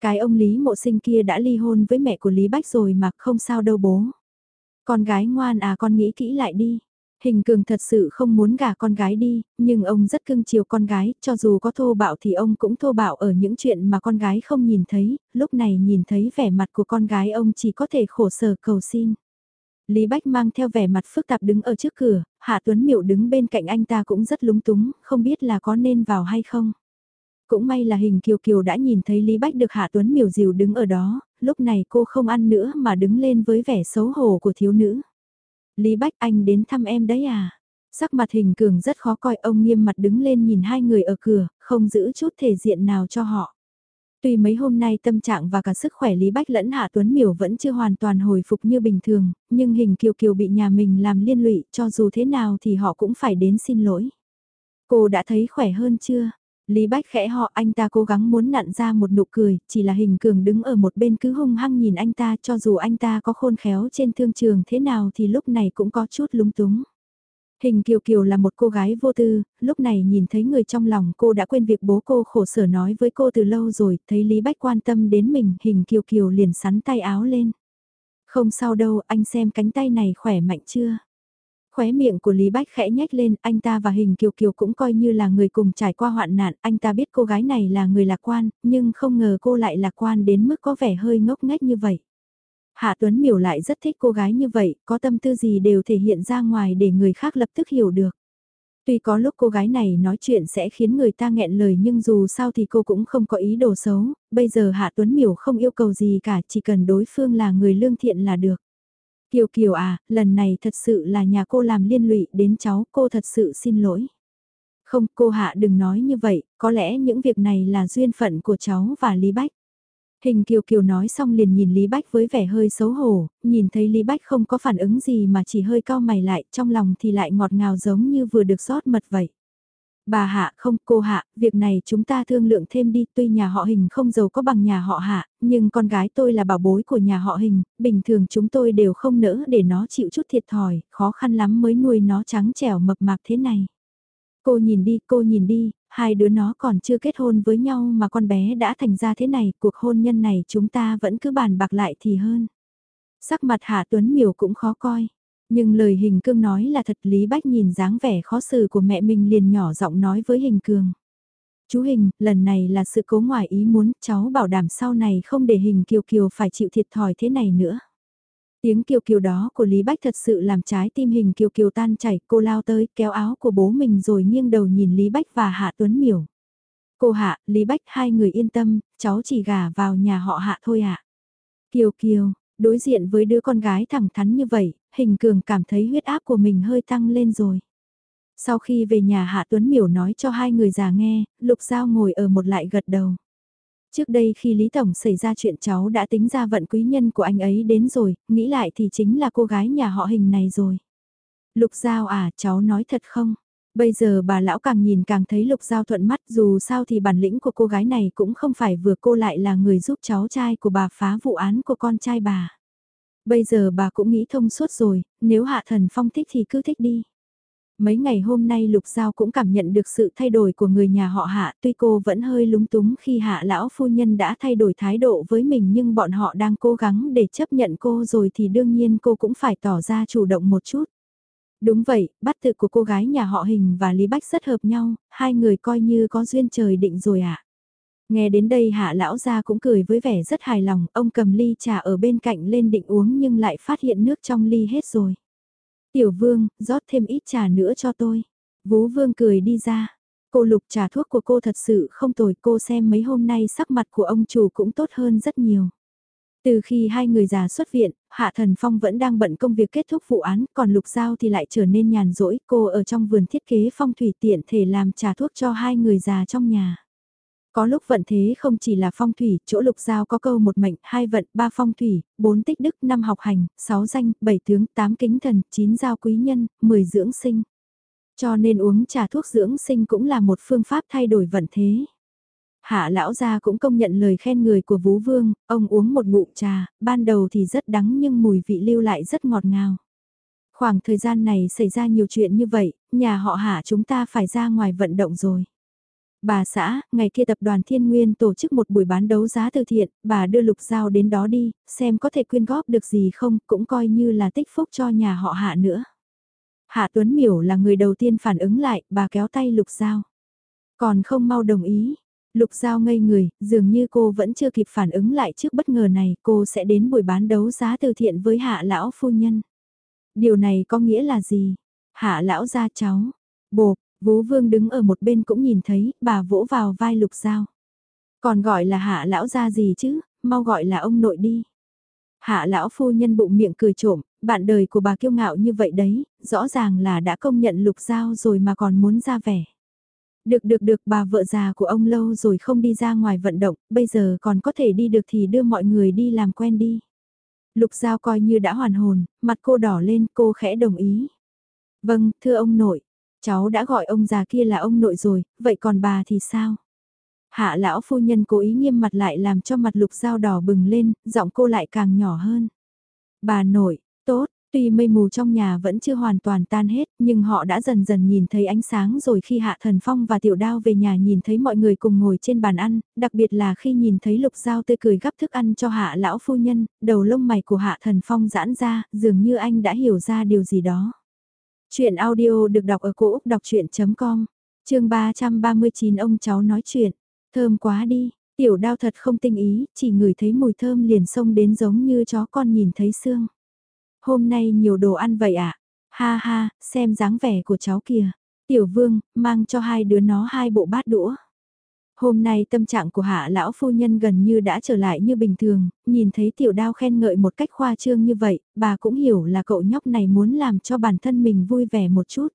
Cái ông Lý mộ sinh kia đã ly hôn với mẹ của Lý Bách rồi mà không sao đâu bố. Con gái ngoan à con nghĩ kỹ lại đi. Hình cường thật sự không muốn gả con gái đi, nhưng ông rất cưng chiều con gái, cho dù có thô bạo thì ông cũng thô bạo ở những chuyện mà con gái không nhìn thấy, lúc này nhìn thấy vẻ mặt của con gái ông chỉ có thể khổ sở cầu xin. Lý Bách mang theo vẻ mặt phức tạp đứng ở trước cửa, Hạ Tuấn Miệu đứng bên cạnh anh ta cũng rất lúng túng, không biết là có nên vào hay không. Cũng may là hình kiều kiều đã nhìn thấy Lý Bách được Hạ Tuấn miểu dìu đứng ở đó, lúc này cô không ăn nữa mà đứng lên với vẻ xấu hổ của thiếu nữ. Lý Bách anh đến thăm em đấy à? Sắc mặt hình cường rất khó coi ông nghiêm mặt đứng lên nhìn hai người ở cửa, không giữ chút thể diện nào cho họ. Tuy mấy hôm nay tâm trạng và cả sức khỏe Lý Bách lẫn Hạ Tuấn Miểu vẫn chưa hoàn toàn hồi phục như bình thường, nhưng hình kiều kiều bị nhà mình làm liên lụy cho dù thế nào thì họ cũng phải đến xin lỗi. Cô đã thấy khỏe hơn chưa? Lý Bách khẽ họ anh ta cố gắng muốn nặn ra một nụ cười, chỉ là hình cường đứng ở một bên cứ hung hăng nhìn anh ta cho dù anh ta có khôn khéo trên thương trường thế nào thì lúc này cũng có chút lúng túng. Hình Kiều Kiều là một cô gái vô tư, lúc này nhìn thấy người trong lòng cô đã quên việc bố cô khổ sở nói với cô từ lâu rồi, thấy Lý Bách quan tâm đến mình, hình Kiều Kiều liền sắn tay áo lên. Không sao đâu, anh xem cánh tay này khỏe mạnh chưa? Khóe miệng của Lý Bách khẽ nhếch lên, anh ta và hình Kiều Kiều cũng coi như là người cùng trải qua hoạn nạn, anh ta biết cô gái này là người lạc quan, nhưng không ngờ cô lại lạc quan đến mức có vẻ hơi ngốc nghếch như vậy. Hạ Tuấn Miểu lại rất thích cô gái như vậy, có tâm tư gì đều thể hiện ra ngoài để người khác lập tức hiểu được. Tuy có lúc cô gái này nói chuyện sẽ khiến người ta nghẹn lời nhưng dù sao thì cô cũng không có ý đồ xấu, bây giờ Hạ Tuấn Miểu không yêu cầu gì cả chỉ cần đối phương là người lương thiện là được. Kiều Kiều à, lần này thật sự là nhà cô làm liên lụy đến cháu, cô thật sự xin lỗi. Không, cô Hạ đừng nói như vậy, có lẽ những việc này là duyên phận của cháu và Lý Bách. Hình Kiều Kiều nói xong liền nhìn Lý Bách với vẻ hơi xấu hổ, nhìn thấy Lý Bách không có phản ứng gì mà chỉ hơi cao mày lại, trong lòng thì lại ngọt ngào giống như vừa được rót mật vậy. Bà Hạ không cô Hạ, việc này chúng ta thương lượng thêm đi tuy nhà họ hình không giàu có bằng nhà họ Hạ, nhưng con gái tôi là bảo bối của nhà họ hình, bình thường chúng tôi đều không nỡ để nó chịu chút thiệt thòi, khó khăn lắm mới nuôi nó trắng trẻo mập mạp thế này. Cô nhìn đi, cô nhìn đi, hai đứa nó còn chưa kết hôn với nhau mà con bé đã thành ra thế này, cuộc hôn nhân này chúng ta vẫn cứ bàn bạc lại thì hơn. Sắc mặt Hạ Tuấn Miểu cũng khó coi. Nhưng lời hình cương nói là thật Lý Bách nhìn dáng vẻ khó xử của mẹ mình liền nhỏ giọng nói với hình cường. Chú Hình, lần này là sự cố ngoài ý muốn, cháu bảo đảm sau này không để hình kiều kiều phải chịu thiệt thòi thế này nữa. Tiếng kiều kiều đó của Lý Bách thật sự làm trái tim hình kiều kiều tan chảy, cô lao tới kéo áo của bố mình rồi nghiêng đầu nhìn Lý Bách và Hạ Tuấn Miểu. Cô Hạ, Lý Bách hai người yên tâm, cháu chỉ gả vào nhà họ Hạ thôi ạ. À. Kiều Kiều, đối diện với đứa con gái thẳng thắn như vậy, hình cường cảm thấy huyết áp của mình hơi tăng lên rồi. Sau khi về nhà Hạ Tuấn Miểu nói cho hai người già nghe, Lục Giao ngồi ở một lại gật đầu. Trước đây khi Lý Tổng xảy ra chuyện cháu đã tính ra vận quý nhân của anh ấy đến rồi, nghĩ lại thì chính là cô gái nhà họ hình này rồi. Lục Giao à, cháu nói thật không? Bây giờ bà lão càng nhìn càng thấy Lục Giao thuận mắt dù sao thì bản lĩnh của cô gái này cũng không phải vừa cô lại là người giúp cháu trai của bà phá vụ án của con trai bà. Bây giờ bà cũng nghĩ thông suốt rồi, nếu Hạ Thần Phong thích thì cứ thích đi. Mấy ngày hôm nay Lục Giao cũng cảm nhận được sự thay đổi của người nhà họ Hạ, tuy cô vẫn hơi lúng túng khi Hạ lão phu nhân đã thay đổi thái độ với mình nhưng bọn họ đang cố gắng để chấp nhận cô rồi thì đương nhiên cô cũng phải tỏ ra chủ động một chút. Đúng vậy, bắt tự của cô gái nhà họ Hình và Lý Bách rất hợp nhau, hai người coi như có duyên trời định rồi ạ. À. Nghe đến đây hạ lão gia cũng cười với vẻ rất hài lòng, ông cầm ly trà ở bên cạnh lên định uống nhưng lại phát hiện nước trong ly hết rồi. Tiểu vương, rót thêm ít trà nữa cho tôi. Vú vương cười đi ra. Cô lục trà thuốc của cô thật sự không tồi cô xem mấy hôm nay sắc mặt của ông chủ cũng tốt hơn rất nhiều. Từ khi hai người già xuất viện, Hạ Thần Phong vẫn đang bận công việc kết thúc vụ án, còn Lục Giao thì lại trở nên nhàn rỗi, cô ở trong vườn thiết kế phong thủy tiện thể làm trà thuốc cho hai người già trong nhà. Có lúc vận thế không chỉ là phong thủy, chỗ lục giao có câu một mệnh, hai vận, ba phong thủy, bốn tích đức, năm học hành, sáu danh, bảy tướng, tám kính thần, chín giao quý nhân, mười dưỡng sinh. Cho nên uống trà thuốc dưỡng sinh cũng là một phương pháp thay đổi vận thế. Hạ lão gia cũng công nhận lời khen người của Vú Vương, ông uống một ngụm trà, ban đầu thì rất đắng nhưng mùi vị lưu lại rất ngọt ngào. Khoảng thời gian này xảy ra nhiều chuyện như vậy, nhà họ hạ chúng ta phải ra ngoài vận động rồi. Bà xã, ngày kia tập đoàn Thiên Nguyên tổ chức một buổi bán đấu giá từ thiện, bà đưa lục giao đến đó đi, xem có thể quyên góp được gì không, cũng coi như là tích phúc cho nhà họ hạ nữa. Hạ Tuấn Miểu là người đầu tiên phản ứng lại, bà kéo tay lục giao. Còn không mau đồng ý. Lục giao ngây người, dường như cô vẫn chưa kịp phản ứng lại trước bất ngờ này, cô sẽ đến buổi bán đấu giá từ thiện với hạ lão phu nhân. Điều này có nghĩa là gì? Hạ lão gia cháu. Bộp, Vú Vương đứng ở một bên cũng nhìn thấy, bà vỗ vào vai Lục Giao. Còn gọi là hạ lão ra gì chứ, mau gọi là ông nội đi. Hạ lão phu nhân bụng miệng cười trộm, bạn đời của bà kiêu ngạo như vậy đấy, rõ ràng là đã công nhận Lục Giao rồi mà còn muốn ra vẻ. Được được được bà vợ già của ông lâu rồi không đi ra ngoài vận động, bây giờ còn có thể đi được thì đưa mọi người đi làm quen đi. Lục Giao coi như đã hoàn hồn, mặt cô đỏ lên cô khẽ đồng ý. Vâng, thưa ông nội, cháu đã gọi ông già kia là ông nội rồi, vậy còn bà thì sao? Hạ lão phu nhân cố ý nghiêm mặt lại làm cho mặt lục Giao đỏ bừng lên, giọng cô lại càng nhỏ hơn. Bà nội, tốt, Tuy mây mù trong nhà vẫn chưa hoàn toàn tan hết, nhưng họ đã dần dần nhìn thấy ánh sáng rồi khi Hạ Thần Phong và Tiểu Đao về nhà nhìn thấy mọi người cùng ngồi trên bàn ăn, đặc biệt là khi nhìn thấy Lục Giao tươi cười gắp thức ăn cho Hạ Lão Phu Nhân, đầu lông mày của Hạ Thần Phong giãn ra, dường như anh đã hiểu ra điều gì đó. Chuyện audio được đọc ở cổ Úc đọc chuyện.com, chương 339 ông cháu nói chuyện, thơm quá đi, Tiểu Đao thật không tinh ý, chỉ ngửi thấy mùi thơm liền xông đến giống như chó con nhìn thấy xương. Hôm nay nhiều đồ ăn vậy ạ? À? Ha ha, xem dáng vẻ của cháu kìa. Tiểu vương, mang cho hai đứa nó hai bộ bát đũa. Hôm nay tâm trạng của hạ lão phu nhân gần như đã trở lại như bình thường, nhìn thấy tiểu đao khen ngợi một cách khoa trương như vậy, bà cũng hiểu là cậu nhóc này muốn làm cho bản thân mình vui vẻ một chút.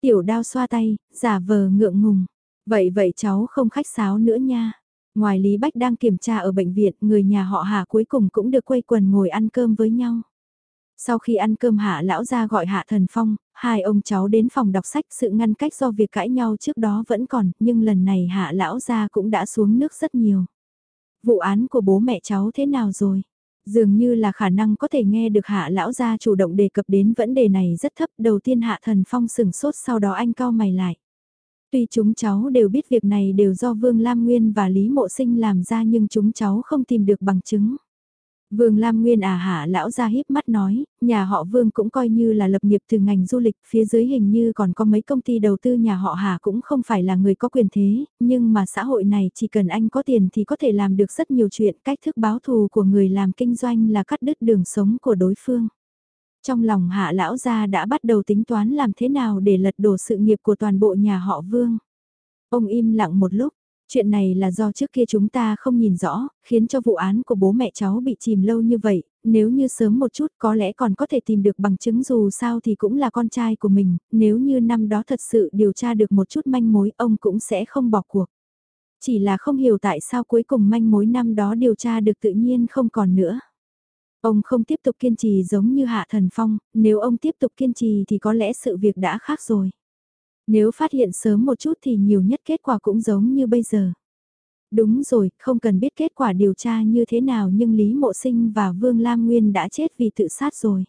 Tiểu đao xoa tay, giả vờ ngượng ngùng. Vậy vậy cháu không khách sáo nữa nha. Ngoài Lý Bách đang kiểm tra ở bệnh viện, người nhà họ Hà cuối cùng cũng được quây quần ngồi ăn cơm với nhau. Sau khi ăn cơm hạ lão ra gọi hạ thần phong, hai ông cháu đến phòng đọc sách sự ngăn cách do việc cãi nhau trước đó vẫn còn, nhưng lần này hạ lão ra cũng đã xuống nước rất nhiều. Vụ án của bố mẹ cháu thế nào rồi? Dường như là khả năng có thể nghe được hạ lão gia chủ động đề cập đến vấn đề này rất thấp. Đầu tiên hạ thần phong sừng sốt sau đó anh cao mày lại. Tuy chúng cháu đều biết việc này đều do Vương Lam Nguyên và Lý Mộ Sinh làm ra nhưng chúng cháu không tìm được bằng chứng. Vương Lam Nguyên à hạ lão ra híp mắt nói, nhà họ Vương cũng coi như là lập nghiệp từ ngành du lịch, phía dưới hình như còn có mấy công ty đầu tư nhà họ Hà cũng không phải là người có quyền thế, nhưng mà xã hội này chỉ cần anh có tiền thì có thể làm được rất nhiều chuyện, cách thức báo thù của người làm kinh doanh là cắt đứt đường sống của đối phương. Trong lòng hạ lão gia đã bắt đầu tính toán làm thế nào để lật đổ sự nghiệp của toàn bộ nhà họ Vương. Ông im lặng một lúc, Chuyện này là do trước kia chúng ta không nhìn rõ, khiến cho vụ án của bố mẹ cháu bị chìm lâu như vậy, nếu như sớm một chút có lẽ còn có thể tìm được bằng chứng dù sao thì cũng là con trai của mình, nếu như năm đó thật sự điều tra được một chút manh mối ông cũng sẽ không bỏ cuộc. Chỉ là không hiểu tại sao cuối cùng manh mối năm đó điều tra được tự nhiên không còn nữa. Ông không tiếp tục kiên trì giống như Hạ Thần Phong, nếu ông tiếp tục kiên trì thì có lẽ sự việc đã khác rồi. Nếu phát hiện sớm một chút thì nhiều nhất kết quả cũng giống như bây giờ. Đúng rồi, không cần biết kết quả điều tra như thế nào nhưng Lý Mộ Sinh và Vương Lam Nguyên đã chết vì tự sát rồi.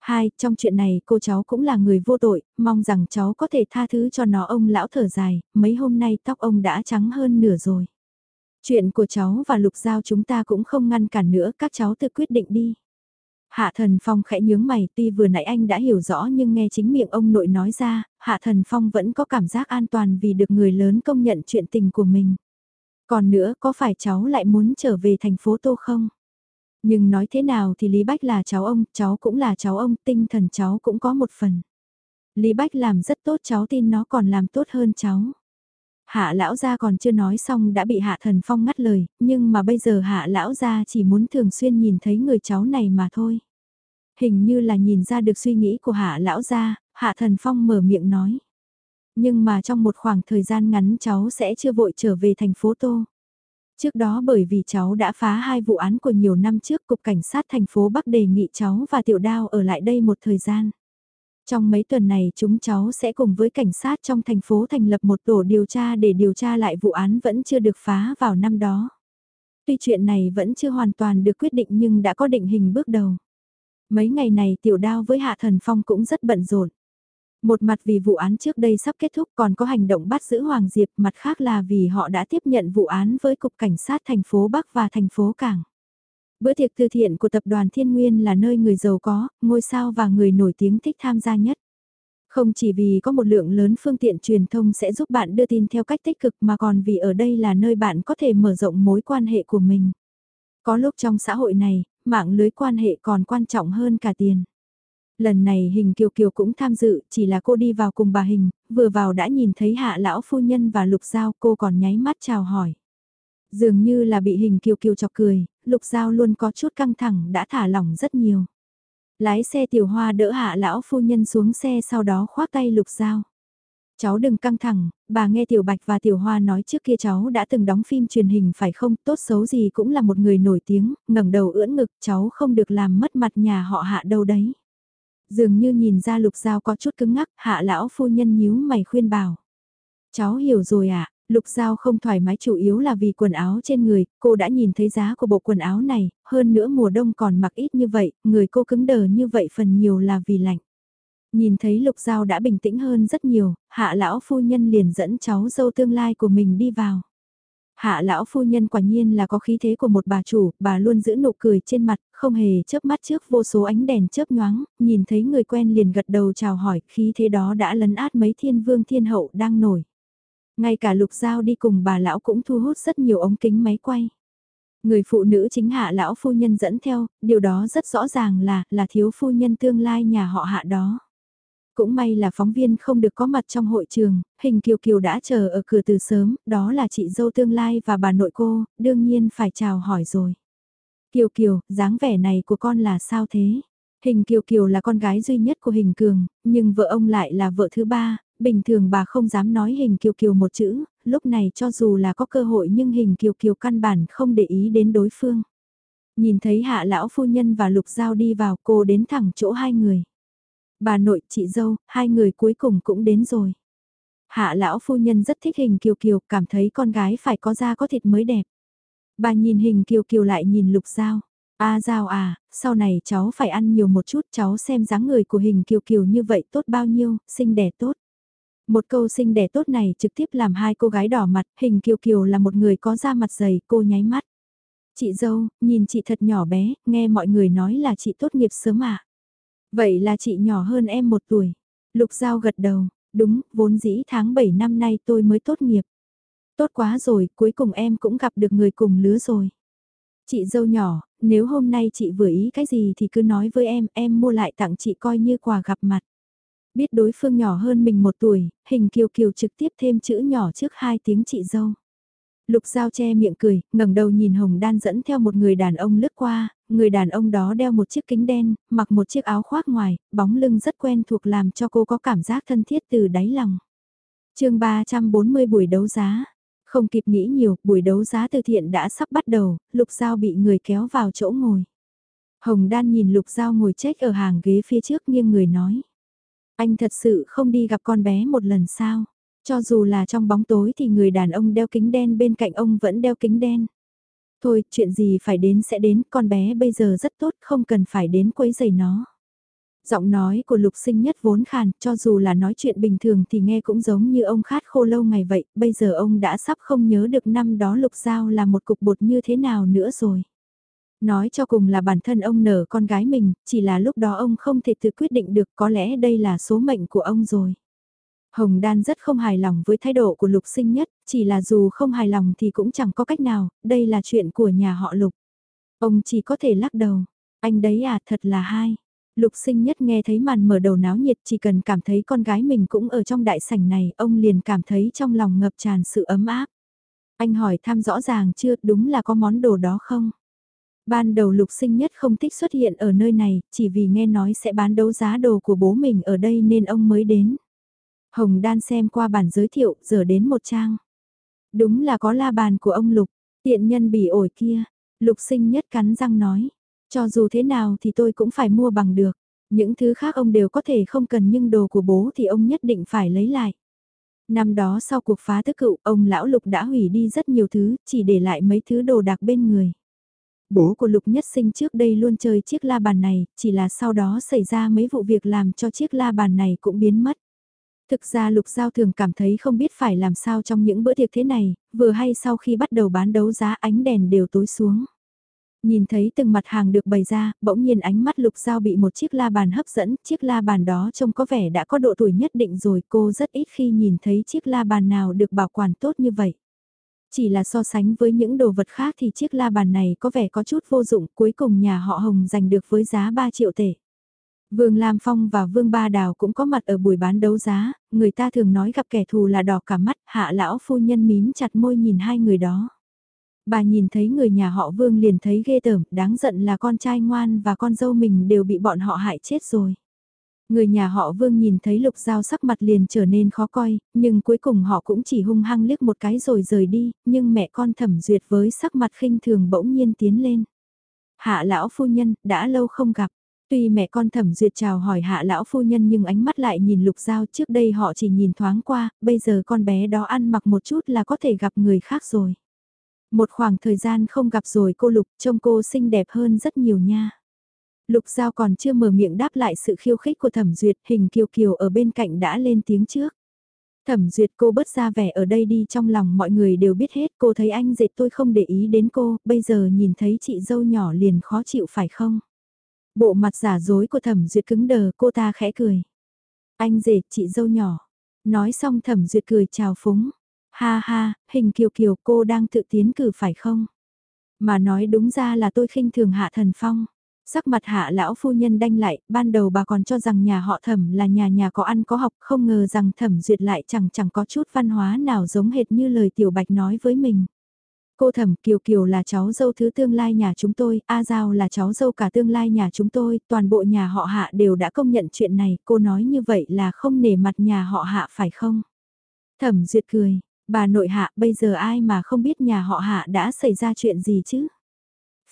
Hai, trong chuyện này cô cháu cũng là người vô tội, mong rằng cháu có thể tha thứ cho nó ông lão thở dài, mấy hôm nay tóc ông đã trắng hơn nửa rồi. Chuyện của cháu và Lục Giao chúng ta cũng không ngăn cản nữa, các cháu tự quyết định đi. Hạ Thần Phong khẽ nhướng mày tuy vừa nãy anh đã hiểu rõ nhưng nghe chính miệng ông nội nói ra, Hạ Thần Phong vẫn có cảm giác an toàn vì được người lớn công nhận chuyện tình của mình. Còn nữa có phải cháu lại muốn trở về thành phố Tô không? Nhưng nói thế nào thì Lý Bách là cháu ông, cháu cũng là cháu ông, tinh thần cháu cũng có một phần. Lý Bách làm rất tốt cháu tin nó còn làm tốt hơn cháu. Hạ lão gia còn chưa nói xong đã bị hạ thần phong ngắt lời, nhưng mà bây giờ hạ lão gia chỉ muốn thường xuyên nhìn thấy người cháu này mà thôi. Hình như là nhìn ra được suy nghĩ của hạ lão gia, hạ thần phong mở miệng nói. Nhưng mà trong một khoảng thời gian ngắn cháu sẽ chưa vội trở về thành phố Tô. Trước đó bởi vì cháu đã phá hai vụ án của nhiều năm trước Cục Cảnh sát thành phố Bắc đề nghị cháu và Tiểu Đao ở lại đây một thời gian. Trong mấy tuần này chúng cháu sẽ cùng với cảnh sát trong thành phố thành lập một tổ điều tra để điều tra lại vụ án vẫn chưa được phá vào năm đó. Tuy chuyện này vẫn chưa hoàn toàn được quyết định nhưng đã có định hình bước đầu. Mấy ngày này tiểu đao với Hạ Thần Phong cũng rất bận rộn. Một mặt vì vụ án trước đây sắp kết thúc còn có hành động bắt giữ Hoàng Diệp, mặt khác là vì họ đã tiếp nhận vụ án với Cục Cảnh sát thành phố Bắc và thành phố Cảng. Bữa tiệc từ thiện của tập đoàn Thiên Nguyên là nơi người giàu có, ngôi sao và người nổi tiếng thích tham gia nhất. Không chỉ vì có một lượng lớn phương tiện truyền thông sẽ giúp bạn đưa tin theo cách tích cực mà còn vì ở đây là nơi bạn có thể mở rộng mối quan hệ của mình. Có lúc trong xã hội này, mạng lưới quan hệ còn quan trọng hơn cả tiền. Lần này hình kiều kiều cũng tham dự, chỉ là cô đi vào cùng bà hình, vừa vào đã nhìn thấy hạ lão phu nhân và lục giao cô còn nháy mắt chào hỏi. Dường như là bị hình kiều kiều chọc cười, lục giao luôn có chút căng thẳng đã thả lỏng rất nhiều. Lái xe tiểu hoa đỡ hạ lão phu nhân xuống xe sau đó khoác tay lục giao. Cháu đừng căng thẳng, bà nghe Tiểu Bạch và Tiểu Hoa nói trước kia cháu đã từng đóng phim truyền hình phải không, tốt xấu gì cũng là một người nổi tiếng, ngẩng đầu ưỡn ngực, cháu không được làm mất mặt nhà họ hạ đâu đấy. Dường như nhìn ra lục giao có chút cứng ngắc, hạ lão phu nhân nhíu mày khuyên bảo. Cháu hiểu rồi ạ, à, lục giao không thoải mái chủ yếu là vì quần áo trên người, cô đã nhìn thấy giá của bộ quần áo này, hơn nữa mùa đông còn mặc ít như vậy, người cô cứng đờ như vậy phần nhiều là vì lạnh. Nhìn thấy lục giao đã bình tĩnh hơn rất nhiều, hạ lão phu nhân liền dẫn cháu dâu tương lai của mình đi vào. Hạ lão phu nhân quả nhiên là có khí thế của một bà chủ, bà luôn giữ nụ cười trên mặt, không hề chớp mắt trước vô số ánh đèn chớp nhoáng, nhìn thấy người quen liền gật đầu chào hỏi, khí thế đó đã lấn át mấy thiên vương thiên hậu đang nổi. Ngay cả lục giao đi cùng bà lão cũng thu hút rất nhiều ống kính máy quay. Người phụ nữ chính hạ lão phu nhân dẫn theo, điều đó rất rõ ràng là, là thiếu phu nhân tương lai nhà họ hạ đó. Cũng may là phóng viên không được có mặt trong hội trường, hình kiều kiều đã chờ ở cửa từ sớm, đó là chị dâu tương lai và bà nội cô, đương nhiên phải chào hỏi rồi. Kiều kiều, dáng vẻ này của con là sao thế? Hình kiều kiều là con gái duy nhất của hình cường, nhưng vợ ông lại là vợ thứ ba, bình thường bà không dám nói hình kiều kiều một chữ, lúc này cho dù là có cơ hội nhưng hình kiều kiều căn bản không để ý đến đối phương. Nhìn thấy hạ lão phu nhân và lục giao đi vào cô đến thẳng chỗ hai người. Bà nội, chị dâu, hai người cuối cùng cũng đến rồi. Hạ lão phu nhân rất thích hình kiều kiều, cảm thấy con gái phải có da có thịt mới đẹp. Bà nhìn hình kiều kiều lại nhìn lục giao. A à, giao à, sau này cháu phải ăn nhiều một chút, cháu xem dáng người của hình kiều kiều như vậy tốt bao nhiêu, xinh đẻ tốt. Một câu xinh đẻ tốt này trực tiếp làm hai cô gái đỏ mặt, hình kiều kiều là một người có da mặt dày, cô nháy mắt. Chị dâu, nhìn chị thật nhỏ bé, nghe mọi người nói là chị tốt nghiệp sớm à. Vậy là chị nhỏ hơn em một tuổi. Lục Giao gật đầu, đúng, vốn dĩ tháng 7 năm nay tôi mới tốt nghiệp. Tốt quá rồi, cuối cùng em cũng gặp được người cùng lứa rồi. Chị dâu nhỏ, nếu hôm nay chị vừa ý cái gì thì cứ nói với em, em mua lại tặng chị coi như quà gặp mặt. Biết đối phương nhỏ hơn mình một tuổi, hình kiều kiều trực tiếp thêm chữ nhỏ trước hai tiếng chị dâu. Lục Giao che miệng cười, ngẩng đầu nhìn Hồng Đan dẫn theo một người đàn ông lướt qua, người đàn ông đó đeo một chiếc kính đen, mặc một chiếc áo khoác ngoài, bóng lưng rất quen thuộc làm cho cô có cảm giác thân thiết từ đáy lòng. chương 340 buổi đấu giá. Không kịp nghĩ nhiều, buổi đấu giá từ thiện đã sắp bắt đầu, Lục Giao bị người kéo vào chỗ ngồi. Hồng Đan nhìn Lục Giao ngồi chết ở hàng ghế phía trước nghiêng người nói. Anh thật sự không đi gặp con bé một lần sao? Cho dù là trong bóng tối thì người đàn ông đeo kính đen bên cạnh ông vẫn đeo kính đen. Thôi, chuyện gì phải đến sẽ đến, con bé bây giờ rất tốt, không cần phải đến quấy giày nó. Giọng nói của lục sinh nhất vốn khàn, cho dù là nói chuyện bình thường thì nghe cũng giống như ông khát khô lâu ngày vậy, bây giờ ông đã sắp không nhớ được năm đó lục giao là một cục bột như thế nào nữa rồi. Nói cho cùng là bản thân ông nở con gái mình, chỉ là lúc đó ông không thể tự quyết định được có lẽ đây là số mệnh của ông rồi. Hồng Đan rất không hài lòng với thái độ của Lục Sinh Nhất, chỉ là dù không hài lòng thì cũng chẳng có cách nào, đây là chuyện của nhà họ Lục. Ông chỉ có thể lắc đầu, anh đấy à thật là hai. Lục Sinh Nhất nghe thấy màn mở đầu náo nhiệt chỉ cần cảm thấy con gái mình cũng ở trong đại sảnh này, ông liền cảm thấy trong lòng ngập tràn sự ấm áp. Anh hỏi thăm rõ ràng chưa, đúng là có món đồ đó không? Ban đầu Lục Sinh Nhất không thích xuất hiện ở nơi này, chỉ vì nghe nói sẽ bán đấu giá đồ của bố mình ở đây nên ông mới đến. Hồng Đan xem qua bản giới thiệu, giờ đến một trang. Đúng là có la bàn của ông Lục, tiện nhân bỉ ổi kia. Lục sinh nhất cắn răng nói. Cho dù thế nào thì tôi cũng phải mua bằng được. Những thứ khác ông đều có thể không cần nhưng đồ của bố thì ông nhất định phải lấy lại. Năm đó sau cuộc phá tức cựu, ông lão Lục đã hủy đi rất nhiều thứ, chỉ để lại mấy thứ đồ đạc bên người. Bố của Lục Nhất Sinh trước đây luôn chơi chiếc la bàn này, chỉ là sau đó xảy ra mấy vụ việc làm cho chiếc la bàn này cũng biến mất. Thực ra Lục Giao thường cảm thấy không biết phải làm sao trong những bữa tiệc thế này, vừa hay sau khi bắt đầu bán đấu giá ánh đèn đều tối xuống. Nhìn thấy từng mặt hàng được bày ra, bỗng nhiên ánh mắt Lục Giao bị một chiếc la bàn hấp dẫn, chiếc la bàn đó trông có vẻ đã có độ tuổi nhất định rồi cô rất ít khi nhìn thấy chiếc la bàn nào được bảo quản tốt như vậy. Chỉ là so sánh với những đồ vật khác thì chiếc la bàn này có vẻ có chút vô dụng cuối cùng nhà họ Hồng giành được với giá 3 triệu tệ. Vương Lam Phong và Vương Ba Đào cũng có mặt ở buổi bán đấu giá, người ta thường nói gặp kẻ thù là đỏ cả mắt, hạ lão phu nhân mím chặt môi nhìn hai người đó. Bà nhìn thấy người nhà họ Vương liền thấy ghê tởm, đáng giận là con trai ngoan và con dâu mình đều bị bọn họ hại chết rồi. Người nhà họ Vương nhìn thấy Lục Giao sắc mặt liền trở nên khó coi, nhưng cuối cùng họ cũng chỉ hung hăng liếc một cái rồi rời đi, nhưng mẹ con thẩm duyệt với sắc mặt khinh thường bỗng nhiên tiến lên. Hạ lão phu nhân, đã lâu không gặp. Tuy mẹ con thẩm duyệt chào hỏi hạ lão phu nhân nhưng ánh mắt lại nhìn lục giao trước đây họ chỉ nhìn thoáng qua, bây giờ con bé đó ăn mặc một chút là có thể gặp người khác rồi. Một khoảng thời gian không gặp rồi cô lục trông cô xinh đẹp hơn rất nhiều nha. Lục Giao còn chưa mở miệng đáp lại sự khiêu khích của Thẩm Duyệt, hình kiều kiều ở bên cạnh đã lên tiếng trước. Thẩm Duyệt cô bớt ra vẻ ở đây đi trong lòng mọi người đều biết hết cô thấy anh dệt tôi không để ý đến cô, bây giờ nhìn thấy chị dâu nhỏ liền khó chịu phải không? Bộ mặt giả dối của Thẩm Duyệt cứng đờ cô ta khẽ cười. Anh dệt chị dâu nhỏ. Nói xong Thẩm Duyệt cười chào phúng. Ha ha, hình kiều kiều cô đang tự tiến cử phải không? Mà nói đúng ra là tôi khinh thường hạ thần phong. Sắc mặt hạ lão phu nhân đanh lại, ban đầu bà còn cho rằng nhà họ thẩm là nhà nhà có ăn có học, không ngờ rằng thẩm duyệt lại chẳng chẳng có chút văn hóa nào giống hệt như lời tiểu bạch nói với mình. Cô thẩm Kiều Kiều là cháu dâu thứ tương lai nhà chúng tôi, A Giao là cháu dâu cả tương lai nhà chúng tôi, toàn bộ nhà họ hạ đều đã công nhận chuyện này, cô nói như vậy là không nể mặt nhà họ hạ phải không? Thẩm duyệt cười, bà nội hạ bây giờ ai mà không biết nhà họ hạ đã xảy ra chuyện gì chứ?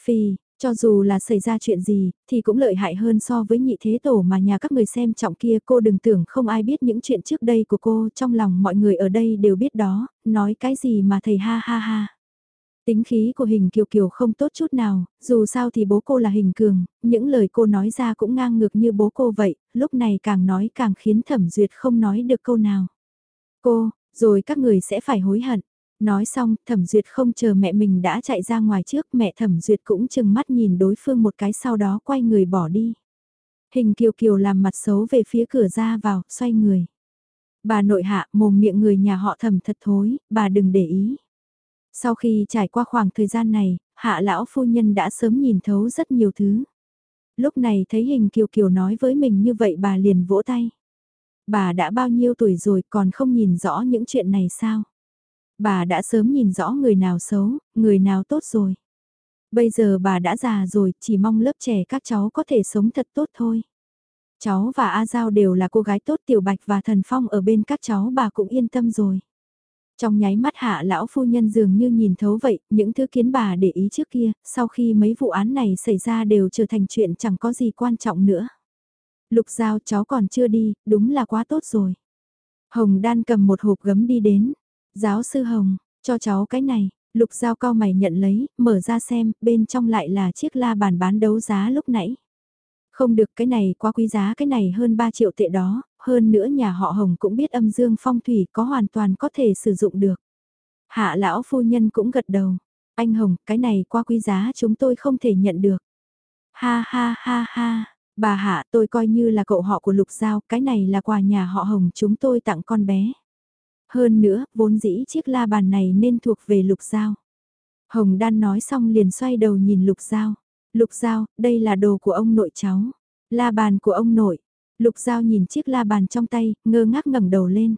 Phi, cho dù là xảy ra chuyện gì, thì cũng lợi hại hơn so với nhị thế tổ mà nhà các người xem trọng kia cô đừng tưởng không ai biết những chuyện trước đây của cô trong lòng mọi người ở đây đều biết đó, nói cái gì mà thầy ha ha ha. Tính khí của hình kiều kiều không tốt chút nào, dù sao thì bố cô là hình cường, những lời cô nói ra cũng ngang ngược như bố cô vậy, lúc này càng nói càng khiến thẩm duyệt không nói được câu nào. Cô, rồi các người sẽ phải hối hận. Nói xong, thẩm duyệt không chờ mẹ mình đã chạy ra ngoài trước, mẹ thẩm duyệt cũng chừng mắt nhìn đối phương một cái sau đó quay người bỏ đi. Hình kiều kiều làm mặt xấu về phía cửa ra vào, xoay người. Bà nội hạ, mồm miệng người nhà họ thẩm thật thối, bà đừng để ý. Sau khi trải qua khoảng thời gian này, hạ lão phu nhân đã sớm nhìn thấu rất nhiều thứ. Lúc này thấy hình kiều kiều nói với mình như vậy bà liền vỗ tay. Bà đã bao nhiêu tuổi rồi còn không nhìn rõ những chuyện này sao? Bà đã sớm nhìn rõ người nào xấu, người nào tốt rồi. Bây giờ bà đã già rồi, chỉ mong lớp trẻ các cháu có thể sống thật tốt thôi. Cháu và A Giao đều là cô gái tốt Tiểu Bạch và Thần Phong ở bên các cháu bà cũng yên tâm rồi. Trong nháy mắt hạ lão phu nhân dường như nhìn thấu vậy, những thứ kiến bà để ý trước kia, sau khi mấy vụ án này xảy ra đều trở thành chuyện chẳng có gì quan trọng nữa. Lục Giao cháu còn chưa đi, đúng là quá tốt rồi. Hồng Đan cầm một hộp gấm đi đến, Giáo sư Hồng, cho cháu cái này, lục giao cao mày nhận lấy, mở ra xem, bên trong lại là chiếc la bàn bán đấu giá lúc nãy. Không được cái này quá quý giá cái này hơn 3 triệu tệ đó, hơn nữa nhà họ Hồng cũng biết âm dương phong thủy có hoàn toàn có thể sử dụng được. Hạ lão phu nhân cũng gật đầu, anh Hồng, cái này quá quý giá chúng tôi không thể nhận được. Ha ha ha ha, bà Hạ tôi coi như là cậu họ của Lục Giao, cái này là quà nhà họ Hồng chúng tôi tặng con bé. Hơn nữa, vốn dĩ chiếc la bàn này nên thuộc về lục giao. Hồng Đan nói xong liền xoay đầu nhìn lục giao. Lục giao, đây là đồ của ông nội cháu. La bàn của ông nội. Lục giao nhìn chiếc la bàn trong tay, ngơ ngác ngẩng đầu lên.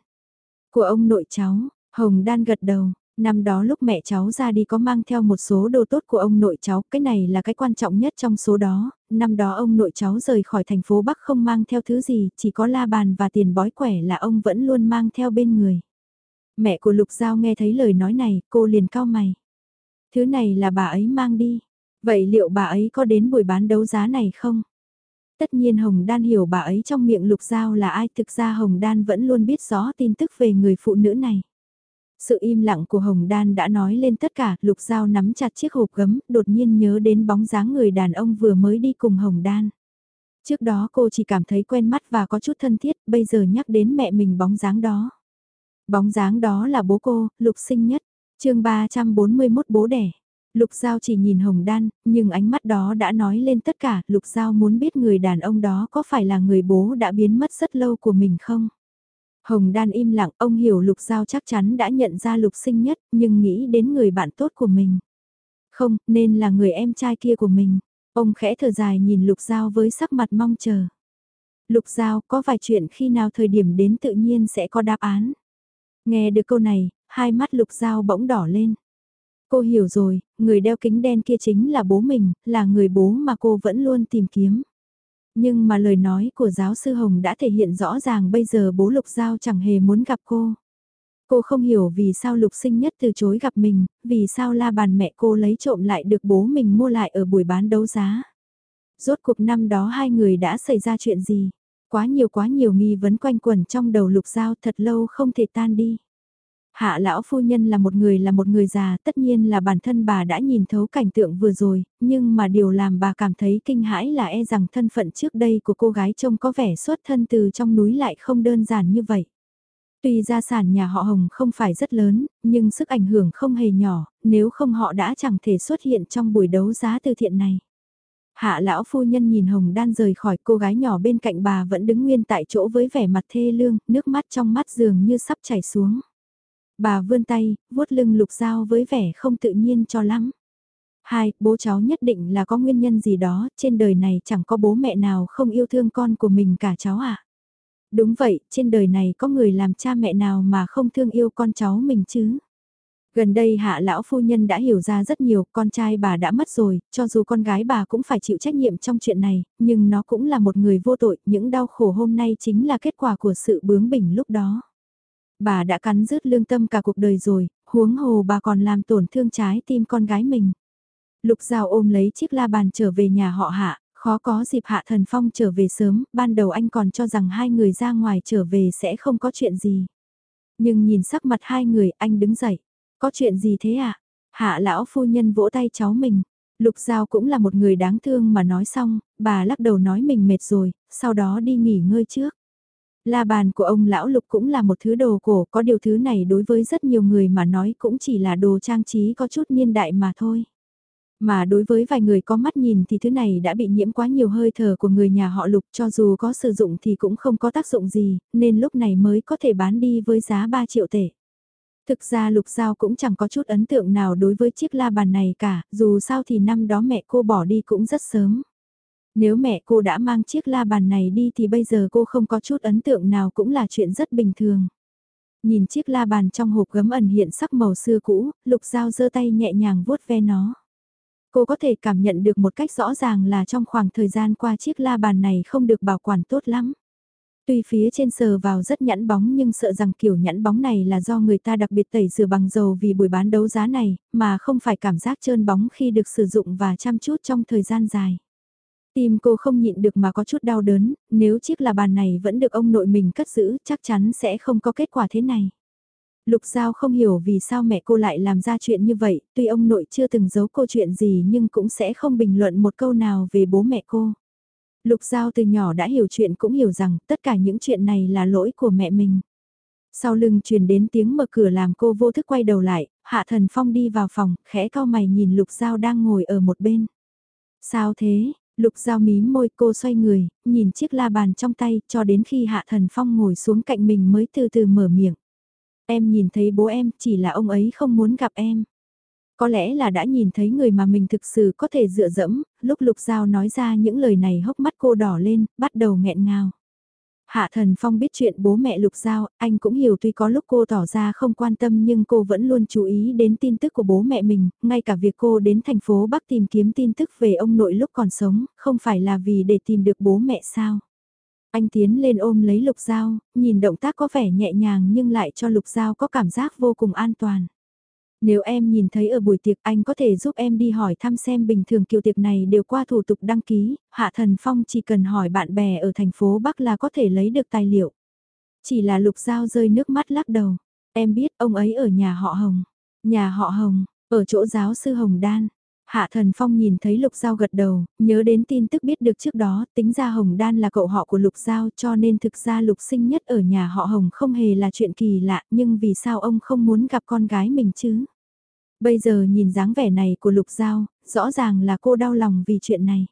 Của ông nội cháu, Hồng Đan gật đầu. Năm đó lúc mẹ cháu ra đi có mang theo một số đồ tốt của ông nội cháu, cái này là cái quan trọng nhất trong số đó, năm đó ông nội cháu rời khỏi thành phố Bắc không mang theo thứ gì, chỉ có la bàn và tiền bói quẻ là ông vẫn luôn mang theo bên người. Mẹ của Lục Giao nghe thấy lời nói này, cô liền cao mày. Thứ này là bà ấy mang đi. Vậy liệu bà ấy có đến buổi bán đấu giá này không? Tất nhiên Hồng Đan hiểu bà ấy trong miệng Lục Giao là ai thực ra Hồng Đan vẫn luôn biết rõ tin tức về người phụ nữ này. Sự im lặng của Hồng Đan đã nói lên tất cả, Lục Giao nắm chặt chiếc hộp gấm, đột nhiên nhớ đến bóng dáng người đàn ông vừa mới đi cùng Hồng Đan. Trước đó cô chỉ cảm thấy quen mắt và có chút thân thiết, bây giờ nhắc đến mẹ mình bóng dáng đó. Bóng dáng đó là bố cô, lục sinh nhất, chương 341 bố đẻ. Lục Giao chỉ nhìn Hồng Đan, nhưng ánh mắt đó đã nói lên tất cả, Lục Giao muốn biết người đàn ông đó có phải là người bố đã biến mất rất lâu của mình không? Hồng Đan im lặng, ông hiểu Lục Giao chắc chắn đã nhận ra Lục sinh nhất, nhưng nghĩ đến người bạn tốt của mình. Không, nên là người em trai kia của mình. Ông khẽ thở dài nhìn Lục Giao với sắc mặt mong chờ. Lục Giao có vài chuyện khi nào thời điểm đến tự nhiên sẽ có đáp án. Nghe được câu này, hai mắt Lục Giao bỗng đỏ lên. Cô hiểu rồi, người đeo kính đen kia chính là bố mình, là người bố mà cô vẫn luôn tìm kiếm. Nhưng mà lời nói của giáo sư Hồng đã thể hiện rõ ràng bây giờ bố Lục Giao chẳng hề muốn gặp cô. Cô không hiểu vì sao Lục Sinh Nhất từ chối gặp mình, vì sao la bàn mẹ cô lấy trộm lại được bố mình mua lại ở buổi bán đấu giá. Rốt cuộc năm đó hai người đã xảy ra chuyện gì? Quá nhiều quá nhiều nghi vấn quanh quẩn trong đầu Lục Giao thật lâu không thể tan đi. Hạ lão phu nhân là một người là một người già, tất nhiên là bản thân bà đã nhìn thấu cảnh tượng vừa rồi, nhưng mà điều làm bà cảm thấy kinh hãi là e rằng thân phận trước đây của cô gái trông có vẻ xuất thân từ trong núi lại không đơn giản như vậy. Tuy gia sản nhà họ Hồng không phải rất lớn, nhưng sức ảnh hưởng không hề nhỏ, nếu không họ đã chẳng thể xuất hiện trong buổi đấu giá từ thiện này. Hạ lão phu nhân nhìn Hồng Đan rời khỏi cô gái nhỏ bên cạnh bà vẫn đứng nguyên tại chỗ với vẻ mặt thê lương, nước mắt trong mắt dường như sắp chảy xuống. Bà vươn tay, vuốt lưng lục dao với vẻ không tự nhiên cho lắm. Hai, bố cháu nhất định là có nguyên nhân gì đó, trên đời này chẳng có bố mẹ nào không yêu thương con của mình cả cháu ạ. À? Đúng vậy, trên đời này có người làm cha mẹ nào mà không thương yêu con cháu mình chứ. Gần đây hạ lão phu nhân đã hiểu ra rất nhiều, con trai bà đã mất rồi, cho dù con gái bà cũng phải chịu trách nhiệm trong chuyện này, nhưng nó cũng là một người vô tội, những đau khổ hôm nay chính là kết quả của sự bướng bỉnh lúc đó. Bà đã cắn rứt lương tâm cả cuộc đời rồi, huống hồ bà còn làm tổn thương trái tim con gái mình. Lục Giao ôm lấy chiếc la bàn trở về nhà họ hạ, khó có dịp hạ thần phong trở về sớm, ban đầu anh còn cho rằng hai người ra ngoài trở về sẽ không có chuyện gì. Nhưng nhìn sắc mặt hai người anh đứng dậy, có chuyện gì thế à? Hạ lão phu nhân vỗ tay cháu mình. Lục Giao cũng là một người đáng thương mà nói xong, bà lắc đầu nói mình mệt rồi, sau đó đi nghỉ ngơi trước. La bàn của ông lão lục cũng là một thứ đồ cổ, có điều thứ này đối với rất nhiều người mà nói cũng chỉ là đồ trang trí có chút niên đại mà thôi. Mà đối với vài người có mắt nhìn thì thứ này đã bị nhiễm quá nhiều hơi thở của người nhà họ lục cho dù có sử dụng thì cũng không có tác dụng gì, nên lúc này mới có thể bán đi với giá 3 triệu tệ. Thực ra lục giao cũng chẳng có chút ấn tượng nào đối với chiếc la bàn này cả, dù sao thì năm đó mẹ cô bỏ đi cũng rất sớm. Nếu mẹ cô đã mang chiếc la bàn này đi thì bây giờ cô không có chút ấn tượng nào cũng là chuyện rất bình thường. Nhìn chiếc la bàn trong hộp gấm ẩn hiện sắc màu xưa cũ, lục giao giơ tay nhẹ nhàng vuốt ve nó. Cô có thể cảm nhận được một cách rõ ràng là trong khoảng thời gian qua chiếc la bàn này không được bảo quản tốt lắm. Tuy phía trên sờ vào rất nhẵn bóng nhưng sợ rằng kiểu nhẵn bóng này là do người ta đặc biệt tẩy rửa bằng dầu vì buổi bán đấu giá này, mà không phải cảm giác trơn bóng khi được sử dụng và chăm chút trong thời gian dài. Tim cô không nhịn được mà có chút đau đớn, nếu chiếc là bàn này vẫn được ông nội mình cất giữ chắc chắn sẽ không có kết quả thế này. Lục Giao không hiểu vì sao mẹ cô lại làm ra chuyện như vậy, tuy ông nội chưa từng giấu cô chuyện gì nhưng cũng sẽ không bình luận một câu nào về bố mẹ cô. Lục Giao từ nhỏ đã hiểu chuyện cũng hiểu rằng tất cả những chuyện này là lỗi của mẹ mình. Sau lưng truyền đến tiếng mở cửa làm cô vô thức quay đầu lại, Hạ Thần Phong đi vào phòng, khẽ cao mày nhìn Lục Giao đang ngồi ở một bên. Sao thế, Lục Giao mím môi cô xoay người, nhìn chiếc la bàn trong tay cho đến khi Hạ Thần Phong ngồi xuống cạnh mình mới từ từ mở miệng. Em nhìn thấy bố em chỉ là ông ấy không muốn gặp em. Có lẽ là đã nhìn thấy người mà mình thực sự có thể dựa dẫm, lúc Lục Giao nói ra những lời này hốc mắt cô đỏ lên, bắt đầu nghẹn ngào. Hạ Thần Phong biết chuyện bố mẹ Lục Giao, anh cũng hiểu tuy có lúc cô tỏ ra không quan tâm nhưng cô vẫn luôn chú ý đến tin tức của bố mẹ mình, ngay cả việc cô đến thành phố Bắc tìm kiếm tin tức về ông nội lúc còn sống, không phải là vì để tìm được bố mẹ sao. Anh tiến lên ôm lấy Lục Giao, nhìn động tác có vẻ nhẹ nhàng nhưng lại cho Lục Giao có cảm giác vô cùng an toàn. Nếu em nhìn thấy ở buổi tiệc anh có thể giúp em đi hỏi thăm xem bình thường kiều tiệc này đều qua thủ tục đăng ký, Hạ Thần Phong chỉ cần hỏi bạn bè ở thành phố Bắc là có thể lấy được tài liệu. Chỉ là Lục Giao rơi nước mắt lắc đầu. Em biết ông ấy ở nhà họ Hồng. Nhà họ Hồng, ở chỗ giáo sư Hồng Đan. Hạ Thần Phong nhìn thấy Lục Giao gật đầu, nhớ đến tin tức biết được trước đó, tính ra Hồng Đan là cậu họ của Lục Giao cho nên thực ra Lục sinh nhất ở nhà họ Hồng không hề là chuyện kỳ lạ, nhưng vì sao ông không muốn gặp con gái mình chứ? Bây giờ nhìn dáng vẻ này của Lục Giao, rõ ràng là cô đau lòng vì chuyện này.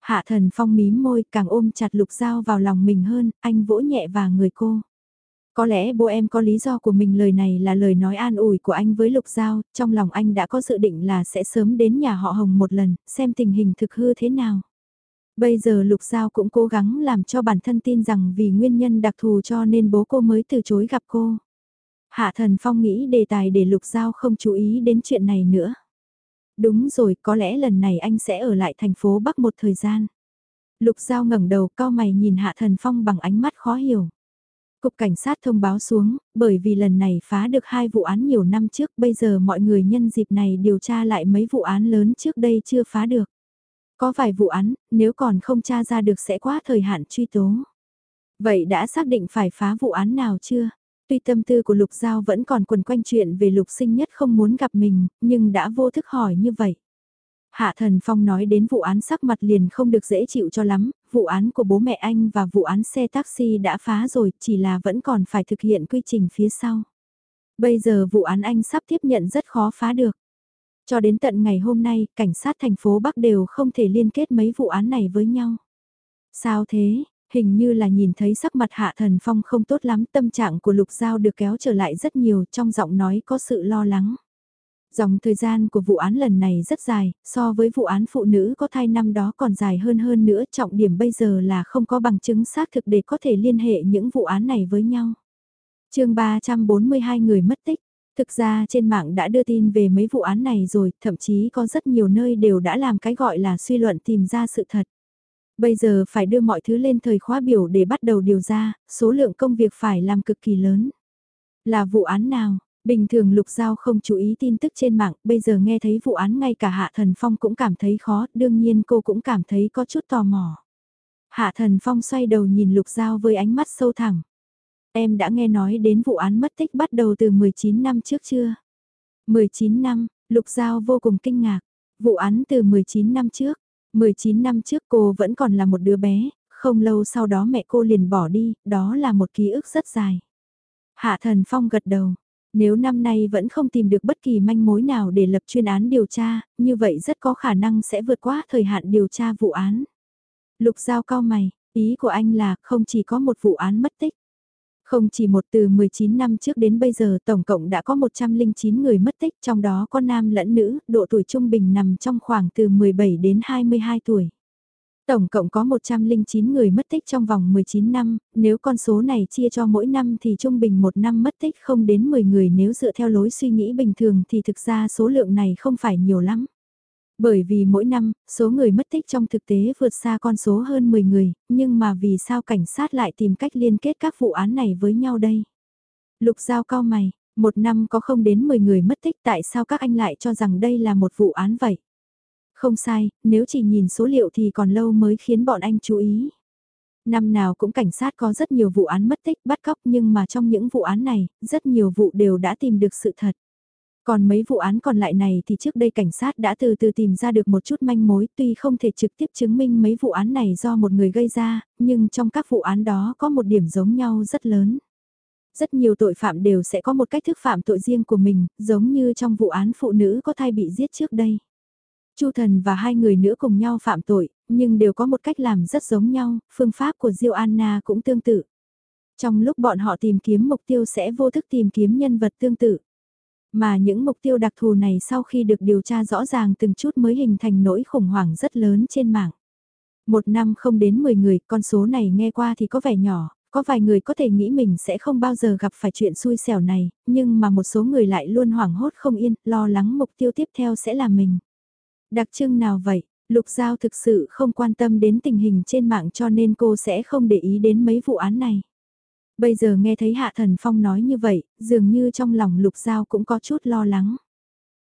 Hạ Thần Phong mím môi càng ôm chặt Lục Giao vào lòng mình hơn, anh vỗ nhẹ vào người cô. Có lẽ bố em có lý do của mình lời này là lời nói an ủi của anh với Lục Giao, trong lòng anh đã có dự định là sẽ sớm đến nhà họ Hồng một lần, xem tình hình thực hư thế nào. Bây giờ Lục Giao cũng cố gắng làm cho bản thân tin rằng vì nguyên nhân đặc thù cho nên bố cô mới từ chối gặp cô. Hạ Thần Phong nghĩ đề tài để Lục Giao không chú ý đến chuyện này nữa. Đúng rồi, có lẽ lần này anh sẽ ở lại thành phố Bắc một thời gian. Lục Giao ngẩng đầu cao mày nhìn Hạ Thần Phong bằng ánh mắt khó hiểu. Cục cảnh sát thông báo xuống, bởi vì lần này phá được hai vụ án nhiều năm trước, bây giờ mọi người nhân dịp này điều tra lại mấy vụ án lớn trước đây chưa phá được. Có vài vụ án, nếu còn không tra ra được sẽ quá thời hạn truy tố. Vậy đã xác định phải phá vụ án nào chưa? Tuy tâm tư của Lục Giao vẫn còn quần quanh chuyện về Lục sinh nhất không muốn gặp mình, nhưng đã vô thức hỏi như vậy. Hạ Thần Phong nói đến vụ án sắc mặt liền không được dễ chịu cho lắm, vụ án của bố mẹ anh và vụ án xe taxi đã phá rồi, chỉ là vẫn còn phải thực hiện quy trình phía sau. Bây giờ vụ án anh sắp tiếp nhận rất khó phá được. Cho đến tận ngày hôm nay, cảnh sát thành phố Bắc đều không thể liên kết mấy vụ án này với nhau. Sao thế, hình như là nhìn thấy sắc mặt Hạ Thần Phong không tốt lắm, tâm trạng của Lục Giao được kéo trở lại rất nhiều, trong giọng nói có sự lo lắng. Dòng thời gian của vụ án lần này rất dài, so với vụ án phụ nữ có thai năm đó còn dài hơn hơn nữa, trọng điểm bây giờ là không có bằng chứng xác thực để có thể liên hệ những vụ án này với nhau. chương 342 người mất tích, thực ra trên mạng đã đưa tin về mấy vụ án này rồi, thậm chí có rất nhiều nơi đều đã làm cái gọi là suy luận tìm ra sự thật. Bây giờ phải đưa mọi thứ lên thời khóa biểu để bắt đầu điều ra, số lượng công việc phải làm cực kỳ lớn. Là vụ án nào? Bình thường Lục Giao không chú ý tin tức trên mạng, bây giờ nghe thấy vụ án ngay cả Hạ Thần Phong cũng cảm thấy khó, đương nhiên cô cũng cảm thấy có chút tò mò. Hạ Thần Phong xoay đầu nhìn Lục Giao với ánh mắt sâu thẳng. Em đã nghe nói đến vụ án mất tích bắt đầu từ 19 năm trước chưa? 19 năm, Lục Giao vô cùng kinh ngạc. Vụ án từ 19 năm trước. 19 năm trước cô vẫn còn là một đứa bé, không lâu sau đó mẹ cô liền bỏ đi, đó là một ký ức rất dài. Hạ Thần Phong gật đầu, nếu năm nay vẫn không tìm được bất kỳ manh mối nào để lập chuyên án điều tra, như vậy rất có khả năng sẽ vượt qua thời hạn điều tra vụ án. Lục Giao cao mày, ý của anh là không chỉ có một vụ án mất tích. Không chỉ một từ 19 năm trước đến bây giờ tổng cộng đã có 109 người mất tích trong đó có nam lẫn nữ, độ tuổi trung bình nằm trong khoảng từ 17 đến 22 tuổi. Tổng cộng có 109 người mất tích trong vòng 19 năm, nếu con số này chia cho mỗi năm thì trung bình một năm mất tích không đến 10 người nếu dựa theo lối suy nghĩ bình thường thì thực ra số lượng này không phải nhiều lắm. Bởi vì mỗi năm, số người mất tích trong thực tế vượt xa con số hơn 10 người, nhưng mà vì sao cảnh sát lại tìm cách liên kết các vụ án này với nhau đây? Lục giao cao mày, một năm có không đến 10 người mất tích tại sao các anh lại cho rằng đây là một vụ án vậy? Không sai, nếu chỉ nhìn số liệu thì còn lâu mới khiến bọn anh chú ý. Năm nào cũng cảnh sát có rất nhiều vụ án mất tích bắt cóc nhưng mà trong những vụ án này, rất nhiều vụ đều đã tìm được sự thật. Còn mấy vụ án còn lại này thì trước đây cảnh sát đã từ từ tìm ra được một chút manh mối tuy không thể trực tiếp chứng minh mấy vụ án này do một người gây ra, nhưng trong các vụ án đó có một điểm giống nhau rất lớn. Rất nhiều tội phạm đều sẽ có một cách thức phạm tội riêng của mình, giống như trong vụ án phụ nữ có thai bị giết trước đây. Chu Thần và hai người nữa cùng nhau phạm tội, nhưng đều có một cách làm rất giống nhau, phương pháp của Diêu Anna cũng tương tự. Trong lúc bọn họ tìm kiếm mục tiêu sẽ vô thức tìm kiếm nhân vật tương tự. Mà những mục tiêu đặc thù này sau khi được điều tra rõ ràng từng chút mới hình thành nỗi khủng hoảng rất lớn trên mạng. Một năm không đến 10 người, con số này nghe qua thì có vẻ nhỏ, có vài người có thể nghĩ mình sẽ không bao giờ gặp phải chuyện xui xẻo này, nhưng mà một số người lại luôn hoảng hốt không yên, lo lắng mục tiêu tiếp theo sẽ là mình. Đặc trưng nào vậy? Lục Giao thực sự không quan tâm đến tình hình trên mạng cho nên cô sẽ không để ý đến mấy vụ án này. Bây giờ nghe thấy Hạ Thần Phong nói như vậy, dường như trong lòng Lục Giao cũng có chút lo lắng.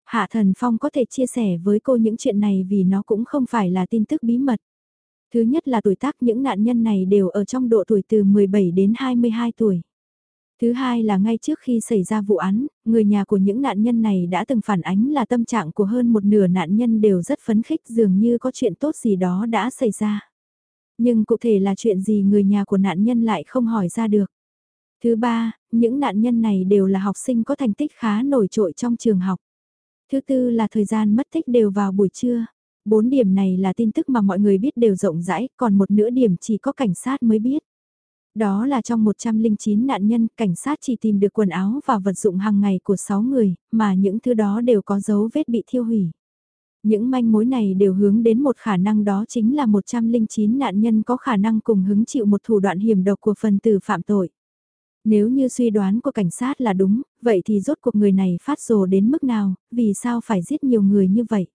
Hạ Thần Phong có thể chia sẻ với cô những chuyện này vì nó cũng không phải là tin tức bí mật. Thứ nhất là tuổi tác những nạn nhân này đều ở trong độ tuổi từ 17 đến 22 tuổi. Thứ hai là ngay trước khi xảy ra vụ án, người nhà của những nạn nhân này đã từng phản ánh là tâm trạng của hơn một nửa nạn nhân đều rất phấn khích dường như có chuyện tốt gì đó đã xảy ra. Nhưng cụ thể là chuyện gì người nhà của nạn nhân lại không hỏi ra được. Thứ ba, những nạn nhân này đều là học sinh có thành tích khá nổi trội trong trường học. Thứ tư là thời gian mất tích đều vào buổi trưa. Bốn điểm này là tin tức mà mọi người biết đều rộng rãi, còn một nửa điểm chỉ có cảnh sát mới biết. Đó là trong 109 nạn nhân, cảnh sát chỉ tìm được quần áo và vật dụng hàng ngày của 6 người, mà những thứ đó đều có dấu vết bị thiêu hủy. Những manh mối này đều hướng đến một khả năng đó chính là 109 nạn nhân có khả năng cùng hứng chịu một thủ đoạn hiểm độc của phần tử phạm tội. Nếu như suy đoán của cảnh sát là đúng, vậy thì rốt cuộc người này phát rồ đến mức nào, vì sao phải giết nhiều người như vậy?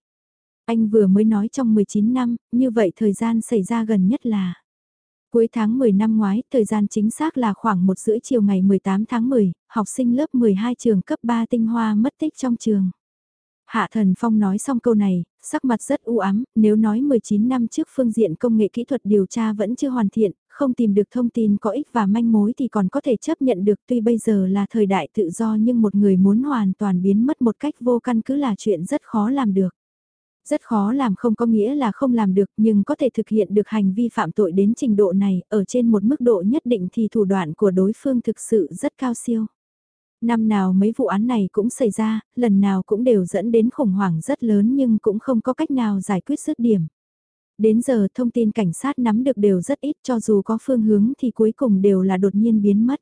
Anh vừa mới nói trong 19 năm, như vậy thời gian xảy ra gần nhất là Cuối tháng 10 năm ngoái, thời gian chính xác là khoảng 1 rưỡi chiều ngày 18 tháng 10, học sinh lớp 12 trường cấp 3 tinh hoa mất tích trong trường. Hạ Thần Phong nói xong câu này, sắc mặt rất u ám, nếu nói 19 năm trước phương diện công nghệ kỹ thuật điều tra vẫn chưa hoàn thiện, không tìm được thông tin có ích và manh mối thì còn có thể chấp nhận được tuy bây giờ là thời đại tự do nhưng một người muốn hoàn toàn biến mất một cách vô căn cứ là chuyện rất khó làm được. Rất khó làm không có nghĩa là không làm được nhưng có thể thực hiện được hành vi phạm tội đến trình độ này ở trên một mức độ nhất định thì thủ đoạn của đối phương thực sự rất cao siêu. Năm nào mấy vụ án này cũng xảy ra, lần nào cũng đều dẫn đến khủng hoảng rất lớn nhưng cũng không có cách nào giải quyết dứt điểm. Đến giờ thông tin cảnh sát nắm được đều rất ít cho dù có phương hướng thì cuối cùng đều là đột nhiên biến mất.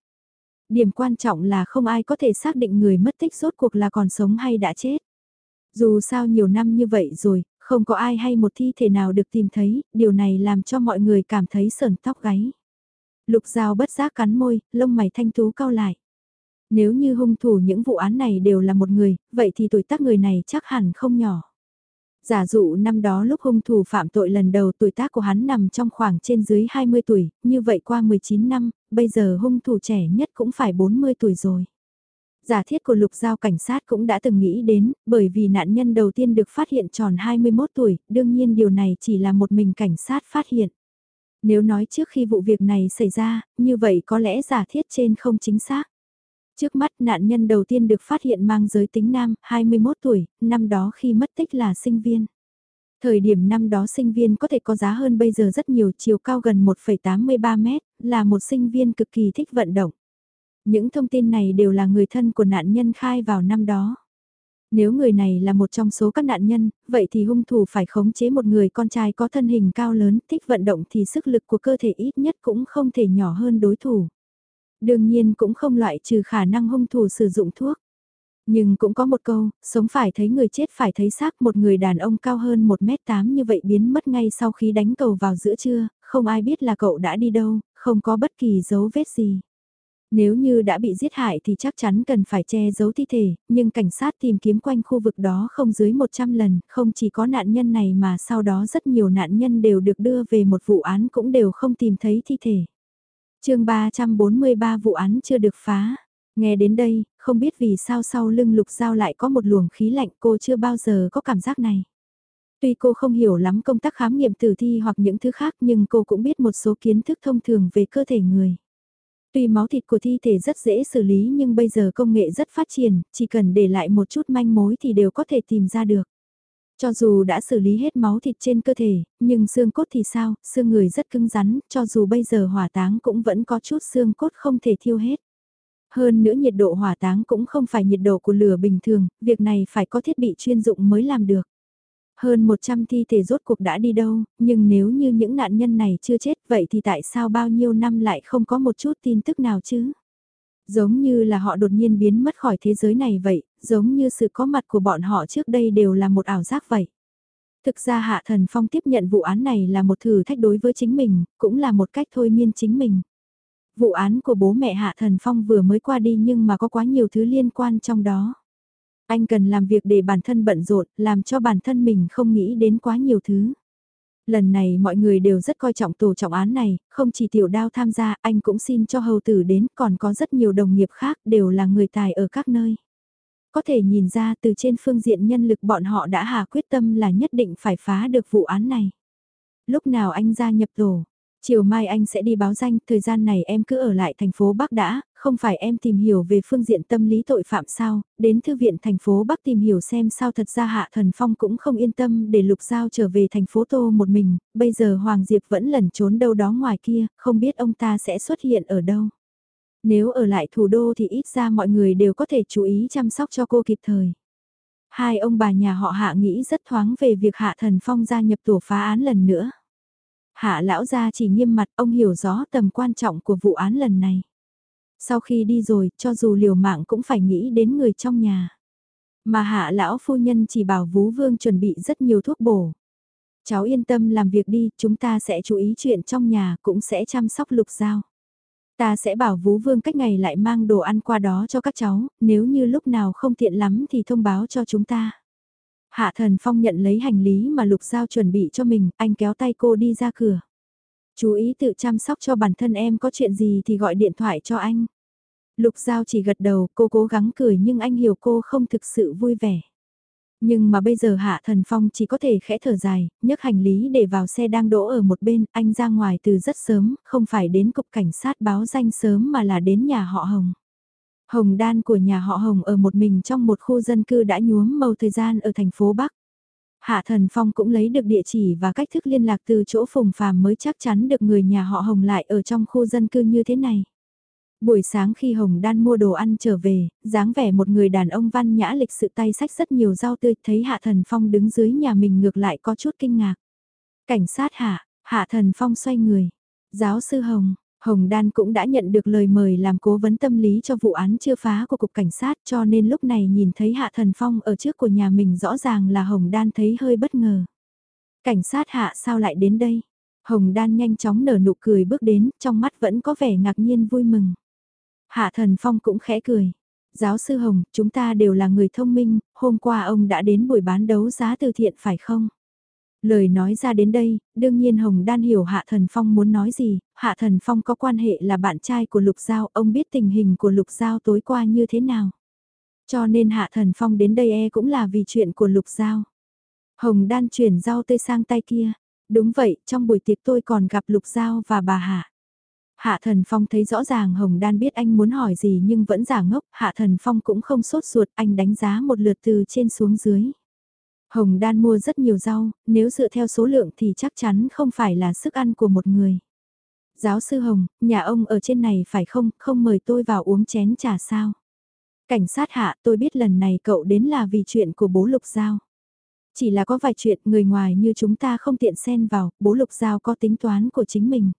Điểm quan trọng là không ai có thể xác định người mất tích rốt cuộc là còn sống hay đã chết. Dù sao nhiều năm như vậy rồi, không có ai hay một thi thể nào được tìm thấy, điều này làm cho mọi người cảm thấy sờn tóc gáy. Lục Giao bất giác cắn môi, lông mày thanh tú cao lại. Nếu như hung thủ những vụ án này đều là một người, vậy thì tuổi tác người này chắc hẳn không nhỏ. Giả dụ năm đó lúc hung thủ phạm tội lần đầu tuổi tác của hắn nằm trong khoảng trên dưới 20 tuổi, như vậy qua 19 năm, bây giờ hung thủ trẻ nhất cũng phải 40 tuổi rồi. Giả thiết của lục giao cảnh sát cũng đã từng nghĩ đến, bởi vì nạn nhân đầu tiên được phát hiện tròn 21 tuổi, đương nhiên điều này chỉ là một mình cảnh sát phát hiện. Nếu nói trước khi vụ việc này xảy ra, như vậy có lẽ giả thiết trên không chính xác. Trước mắt nạn nhân đầu tiên được phát hiện mang giới tính nam, 21 tuổi, năm đó khi mất tích là sinh viên. Thời điểm năm đó sinh viên có thể có giá hơn bây giờ rất nhiều chiều cao gần 1,83 mét, là một sinh viên cực kỳ thích vận động. Những thông tin này đều là người thân của nạn nhân khai vào năm đó. Nếu người này là một trong số các nạn nhân, vậy thì hung thủ phải khống chế một người con trai có thân hình cao lớn, thích vận động thì sức lực của cơ thể ít nhất cũng không thể nhỏ hơn đối thủ. Đương nhiên cũng không loại trừ khả năng hung thủ sử dụng thuốc. Nhưng cũng có một câu, sống phải thấy người chết phải thấy xác một người đàn ông cao hơn 1m8 như vậy biến mất ngay sau khi đánh cầu vào giữa trưa, không ai biết là cậu đã đi đâu, không có bất kỳ dấu vết gì. Nếu như đã bị giết hại thì chắc chắn cần phải che giấu thi thể, nhưng cảnh sát tìm kiếm quanh khu vực đó không dưới 100 lần, không chỉ có nạn nhân này mà sau đó rất nhiều nạn nhân đều được đưa về một vụ án cũng đều không tìm thấy thi thể. chương 343 vụ án chưa được phá. Nghe đến đây, không biết vì sao sau lưng lục giao lại có một luồng khí lạnh cô chưa bao giờ có cảm giác này. Tuy cô không hiểu lắm công tác khám nghiệm tử thi hoặc những thứ khác nhưng cô cũng biết một số kiến thức thông thường về cơ thể người. Tuy máu thịt của thi thể rất dễ xử lý nhưng bây giờ công nghệ rất phát triển, chỉ cần để lại một chút manh mối thì đều có thể tìm ra được. Cho dù đã xử lý hết máu thịt trên cơ thể, nhưng xương cốt thì sao, xương người rất cứng rắn, cho dù bây giờ hỏa táng cũng vẫn có chút xương cốt không thể thiêu hết. Hơn nữa nhiệt độ hỏa táng cũng không phải nhiệt độ của lửa bình thường, việc này phải có thiết bị chuyên dụng mới làm được. Hơn 100 thi thể rốt cuộc đã đi đâu, nhưng nếu như những nạn nhân này chưa chết vậy thì tại sao bao nhiêu năm lại không có một chút tin tức nào chứ? Giống như là họ đột nhiên biến mất khỏi thế giới này vậy, giống như sự có mặt của bọn họ trước đây đều là một ảo giác vậy. Thực ra Hạ Thần Phong tiếp nhận vụ án này là một thử thách đối với chính mình, cũng là một cách thôi miên chính mình. Vụ án của bố mẹ Hạ Thần Phong vừa mới qua đi nhưng mà có quá nhiều thứ liên quan trong đó. Anh cần làm việc để bản thân bận rộn, làm cho bản thân mình không nghĩ đến quá nhiều thứ. Lần này mọi người đều rất coi trọng tổ trọng án này, không chỉ tiểu đao tham gia, anh cũng xin cho hầu tử đến, còn có rất nhiều đồng nghiệp khác đều là người tài ở các nơi. Có thể nhìn ra từ trên phương diện nhân lực bọn họ đã hà quyết tâm là nhất định phải phá được vụ án này. Lúc nào anh gia nhập tổ, Chiều mai anh sẽ đi báo danh, thời gian này em cứ ở lại thành phố Bắc đã, không phải em tìm hiểu về phương diện tâm lý tội phạm sao, đến thư viện thành phố Bắc tìm hiểu xem sao thật ra Hạ Thần Phong cũng không yên tâm để Lục Giao trở về thành phố Tô một mình, bây giờ Hoàng Diệp vẫn lẩn trốn đâu đó ngoài kia, không biết ông ta sẽ xuất hiện ở đâu. Nếu ở lại thủ đô thì ít ra mọi người đều có thể chú ý chăm sóc cho cô kịp thời. Hai ông bà nhà họ Hạ nghĩ rất thoáng về việc Hạ Thần Phong gia nhập tổ phá án lần nữa. Hạ lão gia chỉ nghiêm mặt ông hiểu rõ tầm quan trọng của vụ án lần này. Sau khi đi rồi, cho dù liều mạng cũng phải nghĩ đến người trong nhà. Mà hạ lão phu nhân chỉ bảo Vú Vương chuẩn bị rất nhiều thuốc bổ. Cháu yên tâm làm việc đi, chúng ta sẽ chú ý chuyện trong nhà, cũng sẽ chăm sóc lục giao. Ta sẽ bảo Vú Vương cách ngày lại mang đồ ăn qua đó cho các cháu, nếu như lúc nào không tiện lắm thì thông báo cho chúng ta. Hạ Thần Phong nhận lấy hành lý mà Lục Giao chuẩn bị cho mình, anh kéo tay cô đi ra cửa. Chú ý tự chăm sóc cho bản thân em có chuyện gì thì gọi điện thoại cho anh. Lục Giao chỉ gật đầu, cô cố gắng cười nhưng anh hiểu cô không thực sự vui vẻ. Nhưng mà bây giờ Hạ Thần Phong chỉ có thể khẽ thở dài, nhấc hành lý để vào xe đang đỗ ở một bên, anh ra ngoài từ rất sớm, không phải đến cục cảnh sát báo danh sớm mà là đến nhà họ Hồng. Hồng đan của nhà họ Hồng ở một mình trong một khu dân cư đã nhuốm màu thời gian ở thành phố Bắc. Hạ Thần Phong cũng lấy được địa chỉ và cách thức liên lạc từ chỗ phùng phàm mới chắc chắn được người nhà họ Hồng lại ở trong khu dân cư như thế này. Buổi sáng khi Hồng Đan mua đồ ăn trở về, dáng vẻ một người đàn ông văn nhã lịch sự tay sách rất nhiều rau tươi, thấy Hạ Thần Phong đứng dưới nhà mình ngược lại có chút kinh ngạc. Cảnh sát Hạ, Hạ Thần Phong xoay người. Giáo sư Hồng, Hồng Đan cũng đã nhận được lời mời làm cố vấn tâm lý cho vụ án chưa phá của Cục Cảnh sát cho nên lúc này nhìn thấy Hạ Thần Phong ở trước của nhà mình rõ ràng là Hồng Đan thấy hơi bất ngờ. Cảnh sát Hạ sao lại đến đây? Hồng Đan nhanh chóng nở nụ cười bước đến, trong mắt vẫn có vẻ ngạc nhiên vui mừng. Hạ Thần Phong cũng khẽ cười. Giáo sư Hồng, chúng ta đều là người thông minh, hôm qua ông đã đến buổi bán đấu giá từ thiện phải không? Lời nói ra đến đây, đương nhiên Hồng Đan hiểu Hạ Thần Phong muốn nói gì, Hạ Thần Phong có quan hệ là bạn trai của Lục Giao, ông biết tình hình của Lục Giao tối qua như thế nào. Cho nên Hạ Thần Phong đến đây e cũng là vì chuyện của Lục Giao. Hồng Đan chuyển rau tươi sang tay kia. Đúng vậy, trong buổi tiệc tôi còn gặp Lục Giao và bà Hạ. Hạ Thần Phong thấy rõ ràng Hồng Đan biết anh muốn hỏi gì nhưng vẫn giả ngốc, Hạ Thần Phong cũng không sốt ruột, anh đánh giá một lượt từ trên xuống dưới. Hồng Đan mua rất nhiều rau, nếu dựa theo số lượng thì chắc chắn không phải là sức ăn của một người. Giáo sư Hồng, nhà ông ở trên này phải không, không mời tôi vào uống chén trà sao? Cảnh sát hạ tôi biết lần này cậu đến là vì chuyện của bố Lục Giao. Chỉ là có vài chuyện người ngoài như chúng ta không tiện xen vào, bố Lục Giao có tính toán của chính mình.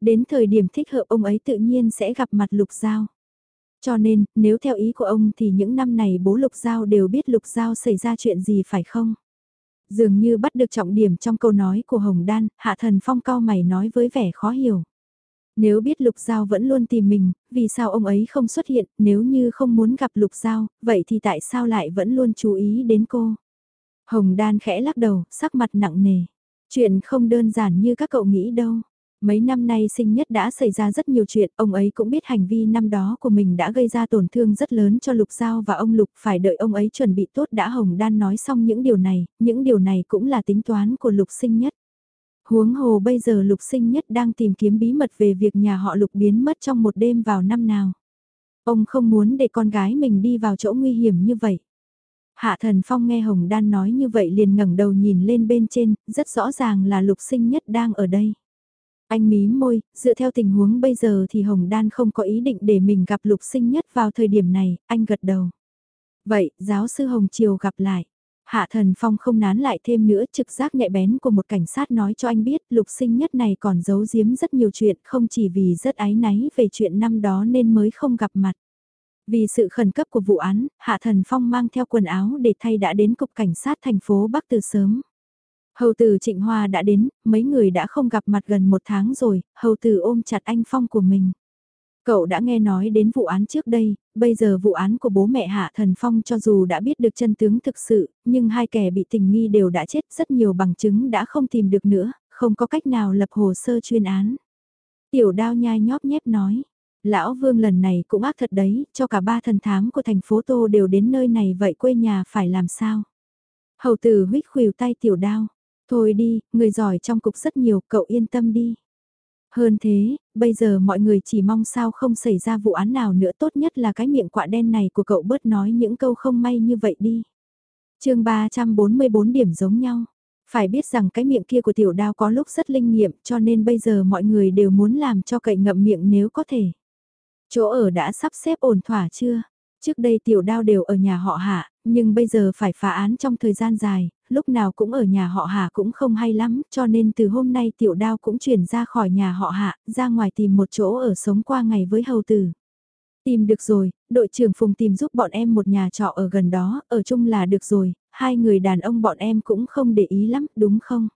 Đến thời điểm thích hợp ông ấy tự nhiên sẽ gặp mặt Lục Giao. Cho nên, nếu theo ý của ông thì những năm này bố Lục Giao đều biết Lục Giao xảy ra chuyện gì phải không? Dường như bắt được trọng điểm trong câu nói của Hồng Đan, Hạ Thần Phong cao mày nói với vẻ khó hiểu. Nếu biết Lục Giao vẫn luôn tìm mình, vì sao ông ấy không xuất hiện, nếu như không muốn gặp Lục Giao, vậy thì tại sao lại vẫn luôn chú ý đến cô? Hồng Đan khẽ lắc đầu, sắc mặt nặng nề. Chuyện không đơn giản như các cậu nghĩ đâu. Mấy năm nay sinh nhất đã xảy ra rất nhiều chuyện, ông ấy cũng biết hành vi năm đó của mình đã gây ra tổn thương rất lớn cho Lục Giao và ông Lục, phải đợi ông ấy chuẩn bị tốt đã Hồng Đan nói xong những điều này, những điều này cũng là tính toán của Lục sinh nhất. Huống hồ bây giờ Lục sinh nhất đang tìm kiếm bí mật về việc nhà họ Lục biến mất trong một đêm vào năm nào. Ông không muốn để con gái mình đi vào chỗ nguy hiểm như vậy. Hạ Thần Phong nghe Hồng Đan nói như vậy liền ngẩng đầu nhìn lên bên trên, rất rõ ràng là Lục sinh nhất đang ở đây. Anh mí môi, dựa theo tình huống bây giờ thì Hồng Đan không có ý định để mình gặp lục sinh nhất vào thời điểm này, anh gật đầu. Vậy, giáo sư Hồng Triều gặp lại. Hạ Thần Phong không nán lại thêm nữa trực giác nhạy bén của một cảnh sát nói cho anh biết lục sinh nhất này còn giấu giếm rất nhiều chuyện không chỉ vì rất ái náy về chuyện năm đó nên mới không gặp mặt. Vì sự khẩn cấp của vụ án, Hạ Thần Phong mang theo quần áo để thay đã đến cục cảnh sát thành phố Bắc từ sớm. Hầu tử Trịnh Hoa đã đến, mấy người đã không gặp mặt gần một tháng rồi, hầu tử ôm chặt anh Phong của mình. Cậu đã nghe nói đến vụ án trước đây, bây giờ vụ án của bố mẹ Hạ Thần Phong cho dù đã biết được chân tướng thực sự, nhưng hai kẻ bị tình nghi đều đã chết rất nhiều bằng chứng đã không tìm được nữa, không có cách nào lập hồ sơ chuyên án. Tiểu đao nhai nhóp nhép nói, lão vương lần này cũng ác thật đấy, cho cả ba thần thám của thành phố Tô đều đến nơi này vậy quê nhà phải làm sao? Hầu tử huyết khuỷu tay tiểu đao, Thôi đi, người giỏi trong cục rất nhiều, cậu yên tâm đi. Hơn thế, bây giờ mọi người chỉ mong sao không xảy ra vụ án nào nữa tốt nhất là cái miệng quạ đen này của cậu bớt nói những câu không may như vậy đi. chương 344 điểm giống nhau. Phải biết rằng cái miệng kia của tiểu đao có lúc rất linh nghiệm cho nên bây giờ mọi người đều muốn làm cho cậy ngậm miệng nếu có thể. Chỗ ở đã sắp xếp ổn thỏa chưa? Trước đây tiểu đao đều ở nhà họ hạ, nhưng bây giờ phải phá án trong thời gian dài, lúc nào cũng ở nhà họ hạ cũng không hay lắm, cho nên từ hôm nay tiểu đao cũng chuyển ra khỏi nhà họ hạ, ra ngoài tìm một chỗ ở sống qua ngày với hầu tử. Tìm được rồi, đội trưởng Phùng tìm giúp bọn em một nhà trọ ở gần đó, ở chung là được rồi, hai người đàn ông bọn em cũng không để ý lắm, đúng không?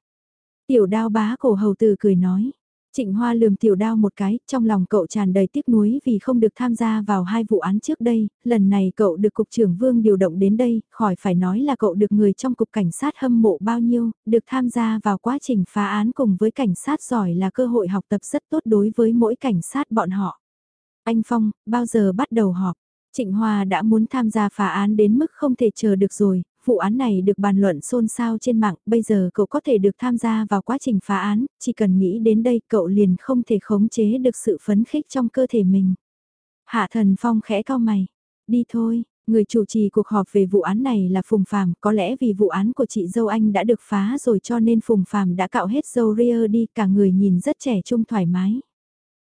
Tiểu đao bá cổ hầu tử cười nói. Trịnh Hoa lườm tiểu đao một cái, trong lòng cậu tràn đầy tiếc nuối vì không được tham gia vào hai vụ án trước đây, lần này cậu được Cục trưởng Vương điều động đến đây, khỏi phải nói là cậu được người trong Cục Cảnh sát hâm mộ bao nhiêu, được tham gia vào quá trình phá án cùng với cảnh sát giỏi là cơ hội học tập rất tốt đối với mỗi cảnh sát bọn họ. Anh Phong, bao giờ bắt đầu họp? Trịnh Hoa đã muốn tham gia phá án đến mức không thể chờ được rồi, vụ án này được bàn luận xôn xao trên mạng, bây giờ cậu có thể được tham gia vào quá trình phá án, chỉ cần nghĩ đến đây cậu liền không thể khống chế được sự phấn khích trong cơ thể mình. Hạ thần phong khẽ cao mày, đi thôi, người chủ trì cuộc họp về vụ án này là Phùng Phàm, có lẽ vì vụ án của chị dâu anh đã được phá rồi cho nên Phùng Phàm đã cạo hết dâu ria đi, cả người nhìn rất trẻ trung thoải mái.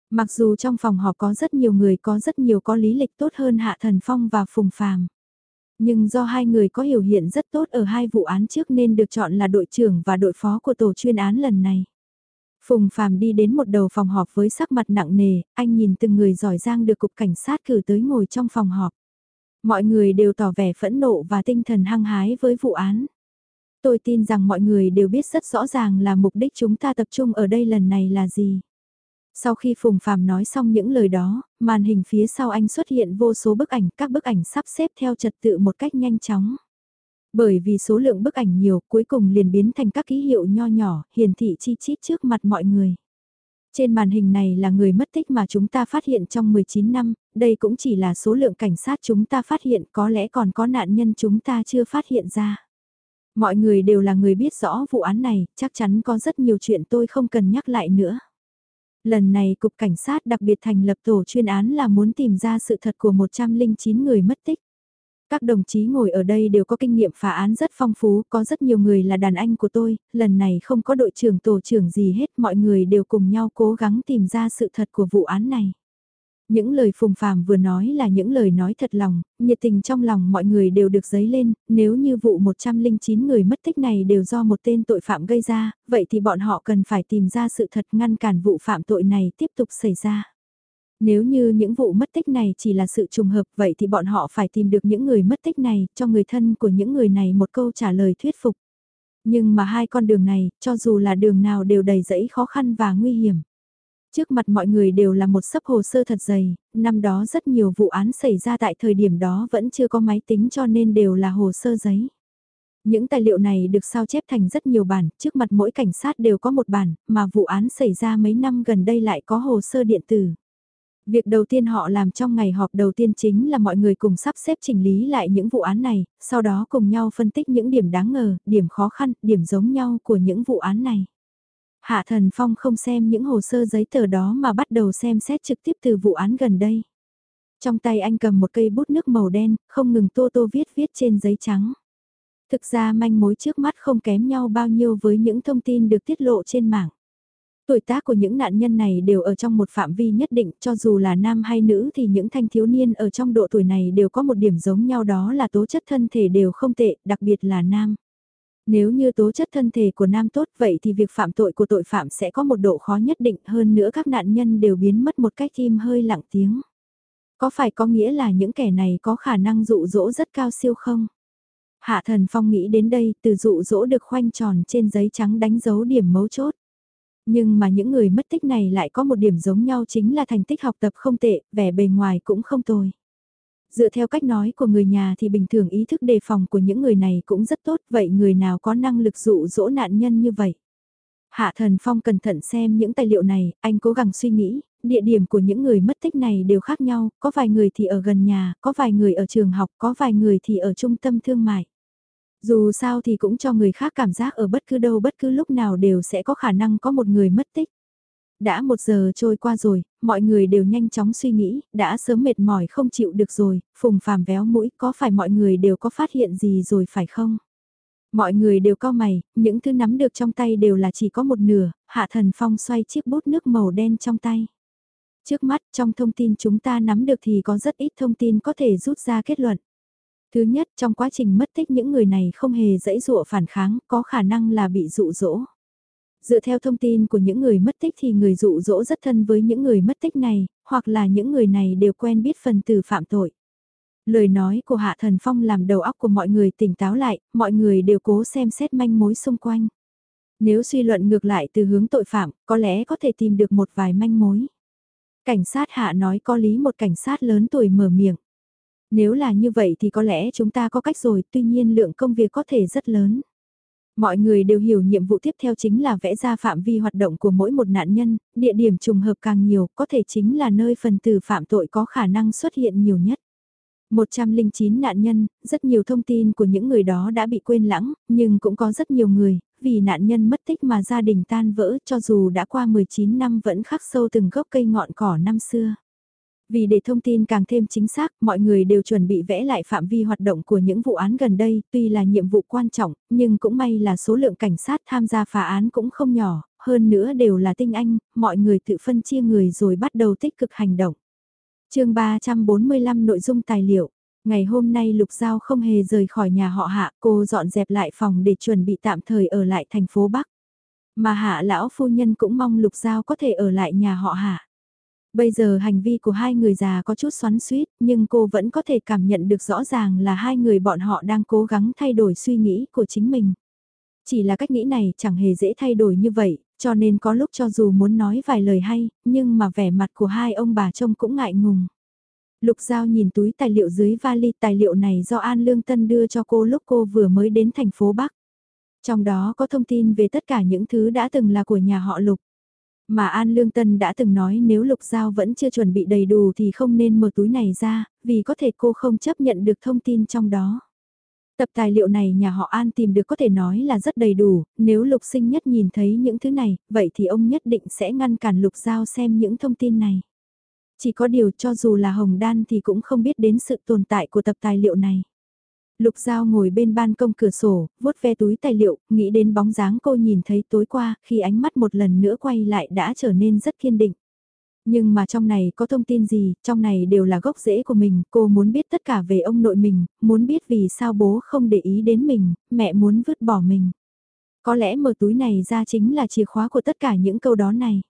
Mặc dù trong phòng họp có rất nhiều người có rất nhiều có lý lịch tốt hơn Hạ Thần Phong và Phùng Phàm. Nhưng do hai người có hiểu hiện rất tốt ở hai vụ án trước nên được chọn là đội trưởng và đội phó của tổ chuyên án lần này. Phùng Phạm đi đến một đầu phòng họp với sắc mặt nặng nề, anh nhìn từng người giỏi giang được cục cảnh sát cử tới ngồi trong phòng họp. Mọi người đều tỏ vẻ phẫn nộ và tinh thần hăng hái với vụ án. Tôi tin rằng mọi người đều biết rất rõ ràng là mục đích chúng ta tập trung ở đây lần này là gì. Sau khi Phùng Phạm nói xong những lời đó, màn hình phía sau anh xuất hiện vô số bức ảnh, các bức ảnh sắp xếp theo trật tự một cách nhanh chóng. Bởi vì số lượng bức ảnh nhiều, cuối cùng liền biến thành các ký hiệu nho nhỏ, hiển thị chi chít trước mặt mọi người. Trên màn hình này là người mất tích mà chúng ta phát hiện trong 19 năm, đây cũng chỉ là số lượng cảnh sát chúng ta phát hiện, có lẽ còn có nạn nhân chúng ta chưa phát hiện ra. Mọi người đều là người biết rõ vụ án này, chắc chắn có rất nhiều chuyện tôi không cần nhắc lại nữa. Lần này Cục Cảnh sát đặc biệt thành lập tổ chuyên án là muốn tìm ra sự thật của 109 người mất tích. Các đồng chí ngồi ở đây đều có kinh nghiệm phá án rất phong phú, có rất nhiều người là đàn anh của tôi, lần này không có đội trưởng tổ trưởng gì hết, mọi người đều cùng nhau cố gắng tìm ra sự thật của vụ án này. Những lời Phùng Phàm vừa nói là những lời nói thật lòng, nhiệt tình trong lòng mọi người đều được dấy lên, nếu như vụ 109 người mất tích này đều do một tên tội phạm gây ra, vậy thì bọn họ cần phải tìm ra sự thật ngăn cản vụ phạm tội này tiếp tục xảy ra. Nếu như những vụ mất tích này chỉ là sự trùng hợp vậy thì bọn họ phải tìm được những người mất tích này, cho người thân của những người này một câu trả lời thuyết phục. Nhưng mà hai con đường này, cho dù là đường nào đều đầy rẫy khó khăn và nguy hiểm. Trước mặt mọi người đều là một sấp hồ sơ thật dày, năm đó rất nhiều vụ án xảy ra tại thời điểm đó vẫn chưa có máy tính cho nên đều là hồ sơ giấy. Những tài liệu này được sao chép thành rất nhiều bản, trước mặt mỗi cảnh sát đều có một bản, mà vụ án xảy ra mấy năm gần đây lại có hồ sơ điện tử. Việc đầu tiên họ làm trong ngày họp đầu tiên chính là mọi người cùng sắp xếp chỉnh lý lại những vụ án này, sau đó cùng nhau phân tích những điểm đáng ngờ, điểm khó khăn, điểm giống nhau của những vụ án này. Hạ Thần Phong không xem những hồ sơ giấy tờ đó mà bắt đầu xem xét trực tiếp từ vụ án gần đây. Trong tay anh cầm một cây bút nước màu đen, không ngừng tô tô viết viết trên giấy trắng. Thực ra manh mối trước mắt không kém nhau bao nhiêu với những thông tin được tiết lộ trên mạng. Tuổi tác của những nạn nhân này đều ở trong một phạm vi nhất định, cho dù là nam hay nữ thì những thanh thiếu niên ở trong độ tuổi này đều có một điểm giống nhau đó là tố chất thân thể đều không tệ, đặc biệt là nam. Nếu như tố chất thân thể của nam tốt vậy thì việc phạm tội của tội phạm sẽ có một độ khó nhất định hơn nữa các nạn nhân đều biến mất một cách im hơi lặng tiếng. Có phải có nghĩa là những kẻ này có khả năng dụ dỗ rất cao siêu không? Hạ thần phong nghĩ đến đây từ dụ dỗ được khoanh tròn trên giấy trắng đánh dấu điểm mấu chốt. Nhưng mà những người mất tích này lại có một điểm giống nhau chính là thành tích học tập không tệ, vẻ bề ngoài cũng không tồi. Dựa theo cách nói của người nhà thì bình thường ý thức đề phòng của những người này cũng rất tốt, vậy người nào có năng lực dụ dỗ nạn nhân như vậy? Hạ Thần Phong cẩn thận xem những tài liệu này, anh cố gắng suy nghĩ, địa điểm của những người mất tích này đều khác nhau, có vài người thì ở gần nhà, có vài người ở trường học, có vài người thì ở trung tâm thương mại. Dù sao thì cũng cho người khác cảm giác ở bất cứ đâu bất cứ lúc nào đều sẽ có khả năng có một người mất tích. Đã một giờ trôi qua rồi, mọi người đều nhanh chóng suy nghĩ, đã sớm mệt mỏi không chịu được rồi, phùng phàm véo mũi, có phải mọi người đều có phát hiện gì rồi phải không? Mọi người đều cao mày, những thứ nắm được trong tay đều là chỉ có một nửa, hạ thần phong xoay chiếc bút nước màu đen trong tay. Trước mắt, trong thông tin chúng ta nắm được thì có rất ít thông tin có thể rút ra kết luận. Thứ nhất, trong quá trình mất tích những người này không hề dãy dụa phản kháng, có khả năng là bị dụ dỗ. Dựa theo thông tin của những người mất tích thì người dụ dỗ rất thân với những người mất tích này, hoặc là những người này đều quen biết phần tử phạm tội. Lời nói của Hạ Thần Phong làm đầu óc của mọi người tỉnh táo lại, mọi người đều cố xem xét manh mối xung quanh. Nếu suy luận ngược lại từ hướng tội phạm, có lẽ có thể tìm được một vài manh mối. Cảnh sát Hạ nói có lý một cảnh sát lớn tuổi mở miệng. Nếu là như vậy thì có lẽ chúng ta có cách rồi, tuy nhiên lượng công việc có thể rất lớn. Mọi người đều hiểu nhiệm vụ tiếp theo chính là vẽ ra phạm vi hoạt động của mỗi một nạn nhân, địa điểm trùng hợp càng nhiều, có thể chính là nơi phần tử phạm tội có khả năng xuất hiện nhiều nhất. 109 nạn nhân, rất nhiều thông tin của những người đó đã bị quên lãng, nhưng cũng có rất nhiều người, vì nạn nhân mất tích mà gia đình tan vỡ cho dù đã qua 19 năm vẫn khắc sâu từng gốc cây ngọn cỏ năm xưa. Vì để thông tin càng thêm chính xác, mọi người đều chuẩn bị vẽ lại phạm vi hoạt động của những vụ án gần đây, tuy là nhiệm vụ quan trọng, nhưng cũng may là số lượng cảnh sát tham gia phá án cũng không nhỏ, hơn nữa đều là tinh anh, mọi người tự phân chia người rồi bắt đầu tích cực hành động. chương 345 nội dung tài liệu Ngày hôm nay Lục Giao không hề rời khỏi nhà họ Hạ, cô dọn dẹp lại phòng để chuẩn bị tạm thời ở lại thành phố Bắc. Mà Hạ lão phu nhân cũng mong Lục Giao có thể ở lại nhà họ Hạ. Bây giờ hành vi của hai người già có chút xoắn suýt, nhưng cô vẫn có thể cảm nhận được rõ ràng là hai người bọn họ đang cố gắng thay đổi suy nghĩ của chính mình. Chỉ là cách nghĩ này chẳng hề dễ thay đổi như vậy, cho nên có lúc cho dù muốn nói vài lời hay, nhưng mà vẻ mặt của hai ông bà trông cũng ngại ngùng. Lục Giao nhìn túi tài liệu dưới vali tài liệu này do An Lương Tân đưa cho cô lúc cô vừa mới đến thành phố Bắc. Trong đó có thông tin về tất cả những thứ đã từng là của nhà họ Lục. Mà An Lương Tân đã từng nói nếu Lục Giao vẫn chưa chuẩn bị đầy đủ thì không nên mở túi này ra, vì có thể cô không chấp nhận được thông tin trong đó. Tập tài liệu này nhà họ An tìm được có thể nói là rất đầy đủ, nếu Lục Sinh Nhất nhìn thấy những thứ này, vậy thì ông nhất định sẽ ngăn cản Lục Giao xem những thông tin này. Chỉ có điều cho dù là Hồng Đan thì cũng không biết đến sự tồn tại của tập tài liệu này. Lục Giao ngồi bên ban công cửa sổ, vuốt ve túi tài liệu, nghĩ đến bóng dáng cô nhìn thấy tối qua, khi ánh mắt một lần nữa quay lại đã trở nên rất kiên định. Nhưng mà trong này có thông tin gì, trong này đều là gốc rễ của mình, cô muốn biết tất cả về ông nội mình, muốn biết vì sao bố không để ý đến mình, mẹ muốn vứt bỏ mình. Có lẽ mở túi này ra chính là chìa khóa của tất cả những câu đó này.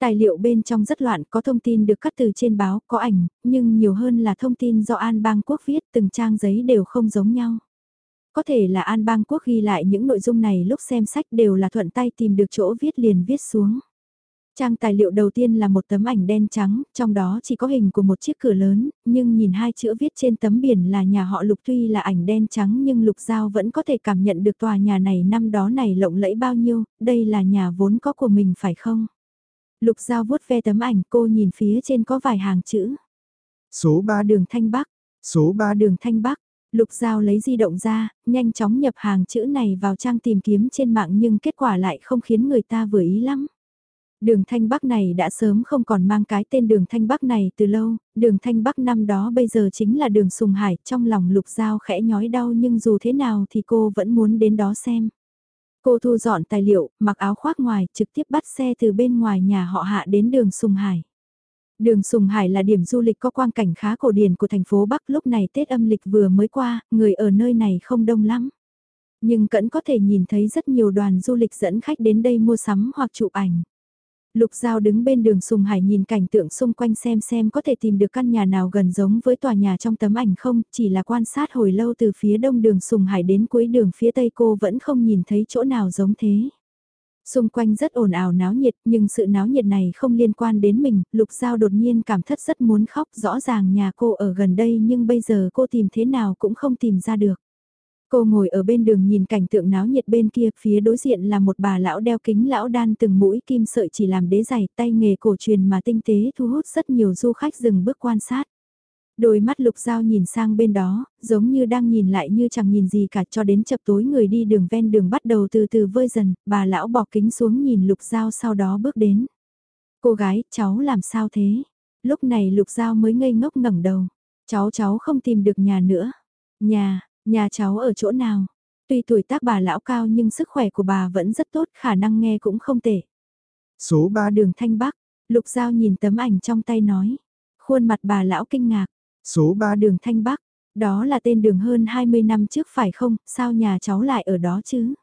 Tài liệu bên trong rất loạn, có thông tin được cắt từ trên báo, có ảnh, nhưng nhiều hơn là thông tin do An Bang Quốc viết, từng trang giấy đều không giống nhau. Có thể là An Bang Quốc ghi lại những nội dung này lúc xem sách đều là thuận tay tìm được chỗ viết liền viết xuống. Trang tài liệu đầu tiên là một tấm ảnh đen trắng, trong đó chỉ có hình của một chiếc cửa lớn, nhưng nhìn hai chữ viết trên tấm biển là nhà họ Lục tuy là ảnh đen trắng nhưng Lục Giao vẫn có thể cảm nhận được tòa nhà này năm đó này lộng lẫy bao nhiêu, đây là nhà vốn có của mình phải không? Lục Giao vuốt ve tấm ảnh cô nhìn phía trên có vài hàng chữ. Số 3 đường Thanh Bắc. Số 3 đường Thanh Bắc. Lục Giao lấy di động ra, nhanh chóng nhập hàng chữ này vào trang tìm kiếm trên mạng nhưng kết quả lại không khiến người ta vừa ý lắm. Đường Thanh Bắc này đã sớm không còn mang cái tên đường Thanh Bắc này từ lâu, đường Thanh Bắc năm đó bây giờ chính là đường Sùng Hải, trong lòng Lục Giao khẽ nhói đau nhưng dù thế nào thì cô vẫn muốn đến đó xem. Cô thu dọn tài liệu, mặc áo khoác ngoài, trực tiếp bắt xe từ bên ngoài nhà họ hạ đến đường Sùng Hải. Đường Sùng Hải là điểm du lịch có quang cảnh khá cổ điển của thành phố Bắc lúc này Tết âm lịch vừa mới qua, người ở nơi này không đông lắm. Nhưng cẩn có thể nhìn thấy rất nhiều đoàn du lịch dẫn khách đến đây mua sắm hoặc chụp ảnh. Lục Giao đứng bên đường Sùng Hải nhìn cảnh tượng xung quanh xem xem có thể tìm được căn nhà nào gần giống với tòa nhà trong tấm ảnh không, chỉ là quan sát hồi lâu từ phía đông đường Sùng Hải đến cuối đường phía tây cô vẫn không nhìn thấy chỗ nào giống thế. Xung quanh rất ồn ào náo nhiệt nhưng sự náo nhiệt này không liên quan đến mình, Lục Giao đột nhiên cảm thất rất muốn khóc rõ ràng nhà cô ở gần đây nhưng bây giờ cô tìm thế nào cũng không tìm ra được. Cô ngồi ở bên đường nhìn cảnh tượng náo nhiệt bên kia, phía đối diện là một bà lão đeo kính lão đan từng mũi kim sợi chỉ làm đế giày tay nghề cổ truyền mà tinh tế thu hút rất nhiều du khách dừng bước quan sát. Đôi mắt lục dao nhìn sang bên đó, giống như đang nhìn lại như chẳng nhìn gì cả cho đến chập tối người đi đường ven đường bắt đầu từ từ vơi dần, bà lão bỏ kính xuống nhìn lục dao sau đó bước đến. Cô gái, cháu làm sao thế? Lúc này lục dao mới ngây ngốc ngẩng đầu. Cháu cháu không tìm được nhà nữa. Nhà, Nhà cháu ở chỗ nào? Tuy tuổi tác bà lão cao nhưng sức khỏe của bà vẫn rất tốt, khả năng nghe cũng không tệ. Số 3 đường Thanh Bắc, Lục Giao nhìn tấm ảnh trong tay nói. Khuôn mặt bà lão kinh ngạc. Số 3 đường Thanh Bắc, đó là tên đường hơn 20 năm trước phải không, sao nhà cháu lại ở đó chứ?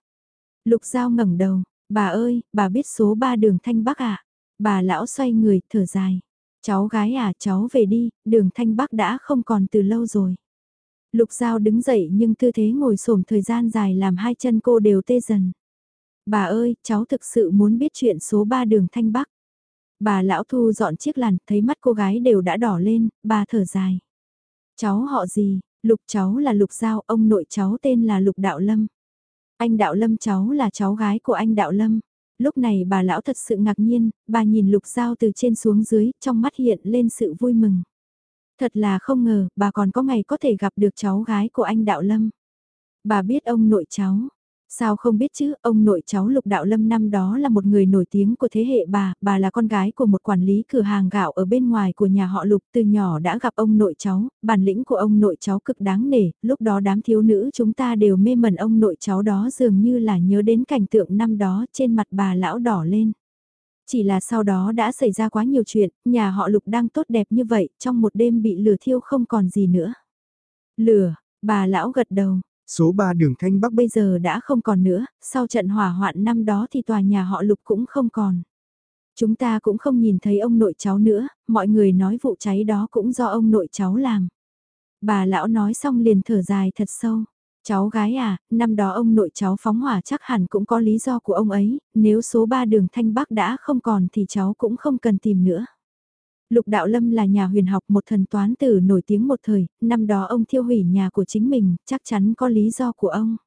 Lục Giao ngẩng đầu, bà ơi, bà biết số 3 đường Thanh Bắc à? Bà lão xoay người, thở dài. Cháu gái à, cháu về đi, đường Thanh Bắc đã không còn từ lâu rồi. Lục Giao đứng dậy nhưng tư thế ngồi xổm thời gian dài làm hai chân cô đều tê dần. Bà ơi, cháu thực sự muốn biết chuyện số 3 đường Thanh Bắc. Bà lão thu dọn chiếc làn, thấy mắt cô gái đều đã đỏ lên, bà thở dài. Cháu họ gì? Lục cháu là Lục Giao, ông nội cháu tên là Lục Đạo Lâm. Anh Đạo Lâm cháu là cháu gái của anh Đạo Lâm. Lúc này bà lão thật sự ngạc nhiên, bà nhìn Lục Giao từ trên xuống dưới, trong mắt hiện lên sự vui mừng. Thật là không ngờ, bà còn có ngày có thể gặp được cháu gái của anh Đạo Lâm. Bà biết ông nội cháu, Sao không biết chứ, ông nội cháu Lục Đạo Lâm năm đó là một người nổi tiếng của thế hệ bà, bà là con gái của một quản lý cửa hàng gạo ở bên ngoài của nhà họ Lục từ nhỏ đã gặp ông nội cháu, bản lĩnh của ông nội cháu cực đáng nể, lúc đó đám thiếu nữ chúng ta đều mê mẩn ông nội cháu đó dường như là nhớ đến cảnh tượng năm đó trên mặt bà lão đỏ lên. Chỉ là sau đó đã xảy ra quá nhiều chuyện, nhà họ Lục đang tốt đẹp như vậy, trong một đêm bị lửa thiêu không còn gì nữa. Lửa, bà lão gật đầu, Số 3 đường Thanh Bắc bây giờ đã không còn nữa, sau trận hỏa hoạn năm đó thì tòa nhà họ Lục cũng không còn. Chúng ta cũng không nhìn thấy ông nội cháu nữa, mọi người nói vụ cháy đó cũng do ông nội cháu làm. Bà lão nói xong liền thở dài thật sâu. Cháu gái à, năm đó ông nội cháu phóng hỏa chắc hẳn cũng có lý do của ông ấy, nếu số 3 đường Thanh Bắc đã không còn thì cháu cũng không cần tìm nữa. Lục Đạo Lâm là nhà huyền học một thần toán tử nổi tiếng một thời, năm đó ông thiêu hủy nhà của chính mình, chắc chắn có lý do của ông.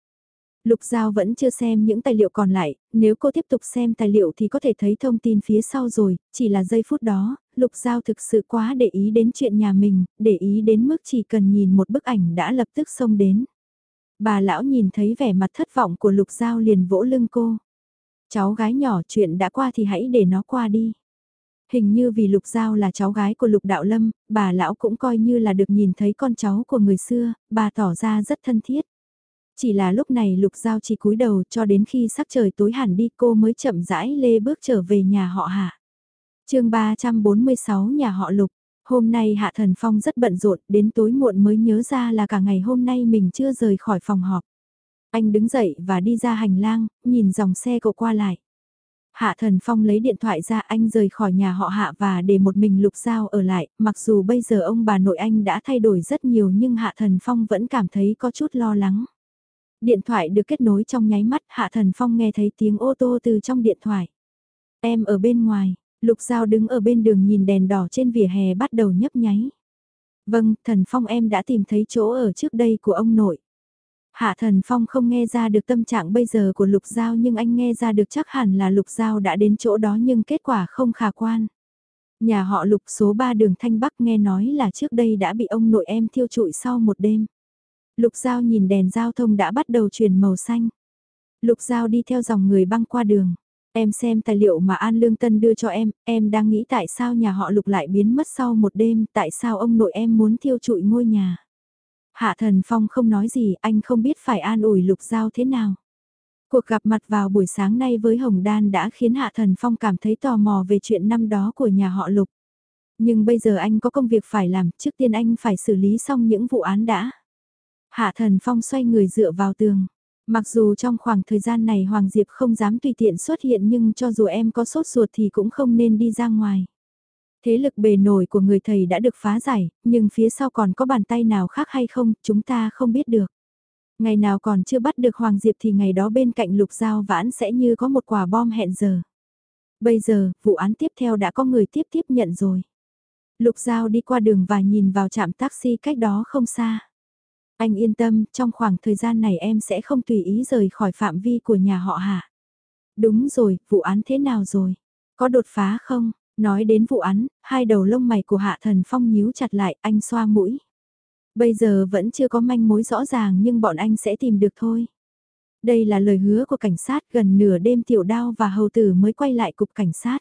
Lục Giao vẫn chưa xem những tài liệu còn lại, nếu cô tiếp tục xem tài liệu thì có thể thấy thông tin phía sau rồi, chỉ là giây phút đó, Lục Giao thực sự quá để ý đến chuyện nhà mình, để ý đến mức chỉ cần nhìn một bức ảnh đã lập tức xông đến. Bà lão nhìn thấy vẻ mặt thất vọng của Lục Giao liền vỗ lưng cô. Cháu gái nhỏ chuyện đã qua thì hãy để nó qua đi. Hình như vì Lục Giao là cháu gái của Lục Đạo Lâm, bà lão cũng coi như là được nhìn thấy con cháu của người xưa, bà tỏ ra rất thân thiết. Chỉ là lúc này Lục Giao chỉ cúi đầu cho đến khi sắc trời tối hẳn đi cô mới chậm rãi lê bước trở về nhà họ Hạ. chương 346 nhà họ Lục, hôm nay Hạ Thần Phong rất bận rộn, đến tối muộn mới nhớ ra là cả ngày hôm nay mình chưa rời khỏi phòng họp. Anh đứng dậy và đi ra hành lang, nhìn dòng xe cậu qua lại. Hạ Thần Phong lấy điện thoại ra anh rời khỏi nhà họ Hạ và để một mình Lục Giao ở lại, mặc dù bây giờ ông bà nội anh đã thay đổi rất nhiều nhưng Hạ Thần Phong vẫn cảm thấy có chút lo lắng. Điện thoại được kết nối trong nháy mắt Hạ Thần Phong nghe thấy tiếng ô tô từ trong điện thoại. Em ở bên ngoài, Lục Giao đứng ở bên đường nhìn đèn đỏ trên vỉa hè bắt đầu nhấp nháy. Vâng, Thần Phong em đã tìm thấy chỗ ở trước đây của ông nội. Hạ Thần Phong không nghe ra được tâm trạng bây giờ của Lục Giao nhưng anh nghe ra được chắc hẳn là Lục Giao đã đến chỗ đó nhưng kết quả không khả quan. Nhà họ Lục số 3 đường Thanh Bắc nghe nói là trước đây đã bị ông nội em thiêu trụi sau một đêm. Lục Giao nhìn đèn giao thông đã bắt đầu chuyển màu xanh. Lục Giao đi theo dòng người băng qua đường. Em xem tài liệu mà An Lương Tân đưa cho em, em đang nghĩ tại sao nhà họ Lục lại biến mất sau một đêm, tại sao ông nội em muốn thiêu trụi ngôi nhà. Hạ Thần Phong không nói gì, anh không biết phải an ủi Lục Giao thế nào. Cuộc gặp mặt vào buổi sáng nay với Hồng Đan đã khiến Hạ Thần Phong cảm thấy tò mò về chuyện năm đó của nhà họ Lục. Nhưng bây giờ anh có công việc phải làm, trước tiên anh phải xử lý xong những vụ án đã. Hạ Thần Phong xoay người dựa vào tường. Mặc dù trong khoảng thời gian này Hoàng Diệp không dám tùy tiện xuất hiện nhưng cho dù em có sốt ruột thì cũng không nên đi ra ngoài. Thế lực bề nổi của người thầy đã được phá giải, nhưng phía sau còn có bàn tay nào khác hay không, chúng ta không biết được. Ngày nào còn chưa bắt được Hoàng Diệp thì ngày đó bên cạnh lục giao vãn sẽ như có một quả bom hẹn giờ. Bây giờ, vụ án tiếp theo đã có người tiếp tiếp nhận rồi. Lục giao đi qua đường và nhìn vào trạm taxi cách đó không xa. Anh yên tâm, trong khoảng thời gian này em sẽ không tùy ý rời khỏi phạm vi của nhà họ hạ. Đúng rồi, vụ án thế nào rồi? Có đột phá không? Nói đến vụ án, hai đầu lông mày của Hạ Thần Phong nhíu chặt lại, anh xoa mũi. Bây giờ vẫn chưa có manh mối rõ ràng nhưng bọn anh sẽ tìm được thôi. Đây là lời hứa của cảnh sát gần nửa đêm tiểu đao và hầu tử mới quay lại cục cảnh sát.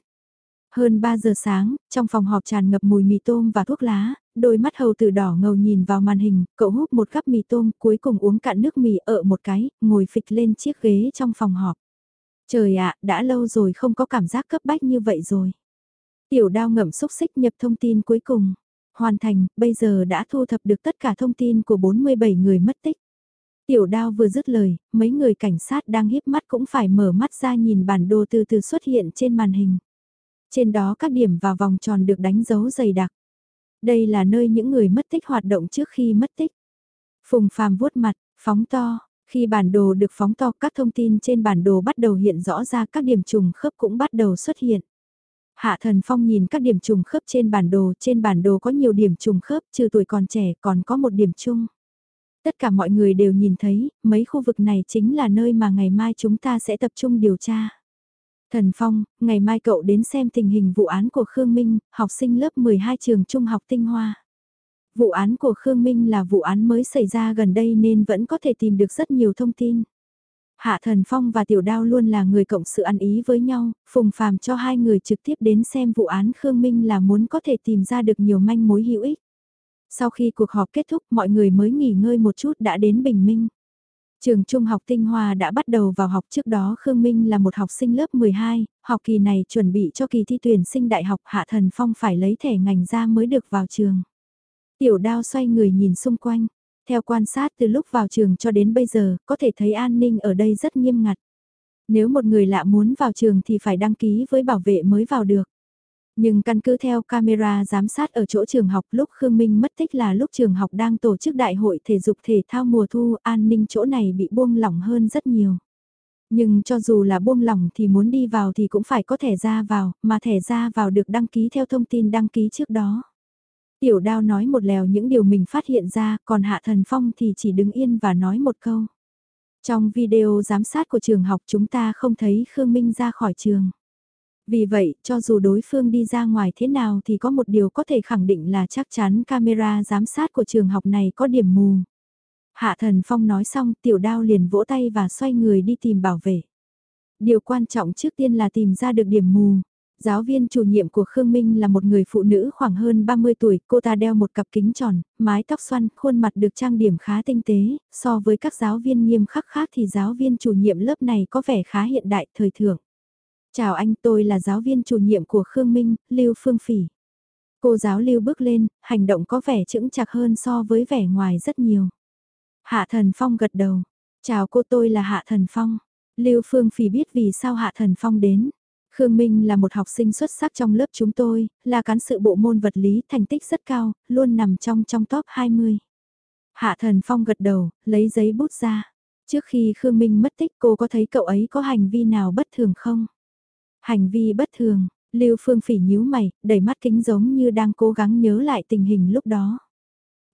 Hơn 3 giờ sáng, trong phòng họp tràn ngập mùi mì tôm và thuốc lá, đôi mắt hầu tử đỏ ngầu nhìn vào màn hình, cậu hút một gắp mì tôm cuối cùng uống cạn nước mì ở một cái, ngồi phịch lên chiếc ghế trong phòng họp. Trời ạ, đã lâu rồi không có cảm giác cấp bách như vậy rồi. Tiểu đao ngậm xúc xích nhập thông tin cuối cùng. Hoàn thành, bây giờ đã thu thập được tất cả thông tin của 47 người mất tích. Tiểu đao vừa dứt lời, mấy người cảnh sát đang híp mắt cũng phải mở mắt ra nhìn bản đồ từ từ xuất hiện trên màn hình. Trên đó các điểm và vòng tròn được đánh dấu dày đặc. Đây là nơi những người mất tích hoạt động trước khi mất tích. Phùng phàm vuốt mặt, phóng to, khi bản đồ được phóng to các thông tin trên bản đồ bắt đầu hiện rõ ra các điểm trùng khớp cũng bắt đầu xuất hiện. Hạ Thần Phong nhìn các điểm trùng khớp trên bản đồ, trên bản đồ có nhiều điểm trùng khớp, trừ tuổi còn trẻ còn có một điểm chung. Tất cả mọi người đều nhìn thấy, mấy khu vực này chính là nơi mà ngày mai chúng ta sẽ tập trung điều tra. Thần Phong, ngày mai cậu đến xem tình hình vụ án của Khương Minh, học sinh lớp 12 trường trung học Tinh Hoa. Vụ án của Khương Minh là vụ án mới xảy ra gần đây nên vẫn có thể tìm được rất nhiều thông tin. Hạ Thần Phong và Tiểu Đao luôn là người cộng sự ăn ý với nhau, phùng phàm cho hai người trực tiếp đến xem vụ án Khương Minh là muốn có thể tìm ra được nhiều manh mối hữu ích. Sau khi cuộc họp kết thúc mọi người mới nghỉ ngơi một chút đã đến Bình Minh. Trường Trung học Tinh Hoa đã bắt đầu vào học trước đó Khương Minh là một học sinh lớp 12, học kỳ này chuẩn bị cho kỳ thi tuyển sinh đại học Hạ Thần Phong phải lấy thẻ ngành ra mới được vào trường. Tiểu đao xoay người nhìn xung quanh, theo quan sát từ lúc vào trường cho đến bây giờ, có thể thấy an ninh ở đây rất nghiêm ngặt. Nếu một người lạ muốn vào trường thì phải đăng ký với bảo vệ mới vào được. Nhưng căn cứ theo camera giám sát ở chỗ trường học lúc Khương Minh mất tích là lúc trường học đang tổ chức đại hội thể dục thể thao mùa thu an ninh chỗ này bị buông lỏng hơn rất nhiều. Nhưng cho dù là buông lỏng thì muốn đi vào thì cũng phải có thẻ ra vào, mà thẻ ra vào được đăng ký theo thông tin đăng ký trước đó. Tiểu đao nói một lèo những điều mình phát hiện ra, còn Hạ Thần Phong thì chỉ đứng yên và nói một câu. Trong video giám sát của trường học chúng ta không thấy Khương Minh ra khỏi trường. Vì vậy, cho dù đối phương đi ra ngoài thế nào thì có một điều có thể khẳng định là chắc chắn camera giám sát của trường học này có điểm mù. Hạ Thần Phong nói xong tiểu đao liền vỗ tay và xoay người đi tìm bảo vệ. Điều quan trọng trước tiên là tìm ra được điểm mù. Giáo viên chủ nhiệm của Khương Minh là một người phụ nữ khoảng hơn 30 tuổi, cô ta đeo một cặp kính tròn, mái tóc xoăn, khuôn mặt được trang điểm khá tinh tế, so với các giáo viên nghiêm khắc khác thì giáo viên chủ nhiệm lớp này có vẻ khá hiện đại, thời thượng. Chào anh, tôi là giáo viên chủ nhiệm của Khương Minh, Lưu Phương Phỉ. Cô giáo Lưu bước lên, hành động có vẻ chững chạc hơn so với vẻ ngoài rất nhiều. Hạ Thần Phong gật đầu. Chào cô tôi là Hạ Thần Phong. Lưu Phương Phỉ biết vì sao Hạ Thần Phong đến. Khương Minh là một học sinh xuất sắc trong lớp chúng tôi, là cán sự bộ môn vật lý thành tích rất cao, luôn nằm trong trong top 20. Hạ Thần Phong gật đầu, lấy giấy bút ra. Trước khi Khương Minh mất tích cô có thấy cậu ấy có hành vi nào bất thường không? Hành vi bất thường, Lưu Phương Phỉ nhíu mày, đẩy mắt kính giống như đang cố gắng nhớ lại tình hình lúc đó.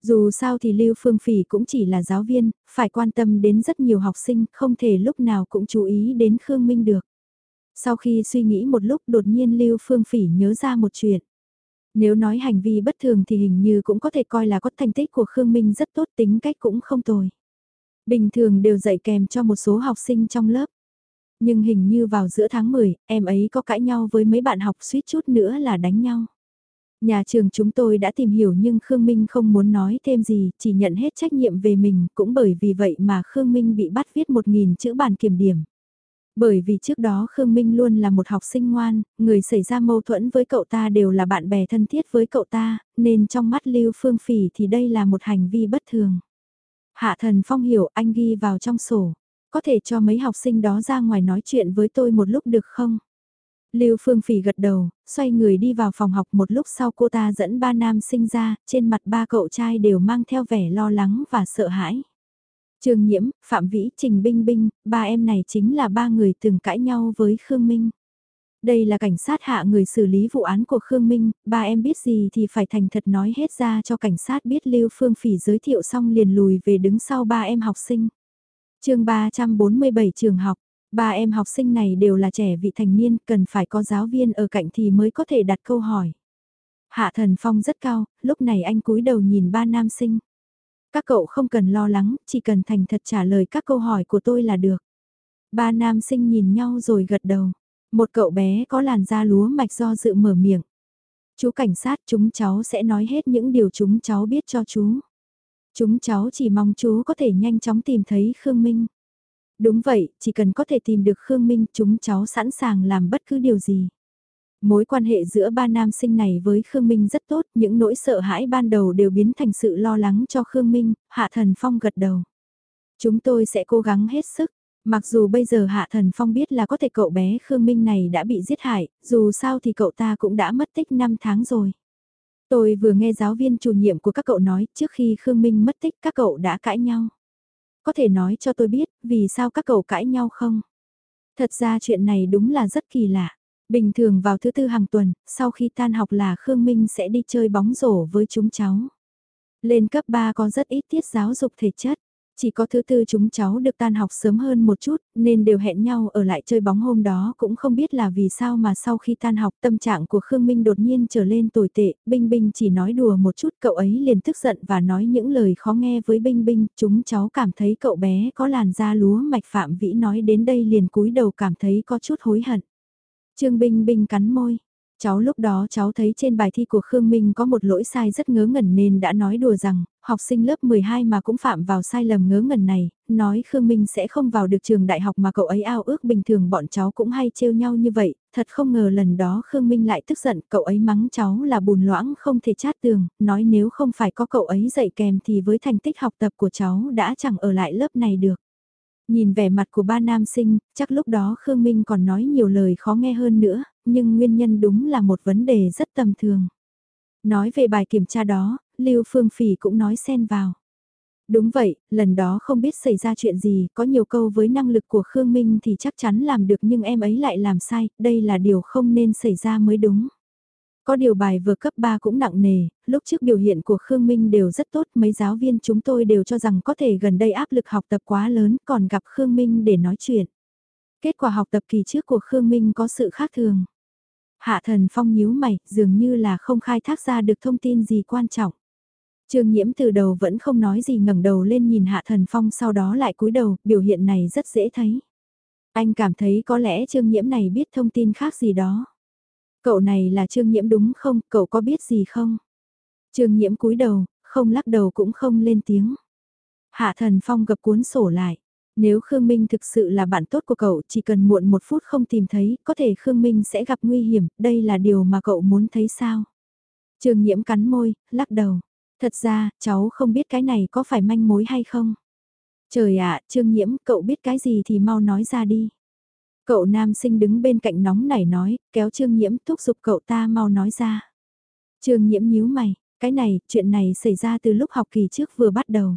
Dù sao thì Lưu Phương Phỉ cũng chỉ là giáo viên, phải quan tâm đến rất nhiều học sinh, không thể lúc nào cũng chú ý đến Khương Minh được. Sau khi suy nghĩ một lúc đột nhiên Lưu Phương Phỉ nhớ ra một chuyện. Nếu nói hành vi bất thường thì hình như cũng có thể coi là có thành tích của Khương Minh rất tốt tính cách cũng không tồi. Bình thường đều dạy kèm cho một số học sinh trong lớp. Nhưng hình như vào giữa tháng 10, em ấy có cãi nhau với mấy bạn học suýt chút nữa là đánh nhau. Nhà trường chúng tôi đã tìm hiểu nhưng Khương Minh không muốn nói thêm gì, chỉ nhận hết trách nhiệm về mình, cũng bởi vì vậy mà Khương Minh bị bắt viết 1.000 chữ bản kiểm điểm. Bởi vì trước đó Khương Minh luôn là một học sinh ngoan, người xảy ra mâu thuẫn với cậu ta đều là bạn bè thân thiết với cậu ta, nên trong mắt Lưu Phương Phỉ thì đây là một hành vi bất thường. Hạ thần phong hiểu anh ghi vào trong sổ, có thể cho mấy học sinh đó ra ngoài nói chuyện với tôi một lúc được không? Lưu Phương Phỉ gật đầu, xoay người đi vào phòng học một lúc sau cô ta dẫn ba nam sinh ra, trên mặt ba cậu trai đều mang theo vẻ lo lắng và sợ hãi. Trương Nhiễm, Phạm Vĩ, Trình Binh Binh, ba em này chính là ba người từng cãi nhau với Khương Minh. Đây là cảnh sát hạ người xử lý vụ án của Khương Minh, ba em biết gì thì phải thành thật nói hết ra cho cảnh sát biết Lưu Phương Phỉ giới thiệu xong liền lùi về đứng sau ba em học sinh chương 347 trường học, ba em học sinh này đều là trẻ vị thành niên, cần phải có giáo viên ở cạnh thì mới có thể đặt câu hỏi. Hạ thần phong rất cao, lúc này anh cúi đầu nhìn ba nam sinh. Các cậu không cần lo lắng, chỉ cần thành thật trả lời các câu hỏi của tôi là được. Ba nam sinh nhìn nhau rồi gật đầu. Một cậu bé có làn da lúa mạch do dự mở miệng. Chú cảnh sát chúng cháu sẽ nói hết những điều chúng cháu biết cho chú. Chúng cháu chỉ mong chú có thể nhanh chóng tìm thấy Khương Minh. Đúng vậy, chỉ cần có thể tìm được Khương Minh chúng cháu sẵn sàng làm bất cứ điều gì. Mối quan hệ giữa ba nam sinh này với Khương Minh rất tốt, những nỗi sợ hãi ban đầu đều biến thành sự lo lắng cho Khương Minh, Hạ Thần Phong gật đầu. Chúng tôi sẽ cố gắng hết sức. Mặc dù bây giờ Hạ Thần Phong biết là có thể cậu bé Khương Minh này đã bị giết hại, dù sao thì cậu ta cũng đã mất tích 5 tháng rồi. Tôi vừa nghe giáo viên chủ nhiệm của các cậu nói trước khi Khương Minh mất tích các cậu đã cãi nhau. Có thể nói cho tôi biết vì sao các cậu cãi nhau không? Thật ra chuyện này đúng là rất kỳ lạ. Bình thường vào thứ tư hàng tuần, sau khi tan học là Khương Minh sẽ đi chơi bóng rổ với chúng cháu. Lên cấp 3 có rất ít tiết giáo dục thể chất. Chỉ có thứ tư chúng cháu được tan học sớm hơn một chút, nên đều hẹn nhau ở lại chơi bóng hôm đó cũng không biết là vì sao mà sau khi tan học tâm trạng của Khương Minh đột nhiên trở lên tồi tệ, Binh Binh chỉ nói đùa một chút cậu ấy liền tức giận và nói những lời khó nghe với Binh Binh, chúng cháu cảm thấy cậu bé có làn da lúa mạch phạm vĩ nói đến đây liền cúi đầu cảm thấy có chút hối hận. Trương Binh Binh cắn môi, Cháu lúc đó cháu thấy trên bài thi của Khương Minh có một lỗi sai rất ngớ ngẩn nên đã nói đùa rằng, học sinh lớp 12 mà cũng phạm vào sai lầm ngớ ngẩn này, nói Khương Minh sẽ không vào được trường đại học mà cậu ấy ao ước bình thường bọn cháu cũng hay trêu nhau như vậy, thật không ngờ lần đó Khương Minh lại tức giận, cậu ấy mắng cháu là bùn loãng không thể chát tường, nói nếu không phải có cậu ấy dạy kèm thì với thành tích học tập của cháu đã chẳng ở lại lớp này được. Nhìn vẻ mặt của ba nam sinh, chắc lúc đó Khương Minh còn nói nhiều lời khó nghe hơn nữa, nhưng nguyên nhân đúng là một vấn đề rất tầm thường. Nói về bài kiểm tra đó, Lưu Phương Phỉ cũng nói xen vào. Đúng vậy, lần đó không biết xảy ra chuyện gì, có nhiều câu với năng lực của Khương Minh thì chắc chắn làm được nhưng em ấy lại làm sai, đây là điều không nên xảy ra mới đúng. Có điều bài vừa cấp 3 cũng nặng nề, lúc trước biểu hiện của Khương Minh đều rất tốt, mấy giáo viên chúng tôi đều cho rằng có thể gần đây áp lực học tập quá lớn còn gặp Khương Minh để nói chuyện. Kết quả học tập kỳ trước của Khương Minh có sự khác thường. Hạ thần phong nhíu mày, dường như là không khai thác ra được thông tin gì quan trọng. Trương nhiễm từ đầu vẫn không nói gì ngẩng đầu lên nhìn hạ thần phong sau đó lại cúi đầu, biểu hiện này rất dễ thấy. Anh cảm thấy có lẽ trương nhiễm này biết thông tin khác gì đó. Cậu này là trương nhiễm đúng không, cậu có biết gì không? Trương nhiễm cúi đầu, không lắc đầu cũng không lên tiếng. Hạ thần phong gập cuốn sổ lại. Nếu Khương Minh thực sự là bạn tốt của cậu chỉ cần muộn một phút không tìm thấy, có thể Khương Minh sẽ gặp nguy hiểm, đây là điều mà cậu muốn thấy sao? trương nhiễm cắn môi, lắc đầu. Thật ra, cháu không biết cái này có phải manh mối hay không? Trời ạ, Trương Nhiễm, cậu biết cái gì thì mau nói ra đi. Cậu nam sinh đứng bên cạnh nóng nảy nói, kéo Trương Nhiễm thúc giục cậu ta mau nói ra. Trương Nhiễm nhíu mày, cái này, chuyện này xảy ra từ lúc học kỳ trước vừa bắt đầu.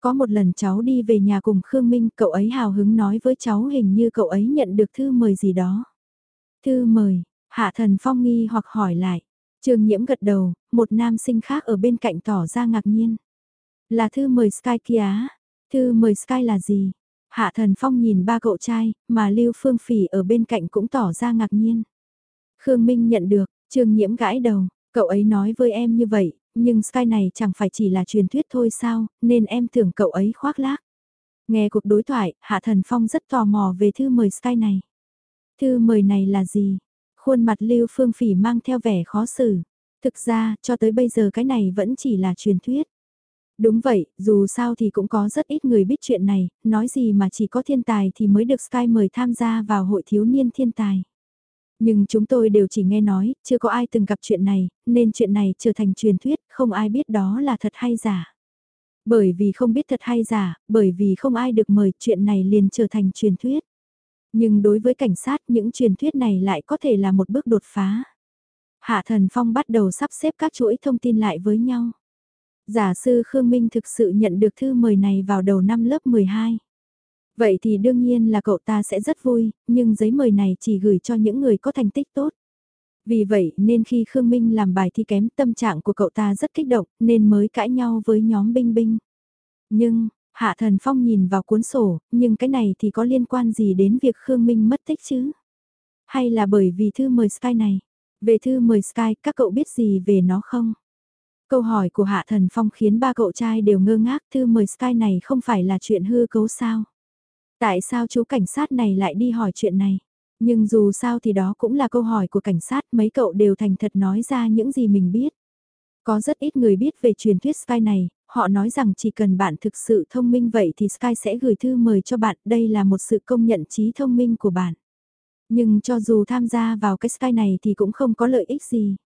Có một lần cháu đi về nhà cùng Khương Minh, cậu ấy hào hứng nói với cháu hình như cậu ấy nhận được thư mời gì đó. Thư mời, Hạ Thần Phong nghi hoặc hỏi lại. trương nhiễm gật đầu, một nam sinh khác ở bên cạnh tỏ ra ngạc nhiên. Là thư mời Sky kia Thư mời Sky là gì? Hạ Thần Phong nhìn ba cậu trai, mà Lưu Phương Phỉ ở bên cạnh cũng tỏ ra ngạc nhiên. Khương Minh nhận được, Trương nhiễm gãi đầu, cậu ấy nói với em như vậy, nhưng Sky này chẳng phải chỉ là truyền thuyết thôi sao, nên em tưởng cậu ấy khoác lác. Nghe cuộc đối thoại, Hạ Thần Phong rất tò mò về thư mời Sky này. Thư mời này là gì? Khuôn mặt Lưu Phương Phỉ mang theo vẻ khó xử. Thực ra, cho tới bây giờ cái này vẫn chỉ là truyền thuyết. Đúng vậy, dù sao thì cũng có rất ít người biết chuyện này, nói gì mà chỉ có thiên tài thì mới được Sky mời tham gia vào hội thiếu niên thiên tài. Nhưng chúng tôi đều chỉ nghe nói, chưa có ai từng gặp chuyện này, nên chuyện này trở thành truyền thuyết, không ai biết đó là thật hay giả. Bởi vì không biết thật hay giả, bởi vì không ai được mời chuyện này liền trở thành truyền thuyết. Nhưng đối với cảnh sát những truyền thuyết này lại có thể là một bước đột phá. Hạ Thần Phong bắt đầu sắp xếp các chuỗi thông tin lại với nhau. Giả sư Khương Minh thực sự nhận được thư mời này vào đầu năm lớp 12. Vậy thì đương nhiên là cậu ta sẽ rất vui, nhưng giấy mời này chỉ gửi cho những người có thành tích tốt. Vì vậy nên khi Khương Minh làm bài thi kém tâm trạng của cậu ta rất kích động nên mới cãi nhau với nhóm binh binh. Nhưng, Hạ Thần Phong nhìn vào cuốn sổ, nhưng cái này thì có liên quan gì đến việc Khương Minh mất tích chứ? Hay là bởi vì thư mời Sky này? Về thư mời Sky, các cậu biết gì về nó không? Câu hỏi của Hạ Thần Phong khiến ba cậu trai đều ngơ ngác thư mời Sky này không phải là chuyện hư cấu sao? Tại sao chú cảnh sát này lại đi hỏi chuyện này? Nhưng dù sao thì đó cũng là câu hỏi của cảnh sát, mấy cậu đều thành thật nói ra những gì mình biết. Có rất ít người biết về truyền thuyết Sky này, họ nói rằng chỉ cần bạn thực sự thông minh vậy thì Sky sẽ gửi thư mời cho bạn, đây là một sự công nhận trí thông minh của bạn. Nhưng cho dù tham gia vào cái Sky này thì cũng không có lợi ích gì.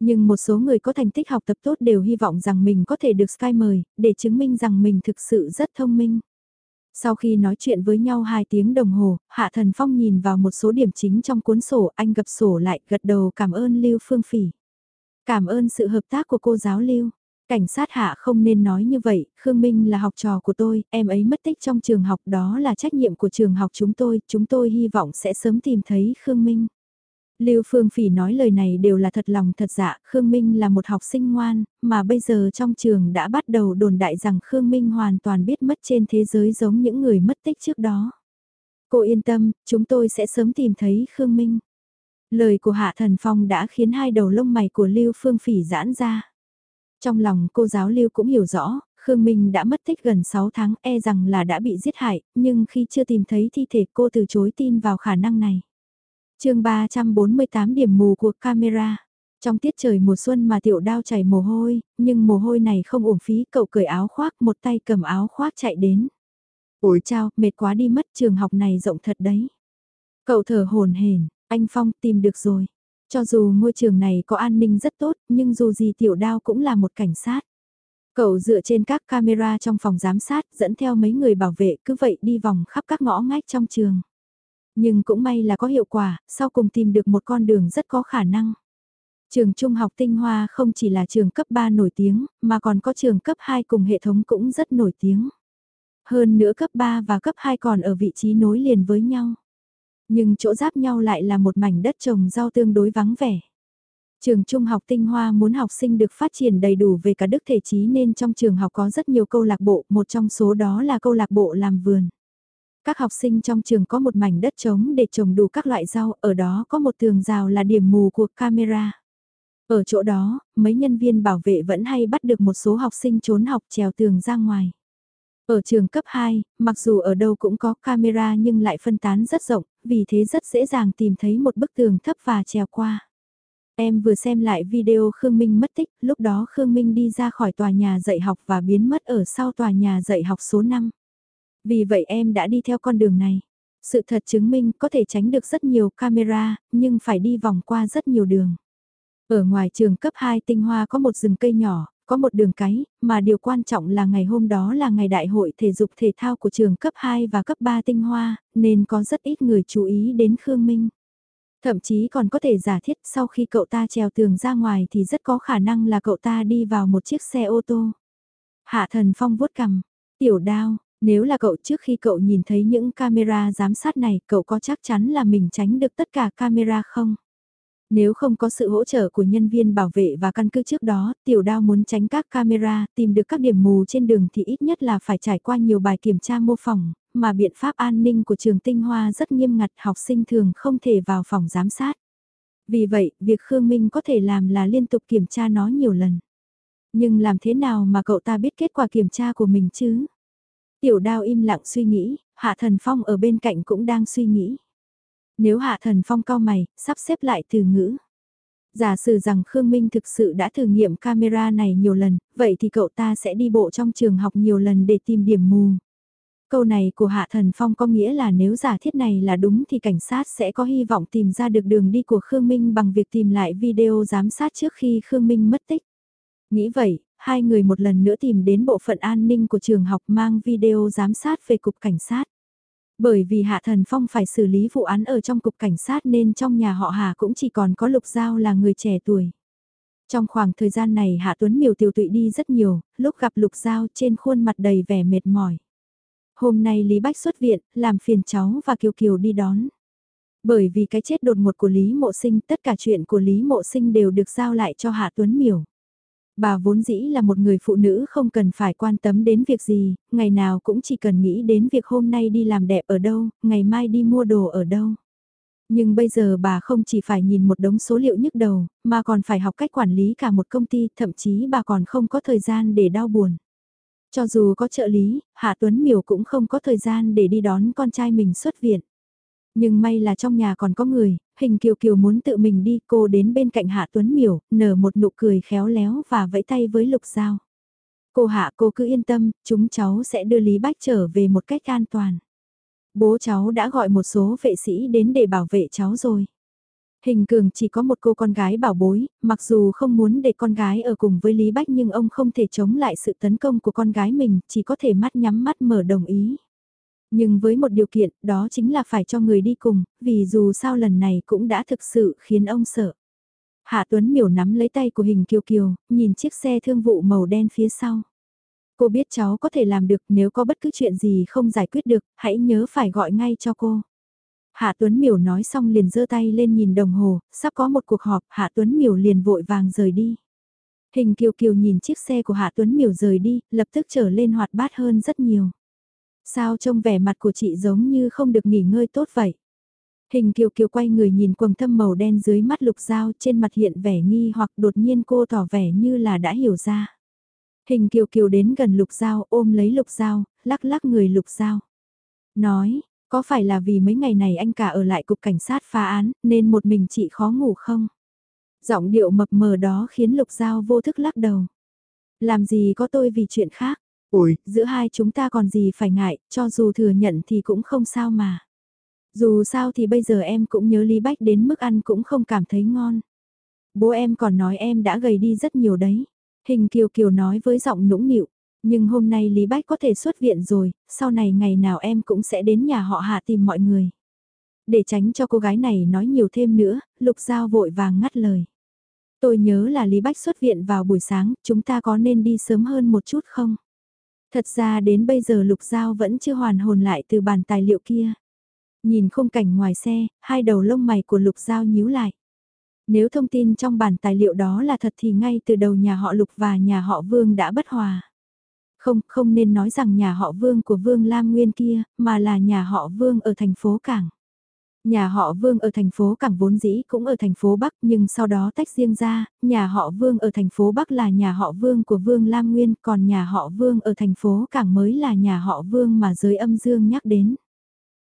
Nhưng một số người có thành tích học tập tốt đều hy vọng rằng mình có thể được Sky mời, để chứng minh rằng mình thực sự rất thông minh. Sau khi nói chuyện với nhau 2 tiếng đồng hồ, Hạ Thần Phong nhìn vào một số điểm chính trong cuốn sổ, anh gập sổ lại, gật đầu cảm ơn Lưu Phương Phỉ. Cảm ơn sự hợp tác của cô giáo Lưu. Cảnh sát hạ không nên nói như vậy, Khương Minh là học trò của tôi, em ấy mất tích trong trường học đó là trách nhiệm của trường học chúng tôi, chúng tôi hy vọng sẽ sớm tìm thấy Khương Minh. Lưu Phương Phỉ nói lời này đều là thật lòng thật dạ, Khương Minh là một học sinh ngoan, mà bây giờ trong trường đã bắt đầu đồn đại rằng Khương Minh hoàn toàn biết mất trên thế giới giống những người mất tích trước đó. Cô yên tâm, chúng tôi sẽ sớm tìm thấy Khương Minh. Lời của Hạ Thần Phong đã khiến hai đầu lông mày của Lưu Phương Phỉ giãn ra. Trong lòng cô giáo Lưu cũng hiểu rõ, Khương Minh đã mất tích gần 6 tháng e rằng là đã bị giết hại, nhưng khi chưa tìm thấy thi thể cô từ chối tin vào khả năng này chương 348 điểm mù của camera. Trong tiết trời mùa xuân mà tiểu đao chảy mồ hôi, nhưng mồ hôi này không uổng phí cậu cởi áo khoác một tay cầm áo khoác chạy đến. Ôi chao, mệt quá đi mất trường học này rộng thật đấy. Cậu thở hồn hển, anh Phong tìm được rồi. Cho dù ngôi trường này có an ninh rất tốt, nhưng dù gì tiểu đao cũng là một cảnh sát. Cậu dựa trên các camera trong phòng giám sát, dẫn theo mấy người bảo vệ cứ vậy đi vòng khắp các ngõ ngách trong trường. Nhưng cũng may là có hiệu quả, sau cùng tìm được một con đường rất có khả năng. Trường Trung học Tinh Hoa không chỉ là trường cấp 3 nổi tiếng, mà còn có trường cấp 2 cùng hệ thống cũng rất nổi tiếng. Hơn nữa cấp 3 và cấp 2 còn ở vị trí nối liền với nhau. Nhưng chỗ giáp nhau lại là một mảnh đất trồng rau tương đối vắng vẻ. Trường Trung học Tinh Hoa muốn học sinh được phát triển đầy đủ về cả đức thể trí nên trong trường học có rất nhiều câu lạc bộ, một trong số đó là câu lạc bộ làm vườn. Các học sinh trong trường có một mảnh đất trống để trồng đủ các loại rau, ở đó có một tường rào là điểm mù của camera. Ở chỗ đó, mấy nhân viên bảo vệ vẫn hay bắt được một số học sinh trốn học trèo tường ra ngoài. Ở trường cấp 2, mặc dù ở đâu cũng có camera nhưng lại phân tán rất rộng, vì thế rất dễ dàng tìm thấy một bức tường thấp và trèo qua. Em vừa xem lại video Khương Minh mất tích, lúc đó Khương Minh đi ra khỏi tòa nhà dạy học và biến mất ở sau tòa nhà dạy học số 5. Vì vậy em đã đi theo con đường này. Sự thật chứng minh có thể tránh được rất nhiều camera, nhưng phải đi vòng qua rất nhiều đường. Ở ngoài trường cấp 2 tinh hoa có một rừng cây nhỏ, có một đường cái, mà điều quan trọng là ngày hôm đó là ngày đại hội thể dục thể thao của trường cấp 2 và cấp 3 tinh hoa, nên có rất ít người chú ý đến Khương Minh. Thậm chí còn có thể giả thiết sau khi cậu ta trèo tường ra ngoài thì rất có khả năng là cậu ta đi vào một chiếc xe ô tô. Hạ thần phong vuốt cằm, tiểu đao, nếu là cậu trước khi cậu nhìn thấy những camera giám sát này, cậu có chắc chắn là mình tránh được tất cả camera không? Nếu không có sự hỗ trợ của nhân viên bảo vệ và căn cứ trước đó, tiểu đao muốn tránh các camera, tìm được các điểm mù trên đường thì ít nhất là phải trải qua nhiều bài kiểm tra mô phỏng, mà biện pháp an ninh của trường tinh hoa rất nghiêm ngặt học sinh thường không thể vào phòng giám sát. Vì vậy, việc Khương Minh có thể làm là liên tục kiểm tra nó nhiều lần. Nhưng làm thế nào mà cậu ta biết kết quả kiểm tra của mình chứ? Tiểu đao im lặng suy nghĩ, Hạ Thần Phong ở bên cạnh cũng đang suy nghĩ. Nếu Hạ Thần Phong cao mày, sắp xếp lại từ ngữ. Giả sử rằng Khương Minh thực sự đã thử nghiệm camera này nhiều lần, vậy thì cậu ta sẽ đi bộ trong trường học nhiều lần để tìm điểm mù. Câu này của Hạ Thần Phong có nghĩa là nếu giả thiết này là đúng thì cảnh sát sẽ có hy vọng tìm ra được đường đi của Khương Minh bằng việc tìm lại video giám sát trước khi Khương Minh mất tích. Nghĩ vậy, hai người một lần nữa tìm đến bộ phận an ninh của trường học mang video giám sát về cục cảnh sát. Bởi vì Hạ Thần Phong phải xử lý vụ án ở trong cục cảnh sát nên trong nhà họ Hà cũng chỉ còn có Lục Giao là người trẻ tuổi. Trong khoảng thời gian này Hạ Tuấn Miều tiêu tụy đi rất nhiều, lúc gặp Lục Giao trên khuôn mặt đầy vẻ mệt mỏi. Hôm nay Lý Bách xuất viện, làm phiền cháu và Kiều Kiều đi đón. Bởi vì cái chết đột ngột của Lý Mộ Sinh, tất cả chuyện của Lý Mộ Sinh đều được giao lại cho Hạ Tuấn Miểu. Bà vốn dĩ là một người phụ nữ không cần phải quan tâm đến việc gì, ngày nào cũng chỉ cần nghĩ đến việc hôm nay đi làm đẹp ở đâu, ngày mai đi mua đồ ở đâu. Nhưng bây giờ bà không chỉ phải nhìn một đống số liệu nhức đầu, mà còn phải học cách quản lý cả một công ty, thậm chí bà còn không có thời gian để đau buồn. Cho dù có trợ lý, Hạ Tuấn Miểu cũng không có thời gian để đi đón con trai mình xuất viện. Nhưng may là trong nhà còn có người, hình kiều kiều muốn tự mình đi, cô đến bên cạnh Hạ Tuấn Miểu, nở một nụ cười khéo léo và vẫy tay với Lục Giao. Cô Hạ cô cứ yên tâm, chúng cháu sẽ đưa Lý Bách trở về một cách an toàn. Bố cháu đã gọi một số vệ sĩ đến để bảo vệ cháu rồi. Hình cường chỉ có một cô con gái bảo bối, mặc dù không muốn để con gái ở cùng với Lý Bách nhưng ông không thể chống lại sự tấn công của con gái mình, chỉ có thể mắt nhắm mắt mở đồng ý. Nhưng với một điều kiện, đó chính là phải cho người đi cùng, vì dù sao lần này cũng đã thực sự khiến ông sợ. Hạ Tuấn miểu nắm lấy tay của hình kiều kiều, nhìn chiếc xe thương vụ màu đen phía sau. Cô biết cháu có thể làm được nếu có bất cứ chuyện gì không giải quyết được, hãy nhớ phải gọi ngay cho cô. Hạ Tuấn Miểu nói xong liền giơ tay lên nhìn đồng hồ, sắp có một cuộc họp, Hạ Tuấn Miểu liền vội vàng rời đi. Hình Kiều Kiều nhìn chiếc xe của Hạ Tuấn Miểu rời đi, lập tức trở lên hoạt bát hơn rất nhiều. Sao trông vẻ mặt của chị giống như không được nghỉ ngơi tốt vậy? Hình Kiều Kiều quay người nhìn quầng thâm màu đen dưới mắt Lục Giao trên mặt hiện vẻ nghi hoặc đột nhiên cô tỏ vẻ như là đã hiểu ra. Hình Kiều Kiều đến gần Lục Giao ôm lấy Lục Giao, lắc lắc người Lục Giao. Nói, có phải là vì mấy ngày này anh cả ở lại cục cảnh sát phá án nên một mình chị khó ngủ không? Giọng điệu mập mờ đó khiến Lục Giao vô thức lắc đầu. Làm gì có tôi vì chuyện khác? Ủi, giữa hai chúng ta còn gì phải ngại, cho dù thừa nhận thì cũng không sao mà. Dù sao thì bây giờ em cũng nhớ Lý Bách đến mức ăn cũng không cảm thấy ngon. Bố em còn nói em đã gầy đi rất nhiều đấy. Hình Kiều Kiều nói với giọng nũng nịu. Nhưng hôm nay Lý Bách có thể xuất viện rồi, sau này ngày nào em cũng sẽ đến nhà họ hạ tìm mọi người. Để tránh cho cô gái này nói nhiều thêm nữa, Lục Giao vội vàng ngắt lời. Tôi nhớ là Lý Bách xuất viện vào buổi sáng, chúng ta có nên đi sớm hơn một chút không? Thật ra đến bây giờ Lục Giao vẫn chưa hoàn hồn lại từ bản tài liệu kia. Nhìn khung cảnh ngoài xe, hai đầu lông mày của Lục Giao nhíu lại. Nếu thông tin trong bản tài liệu đó là thật thì ngay từ đầu nhà họ Lục và nhà họ Vương đã bất hòa. Không, không nên nói rằng nhà họ Vương của Vương Lam Nguyên kia, mà là nhà họ Vương ở thành phố Cảng. Nhà họ Vương ở thành phố Cảng vốn dĩ cũng ở thành phố Bắc nhưng sau đó tách riêng ra, nhà họ Vương ở thành phố Bắc là nhà họ Vương của Vương Lam Nguyên còn nhà họ Vương ở thành phố Cảng mới là nhà họ Vương mà giới âm dương nhắc đến.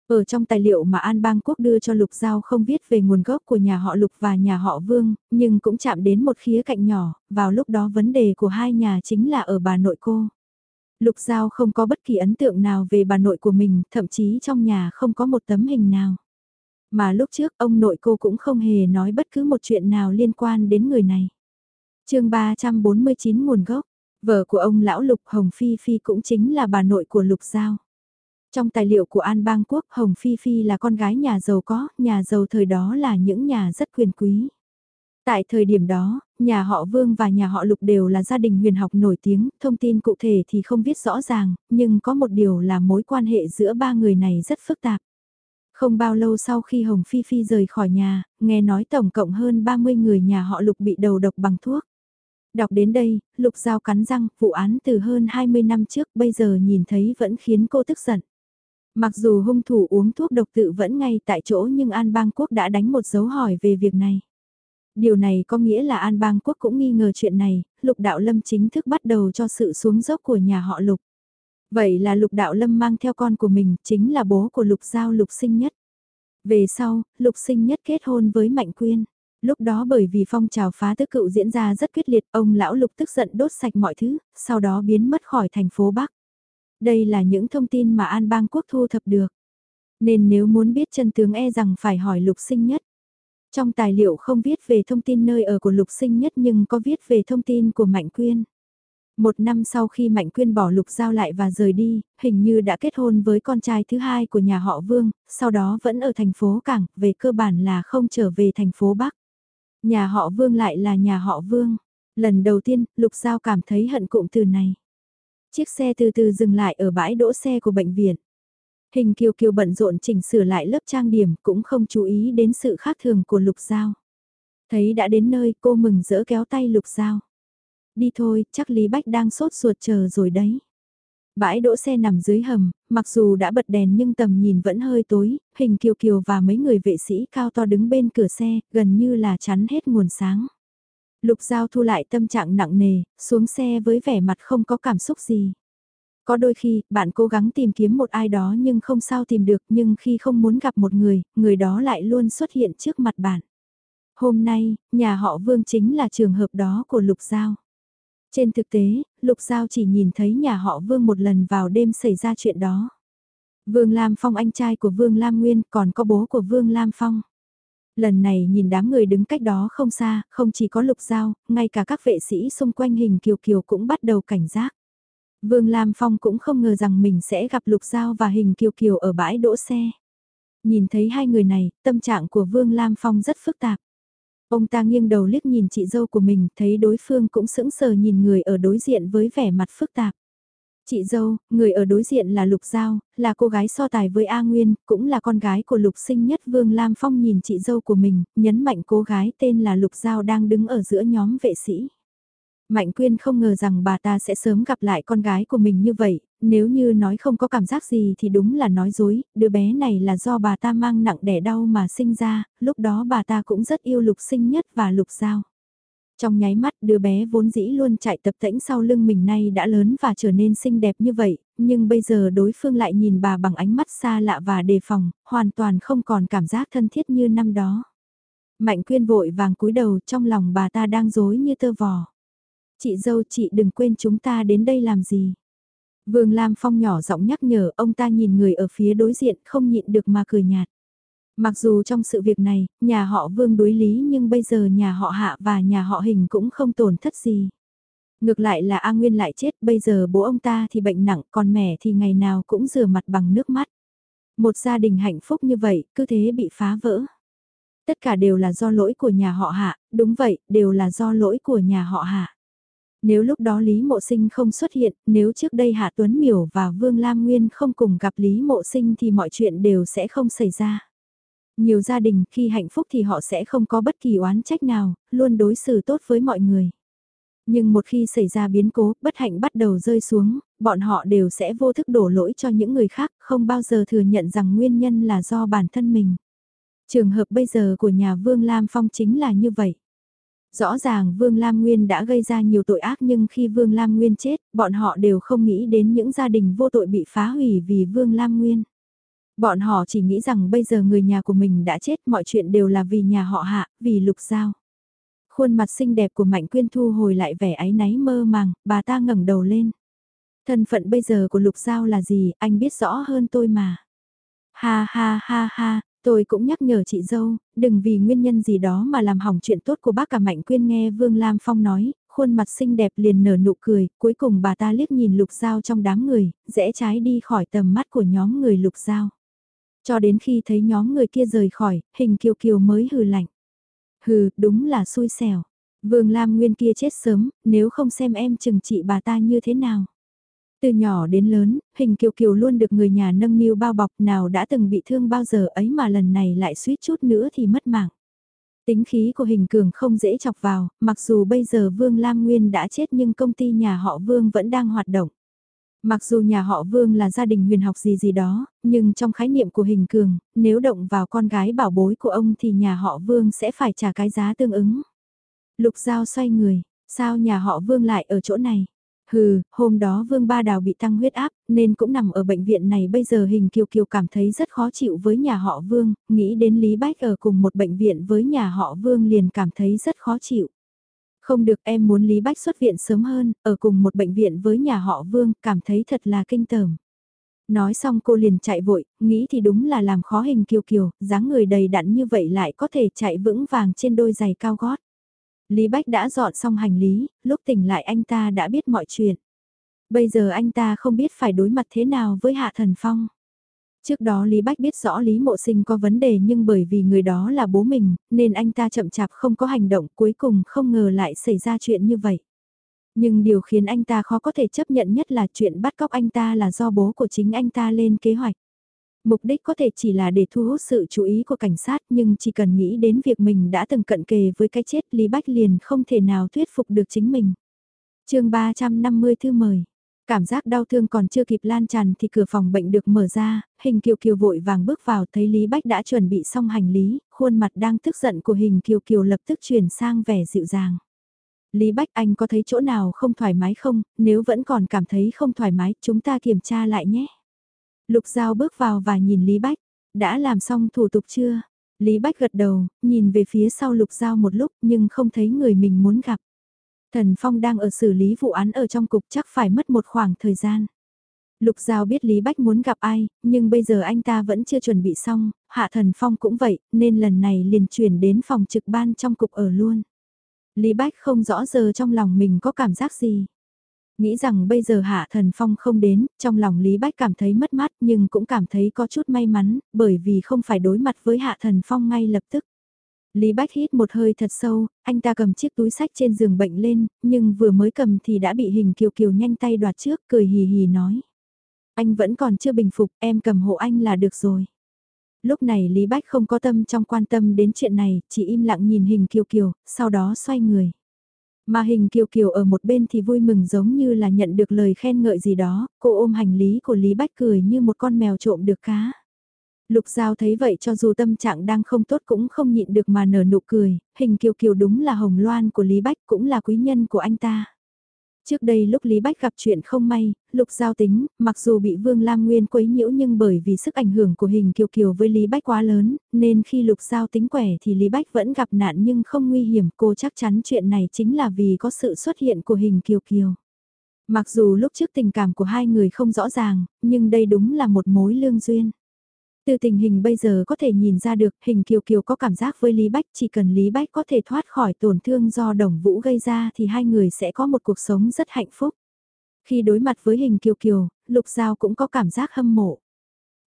Ở trong tài liệu mà An Bang Quốc đưa cho Lục Giao không viết về nguồn gốc của nhà họ Lục và nhà họ Vương, nhưng cũng chạm đến một khía cạnh nhỏ, vào lúc đó vấn đề của hai nhà chính là ở bà nội cô. Lục Giao không có bất kỳ ấn tượng nào về bà nội của mình, thậm chí trong nhà không có một tấm hình nào. Mà lúc trước ông nội cô cũng không hề nói bất cứ một chuyện nào liên quan đến người này. chương 349 nguồn gốc, vợ của ông lão Lục Hồng Phi Phi cũng chính là bà nội của Lục Giao. Trong tài liệu của An Bang Quốc, Hồng Phi Phi là con gái nhà giàu có, nhà giàu thời đó là những nhà rất quyền quý. Tại thời điểm đó, nhà họ Vương và nhà họ Lục đều là gia đình huyền học nổi tiếng, thông tin cụ thể thì không viết rõ ràng, nhưng có một điều là mối quan hệ giữa ba người này rất phức tạp. Không bao lâu sau khi Hồng Phi Phi rời khỏi nhà, nghe nói tổng cộng hơn 30 người nhà họ Lục bị đầu độc bằng thuốc. Đọc đến đây, Lục Giao cắn răng, vụ án từ hơn 20 năm trước bây giờ nhìn thấy vẫn khiến cô tức giận. Mặc dù hung thủ uống thuốc độc tự vẫn ngay tại chỗ nhưng An Bang Quốc đã đánh một dấu hỏi về việc này. Điều này có nghĩa là An Bang Quốc cũng nghi ngờ chuyện này, Lục Đạo Lâm chính thức bắt đầu cho sự xuống dốc của nhà họ Lục. Vậy là Lục Đạo Lâm mang theo con của mình, chính là bố của Lục Giao Lục Sinh Nhất. Về sau, Lục Sinh Nhất kết hôn với Mạnh Quyên. Lúc đó bởi vì phong trào phá tứ cựu diễn ra rất quyết liệt, ông lão Lục tức giận đốt sạch mọi thứ, sau đó biến mất khỏi thành phố Bắc. Đây là những thông tin mà An Bang Quốc thu thập được. Nên nếu muốn biết chân tướng e rằng phải hỏi Lục Sinh Nhất. Trong tài liệu không viết về thông tin nơi ở của Lục Sinh Nhất nhưng có viết về thông tin của Mạnh Quyên. Một năm sau khi Mạnh Quyên bỏ Lục Giao lại và rời đi, hình như đã kết hôn với con trai thứ hai của nhà họ Vương, sau đó vẫn ở thành phố Cảng, về cơ bản là không trở về thành phố Bắc. Nhà họ Vương lại là nhà họ Vương. Lần đầu tiên, Lục Giao cảm thấy hận cụm từ này. Chiếc xe từ từ dừng lại ở bãi đỗ xe của bệnh viện. Hình kiều kiều bận rộn chỉnh sửa lại lớp trang điểm cũng không chú ý đến sự khác thường của Lục Giao. Thấy đã đến nơi cô mừng rỡ kéo tay Lục Giao. Đi thôi, chắc Lý Bách đang sốt ruột chờ rồi đấy. Bãi đỗ xe nằm dưới hầm, mặc dù đã bật đèn nhưng tầm nhìn vẫn hơi tối, hình kiều kiều và mấy người vệ sĩ cao to đứng bên cửa xe, gần như là chắn hết nguồn sáng. Lục Giao thu lại tâm trạng nặng nề, xuống xe với vẻ mặt không có cảm xúc gì. Có đôi khi, bạn cố gắng tìm kiếm một ai đó nhưng không sao tìm được nhưng khi không muốn gặp một người, người đó lại luôn xuất hiện trước mặt bạn. Hôm nay, nhà họ Vương chính là trường hợp đó của Lục Giao. Trên thực tế, Lục Giao chỉ nhìn thấy nhà họ Vương một lần vào đêm xảy ra chuyện đó. Vương Lam Phong anh trai của Vương Lam Nguyên còn có bố của Vương Lam Phong. Lần này nhìn đám người đứng cách đó không xa, không chỉ có lục giao, ngay cả các vệ sĩ xung quanh hình kiều kiều cũng bắt đầu cảnh giác. Vương Lam Phong cũng không ngờ rằng mình sẽ gặp Lục Giao và Hình Kiều Kiều ở bãi đỗ xe. Nhìn thấy hai người này, tâm trạng của Vương Lam Phong rất phức tạp. Ông ta nghiêng đầu liếc nhìn chị dâu của mình, thấy đối phương cũng sững sờ nhìn người ở đối diện với vẻ mặt phức tạp. Chị dâu, người ở đối diện là Lục Giao, là cô gái so tài với A Nguyên, cũng là con gái của Lục sinh nhất Vương Lam Phong nhìn chị dâu của mình, nhấn mạnh cô gái tên là Lục Giao đang đứng ở giữa nhóm vệ sĩ. Mạnh Quyên không ngờ rằng bà ta sẽ sớm gặp lại con gái của mình như vậy, nếu như nói không có cảm giác gì thì đúng là nói dối, đứa bé này là do bà ta mang nặng đẻ đau mà sinh ra, lúc đó bà ta cũng rất yêu lục sinh nhất và lục giao. Trong nháy mắt đứa bé vốn dĩ luôn chạy tập tễnh sau lưng mình nay đã lớn và trở nên xinh đẹp như vậy, nhưng bây giờ đối phương lại nhìn bà bằng ánh mắt xa lạ và đề phòng, hoàn toàn không còn cảm giác thân thiết như năm đó. Mạnh quyên vội vàng cúi đầu trong lòng bà ta đang dối như tơ vò. Chị dâu chị đừng quên chúng ta đến đây làm gì. Vương Lam Phong nhỏ giọng nhắc nhở ông ta nhìn người ở phía đối diện không nhịn được mà cười nhạt. Mặc dù trong sự việc này, nhà họ Vương đối lý nhưng bây giờ nhà họ Hạ và nhà họ Hình cũng không tổn thất gì. Ngược lại là A Nguyên lại chết, bây giờ bố ông ta thì bệnh nặng, còn mẹ thì ngày nào cũng rửa mặt bằng nước mắt. Một gia đình hạnh phúc như vậy, cứ thế bị phá vỡ. Tất cả đều là do lỗi của nhà họ Hạ, đúng vậy, đều là do lỗi của nhà họ Hạ. Nếu lúc đó Lý Mộ Sinh không xuất hiện, nếu trước đây Hạ Tuấn Miểu và Vương Lam Nguyên không cùng gặp Lý Mộ Sinh thì mọi chuyện đều sẽ không xảy ra. Nhiều gia đình khi hạnh phúc thì họ sẽ không có bất kỳ oán trách nào, luôn đối xử tốt với mọi người. Nhưng một khi xảy ra biến cố, bất hạnh bắt đầu rơi xuống, bọn họ đều sẽ vô thức đổ lỗi cho những người khác, không bao giờ thừa nhận rằng nguyên nhân là do bản thân mình. Trường hợp bây giờ của nhà Vương Lam Phong chính là như vậy. Rõ ràng Vương Lam Nguyên đã gây ra nhiều tội ác nhưng khi Vương Lam Nguyên chết, bọn họ đều không nghĩ đến những gia đình vô tội bị phá hủy vì Vương Lam Nguyên. Bọn họ chỉ nghĩ rằng bây giờ người nhà của mình đã chết mọi chuyện đều là vì nhà họ hạ, vì lục giao. Khuôn mặt xinh đẹp của Mạnh Quyên thu hồi lại vẻ áy náy mơ màng, bà ta ngẩng đầu lên. Thân phận bây giờ của lục giao là gì, anh biết rõ hơn tôi mà. Ha ha ha ha, Tôi cũng nhắc nhở chị dâu, đừng vì nguyên nhân gì đó mà làm hỏng chuyện tốt của bác cả Mạnh Quyên nghe Vương Lam Phong nói, khuôn mặt xinh đẹp liền nở nụ cười, cuối cùng bà ta liếc nhìn lục dao trong đám người, rẽ trái đi khỏi tầm mắt của nhóm người lục dao. Cho đến khi thấy nhóm người kia rời khỏi, hình kiều kiều mới hừ lạnh. Hừ, đúng là xui xẻo. Vương Lam Nguyên kia chết sớm, nếu không xem em chừng trị bà ta như thế nào. Từ nhỏ đến lớn, hình kiều kiều luôn được người nhà nâng niu bao bọc nào đã từng bị thương bao giờ ấy mà lần này lại suýt chút nữa thì mất mạng. Tính khí của hình cường không dễ chọc vào, mặc dù bây giờ Vương Lam Nguyên đã chết nhưng công ty nhà họ Vương vẫn đang hoạt động. Mặc dù nhà họ Vương là gia đình huyền học gì gì đó, nhưng trong khái niệm của hình cường, nếu động vào con gái bảo bối của ông thì nhà họ Vương sẽ phải trả cái giá tương ứng. Lục Giao xoay người, sao nhà họ Vương lại ở chỗ này? Hừ, hôm đó Vương Ba Đào bị tăng huyết áp, nên cũng nằm ở bệnh viện này bây giờ hình kiều kiều cảm thấy rất khó chịu với nhà họ Vương, nghĩ đến Lý Bách ở cùng một bệnh viện với nhà họ Vương liền cảm thấy rất khó chịu. Không được em muốn Lý Bách xuất viện sớm hơn, ở cùng một bệnh viện với nhà họ Vương, cảm thấy thật là kinh tởm. Nói xong cô liền chạy vội, nghĩ thì đúng là làm khó hình kiều kiều, dáng người đầy đặn như vậy lại có thể chạy vững vàng trên đôi giày cao gót. Lý Bách đã dọn xong hành lý, lúc tỉnh lại anh ta đã biết mọi chuyện. Bây giờ anh ta không biết phải đối mặt thế nào với Hạ Thần Phong. Trước đó Lý Bách biết rõ Lý Mộ Sinh có vấn đề nhưng bởi vì người đó là bố mình, nên anh ta chậm chạp không có hành động cuối cùng không ngờ lại xảy ra chuyện như vậy. Nhưng điều khiến anh ta khó có thể chấp nhận nhất là chuyện bắt cóc anh ta là do bố của chính anh ta lên kế hoạch. Mục đích có thể chỉ là để thu hút sự chú ý của cảnh sát nhưng chỉ cần nghĩ đến việc mình đã từng cận kề với cái chết Lý Bách liền không thể nào thuyết phục được chính mình. chương 350 thư mời. Cảm giác đau thương còn chưa kịp lan tràn thì cửa phòng bệnh được mở ra, hình kiều kiều vội vàng bước vào thấy Lý Bách đã chuẩn bị xong hành lý, khuôn mặt đang tức giận của hình kiều kiều lập tức chuyển sang vẻ dịu dàng. Lý Bách anh có thấy chỗ nào không thoải mái không, nếu vẫn còn cảm thấy không thoải mái chúng ta kiểm tra lại nhé. Lục Giao bước vào và nhìn Lý Bách, đã làm xong thủ tục chưa? Lý Bách gật đầu, nhìn về phía sau Lục Giao một lúc nhưng không thấy người mình muốn gặp. Thần Phong đang ở xử lý vụ án ở trong cục chắc phải mất một khoảng thời gian. Lục Giao biết Lý Bách muốn gặp ai, nhưng bây giờ anh ta vẫn chưa chuẩn bị xong, Hạ Thần Phong cũng vậy, nên lần này liền chuyển đến phòng trực ban trong cục ở luôn. Lý Bách không rõ giờ trong lòng mình có cảm giác gì. Nghĩ rằng bây giờ Hạ Thần Phong không đến, trong lòng Lý Bách cảm thấy mất mát nhưng cũng cảm thấy có chút may mắn, bởi vì không phải đối mặt với Hạ Thần Phong ngay lập tức. Lý Bách hít một hơi thật sâu, anh ta cầm chiếc túi sách trên giường bệnh lên, nhưng vừa mới cầm thì đã bị hình kiều kiều nhanh tay đoạt trước, cười hì hì nói. Anh vẫn còn chưa bình phục, em cầm hộ anh là được rồi. Lúc này Lý Bách không có tâm trong quan tâm đến chuyện này, chỉ im lặng nhìn hình kiều kiều, sau đó xoay người. Mà hình kiều kiều ở một bên thì vui mừng giống như là nhận được lời khen ngợi gì đó, cô ôm hành lý của Lý Bách cười như một con mèo trộm được cá. Lục Giao thấy vậy cho dù tâm trạng đang không tốt cũng không nhịn được mà nở nụ cười, hình kiều kiều đúng là hồng loan của Lý Bách cũng là quý nhân của anh ta. Trước đây lúc Lý Bách gặp chuyện không may, Lục Giao tính, mặc dù bị Vương Lam Nguyên quấy nhiễu nhưng bởi vì sức ảnh hưởng của hình kiều kiều với Lý Bách quá lớn, nên khi Lục Giao tính quẻ thì Lý Bách vẫn gặp nạn nhưng không nguy hiểm. Cô chắc chắn chuyện này chính là vì có sự xuất hiện của hình kiều kiều. Mặc dù lúc trước tình cảm của hai người không rõ ràng, nhưng đây đúng là một mối lương duyên. Từ tình hình bây giờ có thể nhìn ra được hình kiều kiều có cảm giác với Lý Bách chỉ cần Lý Bách có thể thoát khỏi tổn thương do đồng vũ gây ra thì hai người sẽ có một cuộc sống rất hạnh phúc. Khi đối mặt với hình kiều kiều, Lục Giao cũng có cảm giác hâm mộ.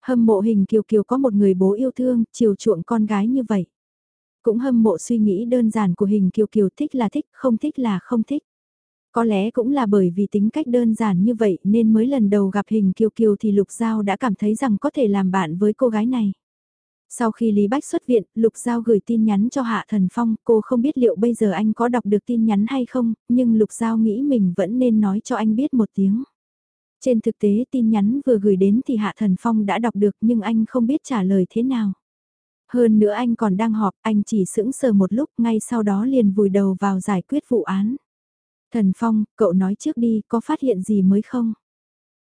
Hâm mộ hình kiều kiều có một người bố yêu thương, chiều chuộng con gái như vậy. Cũng hâm mộ suy nghĩ đơn giản của hình kiều kiều thích là thích, không thích là không thích. Có lẽ cũng là bởi vì tính cách đơn giản như vậy nên mới lần đầu gặp hình kiều kiều thì Lục Giao đã cảm thấy rằng có thể làm bạn với cô gái này. Sau khi Lý Bách xuất viện, Lục Giao gửi tin nhắn cho Hạ Thần Phong, cô không biết liệu bây giờ anh có đọc được tin nhắn hay không, nhưng Lục Giao nghĩ mình vẫn nên nói cho anh biết một tiếng. Trên thực tế tin nhắn vừa gửi đến thì Hạ Thần Phong đã đọc được nhưng anh không biết trả lời thế nào. Hơn nữa anh còn đang họp, anh chỉ sững sờ một lúc ngay sau đó liền vùi đầu vào giải quyết vụ án. Thần Phong, cậu nói trước đi, có phát hiện gì mới không?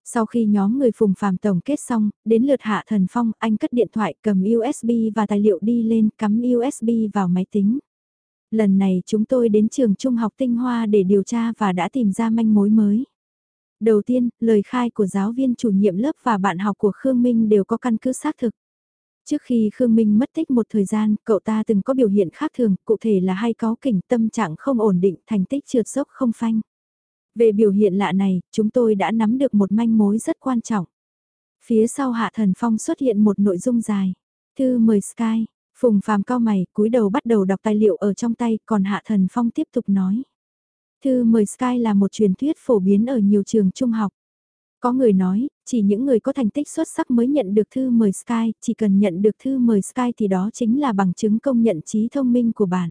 Sau khi nhóm người phùng phàm tổng kết xong, đến lượt hạ thần phong, anh cất điện thoại cầm USB và tài liệu đi lên cắm USB vào máy tính. Lần này chúng tôi đến trường trung học tinh hoa để điều tra và đã tìm ra manh mối mới. Đầu tiên, lời khai của giáo viên chủ nhiệm lớp và bạn học của Khương Minh đều có căn cứ xác thực. Trước khi Khương Minh mất tích một thời gian, cậu ta từng có biểu hiện khác thường, cụ thể là hay có kỉnh tâm trạng không ổn định, thành tích trượt dốc không phanh. Về biểu hiện lạ này, chúng tôi đã nắm được một manh mối rất quan trọng. Phía sau Hạ Thần Phong xuất hiện một nội dung dài. Thư mời Sky, Phùng Phàm cao mày, cúi đầu bắt đầu đọc tài liệu ở trong tay, còn Hạ Thần Phong tiếp tục nói. Thư mời Sky là một truyền thuyết phổ biến ở nhiều trường trung học. Có người nói, chỉ những người có thành tích xuất sắc mới nhận được thư mời Sky, chỉ cần nhận được thư mời Sky thì đó chính là bằng chứng công nhận trí thông minh của bạn.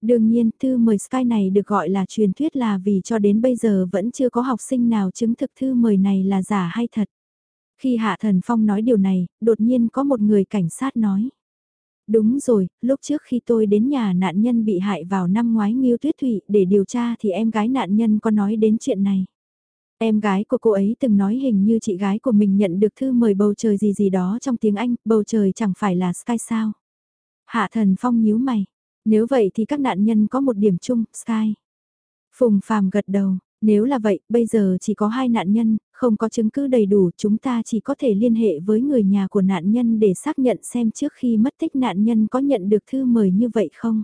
Đương nhiên, thư mời Sky này được gọi là truyền thuyết là vì cho đến bây giờ vẫn chưa có học sinh nào chứng thực thư mời này là giả hay thật. Khi Hạ Thần Phong nói điều này, đột nhiên có một người cảnh sát nói. Đúng rồi, lúc trước khi tôi đến nhà nạn nhân bị hại vào năm ngoái Nghiêu Tuyết Thụy để điều tra thì em gái nạn nhân có nói đến chuyện này. Em gái của cô ấy từng nói hình như chị gái của mình nhận được thư mời bầu trời gì gì đó trong tiếng Anh, bầu trời chẳng phải là Sky sao. Hạ thần phong nhíu mày, nếu vậy thì các nạn nhân có một điểm chung, Sky. Phùng phàm gật đầu, nếu là vậy, bây giờ chỉ có hai nạn nhân, không có chứng cứ đầy đủ, chúng ta chỉ có thể liên hệ với người nhà của nạn nhân để xác nhận xem trước khi mất tích nạn nhân có nhận được thư mời như vậy không.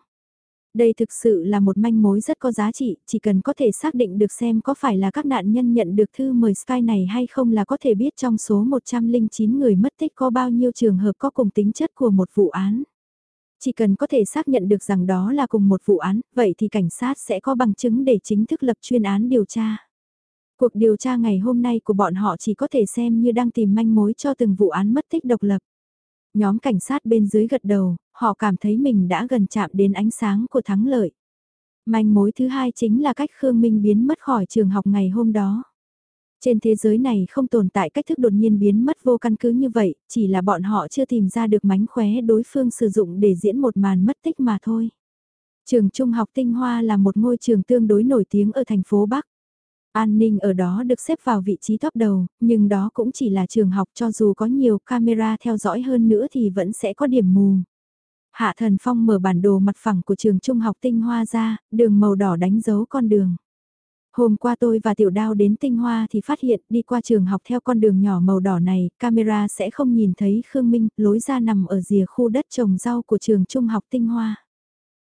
Đây thực sự là một manh mối rất có giá trị, chỉ cần có thể xác định được xem có phải là các nạn nhân nhận được thư mời Sky này hay không là có thể biết trong số 109 người mất tích có bao nhiêu trường hợp có cùng tính chất của một vụ án. Chỉ cần có thể xác nhận được rằng đó là cùng một vụ án, vậy thì cảnh sát sẽ có bằng chứng để chính thức lập chuyên án điều tra. Cuộc điều tra ngày hôm nay của bọn họ chỉ có thể xem như đang tìm manh mối cho từng vụ án mất tích độc lập. Nhóm cảnh sát bên dưới gật đầu, họ cảm thấy mình đã gần chạm đến ánh sáng của thắng lợi. Manh mối thứ hai chính là cách Khương Minh biến mất khỏi trường học ngày hôm đó. Trên thế giới này không tồn tại cách thức đột nhiên biến mất vô căn cứ như vậy, chỉ là bọn họ chưa tìm ra được mánh khóe đối phương sử dụng để diễn một màn mất tích mà thôi. Trường Trung học Tinh Hoa là một ngôi trường tương đối nổi tiếng ở thành phố Bắc. An ninh ở đó được xếp vào vị trí top đầu, nhưng đó cũng chỉ là trường học cho dù có nhiều camera theo dõi hơn nữa thì vẫn sẽ có điểm mù. Hạ Thần Phong mở bản đồ mặt phẳng của trường trung học Tinh Hoa ra, đường màu đỏ đánh dấu con đường. Hôm qua tôi và Tiểu Đao đến Tinh Hoa thì phát hiện đi qua trường học theo con đường nhỏ màu đỏ này, camera sẽ không nhìn thấy Khương Minh, lối ra nằm ở rìa khu đất trồng rau của trường trung học Tinh Hoa.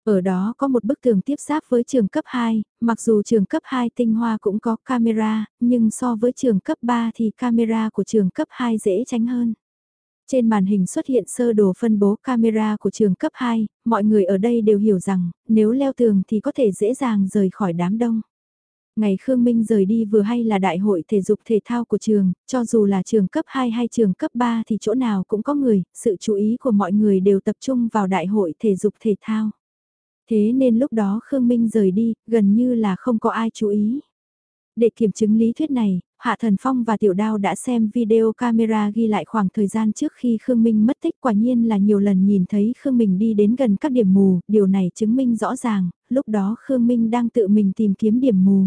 Ở đó có một bức tường tiếp giáp với trường cấp 2, mặc dù trường cấp 2 tinh hoa cũng có camera, nhưng so với trường cấp 3 thì camera của trường cấp 2 dễ tránh hơn. Trên màn hình xuất hiện sơ đồ phân bố camera của trường cấp 2, mọi người ở đây đều hiểu rằng, nếu leo tường thì có thể dễ dàng rời khỏi đám đông. Ngày Khương Minh rời đi vừa hay là đại hội thể dục thể thao của trường, cho dù là trường cấp 2 hay trường cấp 3 thì chỗ nào cũng có người, sự chú ý của mọi người đều tập trung vào đại hội thể dục thể thao. Thế nên lúc đó Khương Minh rời đi, gần như là không có ai chú ý. Để kiểm chứng lý thuyết này, Hạ Thần Phong và Tiểu Đao đã xem video camera ghi lại khoảng thời gian trước khi Khương Minh mất tích quả nhiên là nhiều lần nhìn thấy Khương Minh đi đến gần các điểm mù, điều này chứng minh rõ ràng, lúc đó Khương Minh đang tự mình tìm kiếm điểm mù.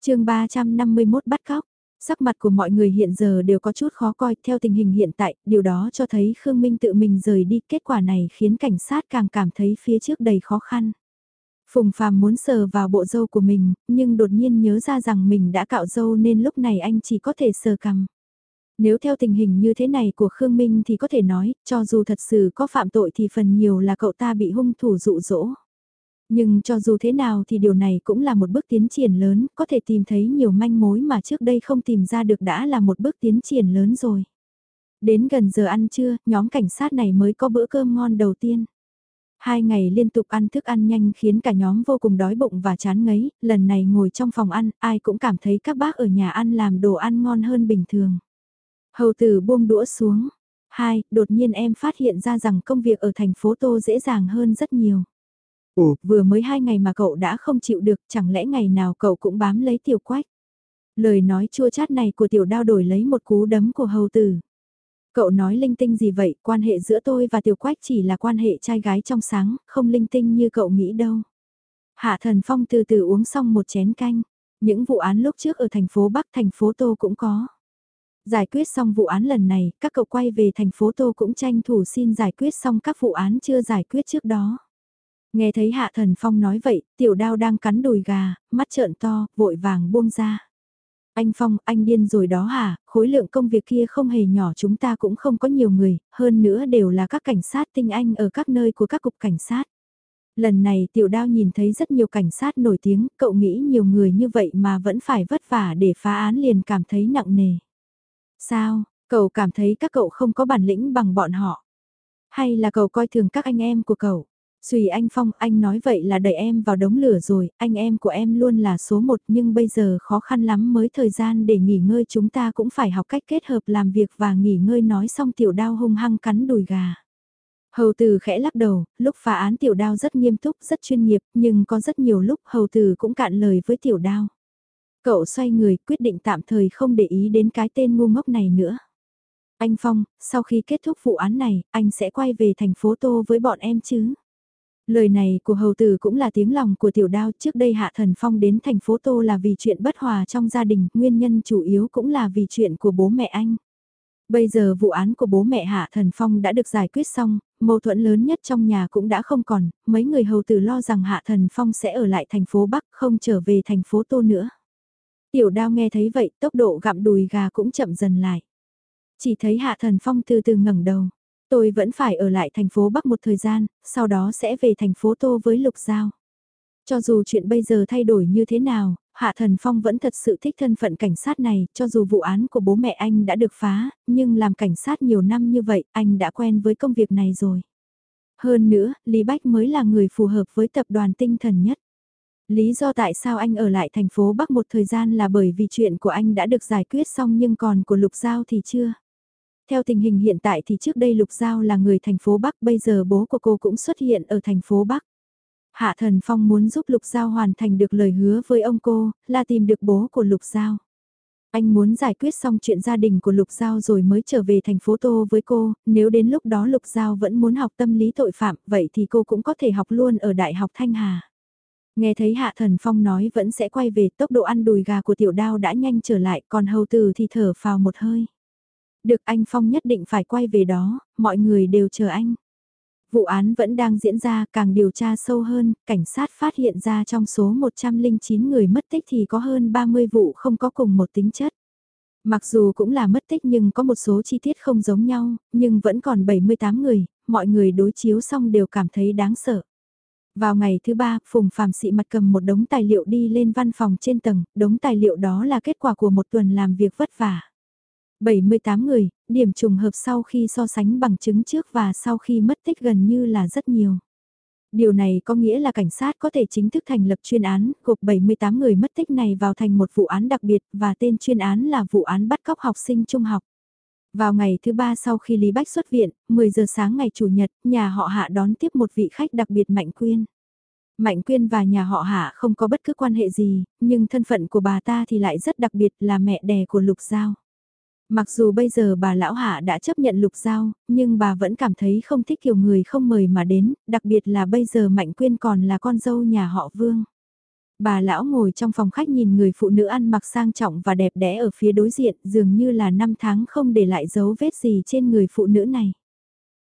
chương 351 bắt cóc, sắc mặt của mọi người hiện giờ đều có chút khó coi theo tình hình hiện tại, điều đó cho thấy Khương Minh tự mình rời đi, kết quả này khiến cảnh sát càng cảm thấy phía trước đầy khó khăn. Phùng Phàm muốn sờ vào bộ dâu của mình, nhưng đột nhiên nhớ ra rằng mình đã cạo dâu nên lúc này anh chỉ có thể sờ cằm. Nếu theo tình hình như thế này của Khương Minh thì có thể nói, cho dù thật sự có phạm tội thì phần nhiều là cậu ta bị hung thủ dụ dỗ. Nhưng cho dù thế nào thì điều này cũng là một bước tiến triển lớn, có thể tìm thấy nhiều manh mối mà trước đây không tìm ra được đã là một bước tiến triển lớn rồi. Đến gần giờ ăn trưa, nhóm cảnh sát này mới có bữa cơm ngon đầu tiên. Hai ngày liên tục ăn thức ăn nhanh khiến cả nhóm vô cùng đói bụng và chán ngấy, lần này ngồi trong phòng ăn, ai cũng cảm thấy các bác ở nhà ăn làm đồ ăn ngon hơn bình thường. Hầu tử buông đũa xuống. Hai, đột nhiên em phát hiện ra rằng công việc ở thành phố Tô dễ dàng hơn rất nhiều. Ủa, vừa mới hai ngày mà cậu đã không chịu được, chẳng lẽ ngày nào cậu cũng bám lấy tiểu quách. Lời nói chua chát này của tiểu đao đổi lấy một cú đấm của hầu tử. Cậu nói linh tinh gì vậy, quan hệ giữa tôi và tiểu quách chỉ là quan hệ trai gái trong sáng, không linh tinh như cậu nghĩ đâu. Hạ thần phong từ từ uống xong một chén canh, những vụ án lúc trước ở thành phố Bắc thành phố Tô cũng có. Giải quyết xong vụ án lần này, các cậu quay về thành phố Tô cũng tranh thủ xin giải quyết xong các vụ án chưa giải quyết trước đó. Nghe thấy Hạ Thần Phong nói vậy, tiểu đao đang cắn đùi gà, mắt trợn to, vội vàng buông ra. Anh Phong, anh điên rồi đó hả, khối lượng công việc kia không hề nhỏ chúng ta cũng không có nhiều người, hơn nữa đều là các cảnh sát tinh anh ở các nơi của các cục cảnh sát. Lần này tiểu đao nhìn thấy rất nhiều cảnh sát nổi tiếng, cậu nghĩ nhiều người như vậy mà vẫn phải vất vả để phá án liền cảm thấy nặng nề. Sao, cậu cảm thấy các cậu không có bản lĩnh bằng bọn họ? Hay là cậu coi thường các anh em của cậu? Xùy anh Phong, anh nói vậy là đẩy em vào đống lửa rồi, anh em của em luôn là số một nhưng bây giờ khó khăn lắm mới thời gian để nghỉ ngơi chúng ta cũng phải học cách kết hợp làm việc và nghỉ ngơi nói xong tiểu đao hung hăng cắn đùi gà. Hầu tử khẽ lắc đầu, lúc phá án tiểu đao rất nghiêm túc, rất chuyên nghiệp, nhưng có rất nhiều lúc hầu tử cũng cạn lời với tiểu đao. Cậu xoay người quyết định tạm thời không để ý đến cái tên ngu ngốc này nữa. Anh Phong, sau khi kết thúc vụ án này, anh sẽ quay về thành phố Tô với bọn em chứ? Lời này của hầu tử cũng là tiếng lòng của tiểu đao trước đây Hạ Thần Phong đến thành phố Tô là vì chuyện bất hòa trong gia đình, nguyên nhân chủ yếu cũng là vì chuyện của bố mẹ anh. Bây giờ vụ án của bố mẹ Hạ Thần Phong đã được giải quyết xong, mâu thuẫn lớn nhất trong nhà cũng đã không còn, mấy người hầu tử lo rằng Hạ Thần Phong sẽ ở lại thành phố Bắc không trở về thành phố Tô nữa. Tiểu đao nghe thấy vậy tốc độ gặm đùi gà cũng chậm dần lại. Chỉ thấy Hạ Thần Phong từ từ ngẩng đầu. Tôi vẫn phải ở lại thành phố Bắc một thời gian, sau đó sẽ về thành phố Tô với Lục Giao. Cho dù chuyện bây giờ thay đổi như thế nào, Hạ Thần Phong vẫn thật sự thích thân phận cảnh sát này, cho dù vụ án của bố mẹ anh đã được phá, nhưng làm cảnh sát nhiều năm như vậy, anh đã quen với công việc này rồi. Hơn nữa, Lý Bách mới là người phù hợp với tập đoàn tinh thần nhất. Lý do tại sao anh ở lại thành phố Bắc một thời gian là bởi vì chuyện của anh đã được giải quyết xong nhưng còn của Lục Giao thì chưa. Theo tình hình hiện tại thì trước đây Lục Giao là người thành phố Bắc, bây giờ bố của cô cũng xuất hiện ở thành phố Bắc. Hạ Thần Phong muốn giúp Lục Giao hoàn thành được lời hứa với ông cô, là tìm được bố của Lục Giao. Anh muốn giải quyết xong chuyện gia đình của Lục Giao rồi mới trở về thành phố Tô với cô, nếu đến lúc đó Lục Giao vẫn muốn học tâm lý tội phạm, vậy thì cô cũng có thể học luôn ở Đại học Thanh Hà. Nghe thấy Hạ Thần Phong nói vẫn sẽ quay về tốc độ ăn đùi gà của tiểu đao đã nhanh trở lại còn hầu tử thì thở phào một hơi. Được anh Phong nhất định phải quay về đó, mọi người đều chờ anh. Vụ án vẫn đang diễn ra, càng điều tra sâu hơn, cảnh sát phát hiện ra trong số 109 người mất tích thì có hơn 30 vụ không có cùng một tính chất. Mặc dù cũng là mất tích nhưng có một số chi tiết không giống nhau, nhưng vẫn còn 78 người, mọi người đối chiếu xong đều cảm thấy đáng sợ. Vào ngày thứ ba, Phùng Phạm Sĩ mặt cầm một đống tài liệu đi lên văn phòng trên tầng, đống tài liệu đó là kết quả của một tuần làm việc vất vả. 78 người, điểm trùng hợp sau khi so sánh bằng chứng trước và sau khi mất tích gần như là rất nhiều. Điều này có nghĩa là cảnh sát có thể chính thức thành lập chuyên án, gộp 78 người mất tích này vào thành một vụ án đặc biệt và tên chuyên án là vụ án bắt cóc học sinh trung học. Vào ngày thứ ba sau khi Lý Bách xuất viện, 10 giờ sáng ngày Chủ nhật, nhà họ Hạ đón tiếp một vị khách đặc biệt Mạnh Quyên. Mạnh Quyên và nhà họ Hạ không có bất cứ quan hệ gì, nhưng thân phận của bà ta thì lại rất đặc biệt là mẹ đẻ của Lục Giao. Mặc dù bây giờ bà lão hạ đã chấp nhận lục giao, nhưng bà vẫn cảm thấy không thích kiểu người không mời mà đến, đặc biệt là bây giờ Mạnh Quyên còn là con dâu nhà họ Vương. Bà lão ngồi trong phòng khách nhìn người phụ nữ ăn mặc sang trọng và đẹp đẽ ở phía đối diện dường như là năm tháng không để lại dấu vết gì trên người phụ nữ này.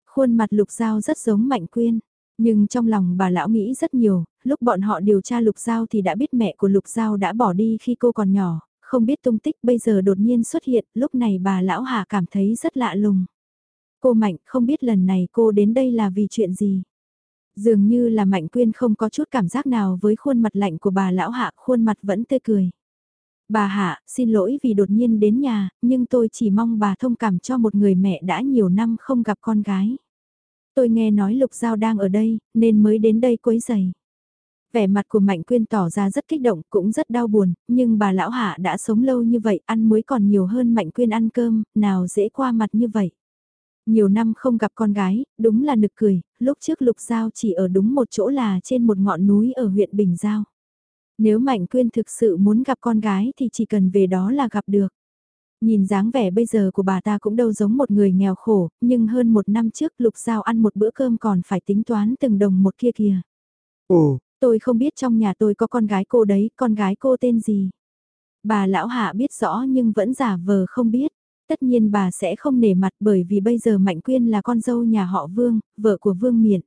Khuôn mặt lục giao rất giống Mạnh Quyên. Nhưng trong lòng bà lão nghĩ rất nhiều, lúc bọn họ điều tra Lục Giao thì đã biết mẹ của Lục Giao đã bỏ đi khi cô còn nhỏ, không biết tung tích bây giờ đột nhiên xuất hiện, lúc này bà lão Hà cảm thấy rất lạ lùng. Cô Mạnh không biết lần này cô đến đây là vì chuyện gì. Dường như là Mạnh Quyên không có chút cảm giác nào với khuôn mặt lạnh của bà lão Hạ, khuôn mặt vẫn tươi cười. Bà Hạ, xin lỗi vì đột nhiên đến nhà, nhưng tôi chỉ mong bà thông cảm cho một người mẹ đã nhiều năm không gặp con gái. Tôi nghe nói Lục Giao đang ở đây, nên mới đến đây quấy giày. Vẻ mặt của Mạnh Quyên tỏ ra rất kích động, cũng rất đau buồn, nhưng bà lão hạ đã sống lâu như vậy, ăn muối còn nhiều hơn Mạnh Quyên ăn cơm, nào dễ qua mặt như vậy. Nhiều năm không gặp con gái, đúng là nực cười, lúc trước Lục Giao chỉ ở đúng một chỗ là trên một ngọn núi ở huyện Bình Giao. Nếu Mạnh Quyên thực sự muốn gặp con gái thì chỉ cần về đó là gặp được. Nhìn dáng vẻ bây giờ của bà ta cũng đâu giống một người nghèo khổ, nhưng hơn một năm trước Lục Giao ăn một bữa cơm còn phải tính toán từng đồng một kia kìa. Ồ, Tôi không biết trong nhà tôi có con gái cô đấy, con gái cô tên gì. Bà lão hạ biết rõ nhưng vẫn giả vờ không biết. Tất nhiên bà sẽ không nể mặt bởi vì bây giờ Mạnh Quyên là con dâu nhà họ Vương, vợ của Vương Miện.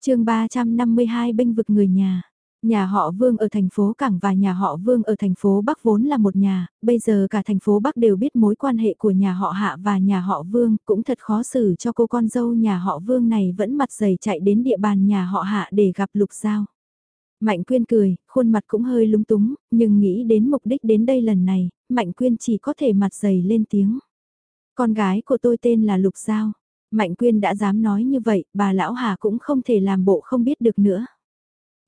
chương 352 bênh vực người nhà. Nhà họ Vương ở thành phố Cảng và nhà họ Vương ở thành phố Bắc vốn là một nhà, bây giờ cả thành phố Bắc đều biết mối quan hệ của nhà họ Hạ và nhà họ Vương, cũng thật khó xử cho cô con dâu nhà họ Vương này vẫn mặt dày chạy đến địa bàn nhà họ Hạ để gặp Lục Giao. Mạnh Quyên cười, khuôn mặt cũng hơi lúng túng, nhưng nghĩ đến mục đích đến đây lần này, Mạnh Quyên chỉ có thể mặt dày lên tiếng. Con gái của tôi tên là Lục Giao. Mạnh Quyên đã dám nói như vậy, bà lão Hà cũng không thể làm bộ không biết được nữa.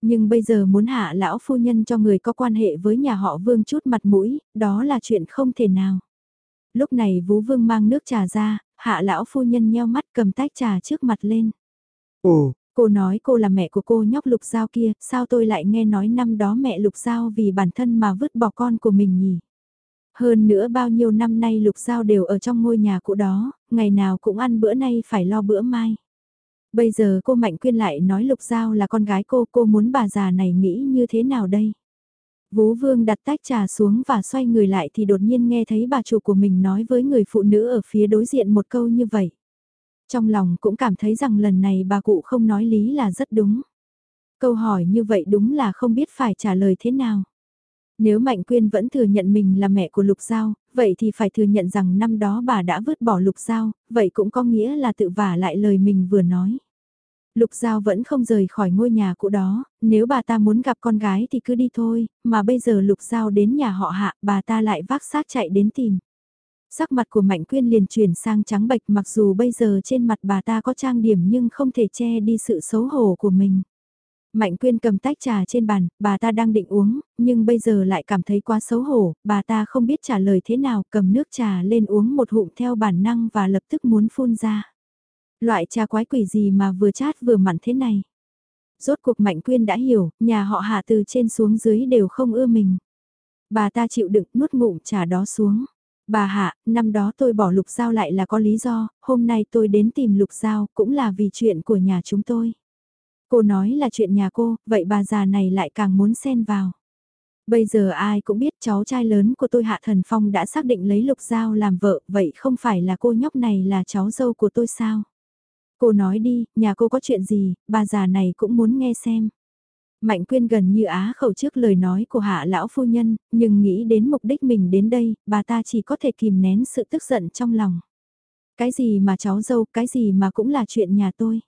Nhưng bây giờ muốn hạ lão phu nhân cho người có quan hệ với nhà họ Vương chút mặt mũi, đó là chuyện không thể nào. Lúc này Vú Vương mang nước trà ra, hạ lão phu nhân nheo mắt cầm tách trà trước mặt lên. ồ, Cô nói cô là mẹ của cô nhóc Lục Giao kia, sao tôi lại nghe nói năm đó mẹ Lục Giao vì bản thân mà vứt bỏ con của mình nhỉ? Hơn nữa bao nhiêu năm nay Lục Giao đều ở trong ngôi nhà cũ đó, ngày nào cũng ăn bữa nay phải lo bữa mai. Bây giờ cô Mạnh Quyên lại nói Lục Giao là con gái cô, cô muốn bà già này nghĩ như thế nào đây? Vú Vương đặt tách trà xuống và xoay người lại thì đột nhiên nghe thấy bà chủ của mình nói với người phụ nữ ở phía đối diện một câu như vậy. Trong lòng cũng cảm thấy rằng lần này bà cụ không nói lý là rất đúng. Câu hỏi như vậy đúng là không biết phải trả lời thế nào. Nếu Mạnh Quyên vẫn thừa nhận mình là mẹ của Lục Giao, vậy thì phải thừa nhận rằng năm đó bà đã vứt bỏ Lục Giao, vậy cũng có nghĩa là tự vả lại lời mình vừa nói. Lục Giao vẫn không rời khỏi ngôi nhà cũ đó, nếu bà ta muốn gặp con gái thì cứ đi thôi, mà bây giờ Lục Giao đến nhà họ hạ, bà ta lại vác xác chạy đến tìm. Sắc mặt của Mạnh Quyên liền chuyển sang trắng bệch mặc dù bây giờ trên mặt bà ta có trang điểm nhưng không thể che đi sự xấu hổ của mình. Mạnh Quyên cầm tách trà trên bàn, bà ta đang định uống, nhưng bây giờ lại cảm thấy quá xấu hổ, bà ta không biết trả lời thế nào, cầm nước trà lên uống một hụm theo bản năng và lập tức muốn phun ra. Loại trà quái quỷ gì mà vừa chát vừa mặn thế này. Rốt cuộc Mạnh Quyên đã hiểu, nhà họ hạ từ trên xuống dưới đều không ưa mình. Bà ta chịu đựng nuốt ngụm trà đó xuống. Bà Hạ, năm đó tôi bỏ Lục Giao lại là có lý do, hôm nay tôi đến tìm Lục Giao cũng là vì chuyện của nhà chúng tôi. Cô nói là chuyện nhà cô, vậy bà già này lại càng muốn xen vào. Bây giờ ai cũng biết cháu trai lớn của tôi Hạ Thần Phong đã xác định lấy Lục Giao làm vợ, vậy không phải là cô nhóc này là cháu dâu của tôi sao? Cô nói đi, nhà cô có chuyện gì, bà già này cũng muốn nghe xem. Mạnh quyên gần như á khẩu trước lời nói của hạ lão phu nhân, nhưng nghĩ đến mục đích mình đến đây, bà ta chỉ có thể kìm nén sự tức giận trong lòng. Cái gì mà cháu dâu, cái gì mà cũng là chuyện nhà tôi.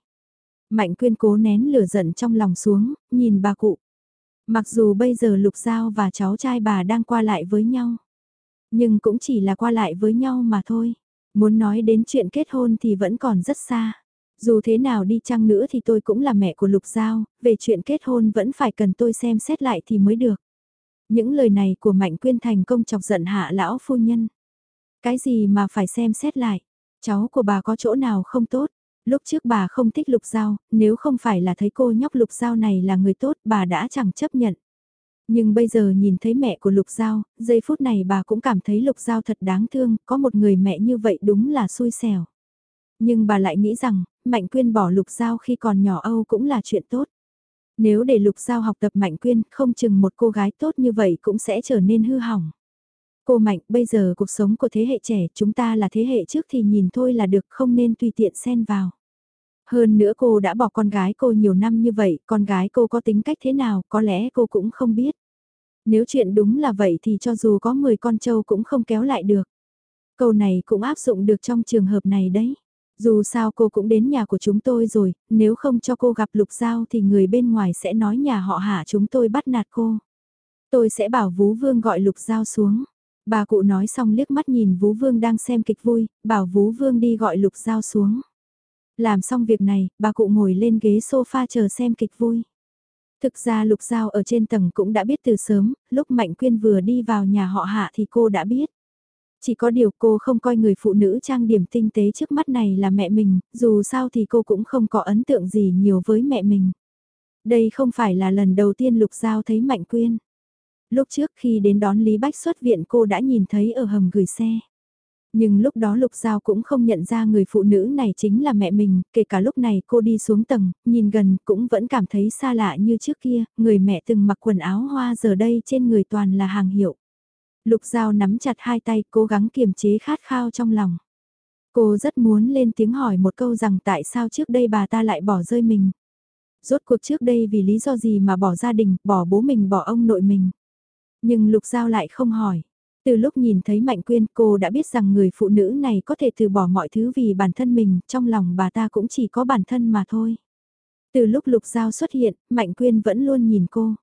Mạnh quyên cố nén lửa giận trong lòng xuống, nhìn bà cụ. Mặc dù bây giờ Lục Giao và cháu trai bà đang qua lại với nhau. Nhưng cũng chỉ là qua lại với nhau mà thôi. Muốn nói đến chuyện kết hôn thì vẫn còn rất xa. Dù thế nào đi chăng nữa thì tôi cũng là mẹ của Lục Giao, về chuyện kết hôn vẫn phải cần tôi xem xét lại thì mới được. Những lời này của Mạnh Quyên thành công chọc giận hạ lão phu nhân. Cái gì mà phải xem xét lại? Cháu của bà có chỗ nào không tốt? Lúc trước bà không thích Lục Giao, nếu không phải là thấy cô nhóc Lục Giao này là người tốt bà đã chẳng chấp nhận. Nhưng bây giờ nhìn thấy mẹ của Lục Giao, giây phút này bà cũng cảm thấy Lục Giao thật đáng thương, có một người mẹ như vậy đúng là xui xẻo. Nhưng bà lại nghĩ rằng, Mạnh Quyên bỏ Lục Giao khi còn nhỏ Âu cũng là chuyện tốt. Nếu để Lục Giao học tập Mạnh Quyên, không chừng một cô gái tốt như vậy cũng sẽ trở nên hư hỏng. Cô Mạnh, bây giờ cuộc sống của thế hệ trẻ, chúng ta là thế hệ trước thì nhìn thôi là được, không nên tùy tiện xen vào. Hơn nữa cô đã bỏ con gái cô nhiều năm như vậy, con gái cô có tính cách thế nào, có lẽ cô cũng không biết. Nếu chuyện đúng là vậy thì cho dù có 10 con trâu cũng không kéo lại được. Câu này cũng áp dụng được trong trường hợp này đấy. Dù sao cô cũng đến nhà của chúng tôi rồi, nếu không cho cô gặp Lục Giao thì người bên ngoài sẽ nói nhà họ hạ chúng tôi bắt nạt cô. Tôi sẽ bảo Vú Vương gọi Lục Giao xuống. Bà cụ nói xong liếc mắt nhìn Vú Vương đang xem kịch vui, bảo Vú Vương đi gọi Lục Giao xuống. Làm xong việc này, bà cụ ngồi lên ghế sofa chờ xem kịch vui. Thực ra Lục Giao ở trên tầng cũng đã biết từ sớm, lúc Mạnh Quyên vừa đi vào nhà họ hạ thì cô đã biết. Chỉ có điều cô không coi người phụ nữ trang điểm tinh tế trước mắt này là mẹ mình, dù sao thì cô cũng không có ấn tượng gì nhiều với mẹ mình. Đây không phải là lần đầu tiên Lục Giao thấy Mạnh Quyên. Lúc trước khi đến đón Lý Bách xuất viện cô đã nhìn thấy ở hầm gửi xe. Nhưng lúc đó Lục Giao cũng không nhận ra người phụ nữ này chính là mẹ mình, kể cả lúc này cô đi xuống tầng, nhìn gần cũng vẫn cảm thấy xa lạ như trước kia, người mẹ từng mặc quần áo hoa giờ đây trên người toàn là hàng hiệu. Lục Giao nắm chặt hai tay cố gắng kiềm chế khát khao trong lòng. Cô rất muốn lên tiếng hỏi một câu rằng tại sao trước đây bà ta lại bỏ rơi mình. Rốt cuộc trước đây vì lý do gì mà bỏ gia đình, bỏ bố mình, bỏ ông nội mình. Nhưng Lục Giao lại không hỏi. Từ lúc nhìn thấy Mạnh Quyên cô đã biết rằng người phụ nữ này có thể từ bỏ mọi thứ vì bản thân mình, trong lòng bà ta cũng chỉ có bản thân mà thôi. Từ lúc Lục Giao xuất hiện, Mạnh Quyên vẫn luôn nhìn cô.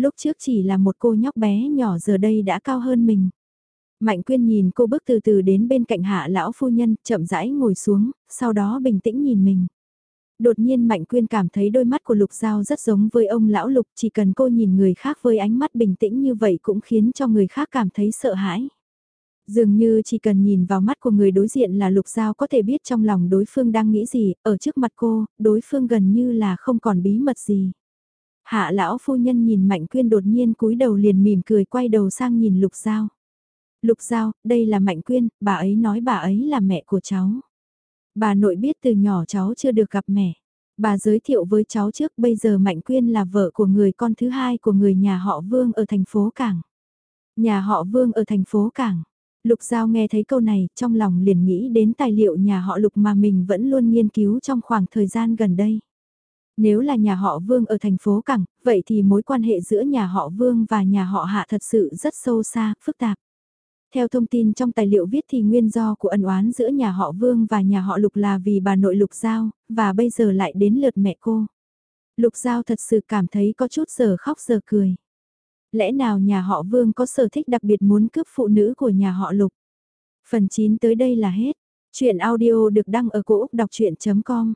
Lúc trước chỉ là một cô nhóc bé nhỏ giờ đây đã cao hơn mình. Mạnh Quyên nhìn cô bước từ từ đến bên cạnh hạ lão phu nhân, chậm rãi ngồi xuống, sau đó bình tĩnh nhìn mình. Đột nhiên Mạnh Quyên cảm thấy đôi mắt của Lục Giao rất giống với ông lão Lục, chỉ cần cô nhìn người khác với ánh mắt bình tĩnh như vậy cũng khiến cho người khác cảm thấy sợ hãi. Dường như chỉ cần nhìn vào mắt của người đối diện là Lục Giao có thể biết trong lòng đối phương đang nghĩ gì, ở trước mặt cô, đối phương gần như là không còn bí mật gì. Hạ lão phu nhân nhìn Mạnh Quyên đột nhiên cúi đầu liền mỉm cười quay đầu sang nhìn Lục Giao. Lục Giao, đây là Mạnh Quyên, bà ấy nói bà ấy là mẹ của cháu. Bà nội biết từ nhỏ cháu chưa được gặp mẹ. Bà giới thiệu với cháu trước bây giờ Mạnh Quyên là vợ của người con thứ hai của người nhà họ Vương ở thành phố Cảng. Nhà họ Vương ở thành phố Cảng. Lục Giao nghe thấy câu này, trong lòng liền nghĩ đến tài liệu nhà họ Lục mà mình vẫn luôn nghiên cứu trong khoảng thời gian gần đây. Nếu là nhà họ Vương ở thành phố Cảng, vậy thì mối quan hệ giữa nhà họ Vương và nhà họ Hạ thật sự rất sâu xa, phức tạp. Theo thông tin trong tài liệu viết thì nguyên do của ân oán giữa nhà họ Vương và nhà họ Lục là vì bà nội Lục Giao, và bây giờ lại đến lượt mẹ cô. Lục Giao thật sự cảm thấy có chút giờ khóc giờ cười. Lẽ nào nhà họ Vương có sở thích đặc biệt muốn cướp phụ nữ của nhà họ Lục? Phần 9 tới đây là hết. Chuyện audio được đăng ở cổ Úc đọc chuyện.com